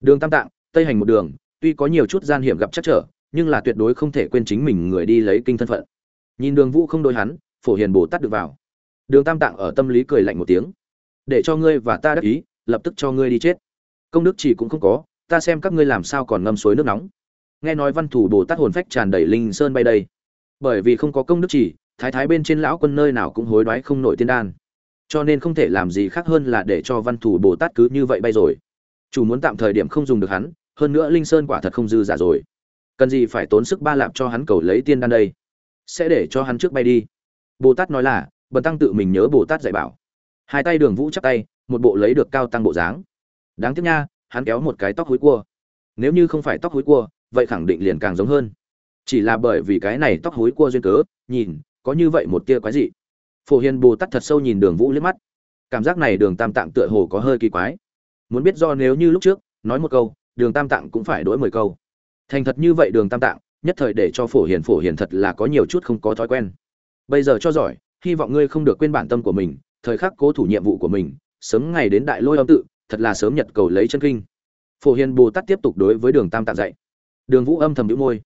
đường tam tạng, tây hành một đường, tuy có nhiều chút gian hiểm gặp chắc trở, nhưng là tuyệt đối không thể quên chính mình người đi lấy kinh thân phận. Nhìn đường vũ không đối hắn, phổ hiền bồ tát được vào. Đường tam tạng ở tâm lý cười lạnh một tiếng. Để cho ngươi và ta đắc ý, lập tức cho ngươi đi chết. Công đức chỉ cũng không có, ta xem các ngươi làm sao còn ngâm suối nước nóng. Nghe nói văn thủ bồ tát hồn phách tràn đầy linh sơn bay đây. Bởi vì không có công đức chỉ, thái thái bên trên lão quân nơi nào cũng hối đoái không nổi tiên đan. Cho nên không thể làm gì khác hơn là để cho văn thủ bồ tát cứ như vậy bay rồi chủ muốn tạm thời điểm không dùng được hắn, hơn nữa linh sơn quả thật không dư giả rồi. Cần gì phải tốn sức ba lạp cho hắn cầu lấy tiên đan đây? Sẽ để cho hắn trước bay đi. Bồ tát nói là, bần tăng tự mình nhớ bồ tát dạy bảo. Hai tay đường vũ chắp tay, một bộ lấy được cao tăng bộ dáng. Đáng tiếc nha, hắn kéo một cái tóc hối cua. Nếu như không phải tóc hối cua, vậy khẳng định liền càng giống hơn. Chỉ là bởi vì cái này tóc hối cua duyên cớ, nhìn, có như vậy một tia quái dị. Phổ hiền bồ tát thật sâu nhìn đường vũ liếc mắt. Cảm giác này đường tam tạng tựa hồ có hơi kỳ quái muốn biết do nếu như lúc trước, nói một câu, đường tam tạng cũng phải đổi mười câu. Thành thật như vậy đường tam tạng, nhất thời để cho phổ hiền phổ hiền thật là có nhiều chút không có thói quen. Bây giờ cho giỏi, hy vọng ngươi không được quên bản tâm của mình, thời khắc cố thủ nhiệm vụ của mình, sớm ngày đến đại lôi âm tự, thật là sớm nhật cầu lấy chân kinh. Phổ hiền bồ tát tiếp tục đối với đường tam tạng dạy. Đường vũ âm thầm đĩu môi.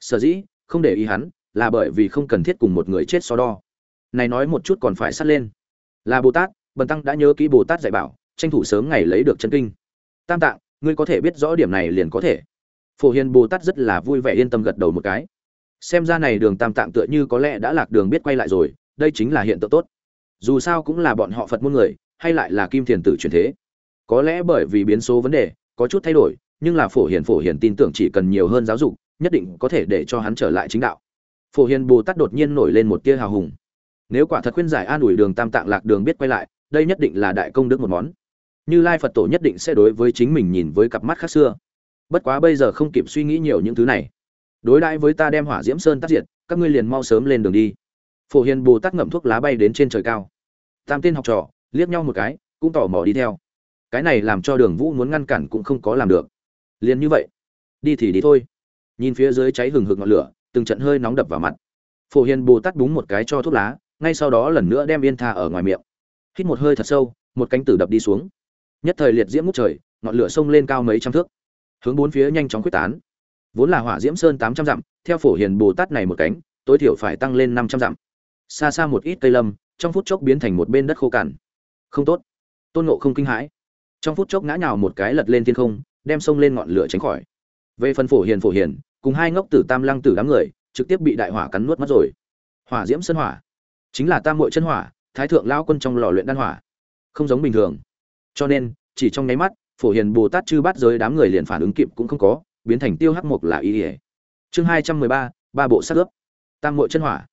Sở dĩ, không để ý hắn, là bởi vì không cần thiết cùng một người chết so đo. Này nói một chút còn phải sát lên. Là bồ tát, bần tăng đã nhớ kỹ bồ tát dạy bảo tranh thủ sớm ngày lấy được chân kinh. Tam tạng, ngươi có thể biết rõ điểm này liền có thể. Phổ hiền bồ tát rất là vui vẻ yên tâm gật đầu một cái. Xem ra này đường tam tạng tựa như có lẽ đã lạc đường biết quay lại rồi, đây chính là hiện tượng tốt. Dù sao cũng là bọn họ phật môn người, hay lại là kim thiền tử truyền thế. Có lẽ bởi vì biến số vấn đề, có chút thay đổi, nhưng là phổ hiền phổ hiền tin tưởng chỉ cần nhiều hơn giáo dục, nhất định có thể để cho hắn trở lại chính đạo. Phổ hiền bồ tát đột nhiên nổi lên một tia hào hùng. Nếu quả thật khuyên giải an ủi đường tam tạng lạc đường biết quay lại, đây nhất định là đại công đức một món như lai phật tổ nhất định sẽ đối với chính mình nhìn với cặp mắt khác xưa. Bất quá bây giờ không kịp suy nghĩ nhiều những thứ này. Đối đãi với ta đem hỏa diễm sơn tác diệt, các ngươi liền mau sớm lên đường đi. Phổ hiền bồ tát ngậm thuốc lá bay đến trên trời cao. Tam tên học trò, liếc nhau một cái, cũng tỏ mò đi theo. Cái này làm cho đường vũ muốn ngăn cản cũng không có làm được. Liền như vậy, đi thì đi thôi. Nhìn phía dưới cháy hừng hực ngọn lửa, từng trận hơi nóng đập vào mặt. Phổ hiền bồ tát búng một cái cho thuốc lá, ngay sau đó lần nữa đem yên tha ở ngoài miệng. Hít một hơi thật sâu, một cánh tử đập đi xuống nhất thời liệt diễm ngút trời, ngọn lửa sông lên cao mấy trăm thước. Hướng bốn phía nhanh chóng quyết tán. Vốn là hỏa diễm sơn tám trăm dặm, theo phổ hiền bồ tát này một cánh, tối thiểu phải tăng lên năm trăm dặm. Xa xa một ít cây lâm, trong phút chốc biến thành một bên đất khô cằn. Không tốt. Tôn ngộ không kinh hãi. Trong phút chốc ngã nhào một cái lật lên thiên không, đem sông lên ngọn lửa tránh khỏi. Về phần phổ hiền phổ hiền, cùng hai ngốc tử tam lăng tử đám người, trực tiếp bị đại hỏa cắn nuốt mất rồi. Hỏa diễm sơn hỏa. Chính là tam muội chân hỏa, thái thượng lao quân trong lò luyện đan hỏa. Không giống bình thường cho nên, chỉ trong nháy mắt, phổ hiền bồ tát chư bát giới đám người liền phản ứng kịp cũng không có, biến thành tiêu hắc mộc là ý ỉa chương hai trăm mười ba ba bộ sát ướp. Tam muội chân hỏa.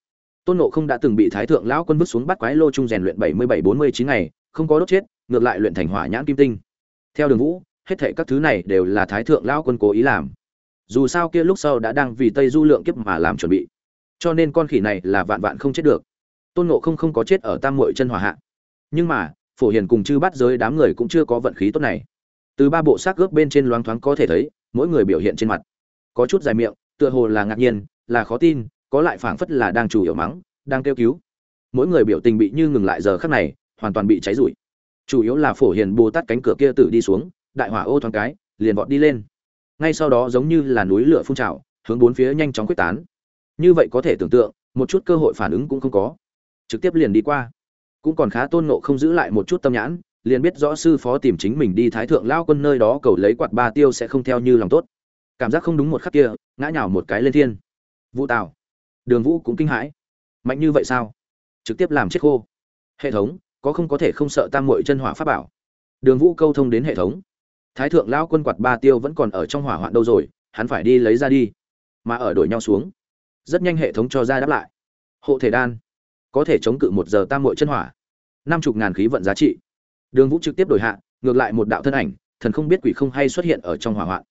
Tôn nộ không đã từng bị thái thượng lão quân vứt xuống bắt quái lô trung rèn luyện bảy mươi bảy bốn mươi chín ngày, không có đốt chết, ngược lại luyện thành hỏa nhãn kim tinh. Theo đường vũ, hết thệ các thứ này đều là thái thượng lão quân cố ý làm. Dù sao kia lúc sau đã đang vì tây du lượng kiếp mà làm chuẩn bị. Cho nên con khỉ này là vạn vạn không chết được. Tôn nộ không không có chết ở tam muội chân hỏa hạ. Nhưng mà phổ hiền cùng chư bắt giới đám người cũng chưa có vận khí tốt này. Từ ba bộ xác ướp bên trên loáng thoáng có thể thấy, mỗi người biểu hiện trên mặt, có chút dài miệng, tựa hồ là ngạc nhiên, là khó tin, có lại phảng phất là đang chủ hiểu mắng, đang kêu cứu. Mỗi người biểu tình bị như ngừng lại giờ khắc này, hoàn toàn bị cháy rụi. Chủ yếu là phổ hiền bồ tát cánh cửa kia tự đi xuống, đại hỏa ô thoáng cái, liền vọt đi lên. Ngay sau đó giống như là núi lửa phun trào, hướng bốn phía nhanh chóng quyết tán. Như vậy có thể tưởng tượng, một chút cơ hội phản ứng cũng không có. Trực tiếp liền đi qua cũng còn khá tôn nộ không giữ lại một chút tâm nhãn, liền biết rõ sư phó tìm chính mình đi thái thượng lao quân nơi đó cầu lấy quạt ba tiêu sẽ không theo như lòng tốt. Cảm giác không đúng một khắc kia, ngã nhào một cái lên thiên. Vũ tào, đường vũ cũng kinh hãi. Mạnh như vậy sao? Trực tiếp làm chết khô. Hệ thống, có không có thể không sợ tam mội chân hỏa pháp bảo? Đường vũ câu thông đến hệ thống. Thái thượng lao quân quạt ba tiêu vẫn còn ở trong hỏa hoạn đâu rồi, hắn phải đi lấy ra đi. Mà ở đổi nhau xuống. Rất nhanh hệ thống cho ra đáp lại. Hộ thể đan có thể chống cự một giờ tam muội chân hỏa. Năm chục ngàn khí vận giá trị. Đường vũ trực tiếp đổi hạ, ngược lại một đạo thân ảnh, thần không biết quỷ không hay xuất hiện ở trong hỏa hoạn.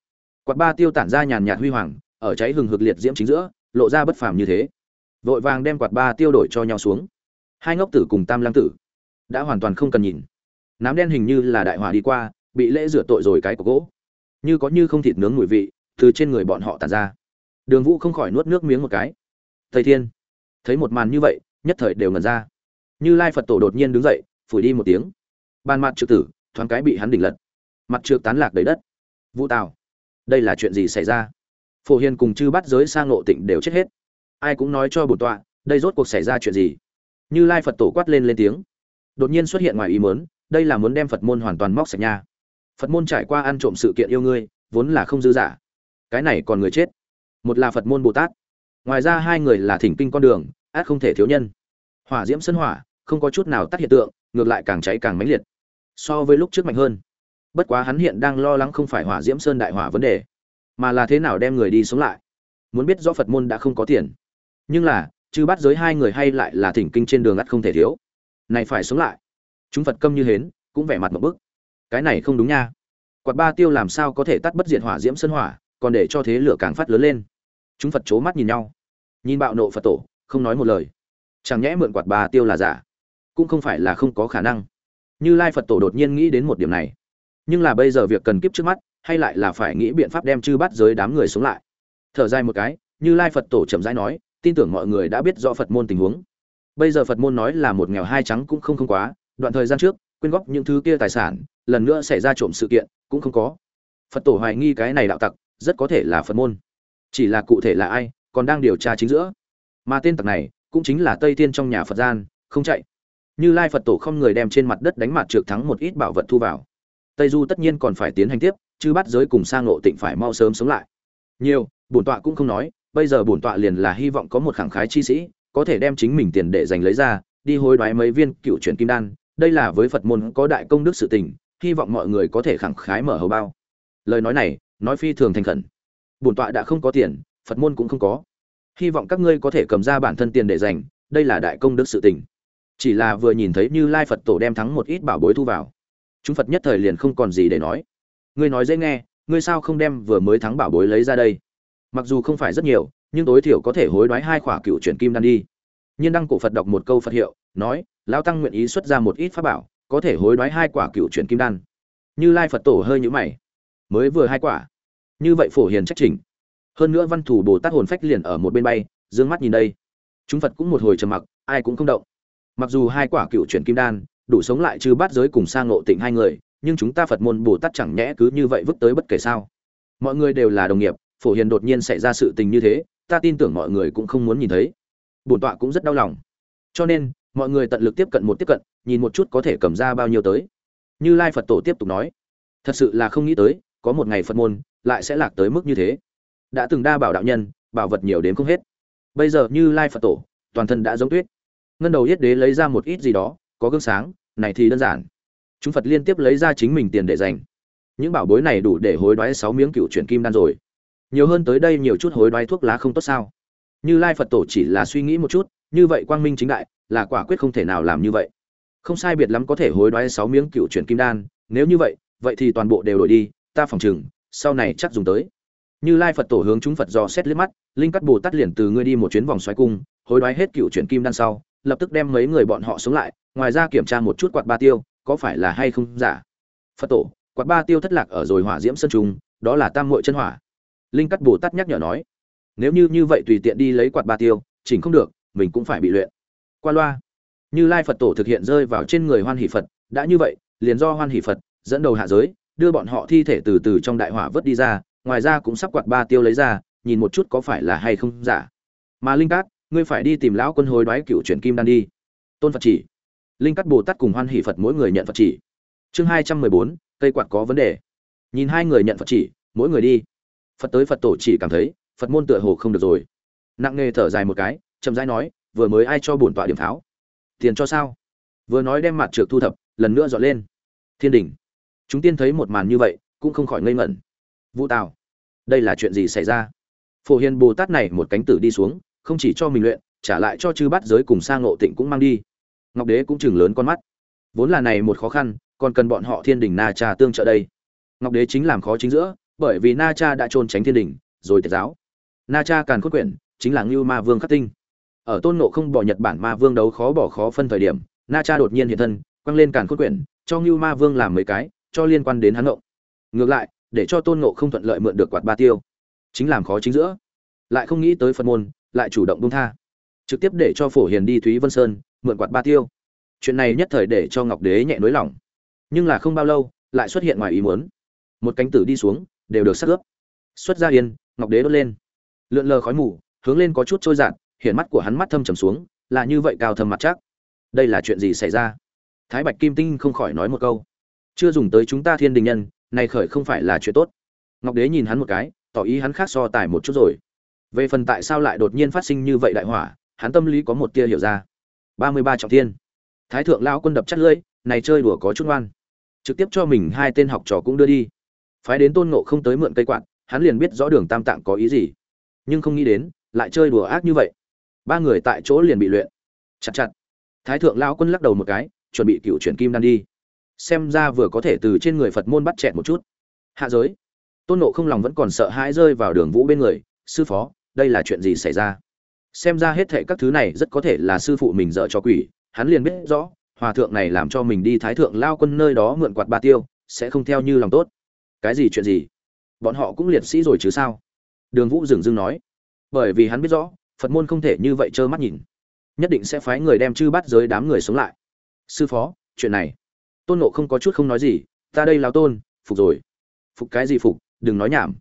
Quạt ba tiêu tản ra nhàn nhạt huy hoàng, ở cháy hừng hực liệt diễm chính giữa, lộ ra bất phàm như thế. Vội vàng đem quạt ba tiêu đổi cho nhau xuống. Hai ngốc tử cùng tam lăng tử, đã hoàn toàn không cần nhìn. Nám đen hình như là đại hỏa đi qua, bị lễ rửa tội rồi cái của gỗ. Như có như không thịt nướng mùi vị, từ trên người bọn họ tàn ra. Đường vũ không khỏi nuốt nước miếng một cái. Thầy thiên, thấy một màn như vậy nhất thời đều ngẩn ra. Như lai phật tổ đột nhiên đứng dậy, phủi đi một tiếng. Ban mặt trực tử, thoáng cái bị hắn đỉnh lật. Mặt trượt tán lạc đầy đất. Vũ tào, đây là chuyện gì xảy ra? Phổ hiền cùng chư bắt giới sang ngộ tịnh đều chết hết. Ai cũng nói cho bổn tọa, đây rốt cuộc xảy ra chuyện gì? Như lai phật tổ quát lên lên tiếng. Đột nhiên xuất hiện ngoài ý mớn đây là muốn đem phật môn hoàn toàn móc sạch nha. Phật môn trải qua ăn trộm sự kiện yêu ngươi, vốn là không dư giả cái này còn người chết. Một là phật môn bồ tát. Ngoài ra hai người là thỉnh kinh con đường át không thể thiếu nhân. Hỏa diễm sân hỏa, không có chút nào tắt hiện tượng, ngược lại càng cháy càng mãnh liệt. So với lúc trước mạnh hơn. Bất quá hắn hiện đang lo lắng không phải hỏa diễm sơn đại hỏa vấn đề, mà là thế nào đem người đi sống lại. Muốn biết rõ phật môn đã không có tiền. Nhưng là chứ bắt giới hai người hay lại là thỉnh kinh trên đường ắt không thể thiếu. Này phải sống lại. Chúng phật câm như hến, cũng vẻ mặt một bức. Cái này không đúng nha. Quạt ba tiêu làm sao có thể tắt bất diệt hỏa diễm sơn hỏa, còn để cho thế lửa càng phát lớn lên. Chúng phật c mắt nhìn nhau. Nhìn bạo nộ phật tổ không nói một lời. Chẳng nhẽ mượn quạt bà tiêu là giả? Cũng không phải là không có khả năng. Như lai phật tổ đột nhiên nghĩ đến một điểm này. Nhưng là bây giờ việc cần kiếp trước mắt, hay lại là phải nghĩ biện pháp đem chư bắt giới đám người xuống lại? Thở dài một cái, như lai phật tổ chậm rãi nói, tin tưởng mọi người đã biết rõ phật môn tình huống. Bây giờ phật môn nói là một nghèo hai trắng cũng không không quá, đoạn thời gian trước, quyên góp những thứ kia tài sản, lần nữa xảy ra trộm sự kiện, cũng không có. Phật tổ hoài nghi cái này đạo tặc, rất có thể là phật môn. Chỉ là cụ thể là ai, còn đang điều tra chính giữa mà tên tặc này cũng chính là tây thiên trong nhà phật gian, không chạy. Như lai phật tổ không người đem trên mặt đất đánh mặt trượt thắng một ít bảo vật thu vào. Tây du tất nhiên còn phải tiến hành tiếp, chứ bắt giới cùng sang ngộ tịnh phải mau sớm sống lại. Nhiều, bổn tọa cũng không nói, bây giờ bổn tọa liền là hy vọng có một khẳng khái chi sĩ, có thể đem chính mình tiền để giành lấy ra, đi hối đoái mấy viên cựu truyền kim đan. Đây là với phật môn có đại công đức sự tình, hy vọng mọi người có thể khẳng khái mở hầu bao. Lời nói này, nói phi thường thành khẩn. Bổn tọa đã không có tiền, phật môn cũng không có hy vọng các ngươi có thể cầm ra bản thân tiền để dành đây là đại công đức sự tình. Chỉ là vừa nhìn thấy như lai phật tổ đem thắng một ít bảo bối thu vào. Chúng phật nhất thời liền không còn gì để nói. Ngươi nói dễ nghe, ngươi sao không đem vừa mới thắng bảo bối lấy ra đây? Mặc dù không phải rất nhiều, nhưng tối thiểu có thể hối đoái hai khỏa cựu chuyển kim đan đi. Nhiên đăng cổ phật đọc một câu phật hiệu, nói, lão tăng nguyện ý xuất ra một ít pháp bảo, có thể hối đoái hai quả cựu chuyển kim đan. Như lai phật tổ hơi nhũ mày. Mới vừa hai quả? Như vậy phổ hiền trách trình hơn nữa văn thủ bồ tát hồn phách liền ở một bên bay d ư ơ n g mắt nhìn đây. Chúng phật cũng một hồi trầm mặc, ai cũng không động. Mặc dù hai quả cựu chuyển kim đan, đủ sống lại trừ bát giới cùng sang ngộ tịnh hai người, nhưng chúng ta phật môn bồ tát chẳng nhẽ cứ như vậy vứt tới bất kể sao. Mọi người đều là đồng nghiệp, phổ hiền đột nhiên xảy ra sự tình như thế, ta tin tưởng mọi người cũng không muốn nhìn thấy. Bổn tọa cũng rất đau lòng. Cho nên, mọi người tận lực tiếp cận một tiếp cận, nhìn một chút có thể cầm ra bao nhiêu tới. Như lai phật tổ tiếp tục nói, thật sự là không nghĩ tới, có một ngày phật môn lại sẽ lạc tới mức như thế đã từng đa bảo đạo nhân, bảo vật nhiều đến không hết. Bây giờ như lai phật tổ, toàn thân đã giống tuyết. Ngân đầu yết đế lấy ra một ít gì đó, có gương sáng, này thì đơn giản. Chúng phật liên tiếp lấy ra chính mình tiền để dành. Những bảo bối này đủ để hối đoái sáu miếng cựu chuyển kim đan rồi. Nhiều hơn tới đây nhiều chút hối đoái thuốc lá không tốt sao? Như lai phật tổ chỉ là suy nghĩ một chút, như vậy quang minh chính đại, là quả quyết không thể nào làm như vậy. Không sai biệt lắm có thể hối đoái sáu miếng cựu chuyển kim đan, nếu như vậy vậy thì toàn bộ đều đổi đi, ta phòng chừng sau này chắc dùng tới như lai phật tổ hướng chúng phật do xét liếc mắt, linh cắt bồ tát liền từ ngươi đi một chuyến vòng xoáy cung, hối đoái hết cựu chuyển kim đan sau, lập tức đem mấy người bọn họ xuống lại, ngoài ra kiểm tra một chút quạt ba tiêu, có phải là hay không giả. Phật tổ, quạt ba tiêu thất lạc ở rồi hỏa diễm sân trùng, đó là tam muội chân hỏa. Linh cắt bồ tát nhắc nhở nói, nếu như như vậy tùy tiện đi lấy quạt ba tiêu, chỉnh không được, mình cũng phải bị luyện. Qua loa, như lai phật tổ thực hiện rơi vào trên người hoan hỷ phật, đã như vậy, liền do hoan hỷ phật dẫn đầu hạ giới, đưa bọn họ thi thể từ từ trong đại hỏa vớt đi ra ngoài ra cũng sắp quạt ba tiêu lấy ra, nhìn một chút có phải là hay không giả. Mà linh cát, ngươi phải đi tìm lão quân hối đoái cựu chuyển kim đan đi. Tôn phật chỉ. Linh cát bồ tát cùng hoan hỷ phật mỗi người nhận phật chỉ. Chương hai trăm mười bốn, cây quạt có vấn đề. Nhìn hai người nhận phật chỉ, mỗi người đi. Phật tới phật tổ chỉ cảm thấy, phật môn tựa hồ không được rồi. Nặng nề thở dài một cái, chậm rãi nói, vừa mới ai cho bổn tọa điểm tháo? Tiền cho sao? Vừa nói đem mặt trượt thu thập, lần nữa dọn lên. Thiên đình chúng tiên thấy một màn như vậy, cũng không khỏi ngây ngẩn vũ tào, đây là chuyện gì xảy ra? Phổ hiền bồ tát này một cánh tử đi xuống, không chỉ cho mình luyện, trả lại cho chư bắt giới cùng sang ngộ tịnh cũng mang đi. Ngọc đế cũng chừng lớn con mắt. Vốn là này một khó khăn, còn cần bọn họ thiên đình na cha tương trợ đây. Ngọc đế chính làm khó chính giữa, bởi vì na cha đã trôn tránh thiên đình, rồi tiệt giáo. Na cha càn cốt quyển, chính là ngưu ma vương khắc tinh. Ở tôn nộ không bỏ nhật bản ma vương đấu khó bỏ khó phân thời điểm, na cha đột nhiên hiện thân, quăng lên càn cốt quyển, cho ngưu ma vương làm mấy cái, cho liên quan đến hắn ngộ. Ngược lại để cho tôn ngộ không thuận lợi mượn được quạt ba tiêu. Chính làm khó chính giữa. Lại không nghĩ tới phật môn, lại chủ động bung tha. Trực tiếp để cho phổ hiền đi thúy vân sơn, mượn quạt ba tiêu. Chuyện này nhất thời để cho ngọc đế nhẹ nới lỏng nhưng là không bao lâu, lại xuất hiện ngoài ý muốn. Một cánh tử đi xuống, đều được sắc ướp. Xuất ra yên, ngọc đế đốt lên. Lượn lờ khói mù, hướng lên có chút trôi dạt, hiện mắt của hắn mắt thâm trầm xuống, là như vậy cao thâm mặt chắc. Đây là chuyện gì xảy ra? Thái bạch kim tinh không khỏi nói một câu. Chưa dùng tới chúng ta thiên đình nhân này khởi không phải là chuyện tốt. Ngọc đế nhìn hắn một cái, tỏ ý hắn khác so tài một chút rồi. Về phần tại sao lại đột nhiên phát sinh như vậy đại hỏa, hắn tâm lý có một tia hiểu ra. Ba mươi ba trọng thiên. Thái thượng lão quân đập chắt lưỡi, này chơi đùa có chút ngoan. Trực tiếp cho mình hai tên học trò cũng đưa đi. Phái đến tôn ngộ không tới mượn cây quạt, hắn liền biết rõ đường tam tạng có ý gì. Nhưng không nghĩ đến, lại chơi đùa ác như vậy. Ba người tại chỗ liền bị luyện. Chặt chặt. Thái thượng lão quân lắc đầu một cái, chuẩn bị cựu chuyển kim đan đi xem ra vừa có thể từ trên người phật môn bắt chẹn một chút. Hạ giới. Tôn nộ không lòng vẫn còn sợ hãi rơi vào đường vũ bên người, sư phó, đây là chuyện gì xảy ra? Xem ra hết thệ các thứ này rất có thể là sư phụ mình dợ cho quỷ, hắn liền biết rõ, hòa thượng này làm cho mình đi thái thượng lao quân nơi đó mượn quạt ba tiêu, sẽ không theo như lòng tốt. Cái gì chuyện gì? Bọn họ cũng liệt sĩ rồi chứ sao? Đường vũ dừng dưng nói. Bởi vì hắn biết rõ, phật môn không thể như vậy trơ mắt nhìn. Nhất định sẽ phái người đem chư bắt giới đám người sống lại. Sư phó, chuyện này tôn nộ không có chút không nói gì, ta đây lao tôn, phục rồi. Phục cái gì phục? Đừng nói nhảm.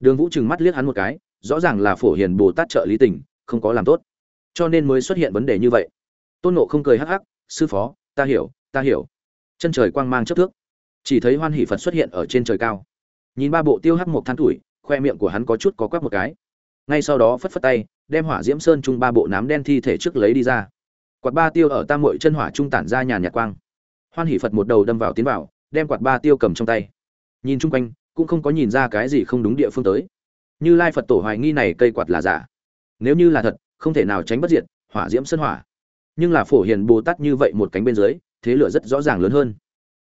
Đường vũ trừng mắt liếc hắn một cái, rõ ràng là phổ hiền bồ tát trợ lý tình, không có làm tốt. Cho nên mới xuất hiện vấn đề như vậy. Tôn nộ không cười hắc hắc, sư phó, ta hiểu ta hiểu. Chân trời quang mang chấp thước. Chỉ thấy hoan hỷ phật xuất hiện ở trên trời cao. Nhìn ba bộ tiêu hắc một than tuổi, khoe miệng của hắn có chút có quắc một cái. Ngay sau đó phất phất tay, đem hỏa diễm sơn chung ba bộ nám đen thi thể trước lấy đi ra. Quạt ba tiêu ở tam mội chân hỏa trung tản ra nhàn nhạt quang hoan hỷ phật một đầu đâm vào tiến vào, đem quạt ba tiêu cầm trong tay. Nhìn chung quanh, cũng không có nhìn ra cái gì không đúng địa phương tới. Như lai phật tổ hoài nghi này cây quạt là giả. Nếu như là thật, không thể nào tránh bất diệt, hỏa diễm sân hỏa. Nhưng là phổ hiền bồ tát như vậy một cánh bên dưới, thế lửa rất rõ ràng lớn hơn.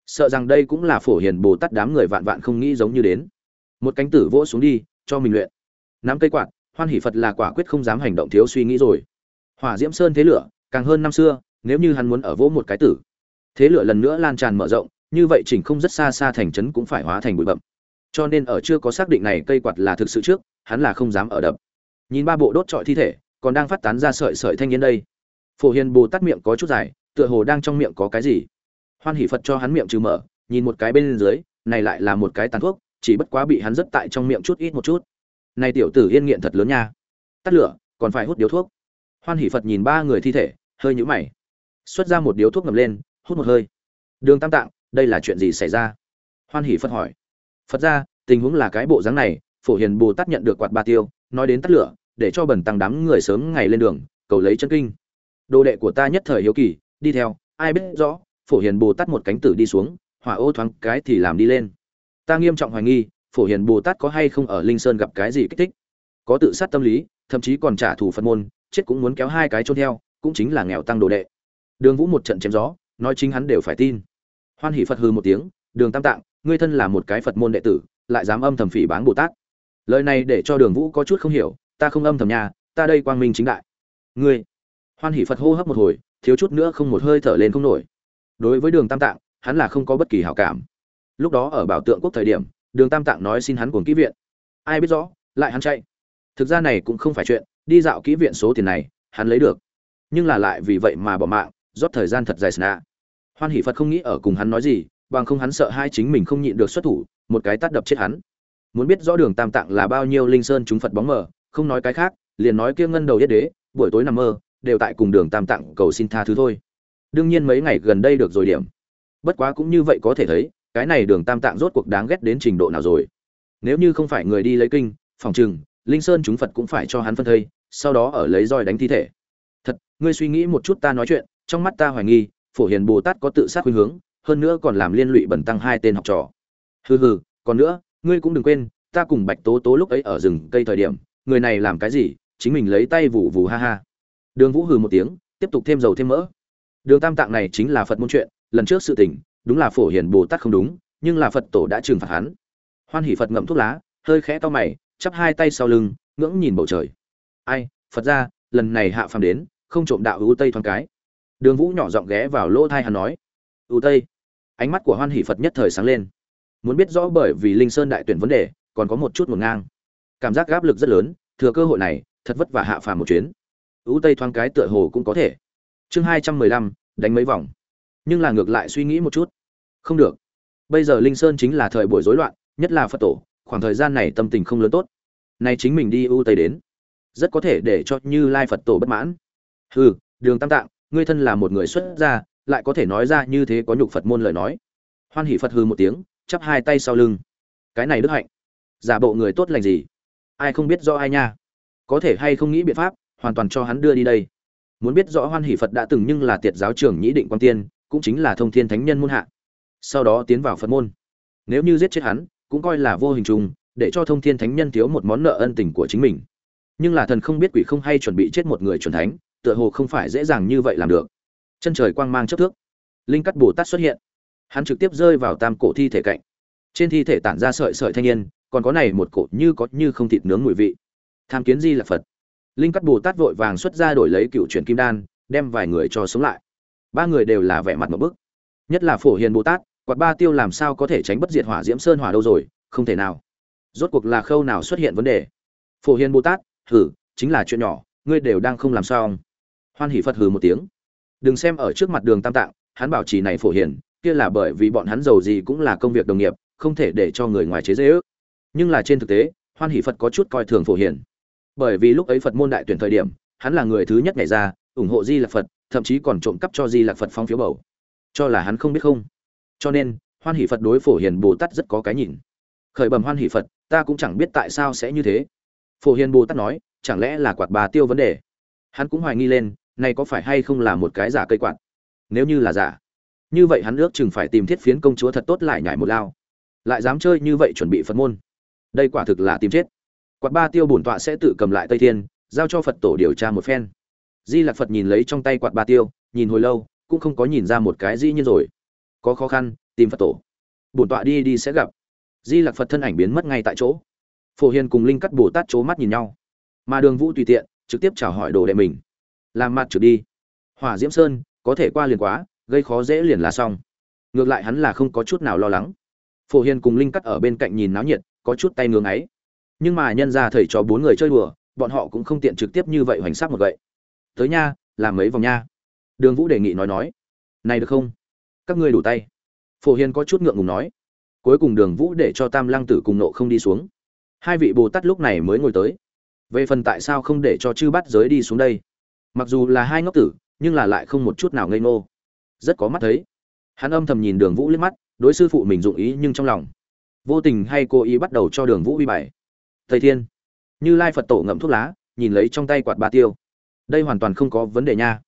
Sợ rằng đây cũng là phổ hiền bồ tát đám người vạn vạn không nghĩ giống như đến. Một cánh tử vỗ xuống đi, cho mình luyện. Nắm cây quạt, hoan hỷ phật là quả quyết không dám hành động thiếu suy nghĩ rồi. Hỏa diễm sơn thế lửa, càng hơn năm xưa, nếu như hắn muốn ở vỗ một cái tử thế lửa lần nữa lan tràn mở rộng, như vậy chỉnh không rất xa xa thành trấn cũng phải hóa thành bụi bậm cho nên ở chưa có xác định này cây quạt là thực sự trước, hắn là không dám ở đập. Nhìn ba bộ đốt trọi thi thể, còn đang phát tán ra sợi sợi thanh niên đây. Phổ hiền bồ tát miệng có chút dài, tựa hồ đang trong miệng có cái gì. Hoan hỷ phật cho hắn miệng trừ mở, nhìn một cái bên dưới, này lại là một cái tàn thuốc, chỉ bất quá bị hắn rất tại trong miệng chút ít một chút. Này tiểu tử yên nghiện thật lớn nha. Tắt lửa, còn phải hút điếu thuốc. Hoan hỷ phật nhìn ba người thi thể, hơi nhũ mày. Xuất ra một điếu thuốc ngầm lên hút một hơi. Đường tam tạng, đây là chuyện gì xảy ra? Hoan hỷ phật hỏi. Phật ra, tình huống là cái bộ dáng này, phổ hiền bồ tát nhận được quạt ba tiêu, nói đến tắt lửa, để cho bẩn tăng đám người sớm ngày lên đường, cầu lấy chân kinh. Đồ đệ của ta nhất thời hiếu kỳ, đi theo, ai biết rõ, phổ hiền bồ tát một cánh tử đi xuống, hỏa ô thoáng cái thì làm đi lên. Ta nghiêm trọng hoài nghi, phổ hiền bồ tát có hay không ở linh sơn gặp cái gì kích thích? Có tự sát tâm lý, thậm chí còn trả thù phật môn, chết cũng muốn kéo hai cái chôn theo, cũng chính là nghèo tăng đồ đệ. Đường vũ một trận chém gió nói chính hắn đều phải tin. Hoan hỷ phật hư một tiếng, đường tam tạng, ngươi thân là một cái phật môn đệ tử, lại dám âm thầm phỉ báng bồ tát. Lời này để cho đường vũ có chút không hiểu, ta không âm thầm nhà ta đây quang minh chính đại. Ngươi? Hoan hỷ phật hô hấp một hồi, thiếu chút nữa không một hơi thở lên không nổi. Đối với đường tam tạng, hắn là không có bất kỳ hảo cảm. Lúc đó ở bảo tượng quốc thời điểm, đường tam tạng nói xin hắn cuồng kỹ viện. Ai biết rõ, lại hắn chạy. Thực ra này cũng không phải chuyện, đi dạo kỹ viện số tiền này, hắn lấy được. Nhưng là lại vì vậy mà bỏ mạng rót thời gian thật dài sna hoan hỷ phật không nghĩ ở cùng hắn nói gì, bằng không hắn sợ hai chính mình không nhịn được xuất thủ, một cái tát đập chết hắn. Muốn biết rõ đường tam tạng là bao nhiêu linh sơn chúng phật bóng mờ, không nói cái khác, liền nói kia ngân đầu yết đế, buổi tối nằm mơ, đều tại cùng đường tam tạng cầu xin tha thứ thôi. Đương nhiên mấy ngày gần đây được rồi điểm. Bất quá cũng như vậy có thể thấy, cái này đường tam tạng rốt cuộc đáng ghét đến trình độ nào rồi. Nếu như không phải người đi lấy kinh, phòng trừng, linh sơn chúng phật cũng phải cho hắn phân thây, sau đó ở lấy roi đánh thi thể. Thật, ngươi suy nghĩ một chút ta nói chuyện trong mắt ta hoài nghi, phổ hiền bồ tát có tự sát khuynh hướng, hơn nữa còn làm liên lụy bẩn tăng hai tên học trò. Hừ hừ, còn nữa, ngươi cũng đừng quên, ta cùng bạch tố tố lúc ấy ở rừng cây thời điểm, người này làm cái gì, chính mình lấy tay vụ vù ha ha. Đường vũ hừ một tiếng, tiếp tục thêm dầu thêm mỡ. Đường tam tạng này chính là phật môn chuyện, lần trước sự tình, đúng là phổ hiền bồ tát không đúng, nhưng là phật tổ đã trừng phạt hắn. Hoan hỷ phật ngậm thuốc lá, hơi khẽ to mày, chắp hai tay sau lưng, ngưỡng nhìn bầu trời. Ai, phật ra, lần này hạ phàm đến, không trộm đạo ưu tây thoáng cái đường vũ nhỏ giọng ghé vào lỗ thai hắn nói ưu tây. Ánh mắt của hoan hỷ phật nhất thời sáng lên. Muốn biết rõ bởi vì linh sơn đại tuyển vấn đề, còn có một chút ngổn ngang. Cảm giác áp lực rất lớn, thừa cơ hội này, thật vất vả hạ phàm một chuyến. Ưu tây thoáng cái tựa hồ cũng có thể. Chương hai trăm mười lăm, đánh mấy vòng. Nhưng là ngược lại suy nghĩ một chút. Không được. Bây giờ linh sơn chính là thời buổi rối loạn, nhất là phật tổ, khoảng thời gian này tâm tình không lớn tốt. Nay chính mình đi ưu tây đến, rất có thể để cho như lai phật tổ bất mãn. Hừ, đường tam tạng ngươi thân là một người xuất gia, lại có thể nói ra như thế có nhục phật môn lời nói. Hoan hỷ phật hư một tiếng, chắp hai tay sau lưng. Cái này đức hạnh. Giả bộ người tốt lành gì? Ai không biết do ai nha. Có thể hay không nghĩ biện pháp, hoàn toàn cho hắn đưa đi đây. Muốn biết rõ hoan hỷ phật đã từng nhưng là tiệt giáo trưởng nhĩ định quan tiên, cũng chính là thông thiên thánh nhân môn hạ. Sau đó tiến vào phật môn. Nếu như giết chết hắn, cũng coi là vô hình trùng, để cho thông thiên thánh nhân thiếu một món nợ ân tình của chính mình. Nhưng là thần không biết quỷ không hay chuẩn bị chết một người chuẩn thánh tựa hồ không phải dễ dàng như vậy làm được. Chân trời quang mang chấp thước, linh cắt bồ tát xuất hiện. Hắn trực tiếp rơi vào tam cổ thi thể cạnh. Trên thi thể tản ra sợi sợi thanh niên, còn có này một cổ như có như không thịt nướng mùi vị. Tham kiến di là phật. Linh cắt bồ tát vội vàng xuất ra đổi lấy cựu truyền kim đan, đem vài người cho sống lại. Ba người đều là vẻ mặt một bức. Nhất là phổ hiền bồ tát, quạt ba tiêu làm sao có thể tránh bất diệt hỏa diễm sơn hỏa đâu rồi, không thể nào. Rốt cuộc là khâu nào xuất hiện vấn đề? Phổ hiền bồ tát thử chính là chuyện nhỏ, ngươi đều đang không làm sao hoan hỷ phật hừ một tiếng. Đừng xem ở trước mặt đường tam tạng, hắn bảo trì này phổ hiền, kia là bởi vì bọn hắn giàu gì cũng là công việc đồng nghiệp, không thể để cho người ngoài chế dễ ước nhưng là trên thực tế, hoan hỷ phật có chút coi thường phổ hiền. Bởi vì lúc ấy phật môn đại tuyển thời điểm, hắn là người thứ nhất nhảy ra, ủng hộ di lạc phật, thậm chí còn trộm cắp cho di lạc phật phong phiếu bầu. Cho là hắn không biết không. Cho nên, hoan hỷ phật đối phổ hiền bồ tát rất có cái nhìn. Khởi bẩm hoan hỷ phật, ta cũng chẳng biết tại sao sẽ như thế. Phổ hiền bồ tát nói, chẳng lẽ là quạt bà tiêu vấn đề? Hắn cũng hoài nghi lên này có phải hay không là một cái giả cây quạt? Nếu như là giả, như vậy hắn ước chừng phải tìm thiết phiến công chúa thật tốt lại nhảy một lao. Lại dám chơi như vậy chuẩn bị phật môn. Đây quả thực là tìm chết. Quạt ba tiêu bổn tọa sẽ tự cầm lại tây thiên, giao cho phật tổ điều tra một phen. Di lạc phật nhìn lấy trong tay quạt ba tiêu, nhìn hồi lâu, cũng không có nhìn ra một cái dĩ nhiên rồi. Có khó khăn, tìm phật tổ. Bổn tọa đi đi sẽ gặp. Di lạc phật thân ảnh biến mất ngay tại chỗ. Phổ hiền cùng linh cắt bồ tát c mắt nhìn nhau. Mà đường vũ tùy tiện, trực tiếp chào hỏi đồ đệ mình làm mặt trượt đi. Hỏa diễm sơn, có thể qua liền quá, gây khó dễ liền là xong. Ngược lại hắn là không có chút nào lo lắng. Phổ hiền cùng linh cắt ở bên cạnh nhìn náo nhiệt, có chút tay ngưỡng ấy nhưng mà nhân ra thầy cho bốn người chơi đùa, bọn họ cũng không tiện trực tiếp như vậy hoành sắc một vậy tới nha, làm mấy vòng nha. Đường vũ đề nghị nói nói. Này được không? Các ngươi đủ tay. Phổ hiền có chút ngượng ngùng nói. Cuối cùng đường vũ để cho tam lăng tử cùng nộ không đi xuống. Hai vị bồ tát lúc này mới ngồi tới. Về phần tại sao không để cho chư bắt giới đi xuống đây? Mặc dù là hai ngốc tử, nhưng là lại không một chút nào ngây ngô. Rất có mắt thấy. Hắn âm thầm nhìn đường vũ liếc mắt, đối sư phụ mình dụng ý nhưng trong lòng. Vô tình hay cố ý bắt đầu cho đường vũ uy bài. Thầy thiên. Như lai phật tổ ngậm thuốc lá, nhìn lấy trong tay quạt ba tiêu. Đây hoàn toàn không có vấn đề nha.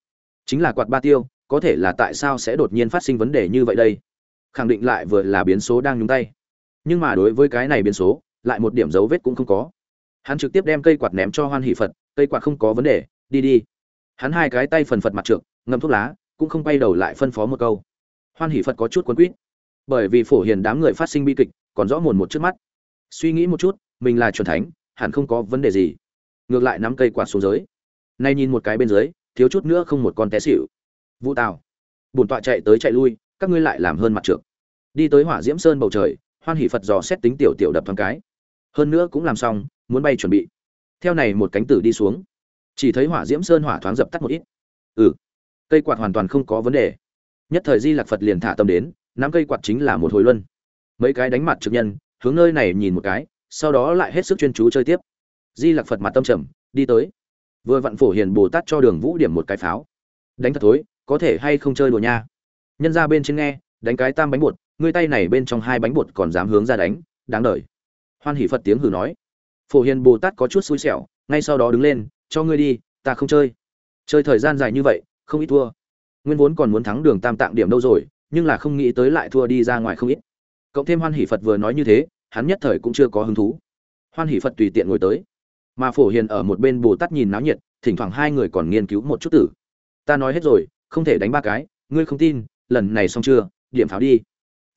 Chính là quạt ba tiêu, có thể là tại sao sẽ đột nhiên phát sinh vấn đề như vậy đây? Khẳng định lại vừa là biến số đang nhúng tay. Nhưng mà đối với cái này biến số, lại một điểm dấu vết cũng không có. Hắn trực tiếp đem cây quạt ném cho hoan hỷ phật, cây quạt không có vấn đề, đi đi hắn hai cái tay phần phật mặt trượt ngâm thuốc lá, cũng không bay đầu lại phân phó một câu. Hoan hỷ phật có chút quấn quýt. Bởi vì phổ hiền đám người phát sinh bi kịch, còn rõ mồn một trước mắt. Suy nghĩ một chút, mình là truyền thánh, hẳn không có vấn đề gì. Ngược lại nắm cây quạt xuống dưới nay nhìn một cái bên dưới, thiếu chút nữa không một con té xỉu. Vũ tào bùn tọa chạy tới chạy lui, các ngươi lại làm hơn mặt trượt đi tới hỏa diễm sơn bầu trời, hoan hỷ phật dò xét tính tiểu tiểu đập thoáng cái. Hơn nữa cũng làm xong, muốn bay chuẩn bị. Theo này một cánh tử đi xuống chỉ thấy hỏa diễm sơn hỏa thoáng dập tắt một ít. Ừ cây quạt hoàn toàn không có vấn đề. Nhất thời di lạc phật liền thả tâm đến, nắm cây quạt chính là một hồi luân. Mấy cái đánh mặt trực nhân, hướng nơi này nhìn một cái, sau đó lại hết sức chuyên chú chơi tiếp. Di lạc phật mặt tâm trầm, đi tới. Vừa vặn phổ hiền bồ tát cho đường vũ điểm một cái pháo. Đánh thật thối, có thể hay không chơi đùa nha? Nhân ra bên trên nghe, đánh cái tam bánh bột ngươi tay này bên trong hai bánh bột còn dám hướng ra đánh, đáng đời. Hoan hỷ phật tiếng hừ nói. Phổ hiền bồ tát có chút xui xẻo, ngay sau đó đứng lên cho ngươi đi, ta không chơi. Chơi thời gian dài như vậy, không ít thua. Nguyên vốn còn muốn thắng đường tam tạng điểm đâu rồi, nhưng là không nghĩ tới lại thua đi ra ngoài không ít. Cộng thêm hoan hỷ phật vừa nói như thế, hắn nhất thời cũng chưa có hứng thú. Hoan hỷ phật tùy tiện ngồi tới. Mà phổ hiền ở một bên bồ tát nhìn náo nhiệt, thỉnh thoảng hai người còn nghiên cứu một chút tử. Ta nói hết rồi, không thể đánh ba cái, ngươi không tin, lần này xong chưa, điểm pháo đi.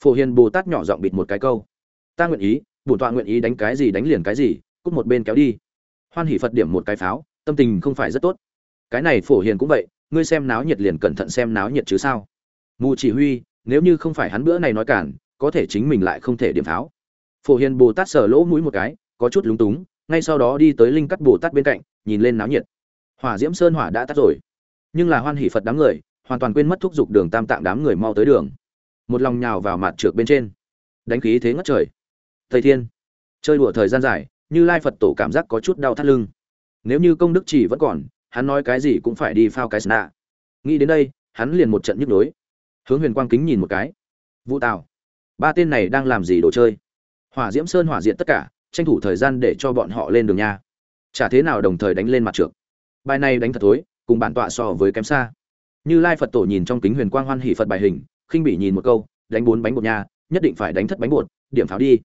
Phổ hiền bồ tát nhỏ giọng bịt một cái câu. Ta nguyện ý, bổn tọa nguyện ý đánh cái gì đánh liền cái gì, cút một bên kéo đi. Hoan hỷ phật điểm một cái pháo tâm tình không phải rất tốt. Cái này phổ hiền cũng vậy, ngươi xem náo nhiệt liền cẩn thận xem náo nhiệt chứ sao? Mù chỉ huy, nếu như không phải hắn bữa này nói cản, có thể chính mình lại không thể điểm pháo. Phổ hiền bồ tát sờ lỗ mũi một cái, có chút lúng túng, ngay sau đó đi tới linh cắt bồ tát bên cạnh, nhìn lên náo nhiệt. Hỏa diễm sơn hỏa đã tắt rồi. Nhưng là hoan hỷ phật đám người, hoàn toàn quên mất thúc giục đường tam tạng đám người mau tới đường. Một lòng nhào vào mặt trượt bên trên. Đánh khí thế ngất trời. Thầy thiên. Chơi đùa thời gian dài, như lai phật tổ cảm giác có chút đau thắt lưng nếu như công đức chỉ vẫn còn, hắn nói cái gì cũng phải đi phao cái sna. Nghĩ đến đây, hắn liền một trận nhức nhối. Hướng huyền quang kính nhìn một cái. Vũ tào, ba tên này đang làm gì đồ chơi? Hỏa diễm sơn hỏa diện tất cả, tranh thủ thời gian để cho bọn họ lên đường nha. Chả thế nào đồng thời đánh lên mặt trượt bài này đánh thật thối, cùng bản tọa so với kém xa. Như lai phật tổ nhìn trong kính huyền quang hoan hỉ phật bài hình, khinh bỉ nhìn một câu, đánh bốn bánh bột nha, nhất định phải đánh thất bánh bột, điểm pháo đi.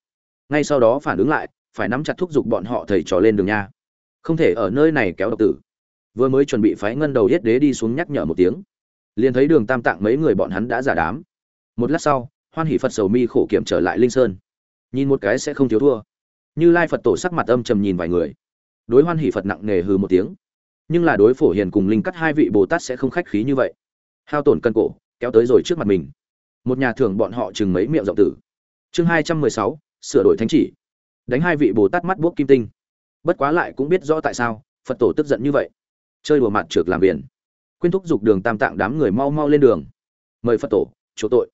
Ngay sau đó phản ứng lại, phải nắm chặt thúc giục bọn họ thầy trò lên đường nha không thể ở nơi này kéo độc tử. Vừa mới chuẩn bị phái ngân đầu yết đế đi xuống nhắc nhở một tiếng, liền thấy đường tam tạng mấy người bọn hắn đã giả đám. Một lát sau, hoan hỷ phật sầu mi khổ kiểm trở lại linh sơn. Nhìn một cái sẽ không thiếu thua. Như lai phật tổ sắc mặt âm trầm nhìn vài người. Đối hoan hỷ phật nặng nề hừ một tiếng. Nhưng là đối phổ hiền cùng linh cắt hai vị bồ tát sẽ không khách khí như vậy. Hao tổn cân cổ, kéo tới rồi trước mặt mình. Một nhà thường bọn họ chừng mấy miệng rộng tử. Chương hai trăm mười sáu, sửa đổi thánh chỉ. Đánh hai vị bồ tát mắt buốc kim tinh bất quá lại cũng biết rõ tại sao, phật tổ tức giận như vậy. Chơi đùa mặt trượt làm biển. Quyên thúc giục đường tam tạng đám người mau mau lên đường. Mời phật tổ, chỗ tội.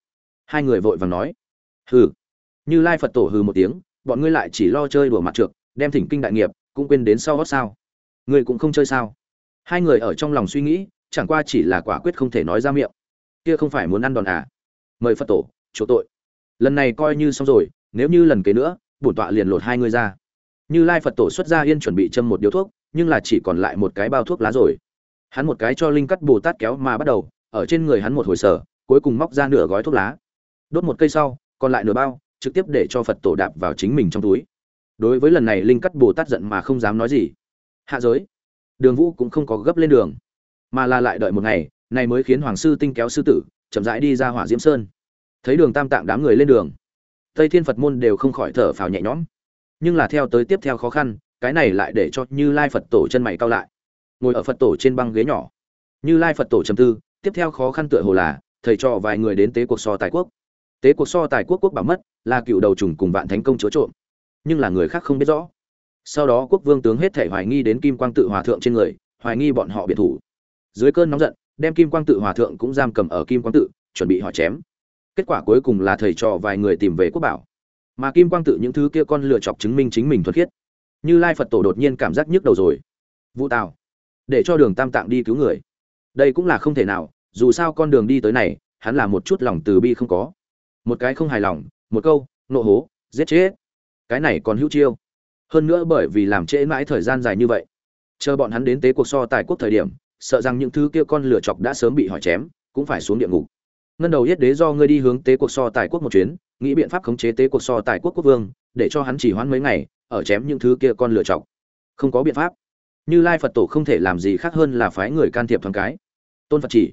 Hai người vội vàng nói. Hừ. Như lai phật tổ hừ một tiếng, bọn ngươi lại chỉ lo chơi đùa mặt trượt đem thỉnh kinh đại nghiệp, cũng quên đến sau hót sao. Ngươi cũng không chơi sao? Hai người ở trong lòng suy nghĩ, chẳng qua chỉ là quả quyết không thể nói ra miệng. Kia không phải muốn ăn đòn à? Mời phật tổ, chỗ tội. Lần này coi như xong rồi, nếu như lần kế nữa, bổn tọa liền lột hai ngươi ra như lai phật tổ xuất ra yên chuẩn bị châm một điếu thuốc, nhưng là chỉ còn lại một cái bao thuốc lá rồi. Hắn một cái cho linh cắt bồ tát kéo mà bắt đầu, ở trên người hắn một hồi sở, cuối cùng móc ra nửa gói thuốc lá. Đốt một cây sau, còn lại nửa bao, trực tiếp để cho phật tổ đạp vào chính mình trong túi. Đối với lần này linh cắt bồ tát giận mà không dám nói gì. Hạ giới. Đường vũ cũng không có gấp lên đường, mà là lại đợi một ngày, này mới khiến hoàng sư tinh kéo sư tử, chậm rãi đi ra hỏa diễm sơn. Thấy đường tam tạng đám người lên đường, tây thiên phật môn đều không khỏi thở phào nhẹ nhõm nhưng là theo tới tiếp theo khó khăn, cái này lại để cho như lai phật tổ chân mày cao lại. Ngồi ở phật tổ trên băng ghế nhỏ. Như lai phật tổ trầm tư, tiếp theo khó khăn tựa hồ là, thầy trò vài người đến tế cuộc so tài quốc. Tế cuộc so tài quốc quốc bảo mất, là cựu đầu trùng cùng vạn thánh công chúa trộm. Nhưng là người khác không biết rõ. Sau đó quốc vương tướng hết thể hoài nghi đến kim quang tự hòa thượng trên người, hoài nghi bọn họ biệt thủ. Dưới cơn nóng giận, đem kim quang tự hòa thượng cũng giam cầm ở kim quang tự, chuẩn bị họ chém. Kết quả cuối cùng là thầy trò vài người tìm về quốc bảo mà kim quang tự những thứ kia con lựa chọc chứng minh chính mình thuần khiết. Như lai phật tổ đột nhiên cảm giác nhức đầu rồi. Vũ tào, để cho đường tam tạng đi cứu người. Đây cũng là không thể nào, dù sao con đường đi tới này, hắn là một chút lòng từ bi không có. Một cái không hài lòng, một câu, nộ hố, giết chết. Cái này còn hữu chiêu. Hơn nữa bởi vì làm trễ mãi thời gian dài như vậy, chờ bọn hắn đến tế cuộc so tài quốc thời điểm, sợ rằng những thứ kia con lửa chọc đã sớm bị hỏi chém, cũng phải xuống địa ngục. Ngân đầu yết đế do ngươi đi hướng tế cuộc so tài quốc một chuyến nghĩ biện pháp khống chế tế cuộc so tài quốc quốc vương, để cho hắn chỉ hoãn mấy ngày, ở chém những thứ kia con lựa chọc. Không có biện pháp. Như lai phật tổ không thể làm gì khác hơn là phái người can thiệp thoáng cái. Tôn phật chỉ.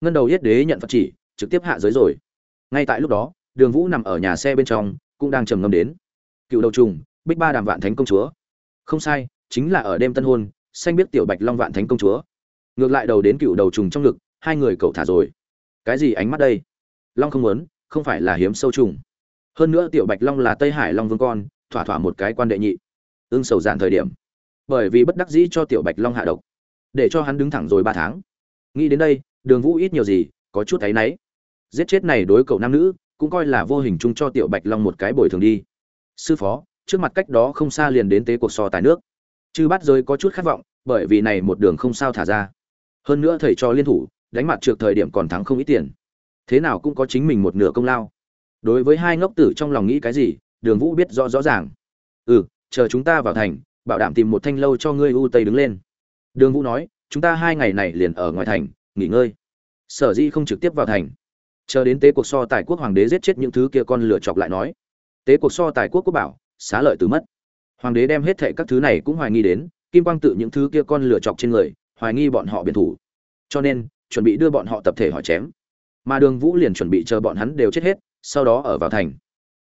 Ngân đầu yết đế nhận phật chỉ, trực tiếp hạ giới rồi. Ngay tại lúc đó, đường vũ nằm ở nhà xe bên trong, cũng đang trầm ngâm đến. Cựu đầu trùng, bích ba đàm vạn thánh công chúa. Không sai, chính là ở đêm tân hôn, xanh biết tiểu bạch long vạn thánh công chúa. Ngược lại đầu đến cựu đầu trùng trong ngực, hai người cậu thả rồi. Cái gì ánh mắt đây? Long không muốn không phải là hiếm sâu trùng. Hơn nữa tiểu bạch long là tây hải long vương con, thỏa thỏa một cái quan đệ nhị. Ương sầu giản thời điểm. Bởi vì bất đắc dĩ cho tiểu bạch long hạ độc. Để cho hắn đứng thẳng rồi ba tháng. Nghĩ đến đây, đường vũ ít nhiều gì, có chút thấy náy. Giết chết này đối cậu nam nữ, cũng coi là vô hình chung cho tiểu bạch long một cái bồi thường đi. Sư phó, trước mặt cách đó không xa liền đến tế cuộc so tài nước. Chư bắt giới có chút khát vọng, bởi vì này một đường không sao thả ra. Hơn nữa thầy cho liên thủ, đánh mặt trượt thời điểm còn thắng không ít tiền thế nào cũng có chính mình một nửa công lao. Đối với hai ngốc tử trong lòng nghĩ cái gì, đường vũ biết rõ rõ ràng. Ừ chờ chúng ta vào thành, bảo đảm tìm một thanh lâu cho ngươi u tây đứng lên. Đường vũ nói, chúng ta hai ngày này liền ở ngoài thành, nghỉ ngơi. Sở di không trực tiếp vào thành. Chờ đến tế cuộc so tài quốc hoàng đế giết chết những thứ kia con lửa chọc lại nói. Tế cuộc so tài quốc quốc bảo, xá lợi từ mất. Hoàng đế đem hết thệ các thứ này cũng hoài nghi đến, kim quang tự những thứ kia con lửa chọc trên người, hoài nghi bọn họ biển thủ. Cho nên, chuẩn bị đưa bọn họ tập thể hỏi chém mà đường vũ liền chuẩn bị chờ bọn hắn đều chết hết, sau đó ở vào thành.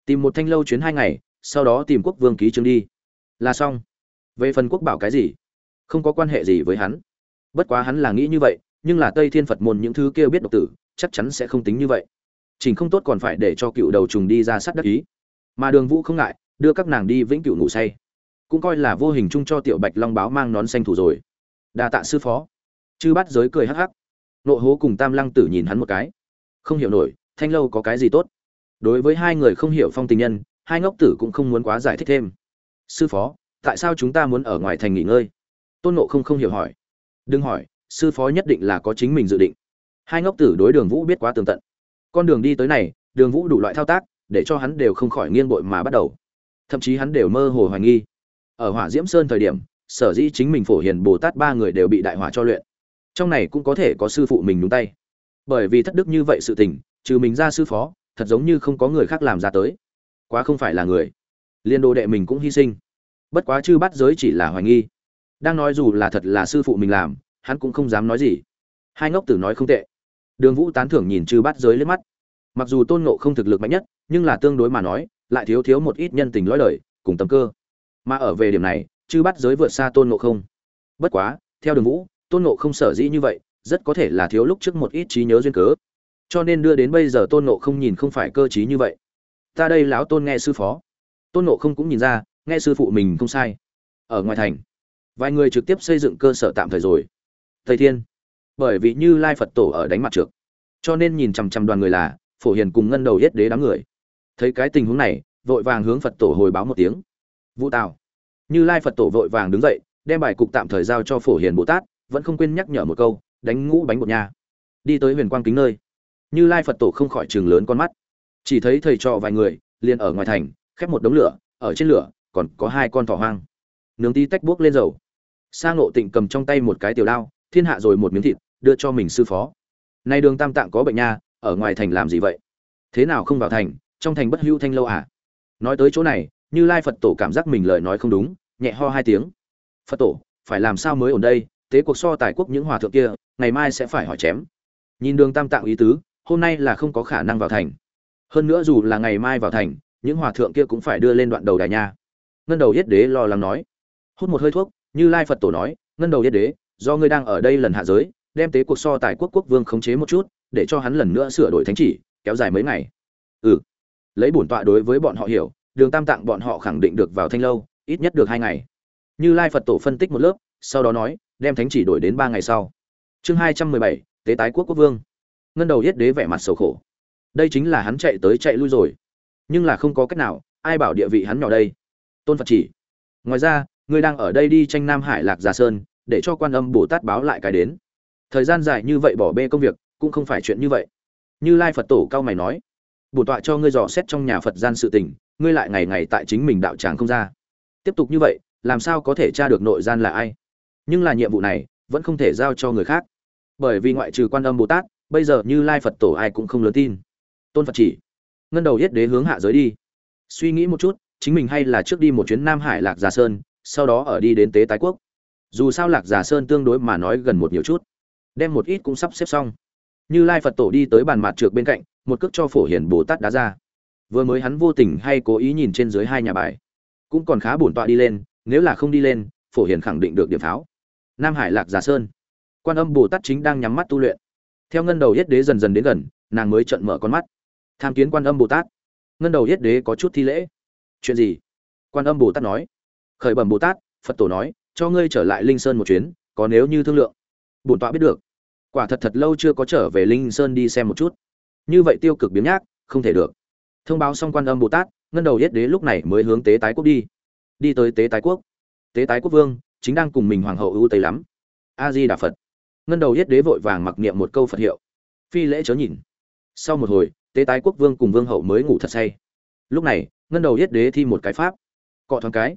Tìm một thanh lâu chuyến hai ngày, sau đó tìm quốc vương ký trương đi. Là xong. Về phần quốc bảo cái gì? Không có quan hệ gì với hắn. Bất quá hắn là nghĩ như vậy, nhưng là tây thiên phật môn những thứ kia biết độc tử, chắc chắn sẽ không tính như vậy. Chỉnh không tốt còn phải để cho cựu đầu trùng đi ra sát đắc ý. Mà đường vũ không ngại, đưa các nàng đi vĩnh cửu ngủ say. Cũng coi là vô hình chung cho tiểu bạch long báo mang nón xanh thủ rồi. Đa tạ sư phó. Chư bắt giới cười hắc hắc. Nộ hố cùng tam lăng tử nhìn hắn một cái không hiểu nổi, thanh lâu có cái gì tốt? Đối với hai người không hiểu phong tình nhân, hai ngốc tử cũng không muốn quá giải thích thêm. Sư phó, tại sao chúng ta muốn ở ngoài thành nghỉ ngơi? Tôn nộ không không hiểu hỏi. Đừng hỏi, sư phó nhất định là có chính mình dự định. Hai ngốc tử đối đường vũ biết quá tường tận. Con đường đi tới này, đường vũ đủ loại thao tác, để cho hắn đều không khỏi nghiêng bội mà bắt đầu. Thậm chí hắn đều mơ hồ hoài nghi. Ở hỏa diễm sơn thời điểm, sở dĩ chính mình phổ hiền bồ tát ba người đều bị đại hỏa cho luyện. Trong này cũng có thể có sư phụ mình nhúng tay bởi vì thất đức như vậy sự tình, trừ mình ra sư phó, thật giống như không có người khác làm ra tới. Quá không phải là người. Liên đồ đệ mình cũng hy sinh. Bất quá chư bắt giới chỉ là hoài nghi. Đang nói dù là thật là sư phụ mình làm, hắn cũng không dám nói gì. Hai ngốc tử nói không tệ. Đường vũ tán thưởng nhìn chư bắt giới lên mắt. Mặc dù tôn nộ không thực lực mạnh nhất, nhưng là tương đối mà nói, lại thiếu thiếu một ít nhân tình lõi lời cùng tầm cơ. Mà ở về điểm này, chư bắt giới vượt xa tôn nộ không. Bất quá, theo đường vũ, tôn nộ không sở dĩ như vậy rất có thể là thiếu lúc trước một ít trí nhớ duyên cớ. Cho nên đưa đến bây giờ tôn nộ không nhìn không phải cơ t như vậy. Ta đây lão tôn nghe sư phó. Tôn nộ không cũng nhìn ra, nghe sư phụ mình không sai. Ở ngoài thành, vài người trực tiếp xây dựng cơ sở tạm thời rồi. Thầy thiên, bởi vì như lai phật tổ ở đánh mặt trượt cho nên nhìn chằm chằm đoàn người là phổ hiền cùng ngân đầu yết đế đám người. Thấy cái tình huống này, vội vàng hướng phật tổ hồi báo một tiếng. Vũ tào, như lai phật tổ vội vàng đứng dậy, đem bài cục tạm thời giao cho phổ hiền bồ tát, vẫn không quên nhắc nhở một câu đánh ngũ bánh bột nha. Đi tới huyền quang kính nơi, như lai phật tổ không khỏi trường lớn con mắt. Chỉ thấy thầy trò vài người, liền ở ngoài thành, khép một đống lửa, ở trên lửa, còn có hai con thỏ hoang. Nướng tí tách buốc lên dầu. Sang ngộ tịnh cầm trong tay một cái tiểu đao, thiên hạ rồi một miếng thịt, đưa cho mình sư phó. Nay đường tam tạng có bệnh nha, ở ngoài thành làm gì vậy? Thế nào không vào thành, trong thành bất hữu thanh lâu à? Nói tới chỗ này, như lai phật tổ cảm giác mình lời nói không đúng, nhẹ ho hai tiếng. Phật tổ, phải làm sao mới ổn đây? Tế cuộc so tài quốc những hòa thượng kia, ngày mai sẽ phải hỏi chém. Nhìn đường tam tạng ý tứ, hôm nay là không có khả năng vào thành. Hơn nữa dù là ngày mai vào thành, những hòa thượng kia cũng phải đưa lên đoạn đầu đài nha. Ngân đầu yết đế lo lắng nói. Hút một hơi thuốc, như lai phật tổ nói, ngân đầu yết đế, do ngươi đang ở đây lần hạ giới, đem tế cuộc so tài quốc quốc vương khống chế một chút, để cho hắn lần nữa sửa đổi thánh chỉ, kéo dài mấy ngày. Ừ. Lấy bổn tọa đối với bọn họ hiểu, đường tam tạng bọn họ khẳng định được vào thanh lâu, ít nhất được hai ngày. Như lai phật tổ phân tích một lớp, sau đó nói đem thánh chỉ đổi đến ba ngày sau. Chương hai trăm mười bảy, tế tái quốc quốc vương. Ngân đầu yết đế vẻ mặt sầu khổ. Đây chính là hắn chạy tới chạy lui rồi. Nhưng là không có cách nào, ai bảo địa vị hắn nhỏ đây? Tôn phật chỉ. Ngoài ra ngươi đang ở đây đi tranh nam hải lạc già sơn, để cho quan âm bồ tát báo lại cái đến. Thời gian dài như vậy bỏ bê công việc, cũng không phải chuyện như vậy. Như lai phật tổ cao mày nói, bổn tọa cho ngươi dò xét trong nhà phật gian sự tình, ngươi lại ngày ngày tại chính mình đạo tràng không ra. Tiếp tục như vậy, làm sao có thể tra được nội gian là ai? Nhưng là nhiệm vụ này vẫn không thể giao cho người khác. Bởi vì ngoại trừ quan âm bồ tát, bây giờ như lai phật tổ ai cũng không lớn tin. Tôn phật chỉ ngân đầu yết đế hướng hạ giới đi. Suy nghĩ một chút, chính mình hay là trước đi một chuyến nam hải lạc già sơn, sau đó ở đi đến tế tái quốc. Dù sao lạc già sơn tương đối mà nói gần một nhiều chút. Đem một ít cũng sắp xếp xong. Như lai phật tổ đi tới bàn mặt trượt bên cạnh, một cước cho phổ hiền bồ tát đá ra. Vừa mới hắn vô tình hay cố ý nhìn trên dưới hai nhà bài. Cũng còn khá bổn tọa đi lên, nếu là không đi lên, phổ hiền khẳng định được điểm pháo nam hải lạc giả sơn. Quan âm bồ tát chính đang nhắm mắt tu luyện. Theo ngân đầu yết đế dần dần đến gần, nàng mới trận mở con mắt. Tham kiến quan âm bồ tát. Ngân đầu yết đế có chút thi lễ. Chuyện gì? Quan âm bồ tát nói. Khởi bẩm bồ tát, phật tổ nói, cho ngươi trở lại linh sơn một chuyến, có nếu như thương lượng. Bổn tọa biết được. Quả thật thật lâu chưa có trở về linh sơn đi xem một chút. Như vậy tiêu cực biếng nhác, không thể được. Thông báo xong quan âm bồ tát, ngân đầu yết đế lúc này mới hướng tế tái quốc đi. Đi tới tế tái quốc. Tế tái quốc vương chính đang cùng mình hoàng hậu ưu tây lắm. A di đà phật. Ngân đầu yết đế vội vàng mặc niệm một câu phật hiệu. Phi lễ chớ nhìn. Sau một hồi, tế tái quốc vương cùng vương hậu mới ngủ thật say. Lúc này, ngân đầu yết đế thi một cái pháp. Cọ thoáng cái,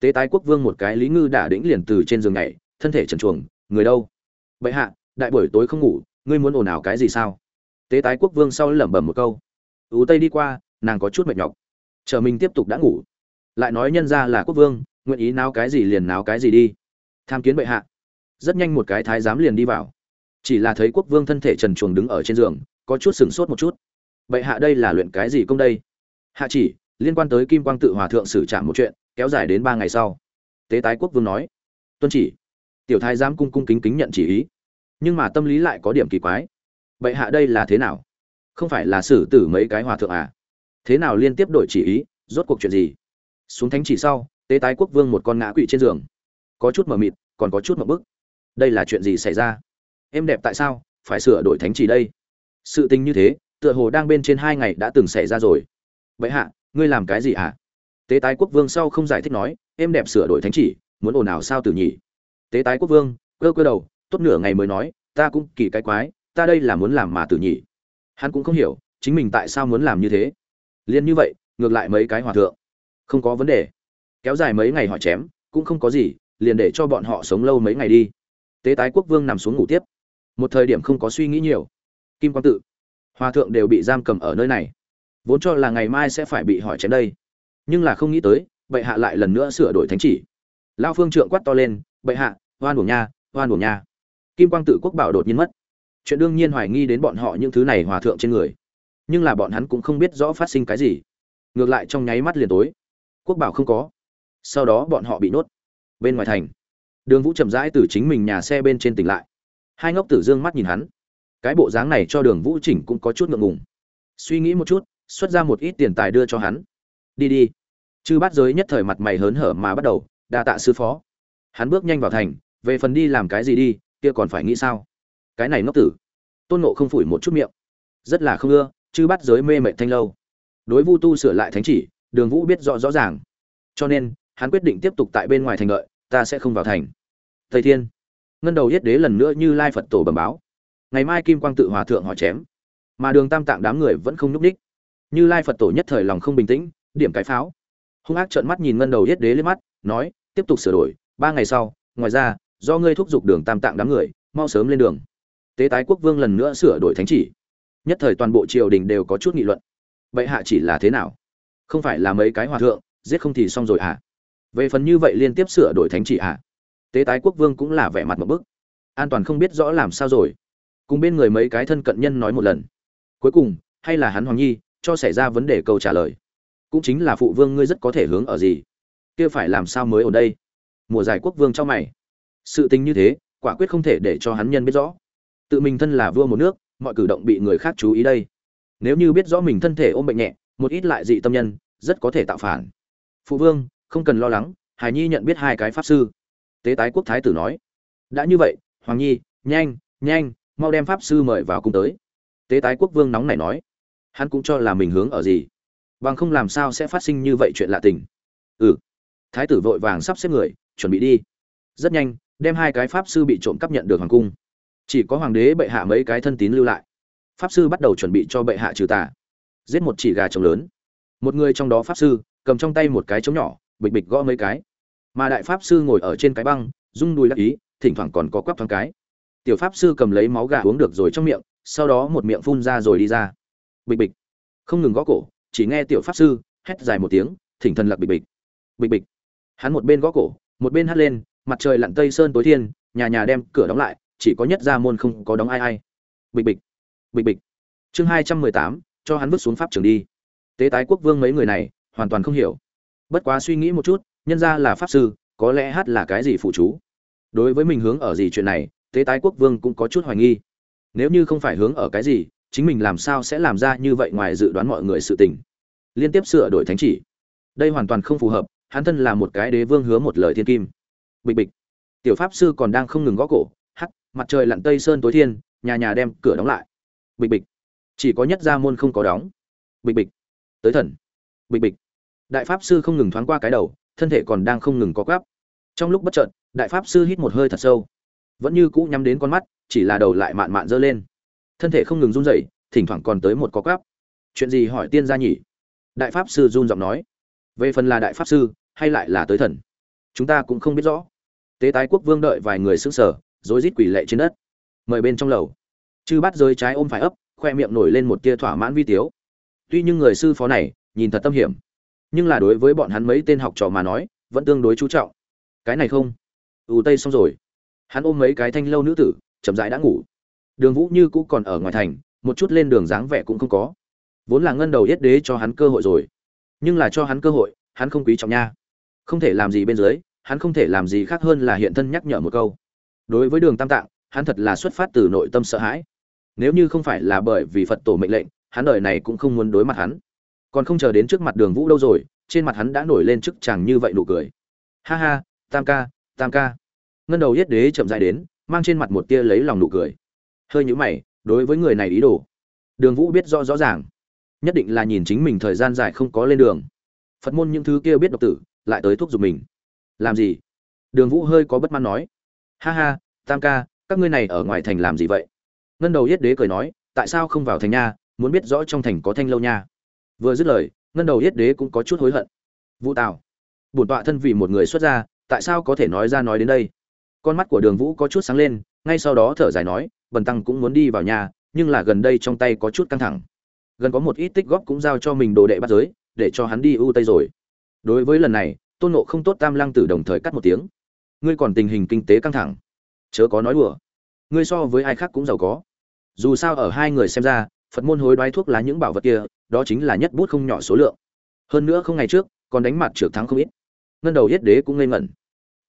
tế tái quốc vương một cái lý ngư đả đĩnh liền từ trên giường này thân thể trần chuồng người đâu? Bệ hạ, đại buổi tối không ngủ, ngươi muốn ồn ào cái gì sao? Tế tái quốc vương sau lẩm bẩm một câu. Ú tây đi qua, nàng có chút mệt nhọc. Chờ mình tiếp tục đã ngủ. Lại nói nhân ra là quốc vương nguyện ý náo cái gì liền náo cái gì đi. Tham kiến bệ hạ. Rất nhanh một cái thái giám liền đi vào. Chỉ là thấy quốc vương thân thể trần chuồng đứng ở trên giường, có chút sửng sốt một chút. Bệ hạ đây là luyện cái gì công đây? Hạ chỉ, liên quan tới kim quang tự hòa thượng xử trảm một chuyện, kéo dài đến ba ngày sau. Tế tái quốc vương nói. Tuân chỉ. Tiểu thái giám cung cung kính kính nhận chỉ ý. Nhưng mà tâm lý lại có điểm kỳ quái. Bệ hạ đây là thế nào? Không phải là xử tử mấy cái hòa thượng à? Thế nào liên tiếp đổi chỉ ý? Rốt cuộc chuyện gì? Xuống thánh chỉ sau tế tái quốc vương một con ngã quỵ trên giường. Có chút mờ mịt, còn có chút mờ bức. Đây là chuyện gì xảy ra? Em đẹp tại sao phải sửa đổi thánh chỉ đây? Sự tình như thế, tựa hồ đang bên trên hai ngày đã từng xảy ra rồi. Vậy hạ, ngươi làm cái gì ạ? À? tế tái quốc vương sau không giải thích nói, em đẹp sửa đổi thánh chỉ, muốn ồn ào sao tử nhỉ? Tế tái quốc vương cơ cơ đầu, tốt nửa ngày mới nói, ta cũng kỳ cái quái, ta đây là muốn làm mà tử nhỉ? Hắn cũng không hiểu, chính mình tại sao muốn làm như thế? Liên như vậy, ngược lại mấy cái hòa thượng. Không có vấn đề kéo dài mấy ngày họ chém, cũng không có gì, liền để cho bọn họ sống lâu mấy ngày đi. Tế tái quốc vương nằm xuống ngủ tiếp. Một thời điểm không có suy nghĩ nhiều. Kim quang tự, hòa thượng đều bị giam cầm ở nơi này. Vốn cho là ngày mai sẽ phải bị hỏi chém đây. Nhưng là không nghĩ tới, bệ hạ lại lần nữa sửa đổi thánh chỉ. Lao phương trượng quát to lên, bệ hạ, oan buồng nha, oan buồng nha. Kim quang tự quốc bảo đột nhiên mất. Chuyện đương nhiên hoài nghi đến bọn họ những thứ này hòa thượng trên người. Nhưng là bọn hắn cũng không biết rõ phát sinh cái gì. Ngược lại trong nháy mắt liền tối. Quốc bảo không có sau đó bọn họ bị nuốt bên ngoài thành. Đường vũ chậm rãi từ chính mình nhà xe bên trên tỉnh lại. Hai ngốc tử dương mắt nhìn hắn. Cái bộ dáng này cho đường vũ chỉnh cũng có chút ngượng ngùng. Suy nghĩ một chút, xuất ra một ít tiền tài đưa cho hắn. Đi đi. Chư bát giới nhất thời mặt mày hớn hở mà bắt đầu, đa tạ sư phó. Hắn bước nhanh vào thành, về phần đi làm cái gì đi, kia còn phải nghĩ sao? Cái này ngốc tử. Tôn nộ không phủi một chút miệng. Rất là không ưa, chư bát giới mê mệt thanh lâu. Đối vu tu sửa lại thánh chỉ, đường vũ biết rõ rõ ràng. Cho nên hắn quyết định tiếp tục tại bên ngoài thành lợi ta sẽ không vào thành. Thầy thiên, ngân đầu yết đế lần nữa như lai phật tổ bẩm báo. Ngày mai kim quang tự hòa thượng họ chém. Mà đường tam tạng đám người vẫn không nhúc ních như lai phật tổ nhất thời lòng không bình tĩnh, điểm cái pháo. Hung ác trợn mắt nhìn ngân đầu yết đế lên mắt, nói, tiếp tục sửa đổi, ba ngày sau, ngoài ra, do ngươi thúc giục đường tam tạng đám người, mau sớm lên đường. Tế tái quốc vương lần nữa sửa đổi thánh chỉ. Nhất thời toàn bộ triều đình đều có chút nghị luận. Vậy hạ chỉ là thế nào? Không phải là mấy cái hòa thượng, giết không thì xong rồi à về phần như vậy liên tiếp sửa đổi thánh chỉ à tế tái quốc vương cũng là vẻ mặt một bức. An toàn không biết rõ làm sao rồi. Cùng bên người mấy cái thân cận nhân nói một lần. Cuối cùng, hay là hắn hoàng nhi, cho xảy ra vấn đề câu trả lời. Cũng chính là phụ vương ngươi rất có thể hướng ở gì. Kia phải làm sao mới ở đây? Mùa giải quốc vương cho mày. Sự tình như thế, quả quyết không thể để cho hắn nhân biết rõ. Tự mình thân là vua một nước, mọi cử động bị người khác chú ý đây. Nếu như biết rõ mình thân thể ôm bệnh nhẹ, một ít lại dị tâm nhân, rất có thể tạo phản. Phụ vương không cần lo lắng, hải nhi nhận biết hai cái pháp sư. Tế tái quốc thái tử nói, đã như vậy, hoàng nhi, nhanh nhanh, mau đem pháp sư mời vào cung tới. Tế tái quốc vương nóng này nói, hắn cũng cho là mình hướng ở gì? Bằng không làm sao sẽ phát sinh như vậy chuyện lạ tình? Ừ. Thái tử vội vàng sắp xếp người, chuẩn bị đi. Rất nhanh, đem hai cái pháp sư bị trộm cắp nhận được hoàng cung. Chỉ có hoàng đế bệ hạ mấy cái thân tín lưu lại. Pháp sư bắt đầu chuẩn bị cho bệ hạ trừ tà. Giết một chỉ gà trống lớn. Một người trong đó pháp sư, cầm trong tay một cái trống nhỏ bịch bịch gõ mấy cái. Mà đại pháp sư ngồi ở trên cái băng, rung đùi đắc ý, thỉnh thoảng còn có quắp thoáng cái. Tiểu pháp sư cầm lấy máu gà uống được rồi trong miệng, sau đó một miệng phun ra rồi đi ra. Bịch bịch. Không ngừng gõ cổ, chỉ nghe tiểu pháp sư hét dài một tiếng, thỉnh thần lặc bịch bịch. Bịch bịch. Hắn một bên gõ cổ, một bên hắt lên, mặt trời lặn tây sơn tối thiên, nhà nhà đem cửa đóng lại, chỉ có nhất ra môn không có đóng ai ai. Bịch bịch. Bịch bịch. Chương hai trăm mười tám, cho hắn vứt xuống pháp trường đi. Tế tái quốc vương mấy người này, hoàn toàn không hiểu bất quá suy nghĩ một chút, nhân ra là pháp sư, có lẽ hát là cái gì phụ chú? Đối với mình hướng ở gì chuyện này tế tái quốc vương cũng có chút hoài nghi. Nếu như không phải hướng ở cái gì, chính mình làm sao sẽ làm ra như vậy ngoài dự đoán mọi người sự tình? Liên tiếp sửa đổi thánh chỉ. Đây hoàn toàn không phù hợp, hắn thân là một cái đế vương hứa một lời thiên kim. Bịch bịch. Tiểu pháp sư còn đang không ngừng gõ cổ, hắc, mặt trời lặn tây sơn tối thiên, nhà nhà đem cửa đóng lại. Bịch bịch. Chỉ có nhất gia môn không có đóng. Bịch bịch. Tới thần. Bịch bịch đại pháp sư không ngừng thoáng qua cái đầu, thân thể còn đang không ngừng có gắp trong lúc bất chợt, đại pháp sư hít một hơi thật sâu. Vẫn như cũ nhắm đến con mắt, chỉ là đầu lại mạn mạn dơ lên. Thân thể không ngừng run rẩy, thỉnh thoảng còn tới một có gắp chuyện gì hỏi tiên gia nhỉ? Đại pháp sư run giọng nói. Về phần là đại pháp sư, hay lại là tới thần? Chúng ta cũng không biết rõ. Tế tái quốc vương đợi vài người xứng sở rối rít quỷ lệ trên đất. Mời bên trong lầu. Chư bắt rơi trái ôm phải ấp, khoe miệng nổi lên một tia thỏa mãn vi tiếu. Tuy nhưng người sư phó này, nhìn thật tâm hiểm nhưng là đối với bọn hắn mấy tên học trò mà nói, vẫn tương đối chú trọng. Cái này không? Ù tây xong rồi. Hắn ôm mấy cái thanh lâu nữ tử, chậm rãi đã ngủ. Đường vũ như cũ còn ở ngoài thành, một chút lên đường dáng vẻ cũng không có. Vốn là ngân đầu yết đế cho hắn cơ hội rồi. Nhưng là cho hắn cơ hội, hắn không quý trọng nha. Không thể làm gì bên dưới, hắn không thể làm gì khác hơn là hiện thân nhắc nhở một câu. Đối với đường tam tạng, hắn thật là xuất phát từ nội tâm sợ hãi. Nếu như không phải là bởi vì phật tổ mệnh lệnh, hắn đời này cũng không muốn đối mặt hắn còn không chờ đến trước mặt đường vũ đâu rồi, trên mặt hắn đã nổi lên chức chàng như vậy nụ cười. Ha ha, tam ca tam ca. Ngân đầu yết đế chậm dài đến, mang trên mặt một tia lấy lòng nụ cười. Hơi nhũ mày, đối với người này ý đồ. Đường vũ biết rõ rõ ràng. Nhất định là nhìn chính mình thời gian dài không có lên đường. Phật môn những thứ kia biết độc tử, lại tới thuốc giục mình. Làm gì? Đường vũ hơi có bất mãn nói. Ha ha, tam ca, các ngươi này ở ngoài thành làm gì vậy? Ngân đầu yết đế cười nói, tại sao không vào thành nha, muốn biết rõ trong thành có thanh lâu nha vừa dứt lời, ngân đầu yết đế cũng có chút hối hận. Vũ tào, bổn tọa thân vì một người xuất gia, tại sao có thể nói ra nói đến đây? Con mắt của đường vũ có chút sáng lên, ngay sau đó thở dài nói, bần tăng cũng muốn đi vào nhà, nhưng là gần đây trong tay có chút căng thẳng. Gần có một ít tích góp cũng giao cho mình đồ đệ bắt giới, để cho hắn đi ưu tây rồi. Đối với lần này, tôn nộ không tốt tam lăng tử đồng thời cắt một tiếng. Ngươi còn tình hình kinh tế căng thẳng. Chớ có nói đùa. Ngươi so với ai khác cũng giàu có. Dù sao ở hai người xem ra, phật môn hối đoái thuốc lá những bảo vật kia đó chính là nhất bút không nhỏ số lượng. Hơn nữa không ngày trước, còn đánh mặt trượt thắng không ít. Ngân đầu yết đế cũng ngây ngẩn.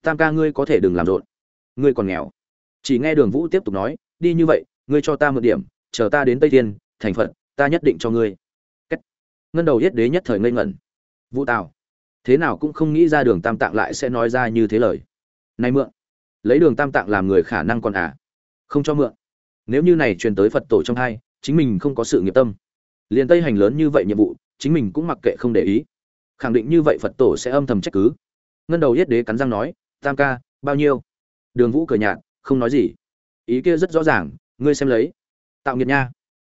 Tam ca ngươi có thể đừng làm rộn. Ngươi còn nghèo. Chỉ nghe đường vũ tiếp tục nói, đi như vậy, ngươi cho ta một điểm, chờ ta đến tây thiên, thành phật, ta nhất định cho ngươi. Cách. ngân đầu yết đế nhất thời ngây ngẩn. Vũ tào. Thế nào cũng không nghĩ ra đường tam tạng lại sẽ nói ra như thế lời. Này mượn. Lấy đường tam tạng làm người khả năng còn à. Không cho mượn. Nếu như này truyền tới phật tổ trong hai, chính mình không có sự nghiệp tâm liền tây hành lớn như vậy nhiệm vụ, chính mình cũng mặc kệ không để ý. Khẳng định như vậy phật tổ sẽ âm thầm trách cứ. Ngân đầu yết đế cắn răng nói, tam ca, bao nhiêu? Đường vũ cười nhạt, không nói gì. Ý kia rất rõ ràng, ngươi xem lấy. Tạo nghiệt nha.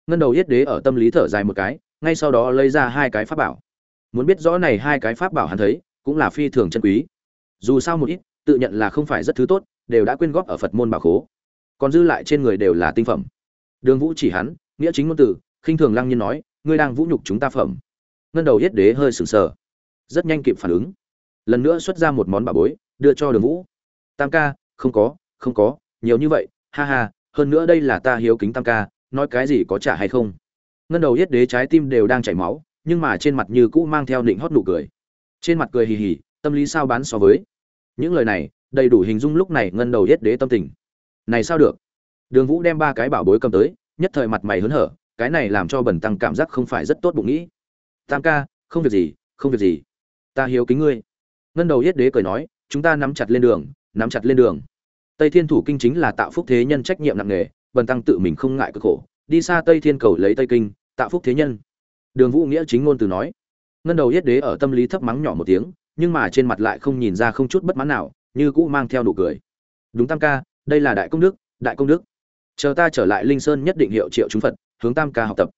Ngân đầu yết đế ở tâm lý thở dài một cái, ngay sau đó lấy ra hai cái pháp bảo. Muốn biết rõ này hai cái pháp bảo hắn thấy, cũng là phi thường chân quý. Dù sao một ít, tự nhận là không phải rất thứ tốt, đều đã quyên góp ở phật môn bảo khố. Còn dư lại trên người đều là tinh phẩm. Đường vũ chỉ hắn, nghĩa chính ngôn từ, khinh thường lăng nhiên nói ngươi đang vũ nhục chúng ta phẩm. Ngân đầu yết đế hơi sừng sờ. Rất nhanh kịp phản ứng. Lần nữa xuất ra một món bảo bối, đưa cho đường vũ. Tam ca, không có không có, nhiều như vậy, ha ha, hơn nữa đây là ta hiếu kính tam ca, nói cái gì có trả hay không? Ngân đầu yết đế trái tim đều đang chảy máu, nhưng mà trên mặt như cũ mang theo định hót nụ cười. Trên mặt cười hì hì, tâm lý sao bán so với. Những lời này, đầy đủ hình dung lúc này ngân đầu yết đế tâm tình. Này sao được? Đường vũ đem ba cái bảo bối cầm tới, nhất thời mặt mày hớn hở cái này làm cho bẩn tăng cảm giác không phải rất tốt bụng nghĩ. Tam ca, không việc gì, không việc gì. Ta hiếu kính ngươi. Ngân đầu yết đế cười nói, chúng ta nắm chặt lên đường, nắm chặt lên đường. Tây thiên thủ kinh chính là tạo phúc thế nhân trách nhiệm nặng nề, bần tăng tự mình không ngại cực khổ. Đi xa tây thiên cầu lấy tây kinh, tạo phúc thế nhân. Đường vũ nghĩa chính ngôn từ nói. Ngân đầu yết đế ở tâm lý thấp mắng nhỏ một tiếng, nhưng mà trên mặt lại không nhìn ra không chút bất mãn nào, như cũ mang theo nụ cười. Đúng tam ca, đây là đại công đức, đại công đức. Chờ ta trở lại linh sơn nhất định hiệu triệu chúng phật hướng tam ca học tập.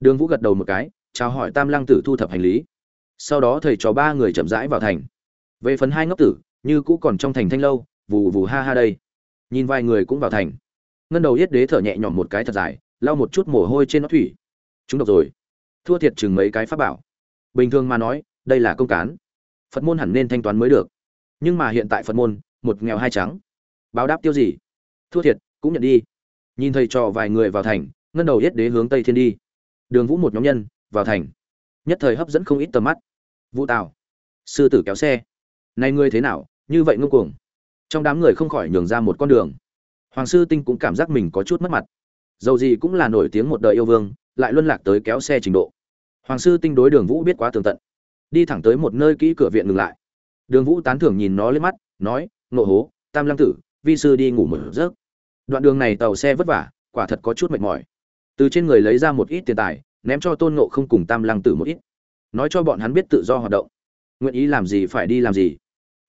Đường vũ gật đầu một cái, chào hỏi tam lăng tử thu thập hành lý. Sau đó thầy trò ba người chậm rãi vào thành. Về phần hai ngốc tử, như cũ còn trong thành thanh lâu, vù vù ha ha đây. Nhìn vài người cũng vào thành. Ngân đầu yết đế thở nhẹ nhõm một cái thật dài, lau một chút mồ hôi trên nó thủy. Chúng độc rồi. Thua thiệt chừng mấy cái pháp bảo. Bình thường mà nói, đây là công cán. Phật môn hẳn nên thanh toán mới được. Nhưng mà hiện tại phật môn, một nghèo hai trắng. Báo đáp tiêu gì? Thua thiệt, cũng nhận đi. Nhìn thầy trò vài người vào thành ngân đầu yết đế hướng tây thiên đi. Đường vũ một nhóm nhân, vào thành. Nhất thời hấp dẫn không ít tầm mắt. Vũ tào, sư tử kéo xe. Này ngươi thế nào, như vậy ngông cuồng? Trong đám người không khỏi nhường ra một con đường. Hoàng sư tinh cũng cảm giác mình có chút mất mặt. Dầu gì cũng là nổi tiếng một đời yêu vương, lại luân lạc tới kéo xe trình độ. Hoàng sư tinh đối đường vũ biết quá tường tận. Đi thẳng tới một nơi kỹ cửa viện ngừng lại. Đường vũ tán thưởng nhìn nó lên mắt, nói nộ hố, tam lăng tử, vi sư đi ngủ một giấc. Đoạn đường này tàu xe vất vả, quả thật có chút mệt mỏi từ trên người lấy ra một ít tiền tài, ném cho tôn ngộ không cùng tam lăng tử một ít. Nói cho bọn hắn biết tự do hoạt động. Nguyện ý làm gì phải đi làm gì.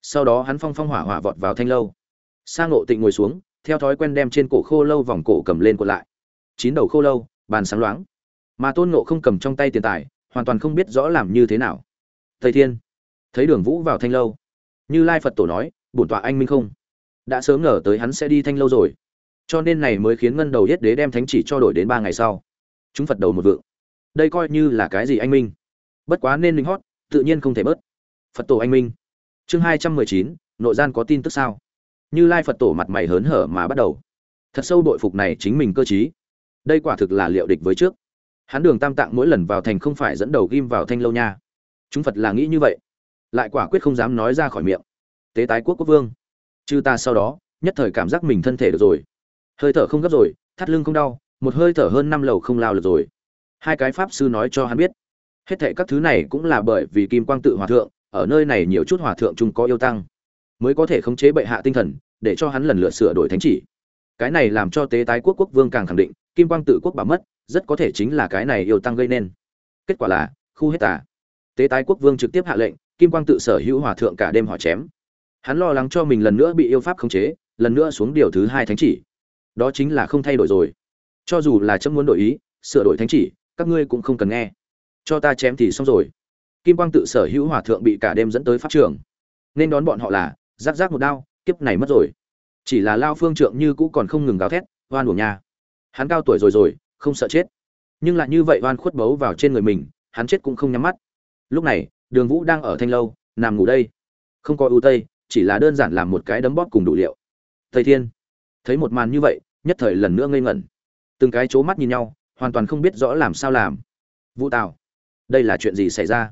Sau đó hắn phong phong hỏa hỏa vọt vào thanh lâu. Sang ngộ tịnh ngồi xuống, theo thói quen đem trên cổ khô lâu vòng cổ cầm lên cuộn lại. Chín đầu khô lâu, bàn sáng loáng. Mà tôn ngộ không cầm trong tay tiền tài, hoàn toàn không biết rõ làm như thế nào. Thầy thiên, thấy đường vũ vào thanh lâu. Như lai phật tổ nói, bổn tọa anh minh không? Đã sớm ngờ tới hắn sẽ đi thanh lâu rồi cho nên này mới khiến ngân đầu yết đế đem thánh chỉ cho đổi đến ba ngày sau. Chúng phật đầu một vượng. Đây coi như là cái gì anh minh? Bất quá nên linh hót, tự nhiên không thể bớt. Phật tổ anh minh. Chương hai trăm mười chín, nội gian có tin tức sao? Như lai phật tổ mặt mày hớn hở mà bắt đầu. Thật sâu đội phục này chính mình cơ t đây quả thực là liệu địch với trước. Hắn đường tam tạng mỗi lần vào thành không phải dẫn đầu ghim vào thanh lâu nha. Chúng phật là nghĩ như vậy. Lại quả quyết không dám nói ra khỏi miệng. Tế tái quốc quốc vương. Chư ta sau đó, nhất thời cảm giác mình thân thể được rồi hơi thở không gấp rồi, thắt lưng không đau, một hơi thở hơn năm lầu không lao được rồi. Hai cái pháp sư nói cho hắn biết. Hết thệ các thứ này cũng là bởi vì kim quang tự hòa thượng, ở nơi này nhiều chút hòa thượng chung có yêu tăng, mới có thể khống chế bệ hạ tinh thần, để cho hắn lần lượt sửa đổi thánh chỉ. Cái này làm cho tế tái quốc quốc vương càng khẳng định, kim quang tự quốc bảo mất, rất có thể chính là cái này yêu tăng gây nên. Kết quả là, khu hết tà. Tế tái quốc vương trực tiếp hạ lệnh, kim quang tự sở hữu hòa thượng cả đêm họ chém. Hắn lo lắng cho mình lần nữa bị yêu pháp khống chế, lần nữa xuống điều thứ hai thánh chỉ đó chính là không thay đổi rồi. Cho dù là chấm muốn đổi ý, sửa đổi thánh chỉ, các ngươi cũng không cần nghe. Cho ta chém thì xong rồi. Kim quang tự sở hữu hòa thượng bị cả đêm dẫn tới pháp trường. Nên đón bọn họ là giáp giáp một đao, kiếp này mất rồi. Chỉ là lao phương trượng như cũ còn không ngừng gào thét, oan uổng nhà. hắn cao tuổi rồi rồi, không sợ chết. Nhưng lại như vậy oan khuất bấu vào trên người mình, hắn chết cũng không nhắm mắt. Lúc này, đường vũ đang ở thanh lâu, nằm ngủ đây. Không có ưu tây, chỉ là đơn giản làm một cái đấm bóp cùng đủ liệu. Thầy thiên, thấy một màn như vậy nhất thời lần nữa ngây ngẩn. Từng cái c mắt nhìn nhau, hoàn toàn không biết rõ làm sao làm. Vũ tào, đây là chuyện gì xảy ra?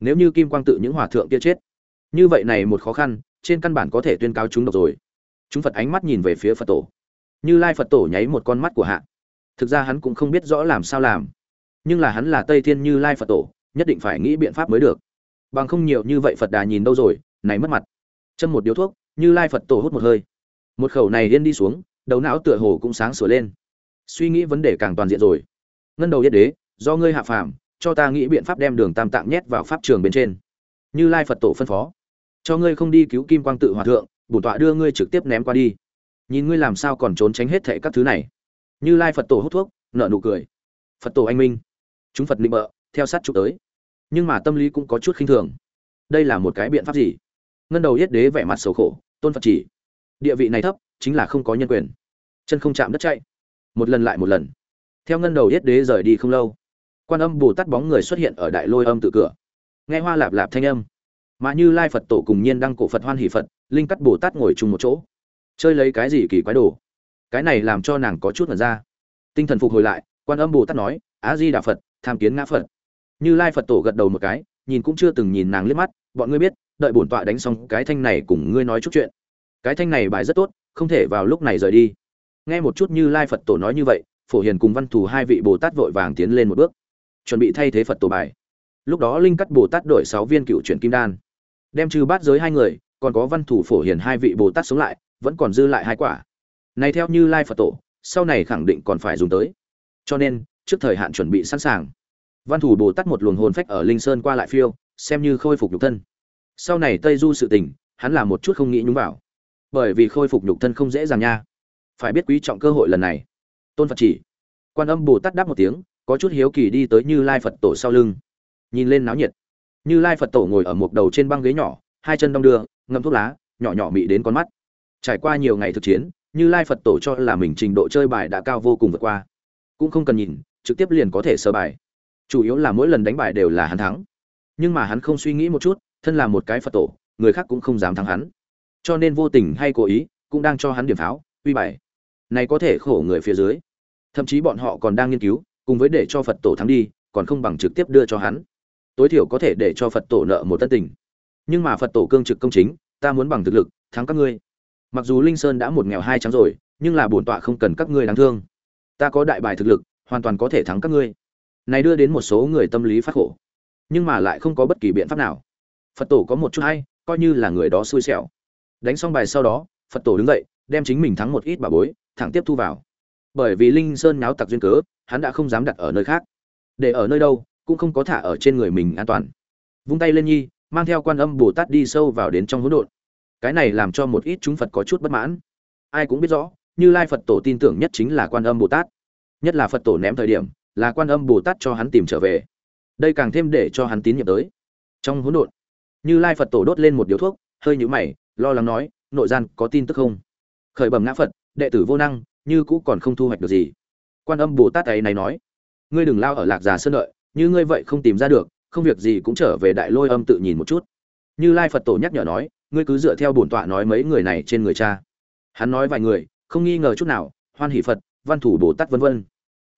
Nếu như kim quang tự những hòa thượng kia chết, như vậy này một khó khăn, trên căn bản có thể tuyên cáo chúng độc rồi. Chúng phật ánh mắt nhìn về phía phật tổ. Như lai phật tổ nháy một con mắt của hạ. Thực ra hắn cũng không biết rõ làm sao làm. Nhưng là hắn là tây thiên như lai phật tổ, nhất định phải nghĩ biện pháp mới được. Bằng không nhiều như vậy phật đà nhìn đâu rồi, này mất mặt. Châm một điếu thuốc, như lai phật tổ hút một hơi. Một khẩu này điên đi xuống đầu não tựa hồ cũng sáng sủa lên. Suy nghĩ vấn đề càng toàn diện rồi. Ngân đầu yết đế, do ngươi hạ phàm, cho ta nghĩ biện pháp đem đường tam tạng nhét vào pháp trường bên trên. Như lai phật tổ phân phó. Cho ngươi không đi cứu kim quang tự hòa thượng bổn tọa đưa ngươi trực tiếp ném qua đi. Nhìn ngươi làm sao còn trốn tránh hết thệ các thứ này. Như lai phật tổ hút thuốc nợ nụ cười. Phật tổ anh minh. Chúng phật định bợ, theo sát chụp tới. Nhưng mà tâm lý cũng có chút khinh thường. Đây là một cái biện pháp gì? Ngân đầu yết đế vẻ mặt xấu khổ, tôn phật chỉ. Địa vị này thấp, chính là không có nhân quyền chân không chạm đất chạy. Một lần lại một lần. Theo ngân đầu yết đế rời đi không lâu, quan âm bồ tát bóng người xuất hiện ở đại lôi âm tự cửa. Nghe hoa lạp lạp thanh âm. Mà như lai phật tổ cùng nhiên đăng cổ phật hoan hỷ phật, linh cắt bồ tát ngồi chung một chỗ. Chơi lấy cái gì kỳ quái đồ? Cái này làm cho nàng có chút mật ra. Tinh thần phục hồi lại, quan âm bồ tát nói á di đà phật, tham kiến ngã phật. Như lai phật tổ gật đầu một cái, nhìn cũng chưa từng nhìn nàng liếc mắt, bọn ngươi biết, đợi bổn tọa đánh xong cái thanh này cùng ngươi nói chút chuyện. Cái thanh này bài rất tốt, không thể vào lúc này rời đi nghe một chút như lai phật tổ nói như vậy, phổ hiền cùng văn thù hai vị bồ tát vội vàng tiến lên một bước, chuẩn bị thay thế phật tổ bài. Lúc đó linh cắt bồ tát đổi sáu viên cựu chuyển kim đan, đem trừ bát giới hai người, còn có văn thủ phổ hiền hai vị bồ tát sống lại, vẫn còn dư lại hai quả. Này theo như lai phật tổ, sau này khẳng định còn phải dùng tới. Cho nên, trước thời hạn chuẩn bị sẵn sàng. Văn thủ bồ tát một luồng hồn phách ở linh sơn qua lại phiêu, xem như khôi phục nhục thân. Sau này tây du sự tình, hắn làm một chút không nghĩ nhúng vào. Bởi vì khôi phục nhục thân không dễ dàng nha phải biết quý trọng cơ hội lần này. Tôn phật chỉ. Quan âm bồ tát đáp một tiếng, có chút hiếu kỳ đi tới như lai phật tổ sau lưng. Nhìn lên náo nhiệt. Như lai phật tổ ngồi ở một đầu trên băng ghế nhỏ, hai chân đong đưa ngâm thuốc lá, nhỏ nhỏ mị đến con mắt. Trải qua nhiều ngày thực chiến, như lai phật tổ cho là mình trình độ chơi bài đã cao vô cùng vượt qua. Cũng không cần nhìn, trực tiếp liền có thể sơ bài. Chủ yếu là mỗi lần đánh bài đều là hắn thắng. Nhưng mà hắn không suy nghĩ một chút, thân là một cái phật tổ, người khác cũng không dám thắng hắn. Cho nên vô tình hay cố ý, cũng đang cho hắn điểm pháo, uy bài này có thể khổ người phía dưới. Thậm chí bọn họ còn đang nghiên cứu, cùng với để cho phật tổ thắng đi, còn không bằng trực tiếp đưa cho hắn. Tối thiểu có thể để cho phật tổ nợ một tân tình. Nhưng mà phật tổ cương trực công chính, ta muốn bằng thực lực, thắng các ngươi. Mặc dù linh sơn đã một nghèo hai trắng rồi, nhưng là bổn tọa không cần các ngươi đáng thương. Ta có đại bài thực lực, hoàn toàn có thể thắng các ngươi. Này đưa đến một số người tâm lý phát khổ. Nhưng mà lại không có bất kỳ biện pháp nào. Phật tổ có một chút hay, coi như là người đó xui xẻo. Đánh xong bài sau đó, phật tổ đứng dậy đem chính mình thắng một ít bà bối, thẳng tiếp thu vào. Bởi vì linh sơn náo tặc duyên cớ, hắn đã không dám đặt ở nơi khác. Để ở nơi đâu, cũng không có thả ở trên người mình an toàn. Vung tay lên nhi, mang theo quan âm bồ tát đi sâu vào đến trong hỗn độn. Cái này làm cho một ít chúng phật có chút bất mãn. Ai cũng biết rõ, như lai phật tổ tin tưởng nhất chính là quan âm bồ tát. Nhất là phật tổ ném thời điểm, là quan âm bồ tát cho hắn tìm trở về. Đây càng thêm để cho hắn tín nhiệm tới. Trong hỗn độn, như lai phật tổ đốt lên một điếu thuốc, hơi nhũ mày, lo lắng nói, nội gian có tin tức không? Khởi bẩm ngã phật, đệ tử vô năng, như cũ còn không thu hoạch được gì. Quan âm bồ tát ấy này nói, ngươi đừng lao ở lạc già sơn đợi, như ngươi vậy không tìm ra được, không việc gì cũng trở về đại lôi âm tự nhìn một chút. Như lai phật tổ nhắc nhở nói, ngươi cứ dựa theo bổn tọa nói mấy người này trên người cha. Hắn nói vài người, không nghi ngờ chút nào, hoan hỷ phật, văn thủ bồ tát vân vân.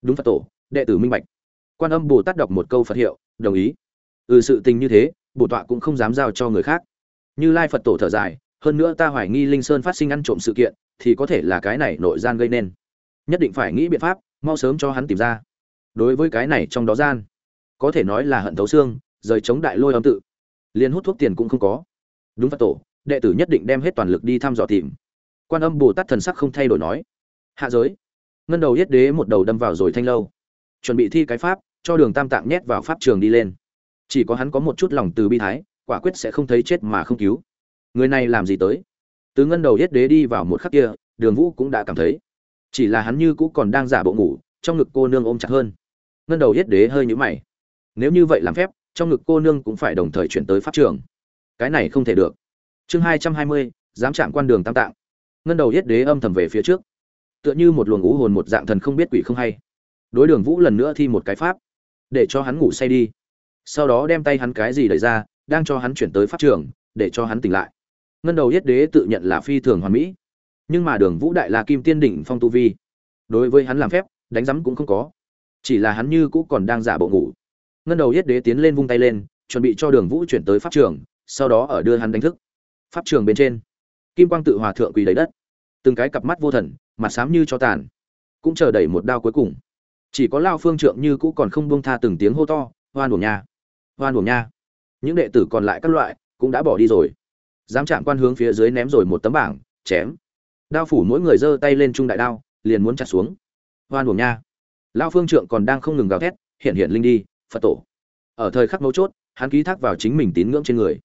Đúng phật tổ, đệ tử minh bạch. Quan âm bồ tát đọc một câu phật hiệu, đồng ý. Ừ sự tình như thế, bổn tọa cũng không dám giao cho người khác. Như lai phật tổ thở dài hơn nữa ta hoài nghi linh sơn phát sinh ăn trộm sự kiện, thì có thể là cái này nội gian gây nên. Nhất định phải nghĩ biện pháp, mau sớm cho hắn tìm ra. Đối với cái này trong đó gian, có thể nói là hận thấu xương, rời chống đại lôi âm tự. Liền hút thuốc tiền cũng không có. Đúng phật tổ, đệ tử nhất định đem hết toàn lực đi thăm dò tìm. Quan âm bồ tát thần sắc không thay đổi nói, hạ giới. Ngân đầu yết đế một đầu đâm vào rồi thanh lâu. Chuẩn bị thi cái pháp, cho đường tam tạng nhét vào pháp trường đi lên. Chỉ có hắn có một chút lòng từ bi thái, quả quyết sẽ không thấy chết mà không cứu người này làm gì tới? Từ ngân đầu yết đế đi vào một khắc kia, đường vũ cũng đã cảm thấy. Chỉ là hắn như cũ còn đang giả bộ ngủ, trong ngực cô nương ôm chặt hơn. Ngân đầu yết đế hơi nhũ mày. Nếu như vậy làm phép, trong ngực cô nương cũng phải đồng thời chuyển tới pháp trường. Cái này không thể được. Chương hai trăm hai mươi, dám chạm quan đường tam tạng. Ngân đầu yết đế âm thầm về phía trước. Tựa như một luồng ngũ hồn một dạng thần không biết quỷ không hay. Đối đường vũ lần nữa thi một cái pháp. Để cho hắn ngủ say đi. Sau đó đem tay hắn cái gì đẩy ra, đang cho hắn chuyển tới pháp trường, để cho hắn tỉnh lại ngân đầu yết đế tự nhận là phi thường hoàn mỹ. Nhưng mà đường vũ đại là kim tiên đỉnh phong tu vi. Đối với hắn làm phép, đánh rắm cũng không có. Chỉ là hắn như cũ còn đang giả bộ ngủ. Ngân đầu yết đế tiến lên vung tay lên, chuẩn bị cho đường vũ chuyển tới pháp trường, sau đó ở đưa hắn đánh thức. Pháp trường bên trên, kim quang tự hòa thượng quỳ lấy đất. Từng cái cặp mắt vô thần, mặt xám như cho tàn. Cũng chờ đẩy một đao cuối cùng. Chỉ có lao phương trượng như cũ còn không buông tha từng tiếng hô to, hoan buồng nha! Hoan buồng nha! Những đệ tử còn lại các loại cũng đã bỏ đi rồi dám chạm quan hướng phía dưới ném rồi một tấm bảng, chém. Đao phủ mỗi người giơ tay lên trung đại đao, liền muốn chặt xuống. Hoan hồn nha. Lao phương trượng còn đang không ngừng gào thét, hiện hiện linh đi, phật tổ. Ở thời khắc mấu chốt, hắn ký thác vào chính mình tín ngưỡng trên người.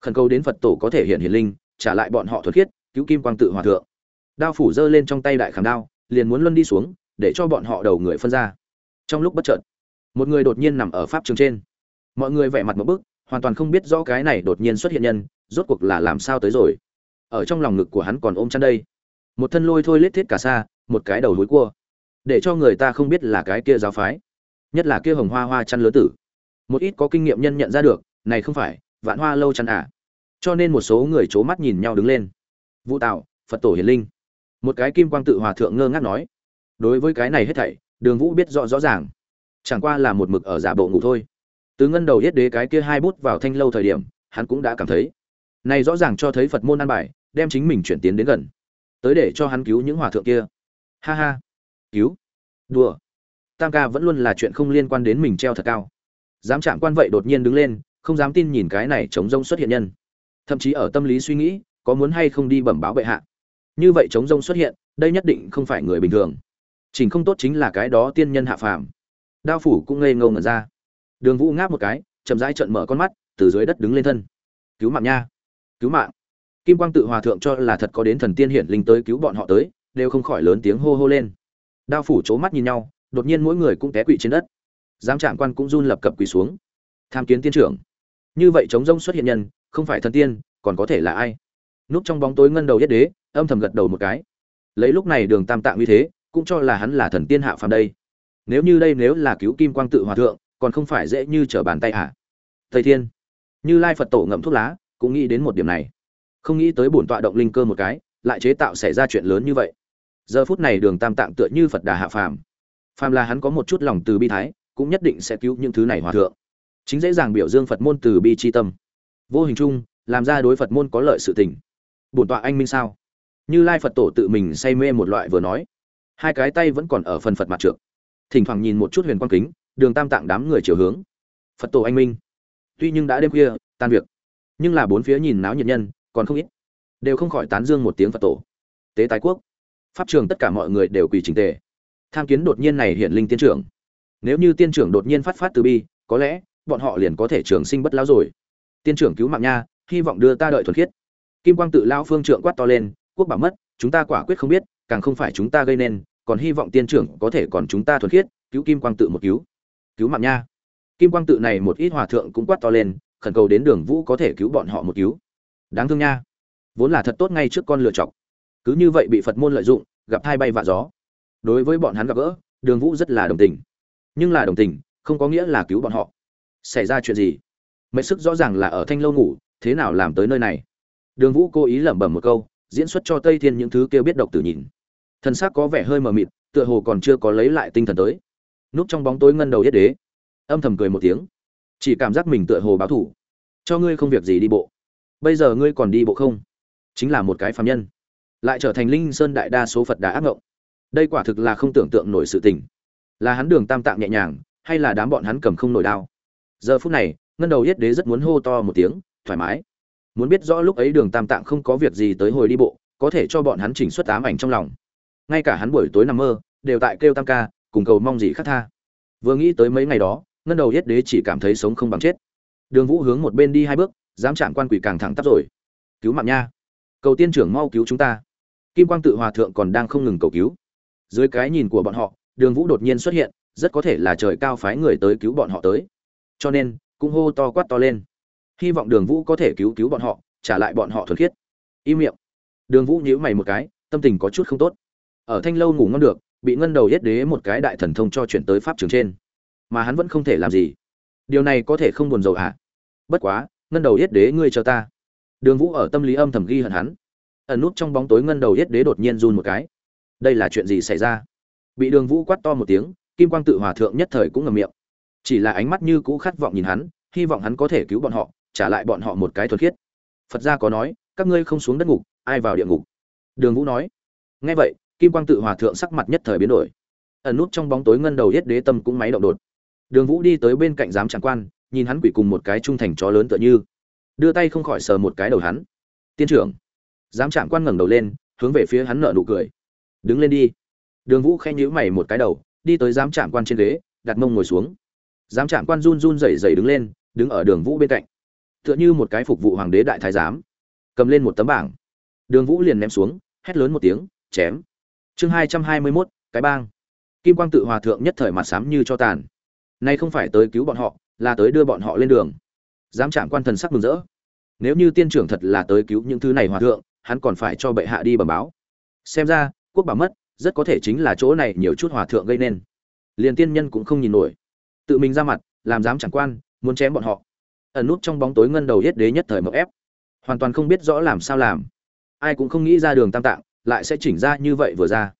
Khẩn cầu đến phật tổ có thể hiện hiện linh, trả lại bọn họ thuật khiết, cứu kim quang tự hòa thượng. Đao phủ giơ lên trong tay đại khảm đao, liền muốn luân đi xuống, để cho bọn họ đầu người phân ra. Trong lúc bất chợt, một người đột nhiên nằm ở pháp trường trên. Mọi người vẻ mặt một bức hoàn toàn không biết rõ cái này đột nhiên xuất hiện nhân, rốt cuộc là làm sao tới rồi. Ở trong lòng ngực của hắn còn ôm chăn đây. Một thân lôi thôi lết thiết cả xa, một cái đầu hối cua. Để cho người ta không biết là cái kia giáo phái, nhất là kia hồng hoa hoa chăn lứa tử. Một ít có kinh nghiệm nhân nhận ra được, này không phải, vạn hoa lâu chăn à. Cho nên một số người c h ố mắt nhìn nhau đứng lên. Vũ tạo phật tổ hiền linh. Một cái kim quang tự hòa thượng ngơ ngác nói. Đối với cái này hết thảy, đường vũ biết rõ rõ ràng. Chẳng qua là một mực ở giả bộ ngủ thôi từ ngân đầu yết đế cái kia hai bút vào thanh lâu thời điểm, hắn cũng đã cảm thấy. Này rõ ràng cho thấy phật môn an bài, đem chính mình chuyển tiến đến gần. Tới để cho hắn cứu những hòa thượng kia. Ha ha. Cứu. Đùa. Tam ca vẫn luôn là chuyện không liên quan đến mình treo thật cao. Dám chạm quan vậy đột nhiên đứng lên, không dám tin nhìn cái này chống rông xuất hiện nhân. Thậm chí ở tâm lý suy nghĩ, có muốn hay không đi bẩm báo bệ hạ. Như vậy chống rông xuất hiện, đây nhất định không phải người bình thường. Chỉnh không tốt chính là cái đó tiên nhân hạ phàm. Đao phủ cũng ngây ngâu ngẩn ra đường vũ ngáp một cái, chậm rãi trận mở con mắt, từ dưới đất đứng lên thân. Cứu mạng nha, cứu mạng. Kim quang tự hòa thượng cho là thật có đến thần tiên hiển linh tới cứu bọn họ tới, đều không khỏi lớn tiếng hô hô lên. Đao phủ c mắt nhìn nhau, đột nhiên mỗi người cũng té quỵ trên đất. Giám trạng quan cũng run lập cập quỳ xuống. Tham kiến tiên trưởng. Như vậy chống rông xuất hiện nhân, không phải thần tiên, còn có thể là ai? Núp trong bóng tối ngân đầu yết đế, âm thầm gật đầu một cái. Lấy lúc này đường tam tạng như thế, cũng cho là hắn là thần tiên hạ phàm đây. Nếu như đây nếu là cứu kim quang tự hòa thượng còn không phải dễ như trở bàn tay à? hả thầy thiên, như lai phật tổ ngậm thuốc lá, cũng nghĩ đến một điểm này. Không nghĩ tới bổn tọa động linh cơ một cái, lại chế tạo xảy ra chuyện lớn như vậy. Giờ phút này đường tam tạng tựa như phật đà hạ phàm. Phàm là hắn có một chút lòng từ bi thái, cũng nhất định sẽ cứu những thứ này hòa thượng. Chính dễ dàng biểu dương phật môn từ bi chi tâm. Vô hình chung, làm ra đối phật môn có lợi sự tình. Bổn tọa anh minh sao? Như lai phật tổ tự mình say mê một loại vừa nói. Hai cái tay vẫn còn ở phần phật mặt trượng. Thỉnh thoảng nhìn một chút huyền quang kính đường tam tạng đám người chiều hướng. Phật tổ anh minh. Tuy nhưng đã đêm khuya, tan việc. Nhưng là bốn phía nhìn náo nhiệt nhân, còn không ít. Đều không khỏi tán dương một tiếng phật tổ. Tế tái quốc. Pháp trường tất cả mọi người đều quỳ trình tề. Tham kiến đột nhiên này hiện linh tiên trưởng. Nếu như tiên trưởng đột nhiên phát phát từ bi, có lẽ bọn họ liền có thể trường sinh bất lão rồi. Tiên trưởng cứu mạng nha, hy vọng đưa ta đợi thuần khiết. Kim quang tự lao phương trượng quát to lên, quốc bảo mất, chúng ta quả quyết không biết, càng không phải chúng ta gây nên, còn hy vọng tiên trưởng có thể còn chúng ta thuần khiết, cứu kim quang tự một cứu cứu mạng nha. Kim quang tự này một ít hòa thượng cũng quát to lên, khẩn cầu đến đường vũ có thể cứu bọn họ một cứu. Đáng thương nha. Vốn là thật tốt ngay trước con lựa chọc. Cứ như vậy bị phật môn lợi dụng, gặp hai bay vạ gió. Đối với bọn hắn gặp gỡ, đường vũ rất là đồng tình. Nhưng là đồng tình, không có nghĩa là cứu bọn họ. Xảy ra chuyện gì? Mệnh sức rõ ràng là ở thanh lâu ngủ, thế nào làm tới nơi này? Đường vũ cố ý lẩm bẩm một câu, diễn xuất cho tây thiên những thứ kêu biết độc tử nhìn. Thân xác có vẻ hơi mờ mịt, tựa hồ còn chưa có lấy lại tinh thần tới núp trong bóng tối ngân đầu yết đế. Âm thầm cười một tiếng. Chỉ cảm giác mình tựa hồ báo thủ. Cho ngươi không việc gì đi bộ. Bây giờ ngươi còn đi bộ không? Chính là một cái phạm nhân. Lại trở thành linh sơn đại đa số phật đã ác ngộng. Đây quả thực là không tưởng tượng nổi sự tình. Là hắn đường tam tạng nhẹ nhàng, hay là đám bọn hắn cầm không nổi đao? Giờ phút này, ngân đầu yết đế rất muốn hô to một tiếng, thoải mái. Muốn biết rõ lúc ấy đường tam tạng không có việc gì tới hồi đi bộ, có thể cho bọn hắn chỉnh xuất ám ảnh trong lòng. Ngay cả hắn buổi tối nằm mơ, đều tại kêu tam ca cùng cầu mong gì khác tha. Vừa nghĩ tới mấy ngày đó, ngân đầu yết đế chỉ cảm thấy sống không bằng chết. Đường vũ hướng một bên đi hai bước dám chạm quan quỷ càng thẳng tắp rồi. Cứu mạng nha. Cầu tiên trưởng mau cứu chúng ta. Kim quang tự hòa thượng còn đang không ngừng cầu cứu. Dưới cái nhìn của bọn họ, đường vũ đột nhiên xuất hiện, rất có thể là trời cao phái người tới cứu bọn họ tới. Cho nên, cũng hô to quát to lên. Hy vọng đường vũ có thể cứu cứu bọn họ, trả lại bọn họ thuần khiết. Im miệng. Đường vũ nhíu mày một cái, tâm tình có chút không tốt. Ở thanh lâu ngủ ngon được bị ngân đầu yết đế một cái đại thần thông cho chuyển tới pháp trường trên. Mà hắn vẫn không thể làm gì. Điều này có thể không buồn rầu à bất quá, ngân đầu yết đế ngươi chờ ta. Đường vũ ở tâm lý âm thầm ghi hận hắn. Ẩn nút trong bóng tối ngân đầu yết đế đột nhiên run một cái. Đây là chuyện gì xảy ra? Bị đường vũ quát to một tiếng, kim quang tự hòa thượng nhất thời cũng ngầm miệng. Chỉ là ánh mắt như cũ khát vọng nhìn hắn, hy vọng hắn có thể cứu bọn họ, trả lại bọn họ một cái thuật khiết. Phật gia có nói, các ngươi không xuống đất ngục, ai vào địa ngục? Đường vũ nói. Nghe vậy kim quang tự hòa thượng sắc mặt nhất thời biến đổi. Ẩn nút trong bóng tối ngân đầu yết đế tâm cũng máy động đột. Đường vũ đi tới bên cạnh giám tràng quan, nhìn hắn quỷ cùng một cái trung thành chó lớn tựa như. Đưa tay không khỏi sờ một cái đầu hắn. Tiên trưởng. Giám tràng quan ngẩng đầu lên, hướng về phía hắn nợ nụ cười. Đứng lên đi. Đường vũ khen nhữ mày một cái đầu, đi tới giám tràng quan trên ghế, đặt mông ngồi xuống. Giám tràng quan run run rẩy rẩy đứng lên, đứng ở đường vũ bên cạnh. Tựa như một cái phục vụ hoàng đế đại thái giám. Cầm lên một tấm bảng. Đường vũ liền ném xuống, hét lớn một tiếng, chém chương hai trăm hai mươi mốt, cái bang. Kim quang tự hòa thượng nhất thời mặt sám như cho tàn. Nay không phải tới cứu bọn họ, là tới đưa bọn họ lên đường. Dám chạm quan thần sắc mừng rỡ. Nếu như tiên trưởng thật là tới cứu những thứ này hòa thượng, hắn còn phải cho bệ hạ đi bẩm báo. Xem ra, quốc bảo mất, rất có thể chính là chỗ này nhiều chút hòa thượng gây nên. Liền tiên nhân cũng không nhìn nổi. Tự mình ra mặt, làm dám chẳng quan, muốn chém bọn họ. Ẩn nút trong bóng tối ngân đầu yết đế nhất thời mậu ép. Hoàn toàn không biết rõ làm sao làm. Ai cũng không nghĩ ra đường tam tạng lại sẽ chỉnh ra như vậy vừa ra.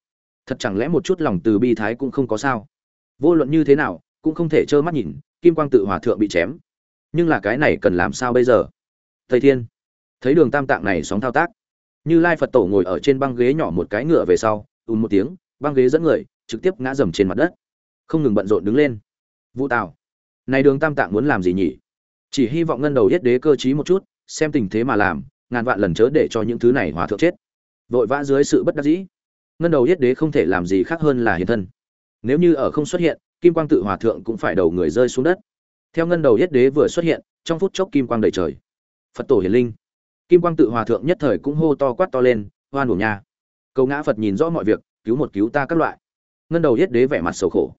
Thật chẳng lẽ một chút lòng từ bi thái cũng không có sao? Vô luận như thế nào, cũng không thể trơ mắt nhìn, kim quang tự hòa thượng bị chém. Nhưng là cái này cần làm sao bây giờ? Thầy thiên, thấy đường tam tạng này sóng thao tác, như lai phật tổ ngồi ở trên băng ghế nhỏ một cái ngựa về sau, ùn một tiếng, băng ghế dẫn người, trực tiếp ngã dầm trên mặt đất. Không ngừng bận rộn đứng lên. Vũ tào, này đường tam tạng muốn làm gì nhỉ? Chỉ hy vọng ngân đầu yết đế cơ t một chút, xem tình thế mà làm, ngàn vạn lần chớ để cho những thứ này hòa thượng chết vội vã dưới sự bất đắc dĩ. Ngân đầu yết đế không thể làm gì khác hơn là hiện thân. Nếu như ở không xuất hiện, kim quang tự hòa thượng cũng phải đầu người rơi xuống đất. Theo ngân đầu yết đế vừa xuất hiện, trong phút chốc kim quang đầy trời. Phật tổ hiền linh. Kim quang tự hòa thượng nhất thời cũng hô to quát to lên, hoan hổ nha. Cầu ngã phật nhìn rõ mọi việc, cứu một cứu ta các loại. Ngân đầu yết đế vẻ mặt sầu khổ.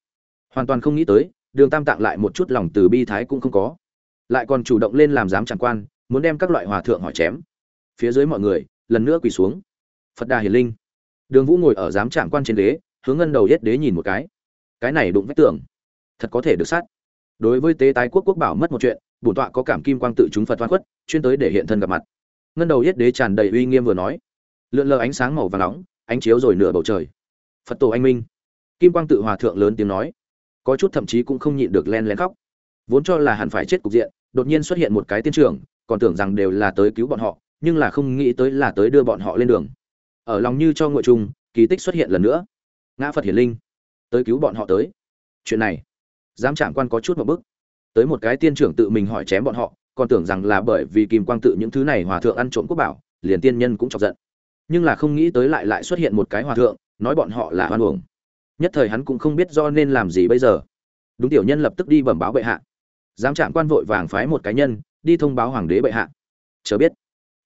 Hoàn toàn không nghĩ tới, đường tam tạng lại một chút lòng từ bi thái cũng không có. Lại còn chủ động lên làm giám tràng quan, muốn đem các loại hòa thượng hỏi chém. Phía dưới mọi người, lần nữa quỳ xuống phật đà hiền linh. Đường vũ ngồi ở giám trạm quan trên đế, hướng ngân đầu yết đế nhìn một cái. Cái này đụng vách tưởng thật có thể được sát. Đối với tế tái quốc quốc bảo mất một chuyện bổn tọa có cảm kim quang tự chúng phật toan khuất chuyên tới để hiện thân gặp mặt. Ngân đầu yết đế tràn đầy uy nghiêm vừa nói. Lượn lờ ánh sáng màu vàng nóng ánh chiếu rồi nửa bầu trời. Phật tổ anh minh. Kim quang tự hòa thượng lớn tiếng nói. Có chút thậm chí cũng không nhịn được len lén khóc. Vốn cho là hẳn phải chết cục diện đột nhiên xuất hiện một cái tiên trưởng còn tưởng rằng đều là tới cứu bọn họ nhưng là không nghĩ tới là tới đưa bọn họ lên đường ở lòng như cho ngựa trung kỳ tích xuất hiện lần nữa. Ngã phật hiển linh, tới cứu bọn họ tới. Chuyện này, giám trạng quan có chút một bức. Tới một cái tiên trưởng tự mình hỏi chém bọn họ, còn tưởng rằng là bởi vì kim quang tự những thứ này hòa thượng ăn trộm quốc bảo, liền tiên nhân cũng chọc giận. Nhưng là không nghĩ tới lại lại xuất hiện một cái hòa thượng, nói bọn họ là hoan uổng. Nhất thời hắn cũng không biết do nên làm gì bây giờ. Đúng tiểu nhân lập tức đi bẩm báo bệ hạ. Giám trạng quan vội vàng phái một cá nhân, đi thông báo hoàng đế bệ hạ. Chờ biết.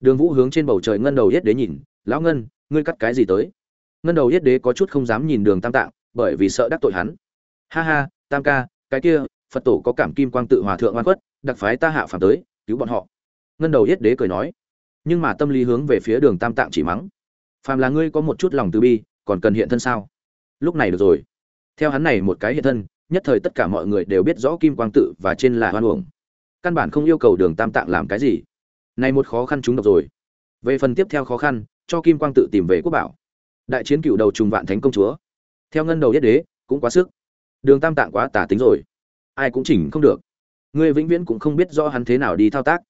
Đường vũ hướng trên bầu trời ngân đầu yết đế nhìn, lão ngân ngươi cắt cái gì tới? Ngân đầu yết đế có chút không dám nhìn đường tam tạng, bởi vì sợ đắc tội hắn. Ha ha, tam ca, cái kia, phật tổ có cảm kim quang tự hòa thượng oan khuất, đặc phái ta hạ phàm tới, cứu bọn họ. Ngân đầu yết đế cười nói. Nhưng mà tâm lý hướng về phía đường tam tạng chỉ mắng. Phàm là ngươi có một chút lòng từ bi, còn cần hiện thân sao? Lúc này được rồi. Theo hắn này một cái hiện thân, nhất thời tất cả mọi người đều biết rõ kim quang tự và trên là hoan uổng. Căn bản không yêu cầu đường tam tạng làm cái gì. Này một khó khăn chúng độc rồi. Về phần tiếp theo khó khăn cho kim quang tự tìm về quốc bảo. Đại chiến cựu đầu trùng vạn thánh công chúa. Theo ngân đầu nhất đế, cũng quá sức. Đường tam tạng quá tả tính rồi. Ai cũng chỉnh không được. Ngươi vĩnh viễn cũng không biết rõ hắn thế nào đi thao tác.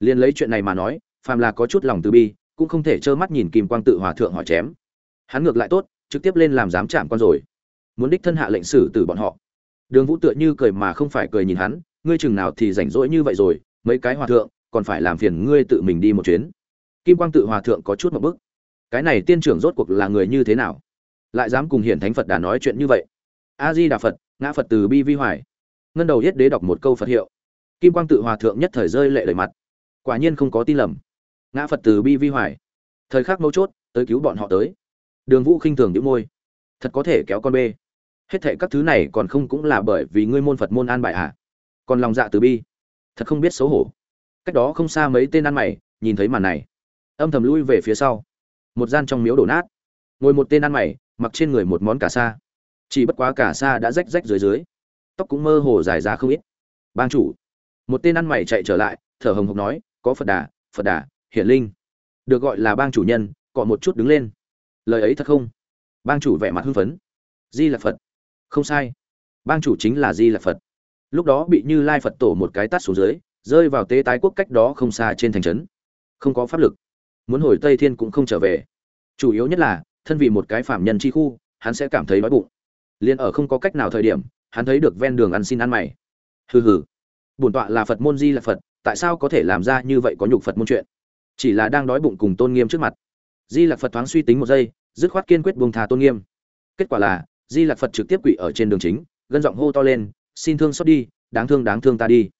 Liền lấy chuyện này mà nói, phàm là có chút lòng từ bi, cũng không thể trơ mắt nhìn kim quang tự hòa thượng họ chém. Hắn ngược lại tốt, trực tiếp lên làm giám chạm con rồi. Muốn đích thân hạ lệnh xử từ bọn họ. Đường vũ tựa như cười mà không phải cười nhìn hắn, ngươi chừng nào thì rảnh rỗi như vậy rồi, mấy cái hòa thượng, còn phải làm phiền ngươi tự mình đi một chuyến kim quang tự hòa thượng có chút một bức. Cái này tiên trưởng rốt cuộc là người như thế nào? Lại dám cùng hiển thánh phật đà nói chuyện như vậy? A di đà phật, ngã phật từ bi vi hoài. Ngân đầu yết đế đọc một câu phật hiệu. Kim quang tự hòa thượng nhất thời rơi lệ đầy mặt. Quả nhiên không có tin lầm. Ngã phật từ bi vi hoài. Thời khắc mấu chốt, tới cứu bọn họ tới. Đường vũ khinh thường đĩu môi. Thật có thể kéo con bê. Hết thệ các thứ này còn không cũng là bởi vì ngươi môn phật môn an bại à? Còn lòng dạ từ bi. Thật không biết xấu hổ. Cách đó không xa mấy tên ăn mày, nhìn thấy màn này âm thầm lui về phía sau. Một gian trong miếu đổ nát. Ngồi một tên ăn mày, mặc trên người một món cà sa. Chỉ bất quá cà sa đã rách rách dưới dưới. Tóc cũng mơ hồ dài ra không ít. Bang chủ. Một tên ăn mày chạy trở lại, thở hồng hộc nói, có phật đà phật đà, hiển linh. Được gọi là bang chủ nhân, cọ một chút đứng lên. Lời ấy thật không? Bang chủ vẻ mặt hưng phấn. Di là phật. Không sai. Bang chủ chính là di là phật. Lúc đó bị như lai phật tổ một cái tắt xuống dưới, rơi vào tế tái quốc cách đó không xa trên thành trấn. Không có pháp lực muốn hồi tây thiên cũng không trở về. Chủ yếu nhất là, thân vì một cái phạm nhân chi khu, hắn sẽ cảm thấy đói bụng. Liền ở không có cách nào thời điểm, hắn thấy được ven đường ăn xin ăn mày. Hừ hừ. Bổn tọa là phật môn di là phật, tại sao có thể làm ra như vậy có nhục phật môn chuyện? Chỉ là đang đói bụng cùng tôn nghiêm trước mặt. Di lạc phật thoáng suy tính một giây, dứt khoát kiên quyết buông thà tôn nghiêm. Kết quả là, di lạc phật trực tiếp quỵ ở trên đường chính, gân giọng hô to lên, xin thương xót đi, đáng thương đáng thương ta đi.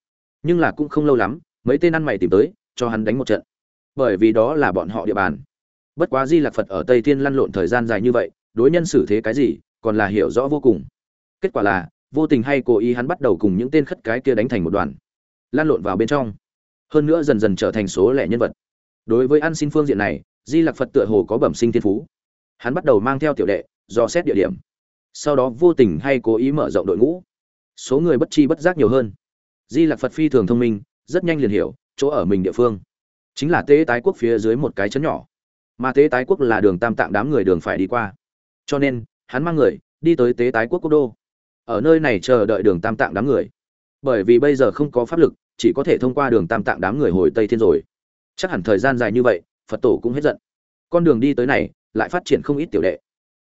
Nhưng là cũng không lâu lắm, mấy tên ăn mày tìm tới, cho hắn đánh một trận bởi vì đó là bọn họ địa bàn. Bất quá di lạc phật ở tây thiên lăn lộn thời gian dài như vậy, đối nhân xử thế cái gì, còn là hiểu rõ vô cùng. Kết quả là, vô tình hay cố ý hắn bắt đầu cùng những tên khất cái kia đánh thành một đoàn. Lan lộn vào bên trong. Hơn nữa dần dần trở thành số lẻ nhân vật. Đối với ăn xin phương diện này, di lạc phật tựa hồ có bẩm sinh thiên phú. Hắn bắt đầu mang theo tiểu đệ do xét địa điểm. Sau đó vô tình hay cố ý mở rộng đội ngũ. Số người bất chi bất giác nhiều hơn. Di lạc phật phi thường thông minh, rất nhanh liền hiểu, chỗ ở mình địa phương chính là tế tái quốc phía dưới một cái chấn nhỏ. Mà tế tái quốc là đường tam tạng đám người đường phải đi qua. Cho nên, hắn mang người đi tới tế tái quốc quốc đô. Ở nơi này chờ đợi đường tam tạng đám người. Bởi vì bây giờ không có pháp lực, chỉ có thể thông qua đường tam tạng đám người hồi tây thiên rồi. Chắc hẳn thời gian dài như vậy, phật tổ cũng hết giận. Con đường đi tới này, lại phát triển không ít tiểu đệ.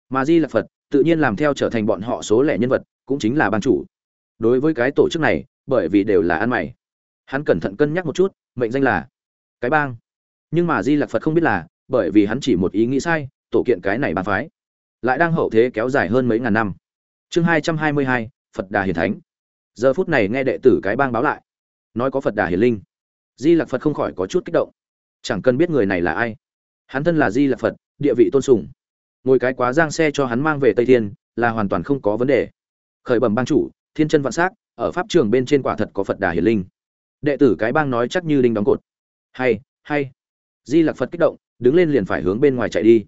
Mà di là phật tự nhiên làm theo trở thành bọn họ số lẻ nhân vật, cũng chính là ban chủ. Đối với cái tổ chức này, bởi vì đều là ăn mày. Hắn cẩn thận cân nhắc một chút, mệnh danh là cái bang. Nhưng mà di lạc phật không biết là, bởi vì hắn chỉ một ý nghĩ sai, tổ kiện cái này bàn phái. Lại đang hậu thế kéo dài hơn mấy ngàn năm. Chương hai trăm hai mươi hai, phật đà hiền thánh. Giờ phút này nghe đệ tử cái bang báo lại. Nói có phật đà hiền linh. Di lạc phật không khỏi có chút kích động. Chẳng cần biết người này là ai. Hắn thân là di lạc phật, địa vị tôn sùng. Ngồi cái quá giang xe cho hắn mang về tây thiên, là hoàn toàn không có vấn đề. Khởi bẩm bang chủ, thiên chân vạn s á c ở pháp trường bên trên quả thật có phật đà hiền linh. Đệ tử cái bang nói chắc như đinh đóng cột hay hay. Di Lặc phật kích động, đứng lên liền phải hướng bên ngoài chạy đi.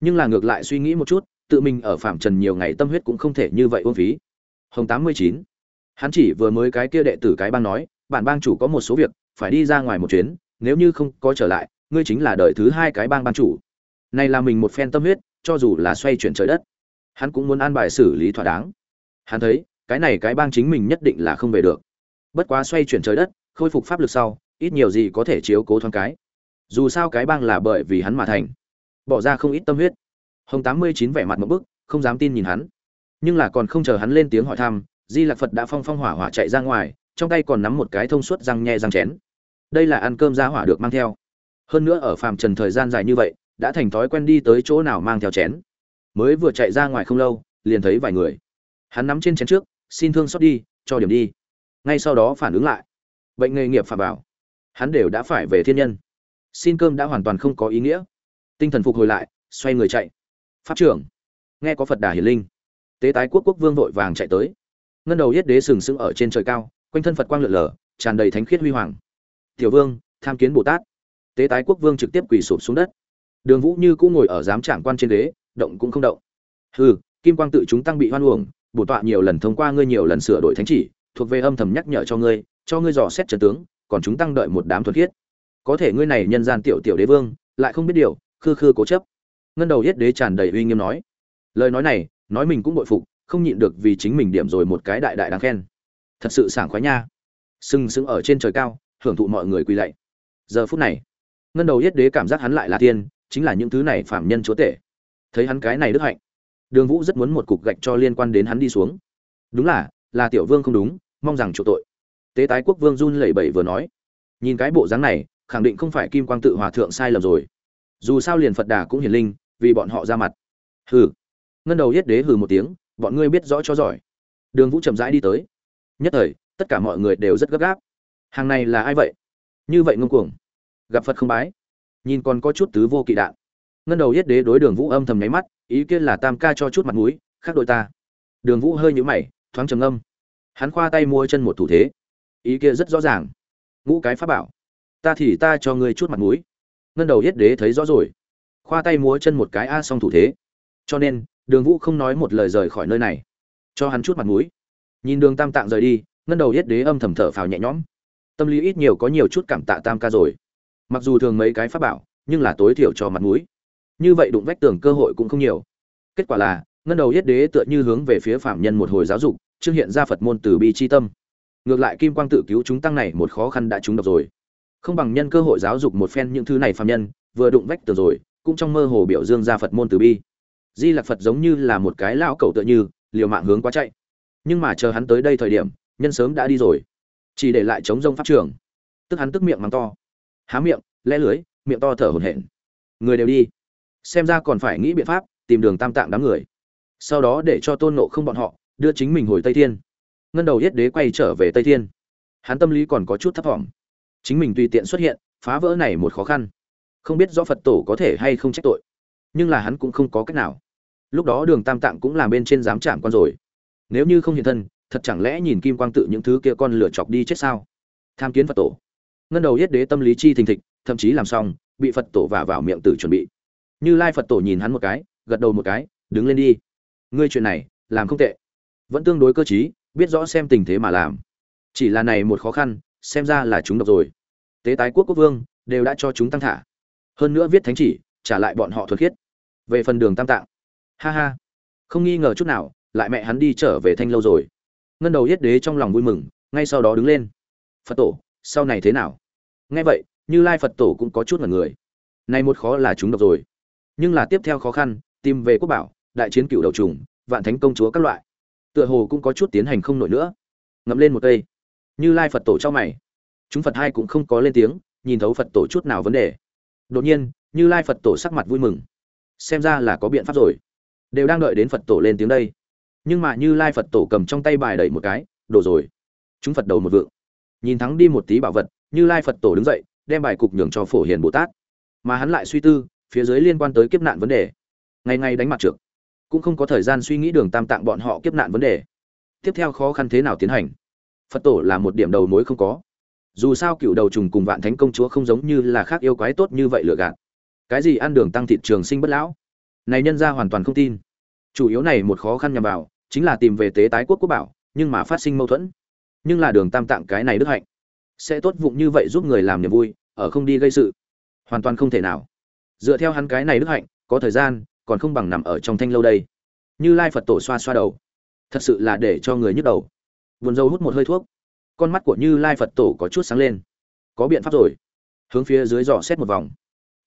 Nhưng là ngược lại suy nghĩ một chút, tự mình ở phạm trần nhiều ngày tâm huyết cũng không thể như vậy ôn phí. Hồng tám mươi chín. Hắn chỉ vừa mới cái kia đệ tử cái bang nói, bản bang chủ có một số việc, phải đi ra ngoài một chuyến, nếu như không có trở lại, ngươi chính là đời thứ hai cái bang bang chủ. Này là mình một phen tâm huyết, cho dù là xoay chuyển trời đất, hắn cũng muốn an bài xử lý thỏa đáng. Hắn thấy, cái này cái bang chính mình nhất định là không về được. Bất quá xoay chuyển trời đất, khôi phục pháp lực sau ít nhiều gì có thể chiếu cố thoáng cái. Dù sao cái bang là bởi vì hắn mà thành. Bỏ ra không ít tâm huyết. Hồng tám mươi chín vẻ mặt một bức, không dám tin nhìn hắn. Nhưng là còn không chờ hắn lên tiếng hỏi thăm, di lạc phật đã phong phong hỏa hỏa chạy ra ngoài, trong tay còn nắm một cái thông suốt răng nhe răng chén. Đây là ăn cơm ra hỏa được mang theo. Hơn nữa ở phàm trần thời gian dài như vậy, đã thành thói quen đi tới chỗ nào mang theo chén. Mới vừa chạy ra ngoài không lâu, liền thấy vài người. Hắn nắm trên chén trước, xin thương xót đi, cho điểm đi. Ngay sau đó phản ứng lại. Bệnh nghề nghiệp phạm vào hắn đều đã phải về thiên nhân. Xin cơm đã hoàn toàn không có ý nghĩa. Tinh thần phục hồi lại, xoay người chạy. Pháp trưởng. Nghe có phật đà hiển linh. Tế tái quốc quốc vương vội vàng chạy tới. Ngân đầu yết đế sừng sững ở trên trời cao, quanh thân phật quang lượn lờ, tràn đầy thánh khiết huy hoàng. Tiểu vương, tham kiến bồ tát. Tế tái quốc vương trực tiếp quỳ sụp xuống đất. Đường vũ như cũng ngồi ở giám trảng quan trên đế động cũng không động. Hừ, kim quang tự chúng tăng bị hoan uổng bổ tọa nhiều lần thông qua ngươi nhiều lần sửa đổi thánh chỉ, thuộc về âm thầm nhắc nhở cho ngươi cho ngươi dò xét trần tướng còn chúng tăng đợi một đám thuần khiết. Có thể ngươi này nhân gian tiểu tiểu đế vương, lại không biết điều, khư khư cố chấp. Ngân đầu yết đế tràn đầy uy nghiêm nói. Lời nói này, nói mình cũng bội phục, không nhịn được vì chính mình điểm rồi một cái đại đại đáng khen. Thật sự sảng khoái nha. Sừng sững ở trên trời cao, hưởng thụ mọi người quỳ lạy. Giờ phút này, ngân đầu yết đế cảm giác hắn lại là tiên, chính là những thứ này phạm nhân chúa tể. Thấy hắn cái này đức hạnh, đường vũ rất muốn một cục gạch cho liên quan đến hắn đi xuống. Đúng là là tiểu vương không đúng, mong rằng chủ tội tế tái quốc vương run lẩy bẩy vừa nói, nhìn cái bộ dáng này, khẳng định không phải kim quang tự hòa thượng sai lầm rồi. Dù sao liền phật đà cũng hiền linh, vì bọn họ ra mặt. Hừ. Ngân đầu yết đế hừ một tiếng, bọn ngươi biết rõ cho giỏi. Đường vũ chậm rãi đi tới. Nhất thời, tất cả mọi người đều rất gấp gáp. Hàng này là ai vậy? Như vậy ngông cuồng. Gặp phật không bái. Nhìn còn có chút tứ vô kỵ đạn. Ngân đầu yết đế đối đường vũ âm thầm nháy mắt, ý kiến là tam ca cho chút mặt mũi, khác đội ta. Đường vũ hơi nhũ mày, thoáng trầm âm hắn khoa tay mua chân một thủ thế ý kia rất rõ ràng. Ngũ cái pháp bảo. Ta thì ta cho ngươi chút mặt mũi. Ngân đầu yết đế thấy rõ rồi. Khoa tay múa chân một cái a xong thủ thế. Cho nên, đường vũ không nói một lời rời khỏi nơi này. Cho hắn chút mặt mũi. Nhìn đường tam tạng rời đi, ngân đầu yết đế âm thầm thở phào nhẹ nhõm. Tâm lý ít nhiều có nhiều chút cảm tạ tam ca rồi. Mặc dù thường mấy cái pháp bảo, nhưng là tối thiểu cho mặt mũi. Như vậy đụng vách tường cơ hội cũng không nhiều. Kết quả là, ngân đầu yết đế tựa như hướng về phía phạm nhân một hồi giáo dục trương hiện ra phật môn từ bi chi tâm ngược lại kim quang tự cứu chúng tăng này một khó khăn đã trúng độc rồi. Không bằng nhân cơ hội giáo dục một phen những thứ này phạm nhân, vừa đụng vách tường rồi, cũng trong mơ hồ biểu dương ra phật môn từ bi. Di lạc phật giống như là một cái lão cầu tựa như, liều mạng hướng quá chạy. Nhưng mà chờ hắn tới đây thời điểm, nhân sớm đã đi rồi. Chỉ để lại chống rông pháp trường. Tức hắn tức miệng mắng to. Há miệng, lẽ lưới, miệng to thở hổn hển. Người đều đi. Xem ra còn phải nghĩ biện pháp tìm đường tam tạng đám người. Sau đó để cho tôn nộ không bọn họ, đưa chính mình hồi tây thiên ngân đầu yết đế quay trở về tây thiên. Hắn tâm lý còn có chút thấp thỏm. Chính mình tùy tiện xuất hiện, phá vỡ này một khó khăn. Không biết rõ phật tổ có thể hay không trách tội. Nhưng là hắn cũng không có cách nào. Lúc đó đường tam tạng cũng làm bên trên giám trạm quan rồi. Nếu như không hiện thân, thật chẳng lẽ nhìn kim quang tự những thứ kia con lửa chọc đi chết sao? Tham kiến phật tổ. Ngân đầu yết đế tâm lý chi thình thịch, thậm chí làm xong, bị phật tổ vả vào miệng tử chuẩn bị. Như lai phật tổ nhìn hắn một cái, gật đầu một cái, đứng lên đi. Ngươi chuyện này, làm không tệ. Vẫn tương đối cơ t biết rõ xem tình thế mà làm. Chỉ là này một khó khăn, xem ra là chúng độc rồi. Tế tái quốc quốc vương, đều đã cho chúng tăng thả. Hơn nữa viết thánh chỉ, trả lại bọn họ thuật khiết. Về phần đường tam tạng. Ha ha. Không nghi ngờ chút nào, lại mẹ hắn đi trở về thanh lâu rồi. Ngân đầu yết đế trong lòng vui mừng, ngay sau đó đứng lên. Phật tổ, sau này thế nào? Nghe vậy, như lai phật tổ cũng có chút ngần người. Nay một khó là chúng độc rồi. Nhưng là tiếp theo khó khăn, tìm về quốc bảo, đại chiến cựu đầu trùng, vạn thánh công chúa các loại tựa hồ cũng có chút tiến hành không nổi nữa. Ngậm lên một cây. Như lai phật tổ cho mày. Chúng phật hai cũng không có lên tiếng, nhìn thấu phật tổ chút nào vấn đề. Đột nhiên, như lai phật tổ sắc mặt vui mừng. Xem ra là có biện pháp rồi. Đều đang đợi đến phật tổ lên tiếng đây. Nhưng mà như lai phật tổ cầm trong tay bài đẩy một cái đổ rồi. Chúng phật đầu một vượng. Nhìn thắng đi một tí bảo vật, như lai phật tổ đứng dậy, đem bài cục nhường cho phổ hiền bồ tát. Mà hắn lại suy tư, phía dưới liên quan tới kiếp nạn vấn đề. Ngày ngày đánh mặt trượt cũng không có thời gian suy nghĩ đường tam tạng bọn họ kiếp nạn vấn đề. Tiếp theo khó khăn thế nào tiến hành? Phật tổ là một điểm đầu mối không có. Dù sao cựu đầu trùng cùng vạn thánh công chúa không giống như là khác yêu quái tốt như vậy lựa gạt. Cái gì ăn đường tăng thịt trường sinh bất lão? Này nhân ra hoàn toàn không tin. Chủ yếu này một khó khăn nhằm vào, chính là tìm về tế tái quốc quốc bảo, nhưng mà phát sinh mâu thuẫn. Nhưng là đường tam tạng cái này đức hạnh. Sẽ tốt vụng như vậy giúp người làm niềm vui, ở không đi gây sự. Hoàn toàn không thể nào. Dựa theo hắn cái này đức hạnh, có thời gian còn không bằng nằm ở trong thanh lâu đây. Như lai phật tổ xoa xoa đầu. Thật sự là để cho người nhức đầu. Vườn dâu hút một hơi thuốc. Con mắt của như lai phật tổ có chút sáng lên. Có biện pháp rồi. Hướng phía dưới dò xét một vòng.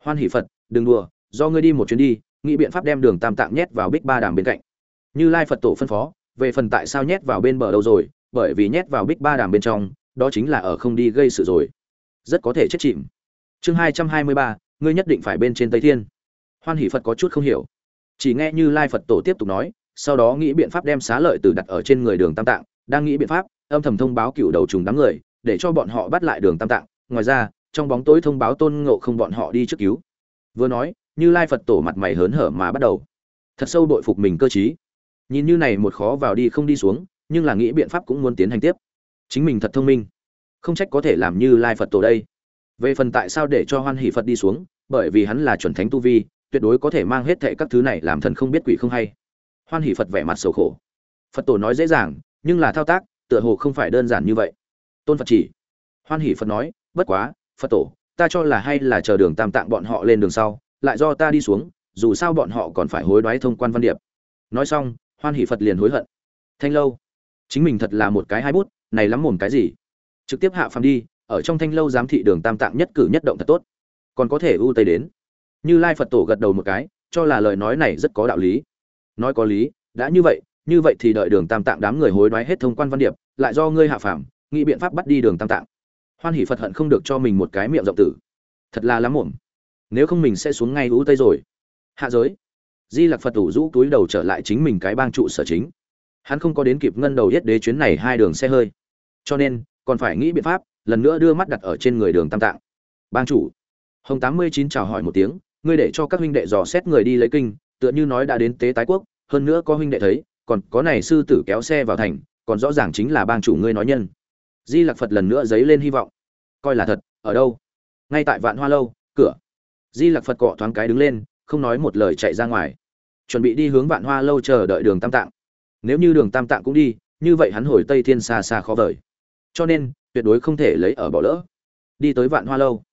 Hoan hỷ phật, đừng đùa, do ngươi đi một chuyến đi, nghĩ biện pháp đem đường tam tạng nhét vào bích ba đàm bên cạnh. Như lai phật tổ phân phó, về phần tại sao nhét vào bên bờ đâu rồi, bởi vì nhét vào bích ba đàm bên trong, đó chính là ở không đi gây sự rồi. Rất có thể chết chìm. Chương hai trăm hai mươi ba, ngươi nhất định phải bên trên tây thiên. Hoan hỷ phật có chút không hiểu chỉ nghe như lai phật tổ tiếp tục nói, sau đó nghĩ biện pháp đem xá lợi từ đặt ở trên người đường tam tạng, đang nghĩ biện pháp, âm thầm thông báo cựu đầu trùng đám người, để cho bọn họ bắt lại đường tam tạng. Ngoài ra, trong bóng tối thông báo tôn ngộ không bọn họ đi trước cứu. Vừa nói, như lai phật tổ mặt mày hớn hở mà bắt đầu. Thật sâu bội phục mình cơ t nhìn như này một khó vào đi không đi xuống, nhưng là nghĩ biện pháp cũng muốn tiến hành tiếp. Chính mình thật thông minh. Không trách có thể làm như lai phật tổ đây. Về phần tại sao để cho hoan hỷ phật đi xuống, bởi vì hắn là chuẩn thánh tu vi tuyệt đối có thể mang hết thệ các thứ này làm thần không biết quỷ không hay. Hoan hỷ phật vẻ mặt sầu khổ. Phật tổ nói dễ dàng, nhưng là thao tác, tựa hồ không phải đơn giản như vậy. Tôn phật chỉ. Hoan hỷ phật nói, bất quá, phật tổ, ta cho là hay là chờ đường tam tạng bọn họ lên đường sau, lại do ta đi xuống, dù sao bọn họ còn phải hối đoái thông quan văn điệp. Nói xong, hoan hỷ phật liền hối hận. Thanh lâu. Chính mình thật là một cái hai bút, này lắm mồm cái gì? Trực tiếp hạ phàm đi, ở trong thanh lâu giám thị đường tam tạng nhất cử nhất động thật tốt. Còn có thể ưu tây đến như lai phật tổ gật đầu một cái, cho là lời nói này rất có đạo lý. Nói có lý, đã như vậy như vậy thì đợi đường tam tạng đám người hối đoái hết thông quan văn điệp, lại do ngươi hạ phàm, nghĩ biện pháp bắt đi đường tam tạng. Hoan hỷ phật hận không được cho mình một cái miệng rộng tử. Thật là lắm muộn. Nếu không mình sẽ xuống ngay ưu tây rồi. Hạ giới. Di lặc phật tủ rũ túi đầu trở lại chính mình cái bang trụ sở chính. Hắn không có đến kịp ngân đầu yết đế chuyến này hai đường xe hơi. Cho nên, còn phải nghĩ biện pháp, lần nữa đưa mắt đặt ở trên người đường tam tạng. Bang chủ. Hồng tám mươi chín chào hỏi một tiếng ngươi để cho các huynh đệ dò xét người đi lấy kinh, tựa như nói đã đến tế tái quốc, hơn nữa có huynh đệ thấy, còn có này sư tử kéo xe vào thành, còn rõ ràng chính là bang chủ ngươi nói nhân. Di lặc phật lần nữa dấy lên hy vọng. Coi là thật, ở đâu? Ngay tại vạn hoa lâu, cửa. Di lặc phật cọ thoáng cái đứng lên, không nói một lời chạy ra ngoài. Chuẩn bị đi hướng vạn hoa lâu chờ đợi đường tam tạng. Nếu như đường tam tạng cũng đi, như vậy hắn hồi tây thiên xa xa khó vời. Cho nên, tuyệt đối không thể lấy ở bỏ lỡ. Đi tới vạn hoa lâu.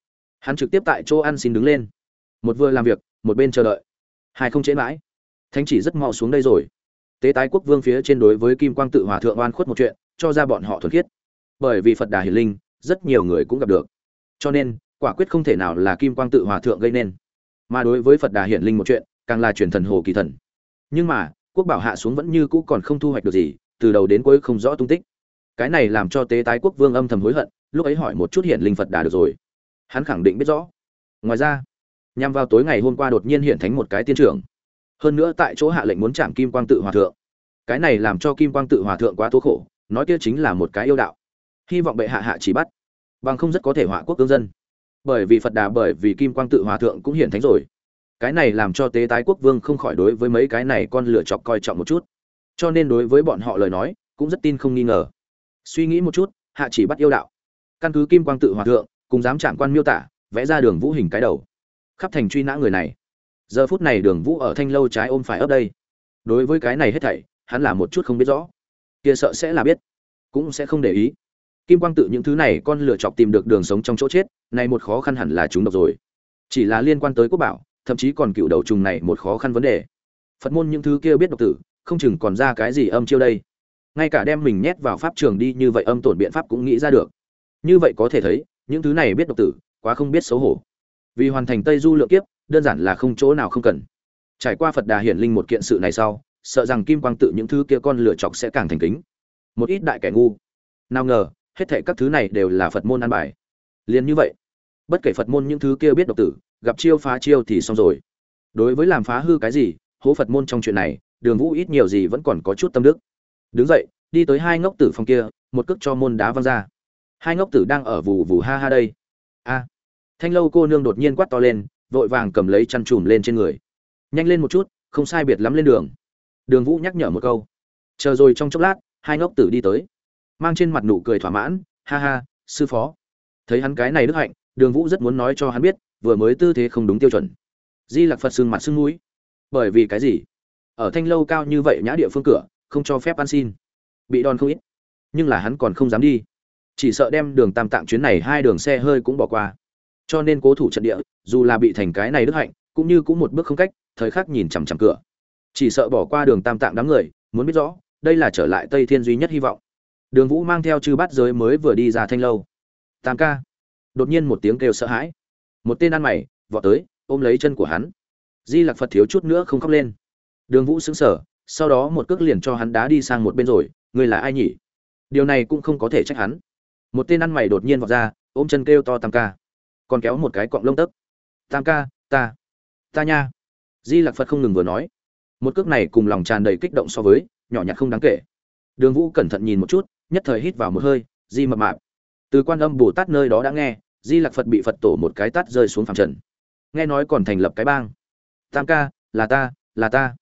Hắn trực tiếp tại chỗ ăn xin đứng lên một vừa làm việc, một bên chờ đợi. Hai không chế mãi. Thánh chỉ rất mau xuống đây rồi. Tế tái quốc vương phía trên đối với kim quang tự hòa thượng oan khuất một chuyện, cho ra bọn họ thuần khiết. Bởi vì phật đà hiền linh, rất nhiều người cũng gặp được. Cho nên, quả quyết không thể nào là kim quang tự hòa thượng gây nên. Mà đối với phật đà hiển linh một chuyện, càng là truyền thần hồ kỳ thần. Nhưng mà, quốc bảo hạ xuống vẫn như cũ còn không thu hoạch được gì, từ đầu đến cuối không rõ tung tích. Cái này làm cho tế tái quốc vương âm thầm hối hận, lúc ấy hỏi một chút hiển linh phật đà được rồi. Hắn khẳng định biết rõ. Ngoài ra nhằm vào tối ngày hôm qua đột nhiên hiện thánh một cái tiên trưởng. Hơn nữa tại chỗ hạ lệnh muốn chạm kim quang tự hòa thượng. Cái này làm cho kim quang tự hòa thượng quá tố khổ, nói kia chính là một cái yêu đạo. Hy vọng bệ hạ hạ chỉ bắt. Bằng không rất có thể họa quốc cương dân. Bởi vì phật đà bởi vì kim quang tự hòa thượng cũng hiện thánh rồi. Cái này làm cho tế tái quốc vương không khỏi đối với mấy cái này con lựa chọc coi trọng một chút. Cho nên đối với bọn họ lời nói, cũng rất tin không nghi ngờ. Suy nghĩ một chút, hạ chỉ bắt yêu đạo. Căn cứ kim quang tự hòa thượng, cùng dám trạm quan miêu tả, vẽ ra đường vũ hình cái đầu khắp thành truy nã người này. Giờ phút này đường vũ ở thanh lâu trái ôm phải ấp đây. Đối với cái này hết thảy, hắn là một chút không biết rõ. Kia sợ sẽ là biết, cũng sẽ không để ý. Kim quang tự những thứ này con lựa chọc tìm được đường sống trong chỗ chết này một khó khăn hẳn là chúng độc rồi. Chỉ là liên quan tới quốc bảo, thậm chí còn cựu đầu trùng này một khó khăn vấn đề. Phật môn những thứ kia biết độc tử, không chừng còn ra cái gì âm chiêu đây. Ngay cả đem mình nhét vào pháp trường đi như vậy âm tổn biện pháp cũng nghĩ ra được. Như vậy có thể thấy, những thứ này biết độc tử, quá không biết xấu hổ vì hoàn thành tây du lượng kiếp, đơn giản là không chỗ nào không cần. Trải qua phật đà hiển linh một kiện sự này sau, sợ rằng kim quang tự những thứ kia con lựa chọc sẽ càng thành kính. Một ít đại kẻ ngu. Nào ngờ, hết thệ các thứ này đều là phật môn an bài. Liền như vậy, bất kể phật môn những thứ kia biết độc tử, gặp chiêu phá chiêu thì xong rồi. Đối với làm phá hư cái gì, hố phật môn trong chuyện này, đường vũ ít nhiều gì vẫn còn có chút tâm đức. Đứng dậy, đi tới hai ngốc tử phòng kia, một cước cho môn đá văng ra. Hai ngốc tử đang ở vù vù ha ha đây. A thanh lâu cô nương đột nhiên quát to lên, vội vàng cầm lấy chăn chùm lên trên người. Nhanh lên một chút, không sai biệt lắm lên đường. Đường vũ nhắc nhở một câu. Chờ rồi trong chốc lát, hai ngốc tử đi tới. Mang trên mặt nụ cười thỏa mãn, ha ha, sư phó. Thấy hắn cái này đức hạnh, đường vũ rất muốn nói cho hắn biết, vừa mới tư thế không đúng tiêu chuẩn. Di lặc phật xương mặt xương mũi. Bởi vì cái gì? Ở thanh lâu cao như vậy nhã địa phương cửa, không cho phép ăn xin. Bị đòn không ít. Nhưng là hắn còn không dám đi. Chỉ sợ đem đường tam tạng chuyến này hai đường xe hơi cũng bỏ qua cho nên cố thủ trận địa, dù là bị thành cái này đức hạnh, cũng như cũng một bước không cách, thời khắc nhìn chằm chằm cửa. Chỉ sợ bỏ qua đường tam tạng đám người, muốn biết rõ, đây là trở lại tây thiên duy nhất hy vọng. Đường vũ mang theo chư bát giới mới vừa đi ra thanh lâu. Tam ca. Đột nhiên một tiếng kêu sợ hãi. Một tên ăn mày, vọt tới, ôm lấy chân của hắn. Di lặc phật thiếu chút nữa không khóc lên. Đường vũ xứng sở sau đó một cước liền cho hắn đá đi sang một bên rồi người là ai nhỉ? Điều này cũng không có thể trách hắn. Một tên ăn mày đột nhiên vọt ra, ôm chân kêu to tam ca còn kéo một cái cọng lông tấc. Tam ca, ta ta nha. Di lạc phật không ngừng vừa nói. Một cước này cùng lòng tràn đầy kích động so với, nhỏ nhặt không đáng kể. Đường vũ cẩn thận nhìn một chút, nhất thời hít vào một hơi, di mập mạp. Từ quan âm bồ tát nơi đó đã nghe, di lạc phật bị phật tổ một cái tát rơi xuống phẳng trần. Nghe nói còn thành lập cái bang. Tam ca, là ta là ta.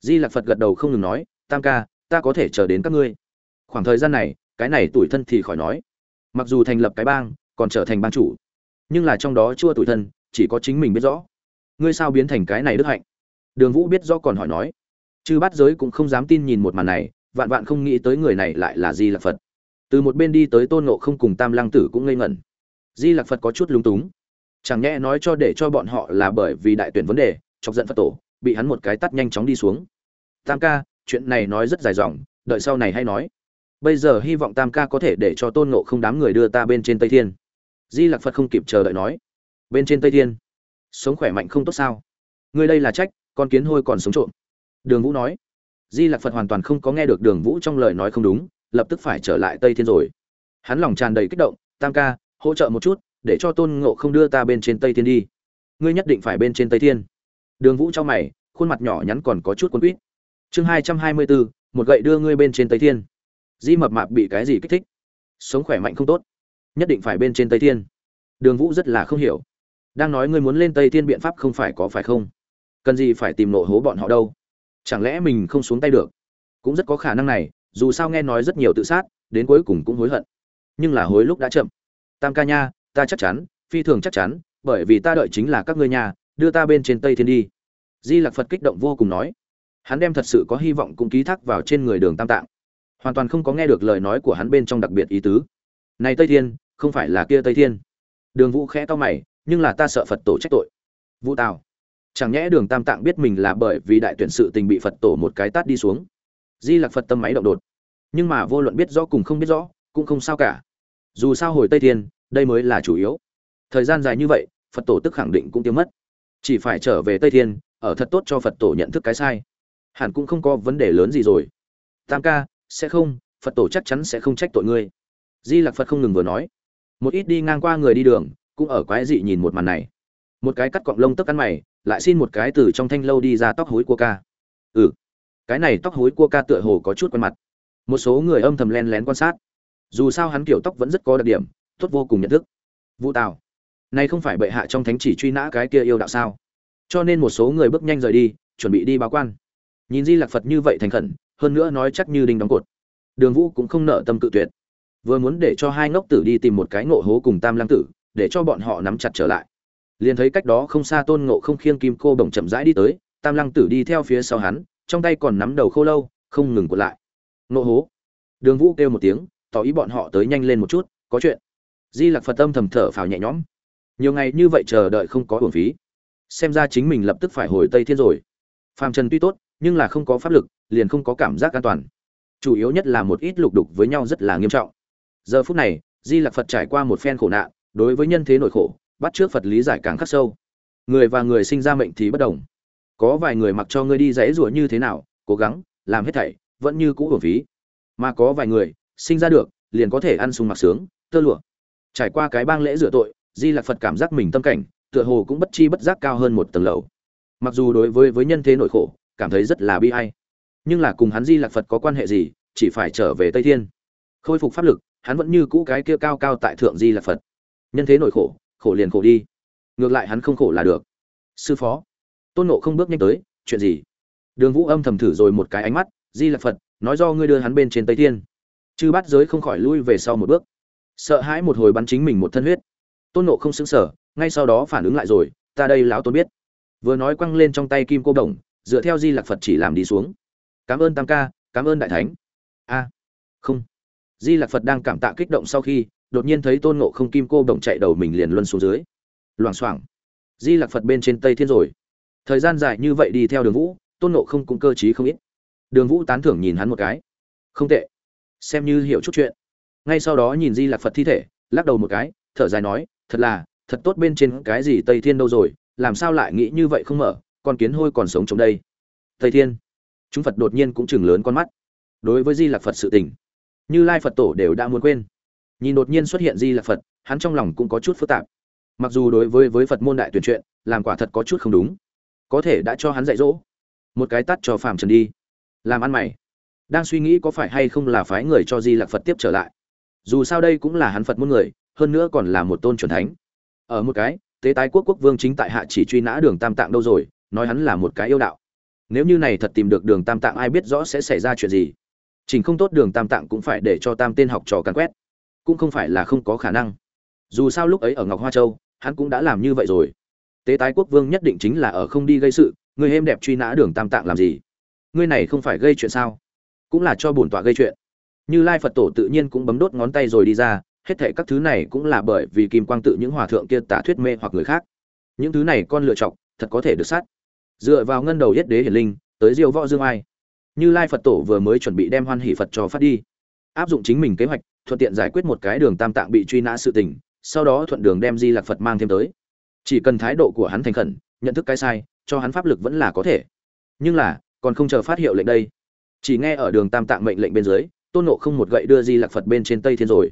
Di lạc phật gật đầu không ngừng nói, tam ca, ta có thể chờ đến các ngươi. Khoảng thời gian này, cái này tuổi thân thì khỏi nói. Mặc dù thành lập cái bang, còn trở thành bang chủ nhưng là trong đó chua tuổi thân, chỉ có chính mình biết rõ. Ngươi sao biến thành cái này đức hạnh? Đường vũ biết rõ còn hỏi nói. Chư bát giới cũng không dám tin nhìn một màn này, vạn vạn không nghĩ tới người này lại là di lạc phật. Từ một bên đi tới tôn nộ không cùng tam lăng tử cũng ngây ngẩn. Di lạc phật có chút lúng túng. Chẳng nhẽ nói cho để cho bọn họ là bởi vì đại tuyển vấn đề, chọc giận phật tổ, bị hắn một cái tắt nhanh chóng đi xuống. Tam ca, chuyện này nói rất dài dòng, đợi sau này hay nói. Bây giờ hy vọng tam ca có thể để cho tôn nộ không đám người đưa ta bên trên tây thiên di lạc phật không kịp chờ đợi nói, bên trên tây thiên, sống khỏe mạnh không tốt sao? Người đây là trách, con kiến hôi còn sống trộm. Đường vũ nói. Di lạc phật hoàn toàn không có nghe được đường vũ trong lời nói không đúng, lập tức phải trở lại tây thiên rồi. Hắn lòng tràn đầy kích động, tam ca, hỗ trợ một chút, để cho tôn ngộ không đưa ta bên trên tây thiên đi. Ngươi nhất định phải bên trên tây thiên. Đường vũ trong mày, khuôn mặt nhỏ nhắn còn có chút quấn quýt. Chương hai trăm hai mươi bốn, một gậy đưa ngươi bên trên tây thiên. Di mập mạp bị cái gì kích thích? Sống khỏe mạnh không tốt nhất định phải bên trên tây thiên. Đường vũ rất là không hiểu. Đang nói ngươi muốn lên tây thiên biện pháp không phải có phải không? Cần gì phải tìm nộ hố bọn họ đâu? Chẳng lẽ mình không xuống tay được? Cũng rất có khả năng này, dù sao nghe nói rất nhiều tự sát, đến cuối cùng cũng hối hận. Nhưng là hối lúc đã chậm. Tam ca nha, ta chắc chắn, phi thường chắc chắn, bởi vì ta đợi chính là các ngươi nhà, đưa ta bên trên tây thiên đi. Di lặc phật kích động vô cùng nói. Hắn đem thật sự có hy vọng cũng ký thác vào trên người đường tam tạng. Hoàn toàn không có nghe được lời nói của hắn bên trong đặc biệt ý tứ này tây thiên, không phải là kia tây thiên. Đường vũ khẽ to mày, nhưng là ta sợ phật tổ trách tội. Vũ tào, chẳng nhẽ đường tam tạng biết mình là bởi vì đại tuyển sự tình bị phật tổ một cái tát đi xuống? Di lặc phật tâm máy động đột. Nhưng mà vô luận biết rõ cùng không biết rõ, cũng không sao cả. Dù sao hồi tây thiên, đây mới là chủ yếu. Thời gian dài như vậy, phật tổ tức khẳng định cũng tiêu mất. Chỉ phải trở về tây thiên, ở thật tốt cho phật tổ nhận thức cái sai. Hẳn cũng không có vấn đề lớn gì rồi. Tam ca, sẽ không, phật tổ chắc chắn sẽ không trách tội ngươi di lặc phật không ngừng vừa nói. Một ít đi ngang qua người đi đường, cũng ở quái dị nhìn một màn này. Một cái cắt cọng lông tóc ăn mày, lại xin một cái từ trong thanh lâu đi ra tóc hối cua ca. Ừ. Cái này tóc hối cua ca tựa hồ có chút quen mặt. Một số người âm thầm len lén quan sát. Dù sao hắn kiểu tóc vẫn rất có đặc điểm, tốt vô cùng nhận thức. Vũ tào, này không phải bệ hạ trong thánh chỉ truy nã cái kia yêu đạo sao? Cho nên một số người bước nhanh rời đi, chuẩn bị đi báo quan. Nhìn di lạc phật như vậy thành khẩn, hơn nữa nói chắc như đinh đóng cột. Đường vũ cũng không nợ tâm cự tuyệt vừa muốn để cho hai ngốc tử đi tìm một cái ngộ hố cùng tam lăng tử, để cho bọn họ nắm chặt trở lại. Liền thấy cách đó không xa tôn ngộ không khiêng kim cô bồng chậm rãi đi tới, tam lăng tử đi theo phía sau hắn, trong tay còn nắm đầu khô lâu, không ngừng cuộn lại. Ngộ hố. Đường vũ kêu một tiếng, tỏ ý bọn họ tới nhanh lên một chút, có chuyện. Di lặc phật tâm thầm thở phào nhẹ nhõm. Nhiều ngày như vậy chờ đợi không có hưởng phí. Xem ra chính mình lập tức phải hồi tây thiên rồi. Phàm trần tuy tốt, nhưng là không có pháp lực, liền không có cảm giác an toàn. Chủ yếu nhất là một ít lục đục với nhau rất là nghiêm trọng giờ phút này di lặc phật trải qua một phen khổ nạn đối với nhân thế nội khổ bắt trước phật lý giải càng khắc sâu. Người và người sinh ra mệnh thì bất đồng. Có vài người mặc cho ngươi đi dãy rủa như thế nào cố gắng làm hết thảy vẫn như cũ hưởng phí. Mà có vài người sinh ra được liền có thể ăn sung mặc sướng tơ lụa. Trải qua cái bang lễ rửa tội di lạc phật cảm giác mình tâm cảnh tựa hồ cũng bất chi bất giác cao hơn một tầng lầu. Mặc dù đối với với nhân thế nội khổ cảm thấy rất là bi ai, nhưng là cùng hắn di lạc phật có quan hệ gì chỉ phải trở về tây thiên. Khôi phục pháp lực hắn vẫn như cũ cái kia cao cao tại thượng di lạc phật. Nhân thế nỗi khổ khổ liền khổ đi. Ngược lại hắn không khổ là được. Sư phó, tôn nộ không bước nhanh tới, chuyện gì? Đường vũ âm thầm thử rồi một cái ánh mắt, di lạc phật, nói do ngươi đưa hắn bên trên tây thiên. Chư bắt giới không khỏi lui về sau một bước. Sợ hãi một hồi bắn chính mình một thân huyết. Tôn nộ không xứng sở ngay sau đó phản ứng lại rồi, ta đây lão tôn biết. Vừa nói quăng lên trong tay kim cô đồng, dựa theo di lạc phật chỉ làm đi xuống. Cảm ơn tam ca, cảm ơn đại thánh. A, không di lạc phật đang cảm tạ kích động sau khi, đột nhiên thấy tôn ngộ không kim cô bồng chạy đầu mình liền luân xuống dưới. Loảng xoảng. Di lạc phật bên trên tây thiên rồi. Thời gian dài như vậy đi theo đường vũ, tôn ngộ không cũng cơ t r í không ít. Đường vũ tán thưởng nhìn hắn một cái. Không tệ. Xem như hiểu chút chuyện. Ngay sau đó nhìn di lạc phật thi thể, lắc đầu một cái, thở dài nói, thật là, thật tốt bên trên cái gì tây thiên đâu rồi, làm sao lại nghĩ như vậy không mở, con kiến hôi còn sống trong đây. Tây thiên. Chúng phật đột nhiên cũng chừng lớn con mắt. Đối với di lạc phật sự tình như lai phật tổ đều đã muốn quên nhìn đột nhiên xuất hiện di lạc phật hắn trong lòng cũng có chút phức tạp mặc dù đối với với phật môn đại tuyển chuyện làm quả thật có chút không đúng có thể đã cho hắn dạy dỗ một cái tắt cho phàm trần đi làm ăn mày đang suy nghĩ có phải hay không là phái người cho di lạc phật tiếp trở lại dù sao đây cũng là hắn phật môn người hơn nữa còn là một tôn c thánh ở một cái tế tái quốc quốc vương chính tại hạ chỉ truy nã đường tam tạng đâu rồi nói hắn là một cái yêu đạo nếu như này thật tìm được đường tam tạng ai biết rõ sẽ xảy ra chuyện gì chỉnh không tốt đường tam tạng cũng phải để cho tam tên học trò càn quét. Cũng không phải là không có khả năng. Dù sao lúc ấy ở ngọc hoa châu, hắn cũng đã làm như vậy rồi. Tế tái quốc vương nhất định chính là ở không đi gây sự, người êm đẹp truy nã đường tam tạng làm gì? Ngươi này không phải gây chuyện sao? Cũng là cho bổn tọa gây chuyện. Như lai phật tổ tự nhiên cũng bấm đốt ngón tay rồi đi ra, hết thệ các thứ này cũng là bởi vì kim quang tự những hòa thượng kia tả thuyết mê hoặc người khác. Những thứ này con lựa chọc thật có thể được sát. Dựa vào ngân đầu yết đế hiển linh, tới diêu võ dương ai như lai phật tổ vừa mới chuẩn bị đem hoan hỷ phật cho phát đi. Áp dụng chính mình kế hoạch, thuận tiện giải quyết một cái đường tam tạng bị truy nã sự tình, sau đó thuận đường đem di lạc phật mang thêm tới. Chỉ cần thái độ của hắn thành khẩn, nhận thức cái sai, cho hắn pháp lực vẫn là có thể. Nhưng là, còn không chờ phát hiệu lệnh đây. Chỉ nghe ở đường tam tạng mệnh lệnh bên dưới, tôn nộ không một gậy đưa di lạc phật bên trên tây thiên rồi.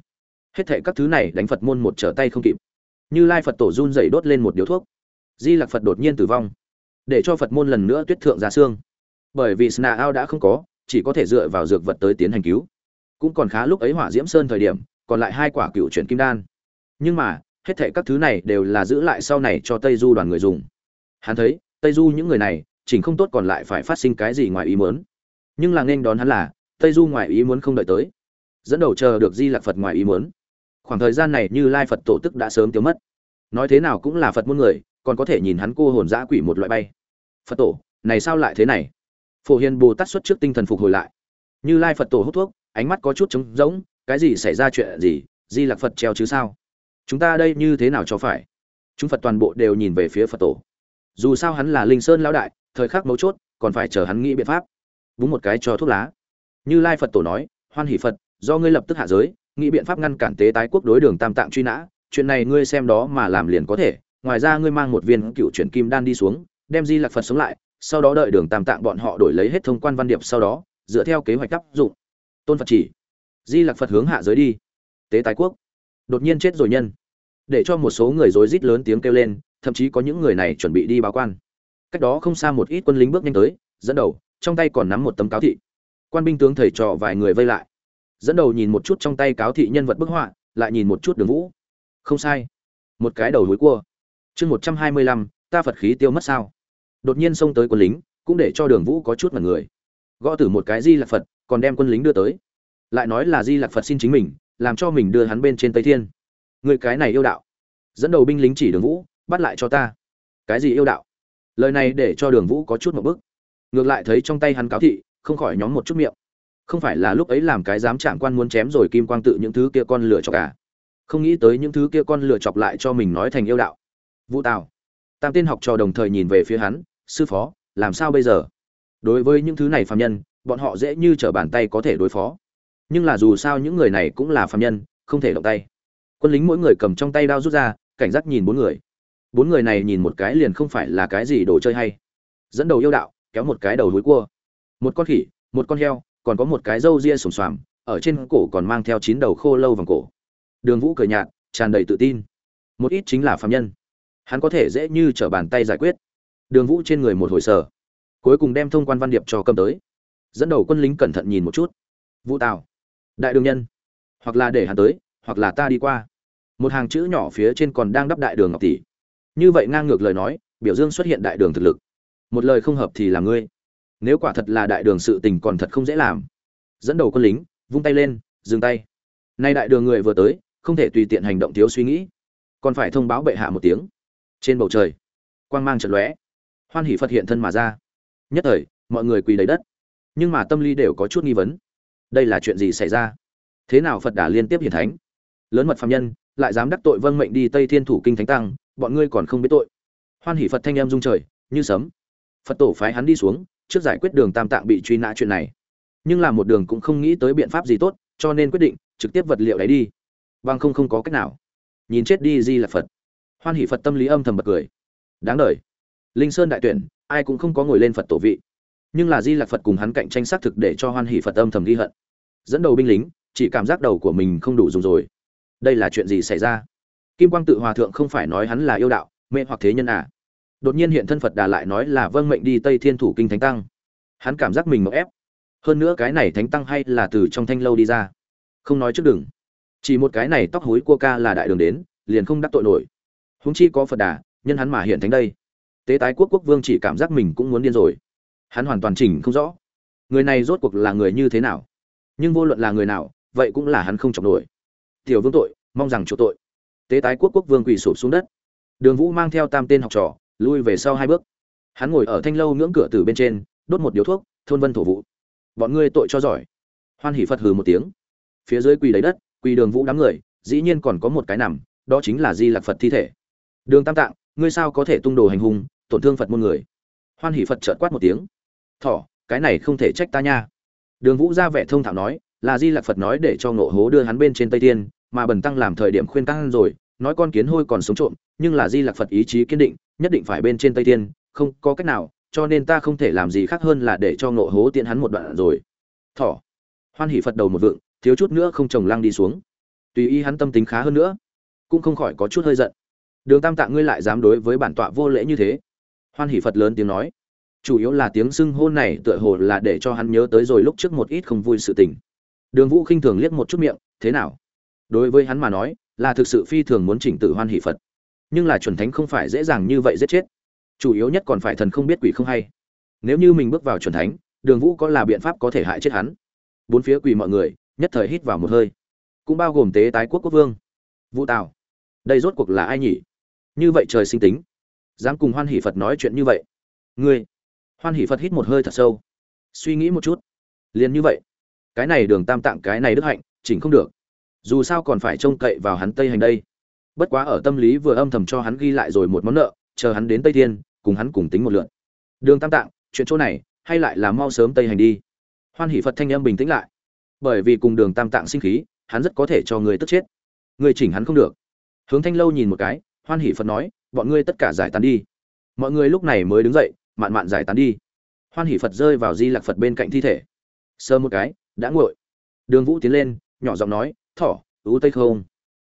Hết thệ các thứ này đánh phật môn một trở tay không kịp. Như lai phật tổ run dày đốt lên một điếu thuốc. Di lạc phật đột nhiên tử vong. Để cho phật môn lần nữa tuyết thượng ra xương bởi vì sna ao đã không có, chỉ có thể dựa vào dược vật tới tiến hành cứu. Cũng còn khá lúc ấy hỏa diễm sơn thời điểm, còn lại hai quả cựu chuyển kim đan. Nhưng mà, hết thệ các thứ này đều là giữ lại sau này cho tây du đoàn người dùng. Hắn thấy, tây du những người này, chỉnh không tốt còn lại phải phát sinh cái gì ngoài ý muốn. Nhưng là nên đón hắn là, tây du ngoài ý muốn không đợi tới. Dẫn đầu chờ được di lạc phật ngoài ý muốn. Khoảng thời gian này như lai phật tổ tức đã sớm tiêu mất. Nói thế nào cũng là phật muôn người, còn có thể nhìn hắn cô hồn dã quỷ một loại bay. Phật tổ, này sao lại thế này? Phổ hiền bồ tát xuất trước tinh thần phục hồi lại. Như lai phật tổ hút thuốc, ánh mắt có chút trống rỗng, cái gì xảy ra chuyện gì, di lạc phật treo chứ sao? Chúng ta đây như thế nào cho phải? Chúng phật toàn bộ đều nhìn về phía phật tổ. Dù sao hắn là linh sơn lão đại, thời khắc mấu chốt, còn phải chờ hắn nghĩ biện pháp. Búng một cái cho thuốc lá. Như lai phật tổ nói, hoan hỷ phật, do ngươi lập tức hạ giới, nghĩ biện pháp ngăn cản tế tái quốc đối đường tam tạng truy nã, chuyện này ngươi xem đó mà làm liền có thể, ngoài ra ngươi mang một viên cựu chuyển kim đan đi xuống, đem di lạc phật sống lại sau đó đợi đường tam tạng bọn họ đổi lấy hết thông quan văn điệp sau đó, dựa theo kế hoạch áp dụng. Tôn phật chỉ, di lạc phật hướng hạ giới đi. Tế tái quốc. Đột nhiên chết rồi nhân. Để cho một số người rối rít lớn tiếng kêu lên, thậm chí có những người này chuẩn bị đi báo quan. Cách đó không xa một ít quân lính bước nhanh tới, dẫn đầu, trong tay còn nắm một tấm cáo thị. Quan binh tướng thầy trò vài người vây lại. Dẫn đầu nhìn một chút trong tay cáo thị nhân vật bức họa, lại nhìn một chút đường vũ. Không sai. Một cái đầu hối cua. Chương một trăm hai mươi lăm, ta phật khí tiêu mất sao? Đột nhiên xông tới quân lính, cũng để cho đường vũ có chút mặt người. Gõ tử một cái di lạc phật, còn đem quân lính đưa tới. Lại nói là di lạc phật xin chính mình, làm cho mình đưa hắn bên trên tây thiên. Người cái này yêu đạo. Dẫn đầu binh lính chỉ đường vũ, bắt lại cho ta. Cái gì yêu đạo? Lời này để cho đường vũ có chút một bức. Ngược lại thấy trong tay hắn cáo thị, không khỏi nhóm một chút miệng. Không phải là lúc ấy làm cái dám chạm quan muốn chém rồi kim quang tự những thứ kia con lửa chọc cả không nghĩ tới những thứ kia con lửa chọc lại cho mình nói thành yêu đạo. Vũ tào. Tam tên học trò đồng thời nhìn về phía hắn sư phó, làm sao bây giờ? Đối với những thứ này phạm nhân, bọn họ dễ như trở bàn tay có thể đối phó. Nhưng là dù sao những người này cũng là phạm nhân, không thể động tay. Quân lính mỗi người cầm trong tay đao rút ra, cảnh giác nhìn bốn người. Bốn người này nhìn một cái liền không phải là cái gì đồ chơi hay. Dẫn đầu yêu đạo, kéo một cái đầu núi cua. Một con khỉ, một con heo, còn có một cái râu ria sùng xoàm, ở trên cổ còn mang theo chín đầu khô lâu vòng cổ. Đường vũ cười nhạt, tràn đầy tự tin. Một ít chính là phạm nhân. Hắn có thể dễ như trở bàn tay giải quyết đường vũ trên người một hồi sở cuối cùng đem thông quan văn điệp cho cầm tới. Dẫn đầu quân lính cẩn thận nhìn một chút. Vũ tào, đại đường nhân, hoặc là để hắn tới, hoặc là ta đi qua. Một hàng chữ nhỏ phía trên còn đang đắp đại đường ngọc tỷ. Như vậy ngang ngược lời nói, biểu dương xuất hiện đại đường thực lực. Một lời không hợp thì là ngươi. Nếu quả thật là đại đường sự tình còn thật không dễ làm. Dẫn đầu quân lính, vung tay lên, dừng tay. Nay đại đường người vừa tới, không thể tùy tiện hành động thiếu suy nghĩ. Còn phải thông báo bệ hạ một tiếng. Trên bầu trời, quang mang trận lóe hoan hỷ phật hiện thân mà ra. Nhất thời, mọi người quỳ đầy đất. Nhưng mà tâm lý đều có chút nghi vấn. Đây là chuyện gì xảy ra? Thế nào phật đà liên tiếp hiển thánh? Lớn mật phạm nhân, lại dám đắc tội vâng mệnh đi tây thiên thủ kinh thánh tăng, bọn ngươi còn không biết tội. Hoan hỷ phật thanh em dung trời, như sấm. Phật tổ phái hắn đi xuống, trước giải quyết đường tam tạng bị truy nã chuyện này. Nhưng là một đường cũng không nghĩ tới biện pháp gì tốt, cho nên quyết định, trực tiếp vật liệu đấy đi. Bằng không không có cách nào. Nhìn chết đi di là phật. Hoan hỷ phật tâm lý âm thầm bật cười. Đáng đời linh sơn đại tuyển, ai cũng không có ngồi lên phật tổ vị. Nhưng là di lạc phật cùng hắn cạnh tranh xác thực để cho hoan hỷ phật âm thầm ghi hận. Dẫn đầu binh lính, chỉ cảm giác đầu của mình không đủ dùng rồi. Đây là chuyện gì xảy ra? Kim quang tự hòa thượng không phải nói hắn là yêu đạo, mê hoặc thế nhân à? Đột nhiên hiện thân phật đà lại nói là vâng mệnh đi tây thiên thủ kinh thánh tăng. Hắn cảm giác mình mậu ép. Hơn nữa cái này thánh tăng hay là từ trong thanh lâu đi ra? Không nói trước đừng chỉ một cái này tóc hối cua ca là đại đường đến, liền không đắc tội nổi. Húng chi có phật đà, nhân hắn mà hiện thánh đây tế tái quốc quốc vương chỉ cảm giác mình cũng muốn điên rồi. Hắn hoàn toàn chỉnh không rõ, người này rốt cuộc là người như thế nào. Nhưng vô luận là người nào, vậy cũng là hắn không chọc nổi. Tiểu vương tội, mong rằng chỗ tội. Tế tái quốc quốc vương quỳ sụp xuống đất. Đường vũ mang theo tam tên học trò, lui về sau hai bước. Hắn ngồi ở thanh lâu ngưỡng cửa từ bên trên, đốt một điếu thuốc, thôn vân thổ vụ. Bọn ngươi tội cho giỏi. Hoan hỉ phật hừ một tiếng. Phía dưới quỳ lấy đất, quỳ đường vũ đám người, dĩ nhiên còn có một cái nằm, đó chính là di lạc phật thi thể. Đường tam tạng, ngươi sao có thể tung đồ hành hung tổn thương phật môn người. Hoan hỷ phật trợt quát một tiếng. Thỏ, cái này không thể trách ta nha. Đường vũ ra vẻ thông thạo nói, là di lạc phật nói để cho ngộ hố đưa hắn bên trên tây tiên, mà bần tăng làm thời điểm khuyên tăng rồi, nói con kiến hôi còn sống trộm, nhưng là di lạc phật ý chí kiên định, nhất định phải bên trên tây tiên, không có cách nào, cho nên ta không thể làm gì khác hơn là để cho ngộ hố tiện hắn một đoạn rồi. Thỏ, hoan hỷ phật đầu một vựng thiếu chút nữa không trồng lăng đi xuống. Tùy ý hắn tâm tính khá hơn nữa, cũng không khỏi có chút hơi giận. Đường tam tạng ngươi lại dám đối với bản tọa vô lễ như thế hoan hỷ phật lớn tiếng nói. Chủ yếu là tiếng xưng hôn này tựa hồ là để cho hắn nhớ tới rồi lúc trước một ít không vui sự tình. Đường vũ khinh thường liếc một chút miệng, thế nào? Đối với hắn mà nói, là thực sự phi thường muốn chỉnh tử hoan hỷ phật. Nhưng là chuẩn thánh không phải dễ dàng như vậy giết chết. Chủ yếu nhất còn phải thần không biết quỷ không hay. Nếu như mình bước vào chuẩn thánh, đường vũ có là biện pháp có thể hại chết hắn? Bốn phía quỳ mọi người, nhất thời hít vào một hơi. Cũng bao gồm tế tái quốc quốc vương. Vũ tào. Đây rốt cuộc là ai nhỉ? Như vậy trời sinh tính dám cùng hoan hỷ phật nói chuyện như vậy. Ngươi, hoan hỷ phật hít một hơi thật sâu. Suy nghĩ một chút. Liền như vậy. Cái này đường tam tạng, cái này đức hạnh, chỉnh không được. Dù sao còn phải trông cậy vào hắn tây hành đây. Bất quá ở tâm lý vừa âm thầm cho hắn ghi lại rồi một món nợ, chờ hắn đến tây thiên, cùng hắn cùng tính một lượn đường tam tạng, chuyện chỗ này, hay lại là mau sớm tây hành đi. Hoan hỷ phật thanh âm bình tĩnh lại. Bởi vì cùng đường tam tạng sinh khí, hắn rất có thể cho người tức chết. Người chỉnh hắn không được. Hướng thanh lâu nhìn một cái, hoan hỷ phật nói bọn ngươi tất cả giải tán đi. Mọi người lúc này mới đứng dậy, mạn mạn giải tán đi. Hoan hỷ phật rơi vào di lạc phật bên cạnh thi thể. Sơ một cái, đã nguội. Đường vũ tiến lên, nhỏ giọng nói, thỏ ưu tây không?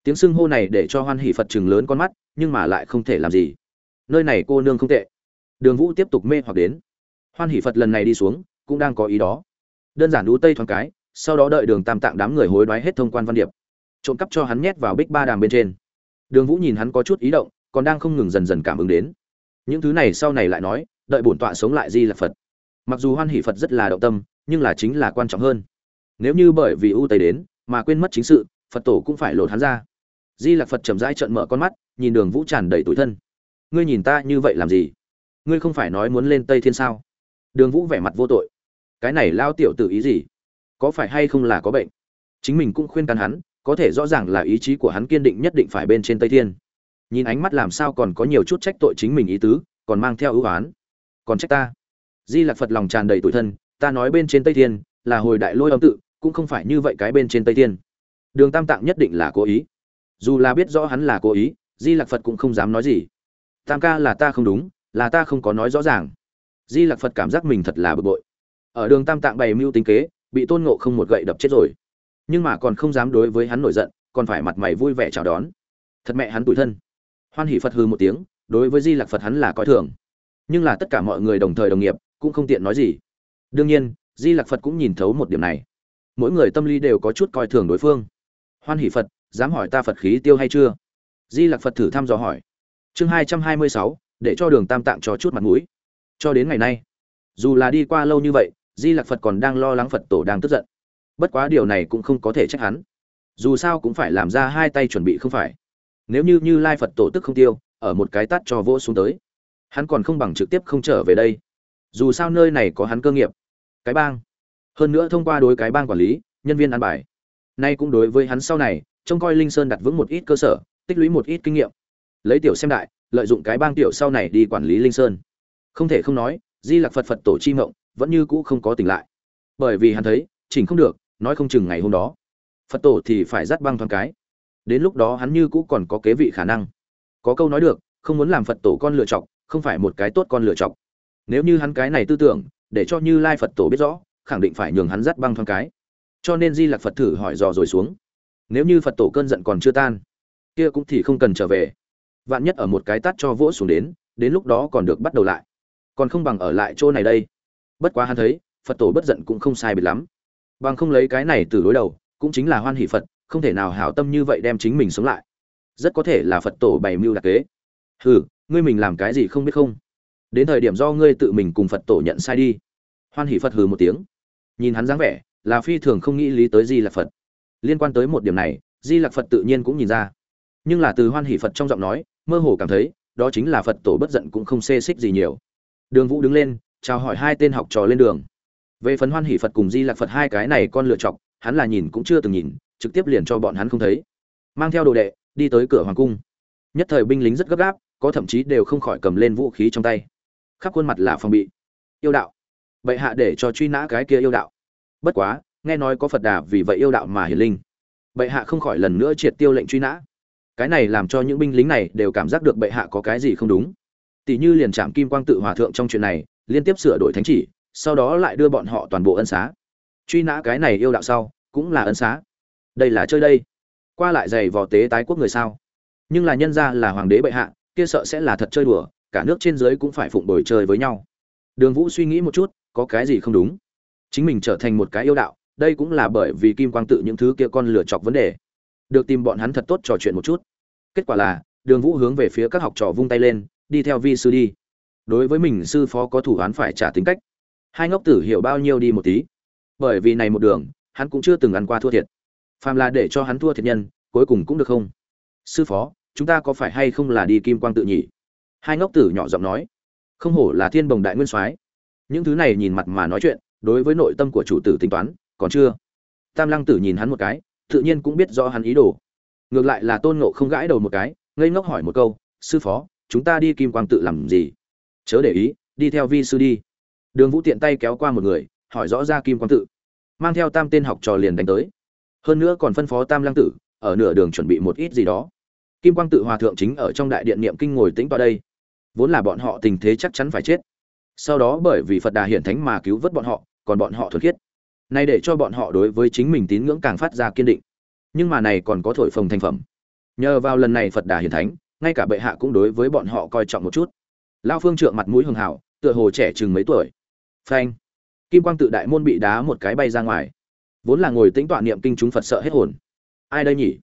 Tiếng sưng hô này để cho hoan hỷ phật chừng lớn con mắt, nhưng mà lại không thể làm gì. Nơi này cô nương không tệ. Đường vũ tiếp tục mê hoặc đến. Hoan hỷ phật lần này đi xuống, cũng đang có ý đó. Đơn giản ưu tây thoáng cái, sau đó đợi đường tam tạng đám người hối đoái hết thông quan văn điệp. Trộm cắp cho hắn nhét vào bích ba đàm bên trên. Đường vũ nhìn hắn có chút ý động còn đang không ngừng dần dần cảm ứng đến. Những thứ này sau này lại nói, đợi bổn tọa sống lại di là phật. Mặc dù hoan hỷ phật rất là động tâm, nhưng là chính là quan trọng hơn. Nếu như bởi vì ưu tây đến, mà quên mất chính sự, phật tổ cũng phải lột hắn ra. Di lạc phật chậm rãi trợn mở con mắt, nhìn đường vũ tràn đầy tủi thân. Ngươi nhìn ta như vậy làm gì? Ngươi không phải nói muốn lên tây thiên sao? Đường vũ vẻ mặt vô tội. Cái này lao tiểu tự ý gì? Có phải hay không là có bệnh? Chính mình cũng khuyên can hắn, có thể rõ ràng là ý chí của hắn kiên định nhất định phải bên trên tây thiên nhìn ánh mắt làm sao còn có nhiều chút trách tội chính mình ý tứ, còn mang theo ưu oán. Còn trách ta? Di lạc phật lòng tràn đầy tủi thân, ta nói bên trên tây thiên là hồi đại lôi âm tự, cũng không phải như vậy cái bên trên tây thiên. Đường tam tạng nhất định là cố ý. Dù là biết rõ hắn là cố ý, di lạc phật cũng không dám nói gì. Tam ca là ta không đúng, là ta không có nói rõ ràng. Di lạc phật cảm giác mình thật là bực bội. Ở đường tam tạng bày mưu tính kế, bị tôn ngộ không một gậy đập chết rồi. Nhưng mà còn không dám đối với hắn nổi giận, còn phải mặt mày vui vẻ chào đón. Thật mẹ hắn tủi thân hoan hỷ phật hư một tiếng, đối với di lạc phật hắn là coi thường. Nhưng là tất cả mọi người đồng thời đồng nghiệp, cũng không tiện nói gì. Đương nhiên, di lạc phật cũng nhìn thấu một điểm này. Mỗi người tâm lý đều có chút coi thường đối phương. Hoan hỷ phật, dám hỏi ta phật khí tiêu hay chưa? Di lạc phật thử thăm dò hỏi. Chương hai trăm hai mươi sáu, để cho đường tam tạng cho chút mặt mũi. Cho đến ngày nay, dù là đi qua lâu như vậy, di lạc phật còn đang lo lắng phật tổ đang tức giận. Bất quá điều này cũng không có thể trách hắn. Dù sao cũng phải làm ra hai tay chuẩn bị không phải nếu như như lai phật tổ tức không tiêu, ở một cái tắt cho vỗ xuống tới. Hắn còn không bằng trực tiếp không trở về đây. Dù sao nơi này có hắn cơ nghiệp. Cái bang. Hơn nữa thông qua đối cái bang quản lý, nhân viên ăn bài. Nay cũng đối với hắn sau này, trông coi linh sơn đặt vững một ít cơ sở, tích lũy một ít kinh nghiệm. Lấy tiểu xem đại, lợi dụng cái bang tiểu sau này đi quản lý linh sơn. Không thể không nói, di lạc phật phật tổ chi mộng, vẫn như cũ không có tỉnh lại. Bởi vì hắn thấy, chỉnh không được, nói không chừng ngày hôm đó. Phật tổ thì phải dắt băng thoáng cái đến lúc đó hắn như cũ còn có kế vị khả năng. Có câu nói được, không muốn làm phật tổ con lựa chọc, không phải một cái tốt con lựa chọc. Nếu như hắn cái này tư tưởng, để cho như lai phật tổ biết rõ, khẳng định phải nhường hắn dắt băng thoáng cái. Cho nên di lạc phật thử hỏi dò rồi xuống. Nếu như phật tổ cơn giận còn chưa tan, kia cũng thì không cần trở về. Vạn nhất ở một cái tắt cho vỗ xuống đến đến lúc đó còn được bắt đầu lại. Còn không bằng ở lại chỗ này đây. Bất quá hắn thấy, phật tổ bất giận cũng không sai biệt lắm. Bằng không lấy cái này từ đối đầu, cũng chính là hoan hỷ phật không thể nào hảo tâm như vậy đem chính mình sống lại. Rất có thể là phật tổ bày mưu đặc kế. Hừ, ngươi mình làm cái gì không biết không? Đến thời điểm do ngươi tự mình cùng phật tổ nhận sai đi. Hoan hỷ phật hừ một tiếng. Nhìn hắn dáng vẻ, là phi thường không nghĩ lý tới di lạc phật. Liên quan tới một điểm này, di lạc phật tự nhiên cũng nhìn ra. Nhưng là từ hoan hỷ phật trong giọng nói, mơ hồ cảm thấy, đó chính là phật tổ bất giận cũng không xê xích gì nhiều. Đường vũ đứng lên, chào hỏi hai tên học trò lên đường. Về phần hoan hỷ phật cùng di lạc phật hai cái này con lựa chọc, hắn là nhìn cũng chưa từng nhìn trực tiếp liền cho bọn hắn không thấy. Mang theo đồ đệ, đi tới cửa hoàng cung. Nhất thời binh lính rất gấp gáp, có thậm chí đều không khỏi cầm lên vũ khí trong tay. Khắp khuôn mặt là phòng bị. Yêu đạo. Bệ hạ để cho truy nã cái kia yêu đạo. Bất quá, nghe nói có phật đà vì vậy yêu đạo mà hiển linh. Bệ hạ không khỏi lần nữa triệt tiêu lệnh truy nã. Cái này làm cho những binh lính này đều cảm giác được bệ hạ có cái gì không đúng. Tỷ như liền trạm kim quang tự hòa thượng trong chuyện này, liên tiếp sửa đổi thánh chỉ, sau đó lại đưa bọn họ toàn bộ ân xá. Truy nã cái này yêu đạo sau, cũng là ân xá đây là chơi đây. Qua lại giày vò tế tái quốc người sao? Nhưng là nhân ra là hoàng đế bệ hạ, kia sợ sẽ là thật chơi đùa, cả nước trên dưới cũng phải phụng đổi chơi với nhau. Đường vũ suy nghĩ một chút, có cái gì không đúng? Chính mình trở thành một cái yêu đạo, đây cũng là bởi vì kim quang tự những thứ kia con lựa chọc vấn đề. Được tìm bọn hắn thật tốt trò chuyện một chút. Kết quả là, đường vũ hướng về phía các học trò vung tay lên, đi theo vi sư đi. Đối với mình sư phó có thủ án phải trả tính cách. Hai ngốc tử hiểu bao nhiêu đi một tí. Bởi vì này một đường, hắn cũng chưa từng ăn qua thua thiệt phàm là để cho hắn thua thiệt nhân, cuối cùng cũng được không? Sư phó, chúng ta có phải hay không là đi kim quang tự nhỉ hai ngốc tử nhỏ giọng nói. Không hổ là thiên bồng đại nguyên soái. Những thứ này nhìn mặt mà nói chuyện, đối với nội tâm của chủ tử tính toán, còn chưa? Tam lăng tử nhìn hắn một cái, tự nhiên cũng biết rõ hắn ý đồ. Ngược lại là tôn ngộ không gãi đầu một cái, ngây ngốc hỏi một câu, sư phó, chúng ta đi kim quang tự làm gì? Chớ để ý, đi theo vi sư đi. Đường vũ tiện tay kéo qua một người, hỏi rõ ra kim quang tự. Mang theo tam tên học trò liền đánh tới hơn nữa còn phân phó tam lăng tử, ở nửa đường chuẩn bị một ít gì đó. Kim quang tự hòa thượng chính ở trong đại điện niệm kinh ngồi tĩnh vào đây. Vốn là bọn họ tình thế chắc chắn phải chết. Sau đó bởi vì phật đà hiển thánh mà cứu vớt bọn họ, còn bọn họ thuật khiết. Nay để cho bọn họ đối với chính mình tín ngưỡng càng phát ra kiên định. Nhưng mà này còn có thổi phồng thành phẩm. Nhờ vào lần này phật đà hiển thánh, ngay cả bệ hạ cũng đối với bọn họ coi trọng một chút. Lao phương trượng mặt mũi hường hảo tựa hồ trẻ chừng mấy tuổi. Phanh. Kim quang tự đại môn bị đá một cái bay ra ngoài vốn là ngồi tĩnh tọa niệm kinh chúng phật sợ hết hồn. Ai đây nhỉ?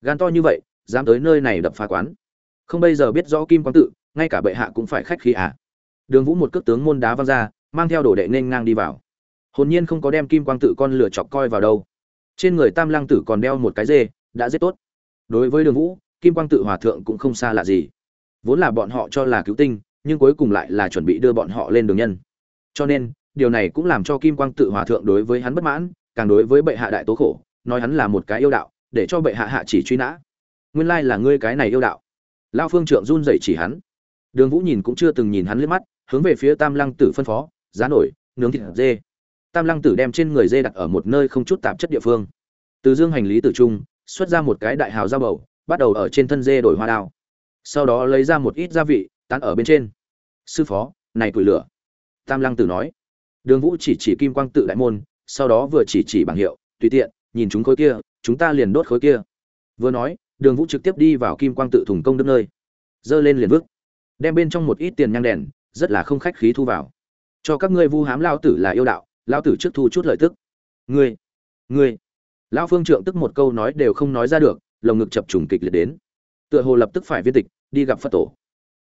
Gan to như vậy, dám tới nơi này đập phá quán. Không bây giờ biết rõ kim quang tự, ngay cả bệ hạ cũng phải khách khí à. Đường vũ một cước tướng môn đá văng ra, mang theo đồ đệ nên ngang đi vào. Hồn nhiên không có đem kim quang tự con lửa chọc coi vào đâu. Trên người tam lăng tử còn đeo một cái dê, đã rất tốt. Đối với đường vũ, kim quang tự hòa thượng cũng không xa lạ gì. Vốn là bọn họ cho là cứu tinh, nhưng cuối cùng lại là chuẩn bị đưa bọn họ lên đường nhân. Cho nên, điều này cũng làm cho kim quang tự hòa thượng đối với hắn bất mãn càng đối với bệ hạ đại tố khổ, nói hắn là một cái yêu đạo, để cho bệ hạ hạ chỉ truy nã. Nguyên lai là ngươi cái này yêu đạo. Lao phương trượng run dậy chỉ hắn. Đường vũ nhìn cũng chưa từng nhìn hắn liếc mắt, hướng về phía tam lăng tử phân phó, giá nổi, nướng thịt dê. Tam lăng tử đem trên người dê đặt ở một nơi không chút tạp chất địa phương. Từ dương hành lý tử trung, xuất ra một cái đại hào dao bầu, bắt đầu ở trên thân dê đổi hoa đao. Sau đó lấy ra một ít gia vị, tán ở bên trên. Sư phó, này củi lửa. Tam lăng tử nói. Đường vũ chỉ chỉ kim quang tự đại môn sau đó vừa chỉ chỉ bảng hiệu, tùy tiện, nhìn chúng khối kia, chúng ta liền đốt khối kia. Vừa nói, đường vũ trực tiếp đi vào kim quang tự thùng công đức nơi. Dơ lên liền vứt. Đem bên trong một ít tiền nhang đèn, rất là không khách khí thu vào. Cho các ngươi vu hám lao tử là yêu đạo lao tử trước thu chút lợi tức. Ngươi ngươi. Lao phương trượng tức một câu nói đều không nói ra được, lồng ngực chập trùng kịch liệt đến. Tựa hồ lập tức phải viên tịch, đi gặp phật tổ.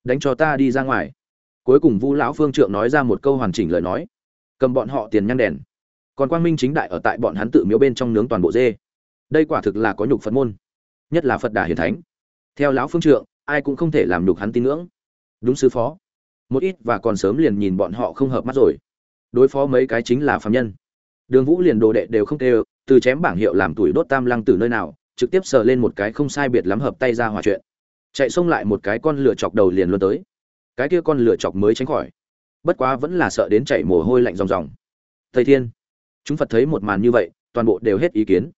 Đánh cho ta đi ra ngoài. Cuối cùng vu lão phương trượng nói ra một câu hoàn chỉnh lời nói. Cầm bọn họ tiền nhang đèn còn quang minh chính đại ở tại bọn hắn tự miếu bên trong nướng toàn bộ dê. Đây quả thực là có nhục phật môn, nhất là phật đà hiền thánh. Theo lão phương trượng, ai cũng không thể làm nhục hắn tin ngưỡng. Đúng sư phó. Một ít và còn sớm liền nhìn bọn họ không hợp mắt rồi. Đối phó mấy cái chính là phạm nhân. Đường vũ liền đồ đệ đều không tê từ chém bảng hiệu làm tuổi đốt tam lăng từ nơi nào, trực tiếp sờ lên một cái không sai biệt lắm hợp tay ra hòa chuyện. Chạy xông lại một cái con lửa chọc đầu liền luôn tới. Cái kia con lửa chọc mới tránh khỏi. Bất quá vẫn là sợ đến chảy mồ hôi lạnh ròng ròng. Thầy thiên chúng phật thấy một màn như vậy, toàn bộ đều hết ý kiến.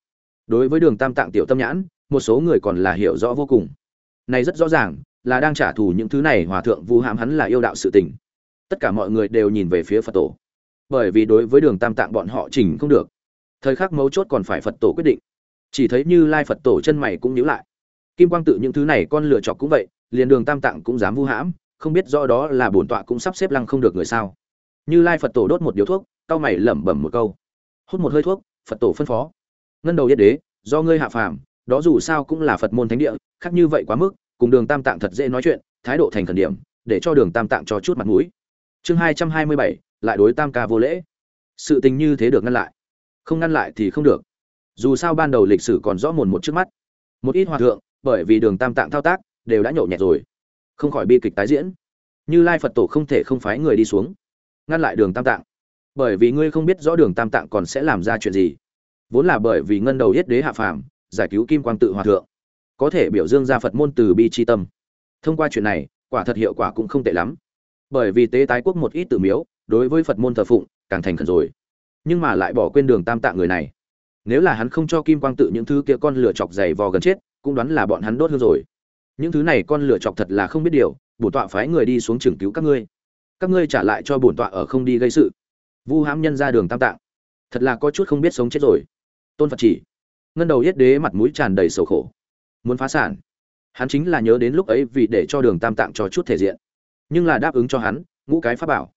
Đối với đường tam tạng tiểu tâm nhãn, một số người còn là hiểu rõ vô cùng. Này rất rõ ràng, là đang trả thù những thứ này hòa thượng vu hãm hắn là yêu đạo sự tình. Tất cả mọi người đều nhìn về phía phật tổ. Bởi vì đối với đường tam tạng bọn họ chỉnh không được. Thời khắc mấu chốt còn phải phật tổ quyết định. Chỉ thấy như lai phật tổ chân mày cũng nhíu lại. Kim quang tự những thứ này con lựa chọc cũng vậy, liền đường tam tạng cũng dám vu hãm, không biết do đó là bổn tọa cũng sắp xếp lăng không được người sao. Như lai phật tổ đốt một điếu thuốc, cau mày lẩm bẩm một câu hút một hơi thuốc, phật tổ phân phó. Ngân đầu yết đế, do ngươi hạ phàm, đó dù sao cũng là phật môn thánh địa, khác như vậy quá mức, cùng đường tam tạng thật dễ nói chuyện, thái độ thành khẩn điểm, để cho đường tam tạng cho chút mặt mũi. Chương hai trăm hai mươi bảy, lại đối tam ca vô lễ. Sự tình như thế được ngăn lại. Không ngăn lại thì không được. Dù sao ban đầu lịch sử còn rõ mồn một trước mắt. Một ít hòa thượng, bởi vì đường tam tạng thao tác, đều đã nhậu nhẹt rồi. Không khỏi bi kịch tái diễn. Như lai phật tổ không thể không phái người đi xuống. Ngăn lại đường tam tạng bởi vì ngươi không biết rõ đường tam tạng còn sẽ làm ra chuyện gì. Vốn là bởi vì ngân đầu yết đế hạ phàm, giải cứu kim quang tự hòa thượng. Có thể biểu dương ra phật môn từ bi tri tâm. Thông qua chuyện này, quả thật hiệu quả cũng không tệ lắm. Bởi vì tế tái quốc một ít tự miếu, đối với phật môn thờ phụng, càng thành khẩn rồi. Nhưng mà lại bỏ quên đường tam tạng người này. Nếu là hắn không cho kim quang tự những thứ kia con lửa chọc dày vò gần chết, cũng đoán là bọn hắn đốt hương rồi. Những thứ này con lửa chọc thật là không biết điều, bổn tọa phái người đi xuống trường cứu các ngươi. Các ngươi trả lại cho bổn tọa ở không đi gây sự vu hãm nhân ra đường tam tạng. Thật là có chút không biết sống chết rồi. Tôn phật chỉ, ngân đầu yết đế mặt mũi tràn đầy sầu khổ. Muốn phá sản. Hắn chính là nhớ đến lúc ấy vì để cho đường tam tạng cho chút thể diện. Nhưng là đáp ứng cho hắn, ngũ cái pháp bảo.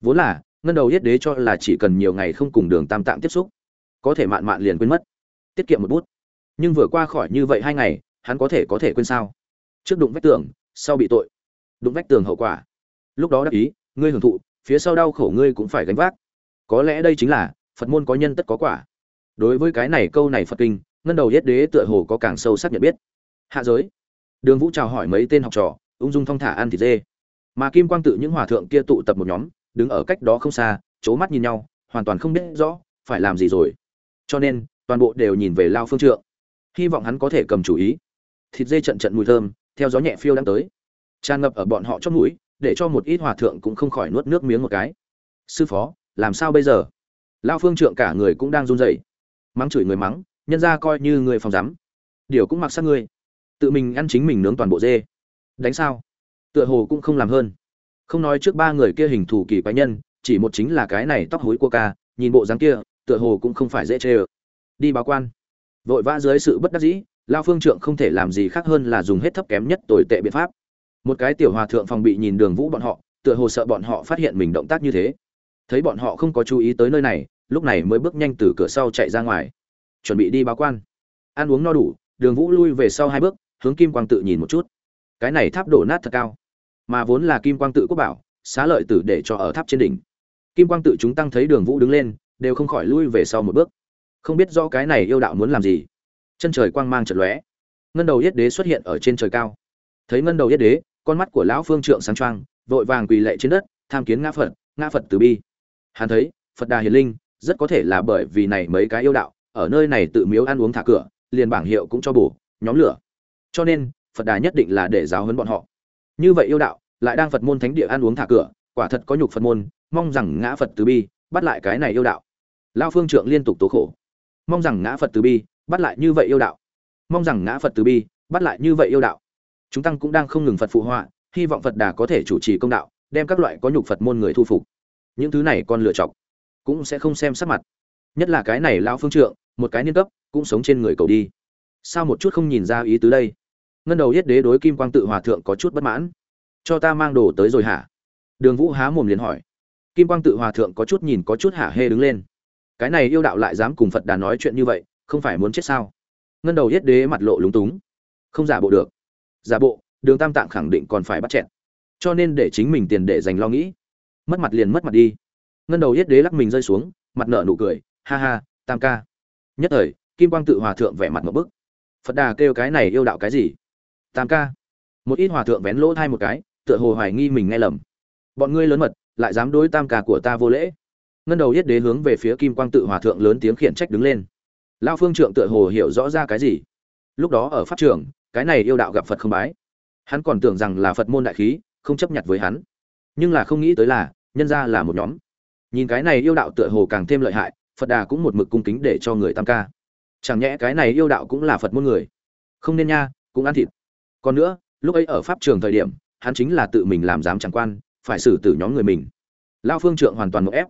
Vốn là, ngân đầu yết đế cho là chỉ cần nhiều ngày không cùng đường tam tạng tiếp xúc, có thể mạn mạn liền quên mất, tiết kiệm một bút. Nhưng vừa qua khỏi như vậy hai ngày, hắn có thể có thể quên sao? Trước đụng vách tường, sau bị tội. Đụng vách tường hậu quả. Lúc đó đắc ý, ngươi hưởng thụ, phía sau đau khổ ngươi cũng phải gánh vác có lẽ đây chính là, phật môn có nhân tất có quả. Đối với cái này câu này phật kinh, ngân đầu yết đế tựa hồ có càng sâu sắc nhận biết. Hạ giới. Đường vũ chào hỏi mấy tên học trò, ung dung thong thả ăn thịt dê. Mà kim quang tự những hòa thượng kia tụ tập một nhóm, đứng ở cách đó không xa c h ố mắt nhìn nhau, hoàn toàn không biết rõ, phải làm gì rồi. Cho nên, toàn bộ đều nhìn về lao phương trượng. Hy vọng hắn có thể cầm chủ ý. Thịt dê trận trận mùi thơm, theo gió nhẹ phiêu đang tới. Tràn ngập ở bọn họ trong mũi, để cho một ít hòa thượng cũng không khỏi nuốt nước miếng một cái. Sư phó làm sao bây giờ? Lao phương trượng cả người cũng đang run rẩy. Mắng chửi người mắng, nhân ra coi như người phòng rắm điều cũng mặc sát ngươi. Tự mình ăn chính mình nướng toàn bộ dê. Đánh sao? Tựa hồ cũng không làm hơn. Không nói trước ba người kia hình thù kỳ quái nhân, chỉ một chính là cái này tóc hối cua ca, nhìn bộ dáng kia, tựa hồ cũng không phải dễ chê ờ đi báo quan. Vội vã dưới sự bất đắc dĩ lao phương trượng không thể làm gì khác hơn là dùng hết thấp kém nhất tồi tệ biện pháp. Một cái tiểu hòa thượng phòng bị nhìn đường vũ bọn họ, tựa hồ sợ bọn họ phát hiện mình động tác như thế thấy bọn họ không có chú ý tới nơi này, lúc này mới bước nhanh từ cửa sau chạy ra ngoài. Chuẩn bị đi báo quan. Ăn uống no đủ, đường vũ lui về sau hai bước, hướng kim quang tự nhìn một chút. Cái này tháp đổ nát thật cao. Mà vốn là kim quang tự quốc bảo, xá lợi tử để cho ở tháp trên đỉnh. Kim quang tự chúng tăng thấy đường vũ đứng lên, đều không khỏi lui về sau một bước. Không biết do cái này yêu đạo muốn làm gì. Chân trời quang mang trật lóe. Ngân đầu yết đế xuất hiện ở trên trời cao. Thấy ngân đầu yết đế, con mắt của lão phương trượng sáng trang vội vàng quỳ lệ trên đất, tham kiến ngã phật ngã phật từ bi hắn thấy, phật đà hiền linh rất có thể là bởi vì này mấy cái yêu đạo, ở nơi này tự miếu ăn uống thả cửa, liền bảng hiệu cũng cho bổ, nhóm lửa. Cho nên, phật đà nhất định là để giáo huấn bọn họ. Như vậy yêu đạo, lại đang phật môn thánh địa ăn uống thả cửa, quả thật có nhục phật môn, mong rằng ngã phật từ bi, bắt lại cái này yêu đạo. Lao phương trượng liên tục tố khổ. Mong rằng ngã phật từ bi, bắt lại như vậy yêu đạo. Mong rằng ngã phật từ bi, bắt lại như vậy yêu đạo. Chúng tăng cũng đang không ngừng phật phụ họa, hy vọng phật đà có thể chủ trì công đạo, đem các loại có nhục phật môn người thu phục những thứ này con lựa chọc cũng sẽ không xem sắc mặt. Nhất là cái này lao phương trượng, một cái niên cấp, cũng sống trên người cầu đi. Sao một chút không nhìn ra ý tứ đây? Ngân đầu yết đế đối kim quang tự hòa thượng có chút bất mãn. Cho ta mang đồ tới rồi hả? Đường vũ há mồm liền hỏi. Kim quang tự hòa thượng có chút nhìn có chút hả hê đứng lên. Cái này yêu đạo lại dám cùng phật đà nói chuyện như vậy, không phải muốn chết sao? Ngân đầu yết đế mặt lộ lúng túng. Không giả bộ được. Giả bộ, đường tam tạng khẳng định còn phải bắt chẹn cho nên để chính mình tiền để dành lo nghĩ mất mặt liền mất mặt đi. Ngân đầu yết đế lắc mình rơi xuống, mặt nở nụ cười, ha ha, tam ca. Nhất thời, kim quang tự hòa thượng vẻ mặt một bức. Phật đà kêu cái này yêu đạo cái gì? Tam ca. Một ít hòa thượng vén lỗ thai một cái, tựa hồ hoài nghi mình nghe lầm. Bọn ngươi lớn mật, lại dám đối tam ca của ta vô lễ. Ngân đầu yết đế hướng về phía kim quang tự hòa thượng lớn tiếng khiển trách đứng lên. Lao phương trượng tựa hồ hiểu rõ ra cái gì? Lúc đó ở pháp trường, cái này yêu đạo gặp phật không bái. Hắn còn tưởng rằng là phật môn đại khí, không chấp nhận với hắn. Nhưng là không nghĩ tới là nhân ra là một nhóm. Nhìn cái này yêu đạo tựa hồ càng thêm lợi hại, phật đà cũng một mực cung kính để cho người tam ca. Chẳng nhẽ cái này yêu đạo cũng là phật môn người? Không nên nha, cũng ăn thịt. Còn nữa, lúc ấy ở pháp trường thời điểm, hắn chính là tự mình làm giám chẳng quan, phải xử tử nhóm người mình. Lao phương trượng hoàn toàn một ép.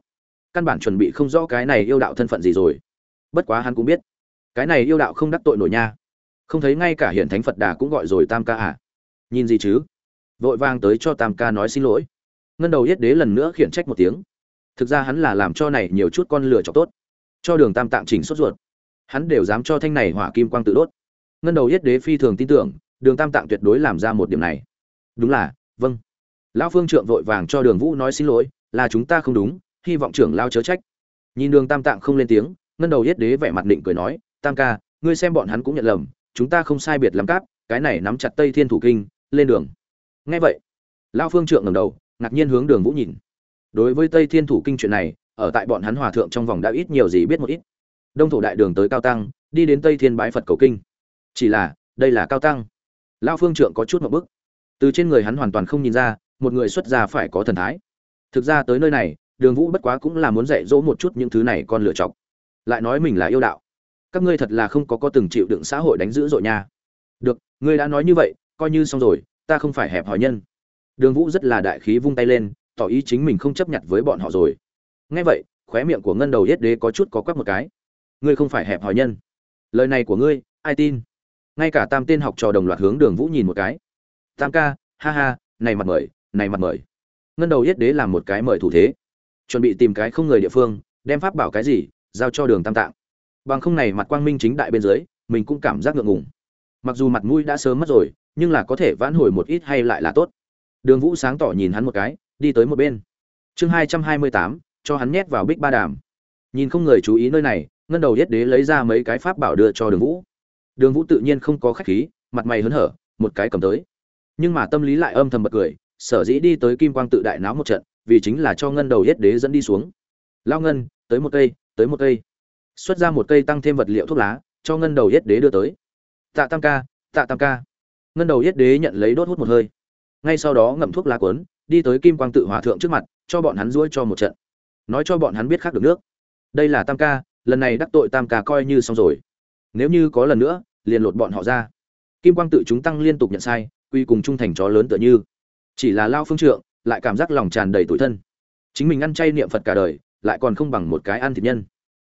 Căn bản chuẩn bị không rõ cái này yêu đạo thân phận gì rồi. Bất quá hắn cũng biết, cái này yêu đạo không đắc tội nổi nha. Không thấy ngay cả hiện thánh phật đà cũng gọi rồi tam ca à? Nhìn gì chứ? Vội vang tới cho tam ca nói xin lỗi ngân đầu yết đế lần nữa khiển trách một tiếng. Thực ra hắn là làm cho này nhiều chút con lửa chọc tốt, cho đường tam tạng chỉnh sốt ruột. Hắn đều dám cho thanh này hỏa kim quang tự đốt. Ngân đầu yết đế phi thường tin tưởng, đường tam tạng tuyệt đối làm ra một điểm này. Đúng là vâng. Lão phương trượng vội vàng cho đường vũ nói xin lỗi, là chúng ta không đúng, hy vọng trưởng lao chớ trách. Nhìn đường tam tạng không lên tiếng, ngân đầu yết đế vẻ mặt định cười nói, tam ca, ngươi xem bọn hắn cũng nhận lầm, chúng ta không sai biệt lắm cáp, cái này nắm chặt tây thiên thủ kinh, lên đường. Nghe vậy, lão phương trượng ngầm đầu ngạc nhiên hướng đường vũ nhìn. Đối với tây thiên thủ kinh chuyện này, ở tại bọn hắn hòa thượng trong vòng đã ít nhiều gì biết một ít. Đông thổ đại đường tới cao tăng, đi đến tây thiên bái phật cầu kinh. Chỉ là, đây là cao tăng. Lao phương trượng có chút một bức từ trên người hắn hoàn toàn không nhìn ra, một người xuất gia phải có thần thái. Thực ra tới nơi này, đường vũ bất quá cũng là muốn dạy dỗ một chút những thứ này con lựa chọc. Lại nói mình là yêu đạo. Các ngươi thật là không có có từng chịu đựng xã hội đánh dữ dội nha. Được, ngươi đã nói như vậy, coi như xong rồi, ta không phải hẹp hòi nhân đường vũ rất là đại khí vung tay lên, tỏ ý chính mình không chấp nhận với bọn họ rồi. Nghe vậy, khóe miệng của ngân đầu yết đế có chút có quắc một cái. Ngươi không phải hẹp hòi nhân. Lời này của ngươi, ai tin? Ngay cả tam tên học trò đồng loạt hướng đường vũ nhìn một cái. Tam ca, ha ha, này mặt mời, này mặt mời. Ngân đầu yết đế làm một cái mời thủ thế. Chuẩn bị tìm cái không người địa phương, đem pháp bảo cái gì, giao cho đường tam tạng. Bằng không này mặt quang minh chính đại bên dưới, mình cũng cảm giác ngượng ngùng. Mặc dù mặt mũi đã sớm mất rồi, nhưng là có thể vãn hồi một ít hay lại là tốt đường vũ sáng tỏ nhìn hắn một cái, đi tới một bên. Chương hai trăm hai mươi tám, cho hắn nhét vào bích ba đàm. Nhìn không người chú ý nơi này, ngân đầu yết đế lấy ra mấy cái pháp bảo đưa cho đường vũ. Đường vũ tự nhiên không có khách khí, mặt mày hớn hở, một cái cầm tới. Nhưng mà tâm lý lại âm thầm bật cười, sở dĩ đi tới kim quang tự đại náo một trận, vì chính là cho ngân đầu yết đế dẫn đi xuống. Lao ngân, tới một cây, tới một cây. Xuất ra một cây tăng thêm vật liệu thuốc lá, cho ngân đầu yết đế đưa tới. Tạ tam ca, tạ tam ca. Ngân đầu yết đế nhận lấy đốt hút một hơi ngay sau đó ngậm thuốc lá cuốn, đi tới kim quang tự hòa thượng trước mặt, cho bọn hắn duỗi cho một trận. Nói cho bọn hắn biết khác được nước. Đây là tam ca, lần này đắc tội tam ca coi như xong rồi. Nếu như có lần nữa, liền lột bọn họ ra. Kim quang tự chúng tăng liên tục nhận sai, quy cùng trung thành chó lớn tựa như. Chỉ là lao phương trượng, lại cảm giác lòng tràn đầy tủi thân. Chính mình ăn chay niệm phật cả đời, lại còn không bằng một cái ăn thịt nhân.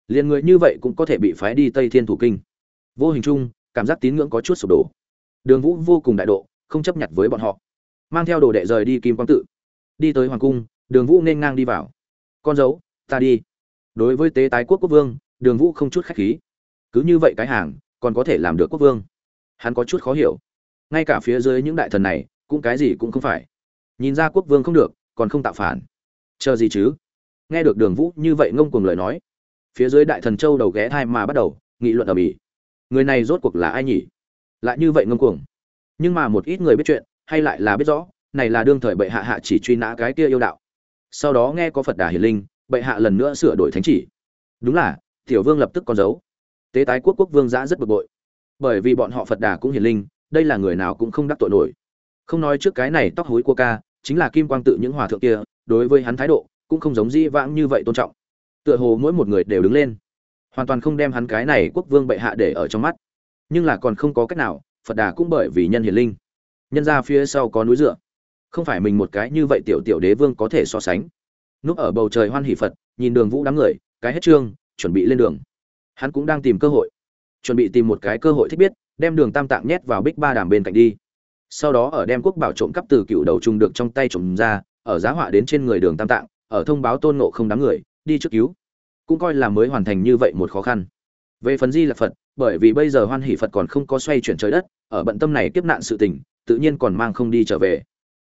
Liền người như vậy cũng có thể bị phái đi tây thiên thủ kinh. Vô hình chung, cảm giác tín ngưỡng có chút sụp đổ. Đường vũ vô cùng đại độ, không chấp nhận với bọn họ mang theo đồ đệ rời đi kim quang tự. Đi tới hoàng cung, đường vũ nên ngang đi vào. Con dấu, ta đi. Đối với tế tái quốc quốc vương, đường vũ không chút khách khí. Cứ như vậy cái hàng, còn có thể làm được quốc vương. Hắn có chút khó hiểu. Ngay cả phía dưới những đại thần này, cũng cái gì cũng không phải. Nhìn ra quốc vương không được, còn không tạo phản. Chờ gì chứ? Nghe được đường vũ như vậy ngông cuồng lời nói, phía dưới đại thần châu đầu ghé thai mà bắt đầu, nghị luận ở bỉ người này rốt cuộc là ai nhỉ? Lại như vậy ngông cuồng. Nhưng mà một ít người biết chuyện hay lại là biết rõ, này là đương thời bệ hạ hạ chỉ truy nã cái kia yêu đạo. Sau đó nghe có phật đà hiền linh, bệ hạ lần nữa sửa đổi thánh chỉ. Đúng là, tiểu vương lập tức con dấu. Tế tái quốc quốc vương giã rất bực bội. Bởi vì bọn họ phật đà cũng hiền linh, đây là người nào cũng không đắc tội nổi. Không nói trước cái này tóc hối của ca, chính là kim quang tự những hòa thượng kia, đối với hắn thái độ, cũng không giống dĩ vãng như vậy tôn trọng. Tựa hồ mỗi một người đều đứng lên. Hoàn toàn không đem hắn cái này quốc vương bệ hạ để ở trong mắt. Nhưng là còn không có cách nào, phật đà cũng bởi vì nhân hiền linh nhân ra phía sau có núi dựa. Không phải mình một cái như vậy tiểu tiểu đế vương có thể so sánh. Núp ở bầu trời hoan hỷ phật, nhìn đường vũ đám người, cái hết trương, chuẩn bị lên đường. Hắn cũng đang tìm cơ hội. Chuẩn bị tìm một cái cơ hội thích biết, đem đường tam tạng nhét vào bích ba đàm bên cạnh đi. Sau đó ở đem quốc bảo trộm cắp từ cựu đầu trùng được trong tay trộm ra, ở giá họa đến trên người đường tam tạng, ở thông báo tôn nộ không đám người, đi trước cứu. Cũng coi là mới hoàn thành như vậy một khó khăn. Về phần di là phật, bởi vì bây giờ hoan hỷ phật còn không có xoay chuyển trời đất, ở bận tâm này kiếp nạn sự tình tự nhiên còn mang không đi trở về.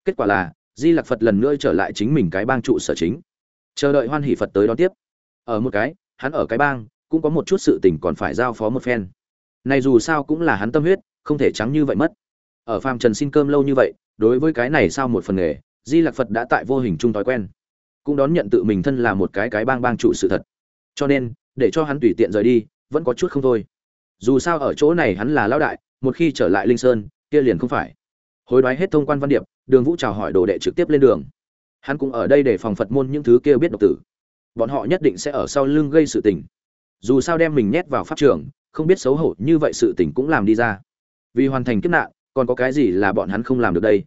Kết quả là, di lặc phật lần nữa trở lại chính mình cái bang trụ sở chính. Chờ đợi hoan hỷ phật tới đón tiếp. Ở một cái, hắn ở cái bang, cũng có một chút sự tình còn phải giao phó một phen. Này dù sao cũng là hắn tâm huyết, không thể trắng như vậy mất. Ở phàm trần xin cơm lâu như vậy, đối với cái này sao một phần nghề, di lặc phật đã tại vô hình chung thói quen. Cũng đón nhận tự mình thân là một cái cái bang bang trụ sự thật. Cho nên, để cho hắn tùy tiện rời đi, vẫn có chút không thôi. Dù sao ở chỗ này hắn là lão đại, một khi trở lại linh sơn, kia liền không phải hối đoái hết thông quan văn điệp, đường vũ chào hỏi đồ đệ trực tiếp lên đường. Hắn cũng ở đây để phòng phật môn những thứ kia biết độc tử. Bọn họ nhất định sẽ ở sau lưng gây sự tình. Dù sao đem mình nhét vào pháp trường, không biết xấu hổ như vậy sự tình cũng làm đi ra. Vì hoàn thành kiếp nạn, còn có cái gì là bọn hắn không làm được đây?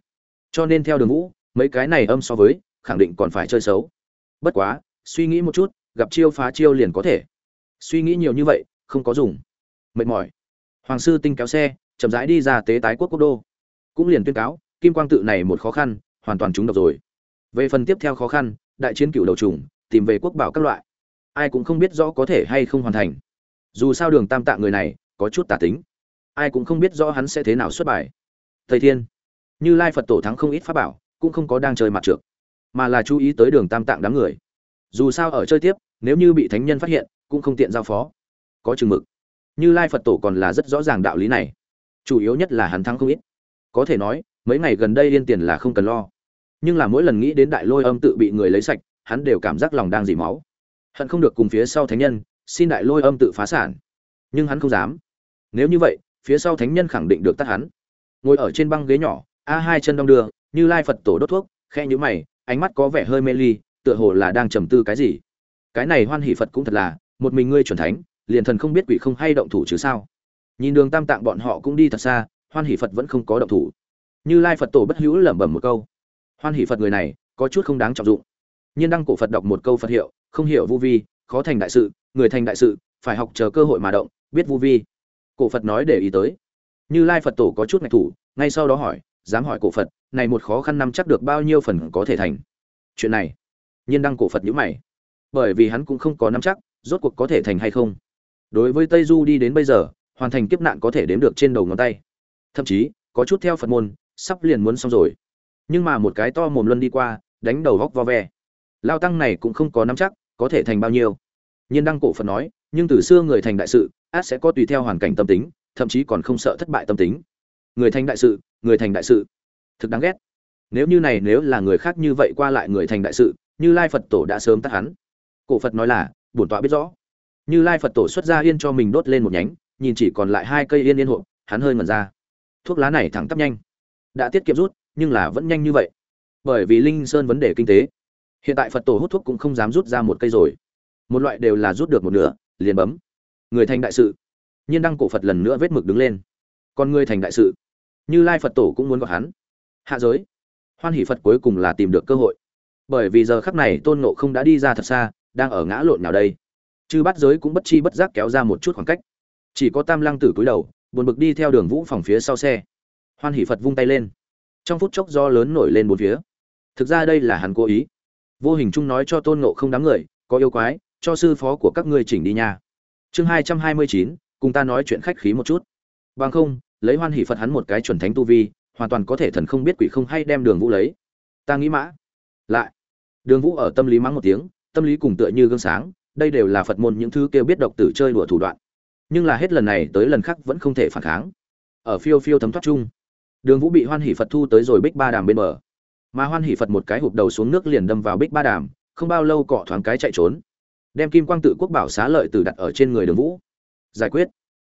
Cho nên theo đường vũ, mấy cái này âm so với, khẳng định còn phải chơi xấu. Bất quá, suy nghĩ một chút, gặp chiêu phá chiêu liền có thể. Suy nghĩ nhiều như vậy, không có dùng. Mệt mỏi. Hoàng sư tinh kéo xe, chậm rãi đi ra tế tái quốc quốc đô cũng liền tuyên cáo, kim quang tự này một khó khăn, hoàn toàn trúng độc rồi. Về phần tiếp theo khó khăn, đại chiến cựu đầu trùng, tìm về quốc bảo các loại. Ai cũng không biết rõ có thể hay không hoàn thành. Dù sao đường tam tạng người này, có chút tà tính. Ai cũng không biết rõ hắn sẽ thế nào xuất bài. Thầy thiên, như lai phật tổ thắng không ít pháp bảo, cũng không có đang chơi mặt trượt mà là chú ý tới đường tam tạng đám người. Dù sao ở chơi tiếp, nếu như bị thánh nhân phát hiện, cũng không tiện giao phó. Có chừng mực. Như lai phật tổ còn là rất rõ ràng đạo lý này. Chủ yếu nhất là hắn thắng không ít có thể nói, mấy ngày gần đây yên tiền là không cần lo. Nhưng là mỗi lần nghĩ đến đại lôi âm tự bị người lấy sạch, hắn đều cảm giác lòng đang dỉ máu. Hận không được cùng phía sau thánh nhân, xin đại lôi âm tự phá sản. Nhưng hắn không dám. Nếu như vậy, phía sau thánh nhân khẳng định được tắt hắn. Ngồi ở trên băng ghế nhỏ, a hai chân đong đưa, như lai phật tổ đốt thuốc khe nhũ mày, ánh mắt có vẻ hơi mê ly, tựa hồ là đang trầm tư cái gì. Cái này hoan hỷ phật cũng thật là, một mình ngươi chuẩn thánh, liền thần không biết quỷ không hay động thủ chứ sao. Nhìn đường tam tạng bọn họ cũng đi thật xa hoan hỷ phật vẫn không có động thủ. Như lai phật tổ bất hữu lẩm bẩm một câu. Hoan hỷ phật người này có chút không đáng trọng dụng. Nhiên đăng cổ phật đọc một câu phật hiệu, không hiểu vu vi, khó thành đại sự, người thành đại sự, phải học chờ cơ hội mà động, biết vu vi. Cổ phật nói để ý tới. Như lai phật tổ có chút ngạch thủ, ngay sau đó hỏi, dám hỏi cổ phật, này một khó khăn nắm chắc được bao nhiêu phần có thể thành? Chuyện này, nhiên đăng cổ phật nhữ mày. Bởi vì hắn cũng không có nắm chắc, rốt cuộc có thể thành hay không. Đối với tây du đi đến bây giờ, hoàn thành kiếp nạn có thể đếm được trên đầu ngón tay thậm chí, có chút theo phật môn, sắp liền muốn xong rồi. Nhưng mà một cái to mồm luân đi qua, đánh đầu góc vo ve. Lao tăng này cũng không có nắm chắc, có thể thành bao nhiêu. Nhiên đăng cổ phật nói, nhưng từ xưa người thành đại sự, át sẽ có tùy theo hoàn cảnh tâm tính, thậm chí còn không sợ thất bại tâm tính. Người thành đại sự, người thành đại sự. Thực đáng ghét. Nếu như này, nếu là người khác như vậy qua lại người thành đại sự, như lai phật tổ đã sớm tắt hắn. Cổ phật nói là, bổn tọa biết rõ. Như lai phật tổ xuất ra yên cho mình đốt lên một nhánh, nhìn chỉ còn lại hai cây yên yên hộp, hắn hơi ngẩn ra thuốc lá này thẳng tắp nhanh. Đã tiết kiệm rút, nhưng là vẫn nhanh như vậy. Bởi vì linh sơn vấn đề kinh tế. Hiện tại phật tổ hút thuốc cũng không dám rút ra một cây rồi. Một loại đều là rút được một nửa, liền bấm. Người thành đại sự. Nhiên đăng cổ phật lần nữa vết mực đứng lên. Còn người thành đại sự. Như lai phật tổ cũng muốn gọi hắn. Hạ giới. Hoan hỷ phật cuối cùng là tìm được cơ hội. Bởi vì giờ khắc này tôn nộ không đã đi ra thật xa, đang ở ngã lộn nào đây. Chư bắt giới cũng bất chi bất giác kéo ra một chút khoảng cách. Chỉ có tam lăng tử cúi đầu buồn bực đi theo đường vũ phòng phía sau xe. Hoan hỷ phật vung tay lên. Trong phút chốc do lớn nổi lên bốn phía. Thực ra đây là hắn cố ý. Vô hình chung nói cho tôn nộ không đám người, có yêu quái, cho sư phó của các ngươi chỉnh đi nha. Chương hai trăm hai mươi chín, cùng ta nói chuyện khách khí một chút. Bằng không, lấy hoan hỷ phật hắn một cái chuẩn thánh tu vi, hoàn toàn có thể thần không biết quỷ không hay đem đường vũ lấy. Ta nghĩ mã. Lại. Đường vũ ở tâm lý mắng một tiếng, tâm lý cùng tựa như gương sáng, đây đều là phật môn những thứ kêu biết độc tử chơi đùa thủ đoạn nhưng là hết lần này tới lần khác vẫn không thể phản kháng. Ở phiêu phiêu thấm thoát chung, đường vũ bị hoan hỷ phật thu tới rồi bích ba đàm bên bờ. Mà hoan hỷ phật một cái hụp đầu xuống nước liền đâm vào bích ba đàm, không bao lâu cọ thoáng cái chạy trốn. Đem kim quang tự quốc bảo xá lợi từ đặt ở trên người đường vũ. Giải quyết.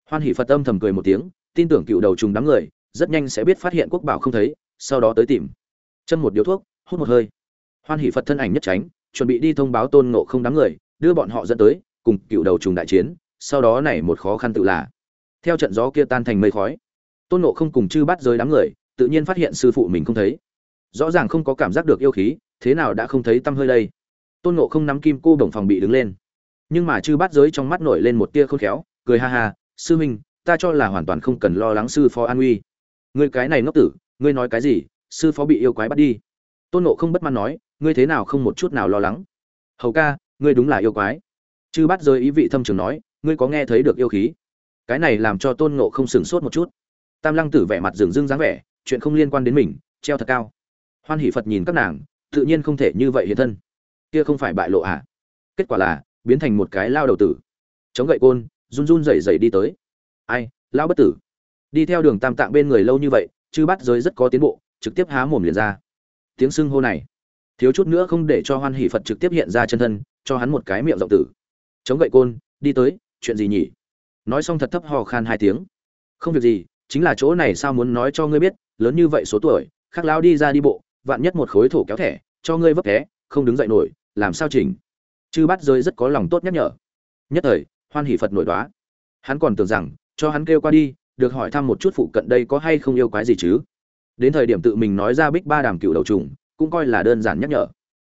Hoan hỷ phật âm thầm cười một tiếng, tin tưởng cựu đầu trùng đám người, rất nhanh sẽ biết phát hiện quốc bảo không thấy, sau đó tới tìm. Chân một điếu thuốc, hút một hơi. Hoan hỷ phật thân ảnh nhất tránh, chuẩn bị đi thông báo tôn ngộ không đám người, đưa bọn họ dẫn tới, cùng cựu đầu trùng đại chiến sau đó này một khó khăn tự là, theo trận gió kia tan thành mây khói, tôn ngộ không cùng chư bắt giới đám người, tự nhiên phát hiện sư phụ mình không thấy. Rõ ràng không có cảm giác được yêu khí, thế nào đã không thấy tâm hơi đây? Tôn ngộ không nắm kim cô đồng phòng bị đứng lên. Nhưng mà chư bắt giới trong mắt nổi lên một tia khôn khéo, cười ha ha, sư huynh, ta cho là hoàn toàn không cần lo lắng sư phó an uy ngươi cái này ngốc tử, ngươi nói cái gì? Sư phó bị yêu quái bắt đi. Tôn nộ không bất mãn nói, ngươi thế nào không một chút nào lo lắng? Hầu ca, ngươi đúng là yêu quái. Chư bắt giới ý vị thâm trường nói ngươi có nghe thấy được yêu khí? Cái này làm cho tôn ngộ không sửng sốt một chút. Tam lăng tử vẻ mặt rừng rưng dáng vẻ, chuyện không liên quan đến mình, treo thật cao. Hoan hỷ phật nhìn các nàng, tự nhiên không thể như vậy hiện thân. Kia không phải bại lộ à? Kết quả là, biến thành một cái lao đầu tử. Chống gậy côn, run run rẩy rẩy đi tới. Ai, lao bất tử. Đi theo đường tam tạng bên người lâu như vậy, chư bắt giới rất có tiến bộ, trực tiếp há mồm liền ra. Tiếng sưng hô này, thiếu chút nữa không để cho hoan hỷ phật trực tiếp hiện ra chân thân, cho hắn một cái miệng rộng tử. Chống gậy côn, đi tới chuyện gì nhỉ? Nói xong thật thấp hò khan hai tiếng. Không việc gì, chính là chỗ này sao muốn nói cho ngươi biết, lớn như vậy số tuổi khắc lao đi ra đi bộ, vạn nhất một khối thổ kéo thẻ, cho ngươi vấp té không đứng dậy nổi, làm sao chỉnh? Chư bắt rơi rất có lòng tốt nhắc nhở. Nhất thời, hoan hỷ phật nổi đoá. Hắn còn tưởng rằng, cho hắn kêu qua đi, được hỏi thăm một chút phụ cận đây có hay không yêu quái gì chứ? Đến thời điểm tự mình nói ra bích ba đàm cựu đầu trùng, cũng coi là đơn giản nhắc nhở.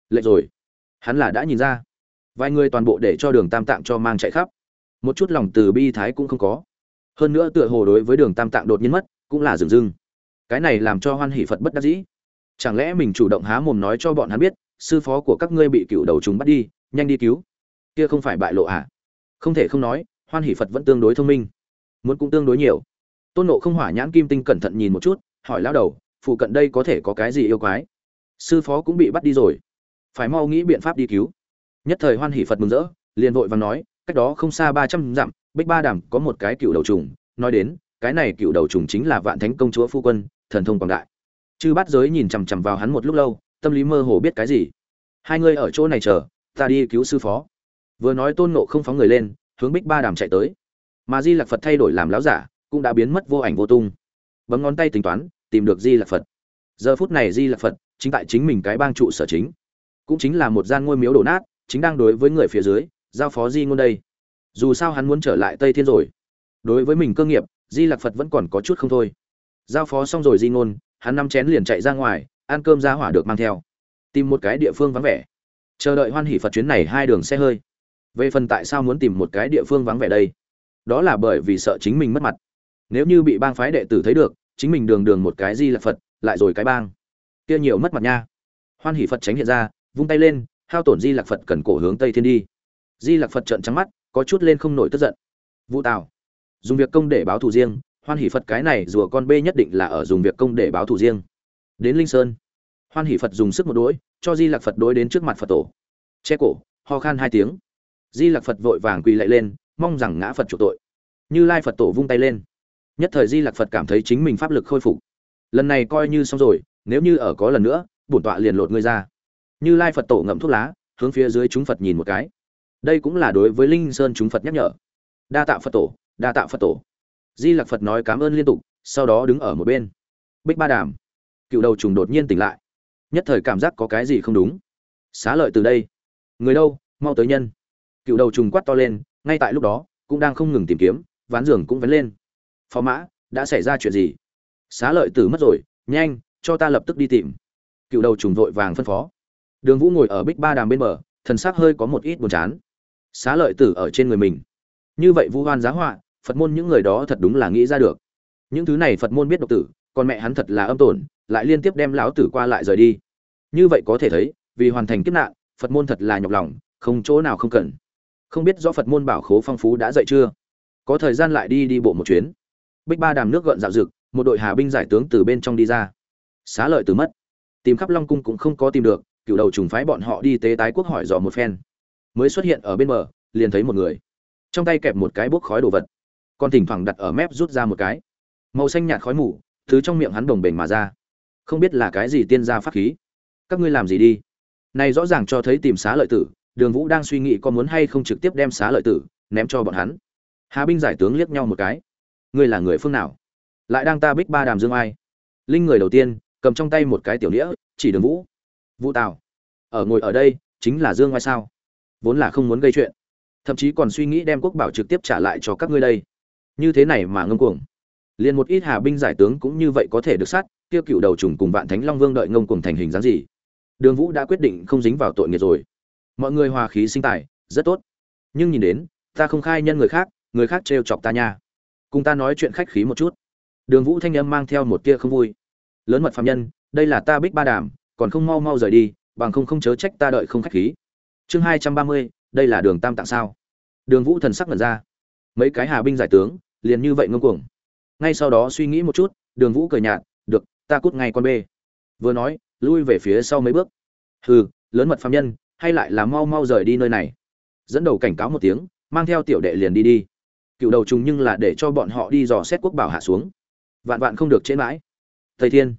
Lệ rồi. Hắn là đã nhìn ra. Vài người toàn bộ để cho đường tam tạng cho mang chạy khắp một chút lòng từ bi thái cũng không có. Hơn nữa tựa hồ đối với đường tam tạng đột nhiên mất, cũng là dừng dưng. Cái này làm cho hoan hỷ phật bất đắc dĩ. Chẳng lẽ mình chủ động há mồm nói cho bọn hắn biết, sư phó của các ngươi bị cựu đầu chúng bắt đi, nhanh đi cứu. Kia không phải bại lộ à? Không thể không nói, hoan hỷ phật vẫn tương đối thông minh. Muốn cũng tương đối nhiều. Tôn nộ không hỏa nhãn kim tinh cẩn thận nhìn một chút, hỏi lao đầu, phụ cận đây có thể có cái gì yêu quái? Sư phó cũng bị bắt đi rồi. Phải mau nghĩ biện pháp đi cứu. Nhất thời hoan hỷ phật mừng rỡ, liền vội và nói cách đó không xa ba trăm dặm, bích ba đàm có một cái cựu đầu trùng. Nói đến, cái này cựu đầu trùng chính là vạn thánh công chúa phu quân, thần thông quảng đại. Chư bát giới nhìn chằm chằm vào hắn một lúc lâu, tâm lý mơ hồ biết cái gì. Hai người ở chỗ này chờ, ta đi cứu sư phó. Vừa nói tôn nộ không phóng người lên, hướng bích ba đàm chạy tới. Mà di lạc phật thay đổi làm láo giả, cũng đã biến mất vô ảnh vô tung. Bấm ngón tay tính toán, tìm được di lạc phật. Giờ phút này di lạc phật chính tại chính mình cái bang trụ sở chính. Cũng chính là một gian ngôi miếu đổ nát, chính đang đối với người phía dưới giao phó di ngôn đây. Dù sao hắn muốn trở lại tây thiên rồi. Đối với mình cơ nghiệp, di lạc phật vẫn còn có chút không thôi. Giao phó xong rồi di ngôn, hắn năm chén liền chạy ra ngoài, ăn cơm ra hỏa được mang theo. Tìm một cái địa phương vắng vẻ. Chờ đợi hoan hỷ phật chuyến này hai đường xe hơi. Về phần tại sao muốn tìm một cái địa phương vắng vẻ đây? Đó là bởi vì sợ chính mình mất mặt. Nếu như bị bang phái đệ tử thấy được, chính mình đường đường một cái di lạc phật, lại rồi cái bang. Kia nhiều mất mặt nha. Hoan hỷ phật tránh hiện ra, vung tay lên, hao tổn di lạc phật cần cổ hướng tây thiên đi di Lặc phật trợn trắng mắt, có chút lên không nổi tức giận. Vũ tào, dùng việc công để báo thù riêng, hoan hỷ phật cái này rùa con bê nhất định là ở dùng việc công để báo thù riêng. Đến linh sơn, hoan hỷ phật dùng sức một đỗi, cho di lặc phật đối đến trước mặt phật tổ. Che cổ, ho khan hai tiếng. Di lặc phật vội vàng quỳ lạy lên, mong rằng ngã phật chủ tội. Như lai phật tổ vung tay lên. Nhất thời di lặc phật cảm thấy chính mình pháp lực khôi phục. Lần này coi như xong rồi, nếu như ở có lần nữa, bổn tọa liền lột ngươi ra. Như lai phật tổ ngậm thuốc lá, hướng phía dưới chúng phật nhìn một cái đây cũng là đối với linh sơn chúng phật nhắc nhở. Đa tạ phật tổ, đa tạ phật tổ. Di lặc phật nói cảm ơn liên tục, sau đó đứng ở một bên. Bích ba đàm. Cựu đầu trùng đột nhiên tỉnh lại. Nhất thời cảm giác có cái gì không đúng. Xá lợi từ đây. Người đâu, mau tới nhân. Cựu đầu trùng quát to lên, ngay tại lúc đó, cũng đang không ngừng tìm kiếm, ván giường cũng vén lên. Phó mã, đã xảy ra chuyện gì? Xá lợi tử mất rồi, nhanh, cho ta lập tức đi tìm. Cựu đầu trùng vội vàng phân phó. Đường vũ ngồi ở bích ba đàm bên bờ, thần sắc hơi có một ít buồn chán xá lợi tử ở trên người mình. Như vậy vu hoan giá họa, phật môn những người đó thật đúng là nghĩ ra được. Những thứ này phật môn biết độc tử, còn mẹ hắn thật là âm tổn, lại liên tiếp đem lão tử qua lại rời đi. Như vậy có thể thấy, vì hoàn thành kiếp nạn, phật môn thật là nhọc lòng, không chỗ nào không cần. Không biết do phật môn bảo khố phong phú đã dậy chưa? Có thời gian lại đi đi bộ một chuyến. Bích ba đàm nước gợn dạo rực, một đội hà binh giải tướng từ bên trong đi ra. Xá lợi từ mất. Tìm khắp long cung cũng không có tìm được, cựu đầu trùng phái bọn họ đi tế tái quốc hỏi dò một phen mới xuất hiện ở bên bờ, liền thấy một người. Trong tay kẹp một cái bốc khói đồ vật. Còn thỉnh thoảng đặt ở mép rút ra một cái. Màu xanh nhạt khói mù, thứ trong miệng hắn đồng bềnh mà ra. Không biết là cái gì tiên gia pháp khí. Các ngươi làm gì đi? Này rõ ràng cho thấy tìm xá lợi tử, đường vũ đang suy nghĩ có muốn hay không trực tiếp đem xá lợi tử ném cho bọn hắn. Hà binh giải tướng liếc nhau một cái. Ngươi là người phương nào? Lại đang ta bích ba đàm dương ai? Linh người đầu tiên, cầm trong tay một cái tiểu đĩa chỉ đường vũ. Vũ tào, ở ngồi ở đây, chính là dương ai sao? Vốn là không muốn gây chuyện. Thậm chí còn suy nghĩ đem quốc bảo trực tiếp trả lại cho các ngươi đây. Như thế này mà ngông cuồng. Liền một ít hà binh giải tướng cũng như vậy có thể được sát tiêu cựu đầu trùng cùng vạn thánh long vương đợi ngông cuồng thành hình dáng gì? Đường vũ đã quyết định không dính vào tội nghiệp rồi. Mọi người hòa khí sinh tài, rất tốt. Nhưng nhìn đến, ta không khai nhân người khác người khác trêu chọc ta nha. Cùng ta nói chuyện khách khí một chút. Đường vũ thanh âm mang theo một tia không vui. Lớn mật phạm nhân, đây là ta bích ba đàm, còn không mau mau rời đi, bằng không không chớ trách ta đợi không khách khí chương hai trăm ba mươi, đây là đường tam tạng sao? Đường vũ thần sắc mật ra. Mấy cái hà binh giải tướng, liền như vậy ngông cuồng. Ngay sau đó suy nghĩ một chút, đường vũ cười nhạt, được, ta cút ngay con bê. Vừa nói, lui về phía sau mấy bước. Hừ, lớn mật phạm nhân, hay lại là mau mau rời đi nơi này. Dẫn đầu cảnh cáo một tiếng, mang theo tiểu đệ liền đi đi. Cựu đầu trùng nhưng là để cho bọn họ đi dò xét quốc bảo hạ xuống. Vạn vạn không được chế mãi. Thầy thiên,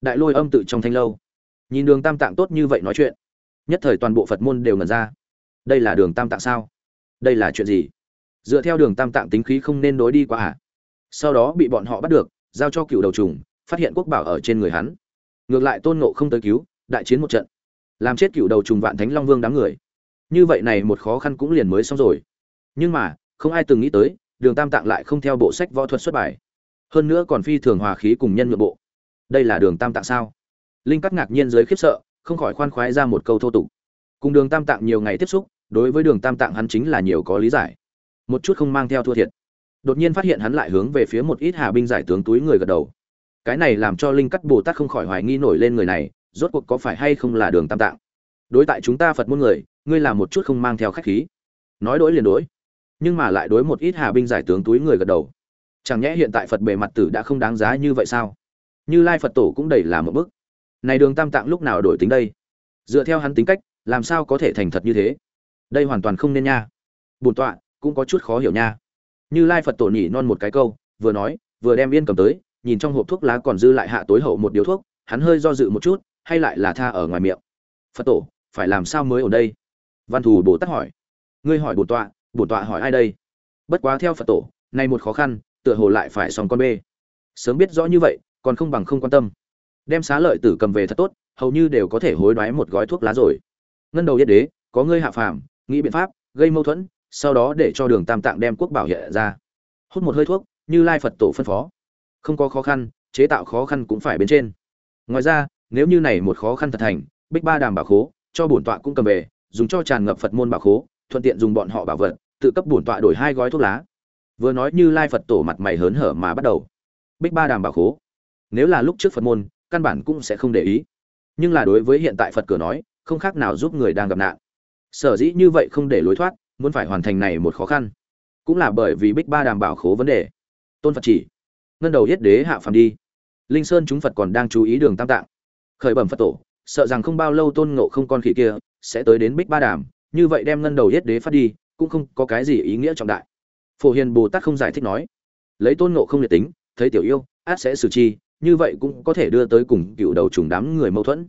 đại lôi âm tự trong thanh lâu. Nhìn đường tam tạng tốt như vậy nói chuyện nhất thời toàn bộ phật môn đều ngẩn ra. Đây là đường tam tạng sao? Đây là chuyện gì? Dựa theo đường tam tạng tính khí không nên đối đi qua à? Sau đó bị bọn họ bắt được, giao cho cựu đầu trùng, phát hiện quốc bảo ở trên người hắn. Ngược lại tôn nộ không tới cứu, đại chiến một trận. Làm chết cựu đầu trùng vạn thánh long vương đám người. Như vậy này một khó khăn cũng liền mới xong rồi. Nhưng mà, không ai từng nghĩ tới, đường tam tạng lại không theo bộ sách võ thuật xuất bài. Hơn nữa còn phi thường hòa khí cùng nhân nhượng bộ. Đây là đường tam tạng sao? Linh cắt ngạc nhiên dưới khiếp sợ không khỏi khoan khoái ra một câu thô tục. Cùng đường tam tạng nhiều ngày tiếp xúc, đối với đường tam tạng hắn chính là nhiều có lý giải. Một chút không mang theo thua thiệt. Đột nhiên phát hiện hắn lại hướng về phía một ít hà binh giải tướng túi người gật đầu. Cái này làm cho linh cắt bồ tát không khỏi hoài nghi nổi lên người này, rốt cuộc có phải hay không là đường tam tạng. Đối tại chúng ta phật môn người, ngươi làm một chút không mang theo khách khí. Nói đối liền đối. Nhưng mà lại đối một ít hà binh giải tướng túi người gật đầu. Chẳng nhẽ hiện tại phật bề mặt tử đã không đáng giá như vậy sao? Như lai phật tổ cũng đầy là một bức này đường tam tạng lúc nào đổi tính đây? Dựa theo hắn tính cách, làm sao có thể thành thật như thế? Đây hoàn toàn không nên nha. Bổn tọa, cũng có chút khó hiểu nha. Như lai phật tổ nhỉ non một cái câu, vừa nói, vừa đem yên cầm tới, nhìn trong hộp thuốc lá còn dư lại hạ tối hậu một điếu thuốc, hắn hơi do dự một chút, hay lại là tha ở ngoài miệng. Phật tổ, phải làm sao mới ở đây? Văn thù bồ tát hỏi. Ngươi hỏi bổn tọa bổn tọa hỏi ai đây? Bất quá theo phật tổ, nay một khó khăn, tựa hồ lại phải xong con bê. Sớm biết rõ như vậy, còn không bằng không quan tâm đem xá lợi tử cầm về thật tốt, hầu như đều có thể hối đoái một gói thuốc lá rồi. Ngân đầu yết đế, có ngươi hạ phàm, nghĩ biện pháp, gây mâu thuẫn, sau đó để cho đường tam tạng đem quốc bảo hiện ra. Hút một hơi thuốc, như lai phật tổ phân phó. Không có khó khăn, chế tạo khó khăn cũng phải bên trên. Ngoài ra, nếu như này một khó khăn thật thành, bích ba đàm bảo khố, cho bổn tọa cũng cầm về, dùng cho tràn ngập phật môn bảo khố, thuận tiện dùng bọn họ bảo vật, tự cấp bổn tọa đổi hai gói thuốc lá. Vừa nói như lai phật tổ mặt mày hớn hở mà bắt đầu. Bích ba đàm bảo khố. Nếu là lúc trước phật môn căn bản cũng sẽ không để ý. Nhưng là đối với hiện tại phật cửa nói, không khác nào giúp người đang gặp nạn. Sở dĩ như vậy không để lối thoát, muốn phải hoàn thành này một khó khăn. Cũng là bởi vì bích ba đảm bảo khố vấn đề. Tôn phật chỉ, ngân đầu yết đế hạ phàm đi. Linh sơn chúng phật còn đang chú ý đường tam tạng. Khởi bẩm phật tổ, sợ rằng không bao lâu tôn ngộ không con khỉ kia sẽ tới đến bích ba đàm, như vậy đem ngân đầu yết đế phát đi, cũng không có cái gì ý nghĩa trọng đại. Phổ hiền bồ tát không giải thích nói, lấy tôn ngộ không liệt tính, thấy tiểu yêu, át sẽ xử chi như vậy cũng có thể đưa tới cùng cựu đầu trùng đám người mâu thuẫn.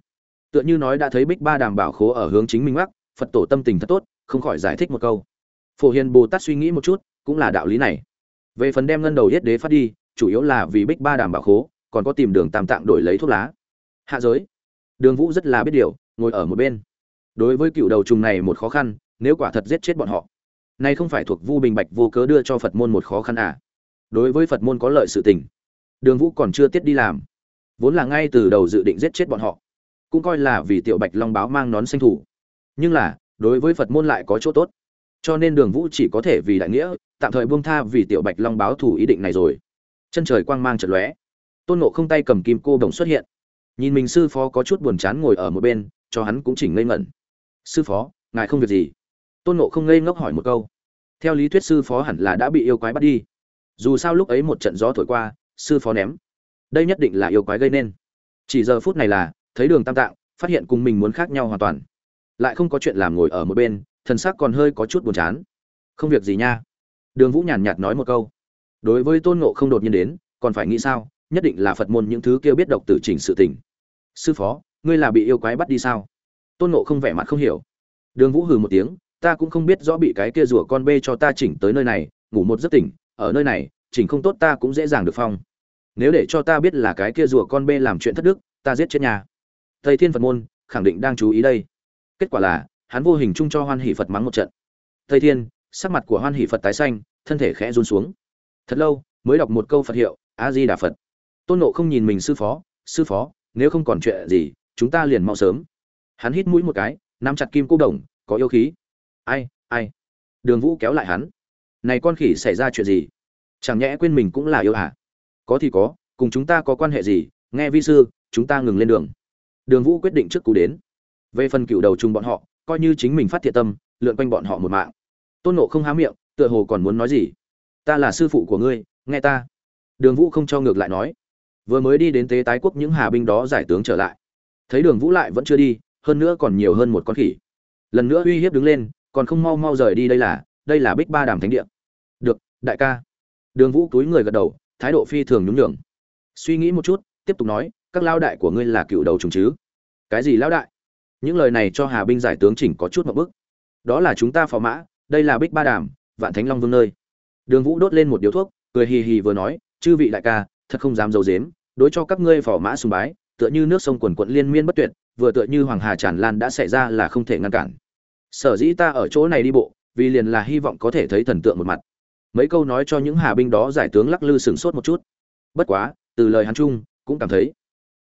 Tựa như nói đã thấy bích ba đàm bảo khố ở hướng chính minh mắc phật tổ tâm tình thật tốt, không khỏi giải thích một câu. Phổ hiền bồ tát suy nghĩ một chút, cũng là đạo lý này. Về phần đem ngân đầu yết đế phát đi, chủ yếu là vì bích ba đàm bảo khố, còn có tìm đường tam tạng đổi lấy thuốc lá. Hạ giới. Đường vũ rất là biết điều, ngồi ở một bên. Đối với cựu đầu trùng này một khó khăn, nếu quả thật giết chết bọn họ nay không phải thuộc vu bình bạch vô cớ đưa cho phật môn một khó khăn à? Đối với phật môn có lợi sự tình đường vũ còn chưa tiết đi làm. Vốn là ngay từ đầu dự định giết chết bọn họ. Cũng coi là vì tiểu bạch long báo mang nón xanh thủ. Nhưng là, đối với phật môn lại có chỗ tốt. Cho nên đường vũ chỉ có thể vì đại nghĩa, tạm thời buông tha vì tiểu bạch long báo thủ ý định này rồi. Chân trời quang mang chật lóe. Tôn nộ không tay cầm kim cô đồng xuất hiện. Nhìn mình sư phó có chút buồn chán ngồi ở một bên, cho hắn cũng chỉnh ngây ngẩn. Sư phó, ngài không việc gì. Tôn nộ không ngây ngốc hỏi một câu. Theo lý thuyết sư phó hẳn là đã bị yêu quái bắt đi. Dù sao lúc ấy một trận gió thổi qua sư phó ném. Đây nhất định là yêu quái gây nên. Chỉ giờ phút này là, thấy đường tam tạng, phát hiện cùng mình muốn khác nhau hoàn toàn. Lại không có chuyện làm ngồi ở một bên, thần sắc còn hơi có chút buồn chán. Không việc gì nha. Đường vũ nhàn nhạt nói một câu. Đối với tôn ngộ không đột nhiên đến, còn phải nghĩ sao? Nhất định là phật môn những thứ kêu biết độc tử trình sự tình. Sư phó, ngươi là bị yêu quái bắt đi sao? Tôn ngộ không vẻ mặt không hiểu. Đường vũ hừ một tiếng, ta cũng không biết rõ bị cái kia rủa con bê cho ta chỉnh tới nơi này, ngủ một giấc tỉnh, ở nơi này, chỉnh không tốt ta cũng dễ dàng được phong nếu để cho ta biết là cái kia rùa con bê làm chuyện thất đức, ta giết chết nhà. Thầy thiên phật môn, khẳng định đang chú ý đây. Kết quả là, hắn vô hình chung cho hoan hỷ phật mắng một trận. Thầy thiên, sắc mặt của hoan hỷ phật tái xanh, thân thể khẽ run xuống. Thật lâu, mới đọc một câu phật hiệu a di đà phật. Tôn nộ không nhìn mình sư phó sư phó, nếu không còn chuyện gì, chúng ta liền mau sớm. Hắn hít mũi một cái, nắm chặt kim cô đồng, có yêu khí. Ai ai? Đường vũ kéo lại hắn. Này con khỉ xảy ra chuyện gì? Chẳng nhẽ quên mình cũng là yêu hả? Có thì có, cùng chúng ta có quan hệ gì, nghe vi sư, chúng ta ngừng lên đường. Đường vũ quyết định trước cú đến. Về phần cựu đầu chung bọn họ, coi như chính mình phát thiệt tâm, lượn quanh bọn họ một mạng. Tôn nộ không há miệng, tựa hồ còn muốn nói gì. Ta là sư phụ của ngươi, nghe ta. Đường vũ không cho ngược lại nói. Vừa mới đi đến tế tái quốc những hà binh đó giải tướng trở lại. Thấy đường vũ lại vẫn chưa đi, hơn nữa còn nhiều hơn một con khỉ. Lần nữa uy hiếp đứng lên, còn không mau mau rời đi đây là đây là bích ba đàm thánh địa. Được, đại ca. Đường vũ túi người gật đầu thái độ phi thường nhún nhường. Suy nghĩ một chút, tiếp tục nói, các lao đại của ngươi là cựu đầu trùng chứ? Cái gì lao đại? Những lời này cho hà binh giải tướng chỉnh có chút một bức đó là chúng ta phò mã, đây là bích ba đàm, vạn thánh long vương nơi. Đường vũ đốt lên một điếu thuốc, cười hì hì vừa nói, chư vị đại ca, thật không dám d i ấ u dếm đối cho các ngươi phò mã sùng bái, tựa như nước sông quần quận liên miên bất tuyệt, vừa tựa như hoàng hà tràn lan đã xảy ra là không thể ngăn cản. Sở dĩ ta ở chỗ này đi bộ, vì liền là hy vọng có thể thấy thần tượng một mặt mấy câu nói cho những hà binh đó giải tướng lắc lư sửng sốt một chút. Bất quá, từ lời hắn chung, cũng cảm thấy,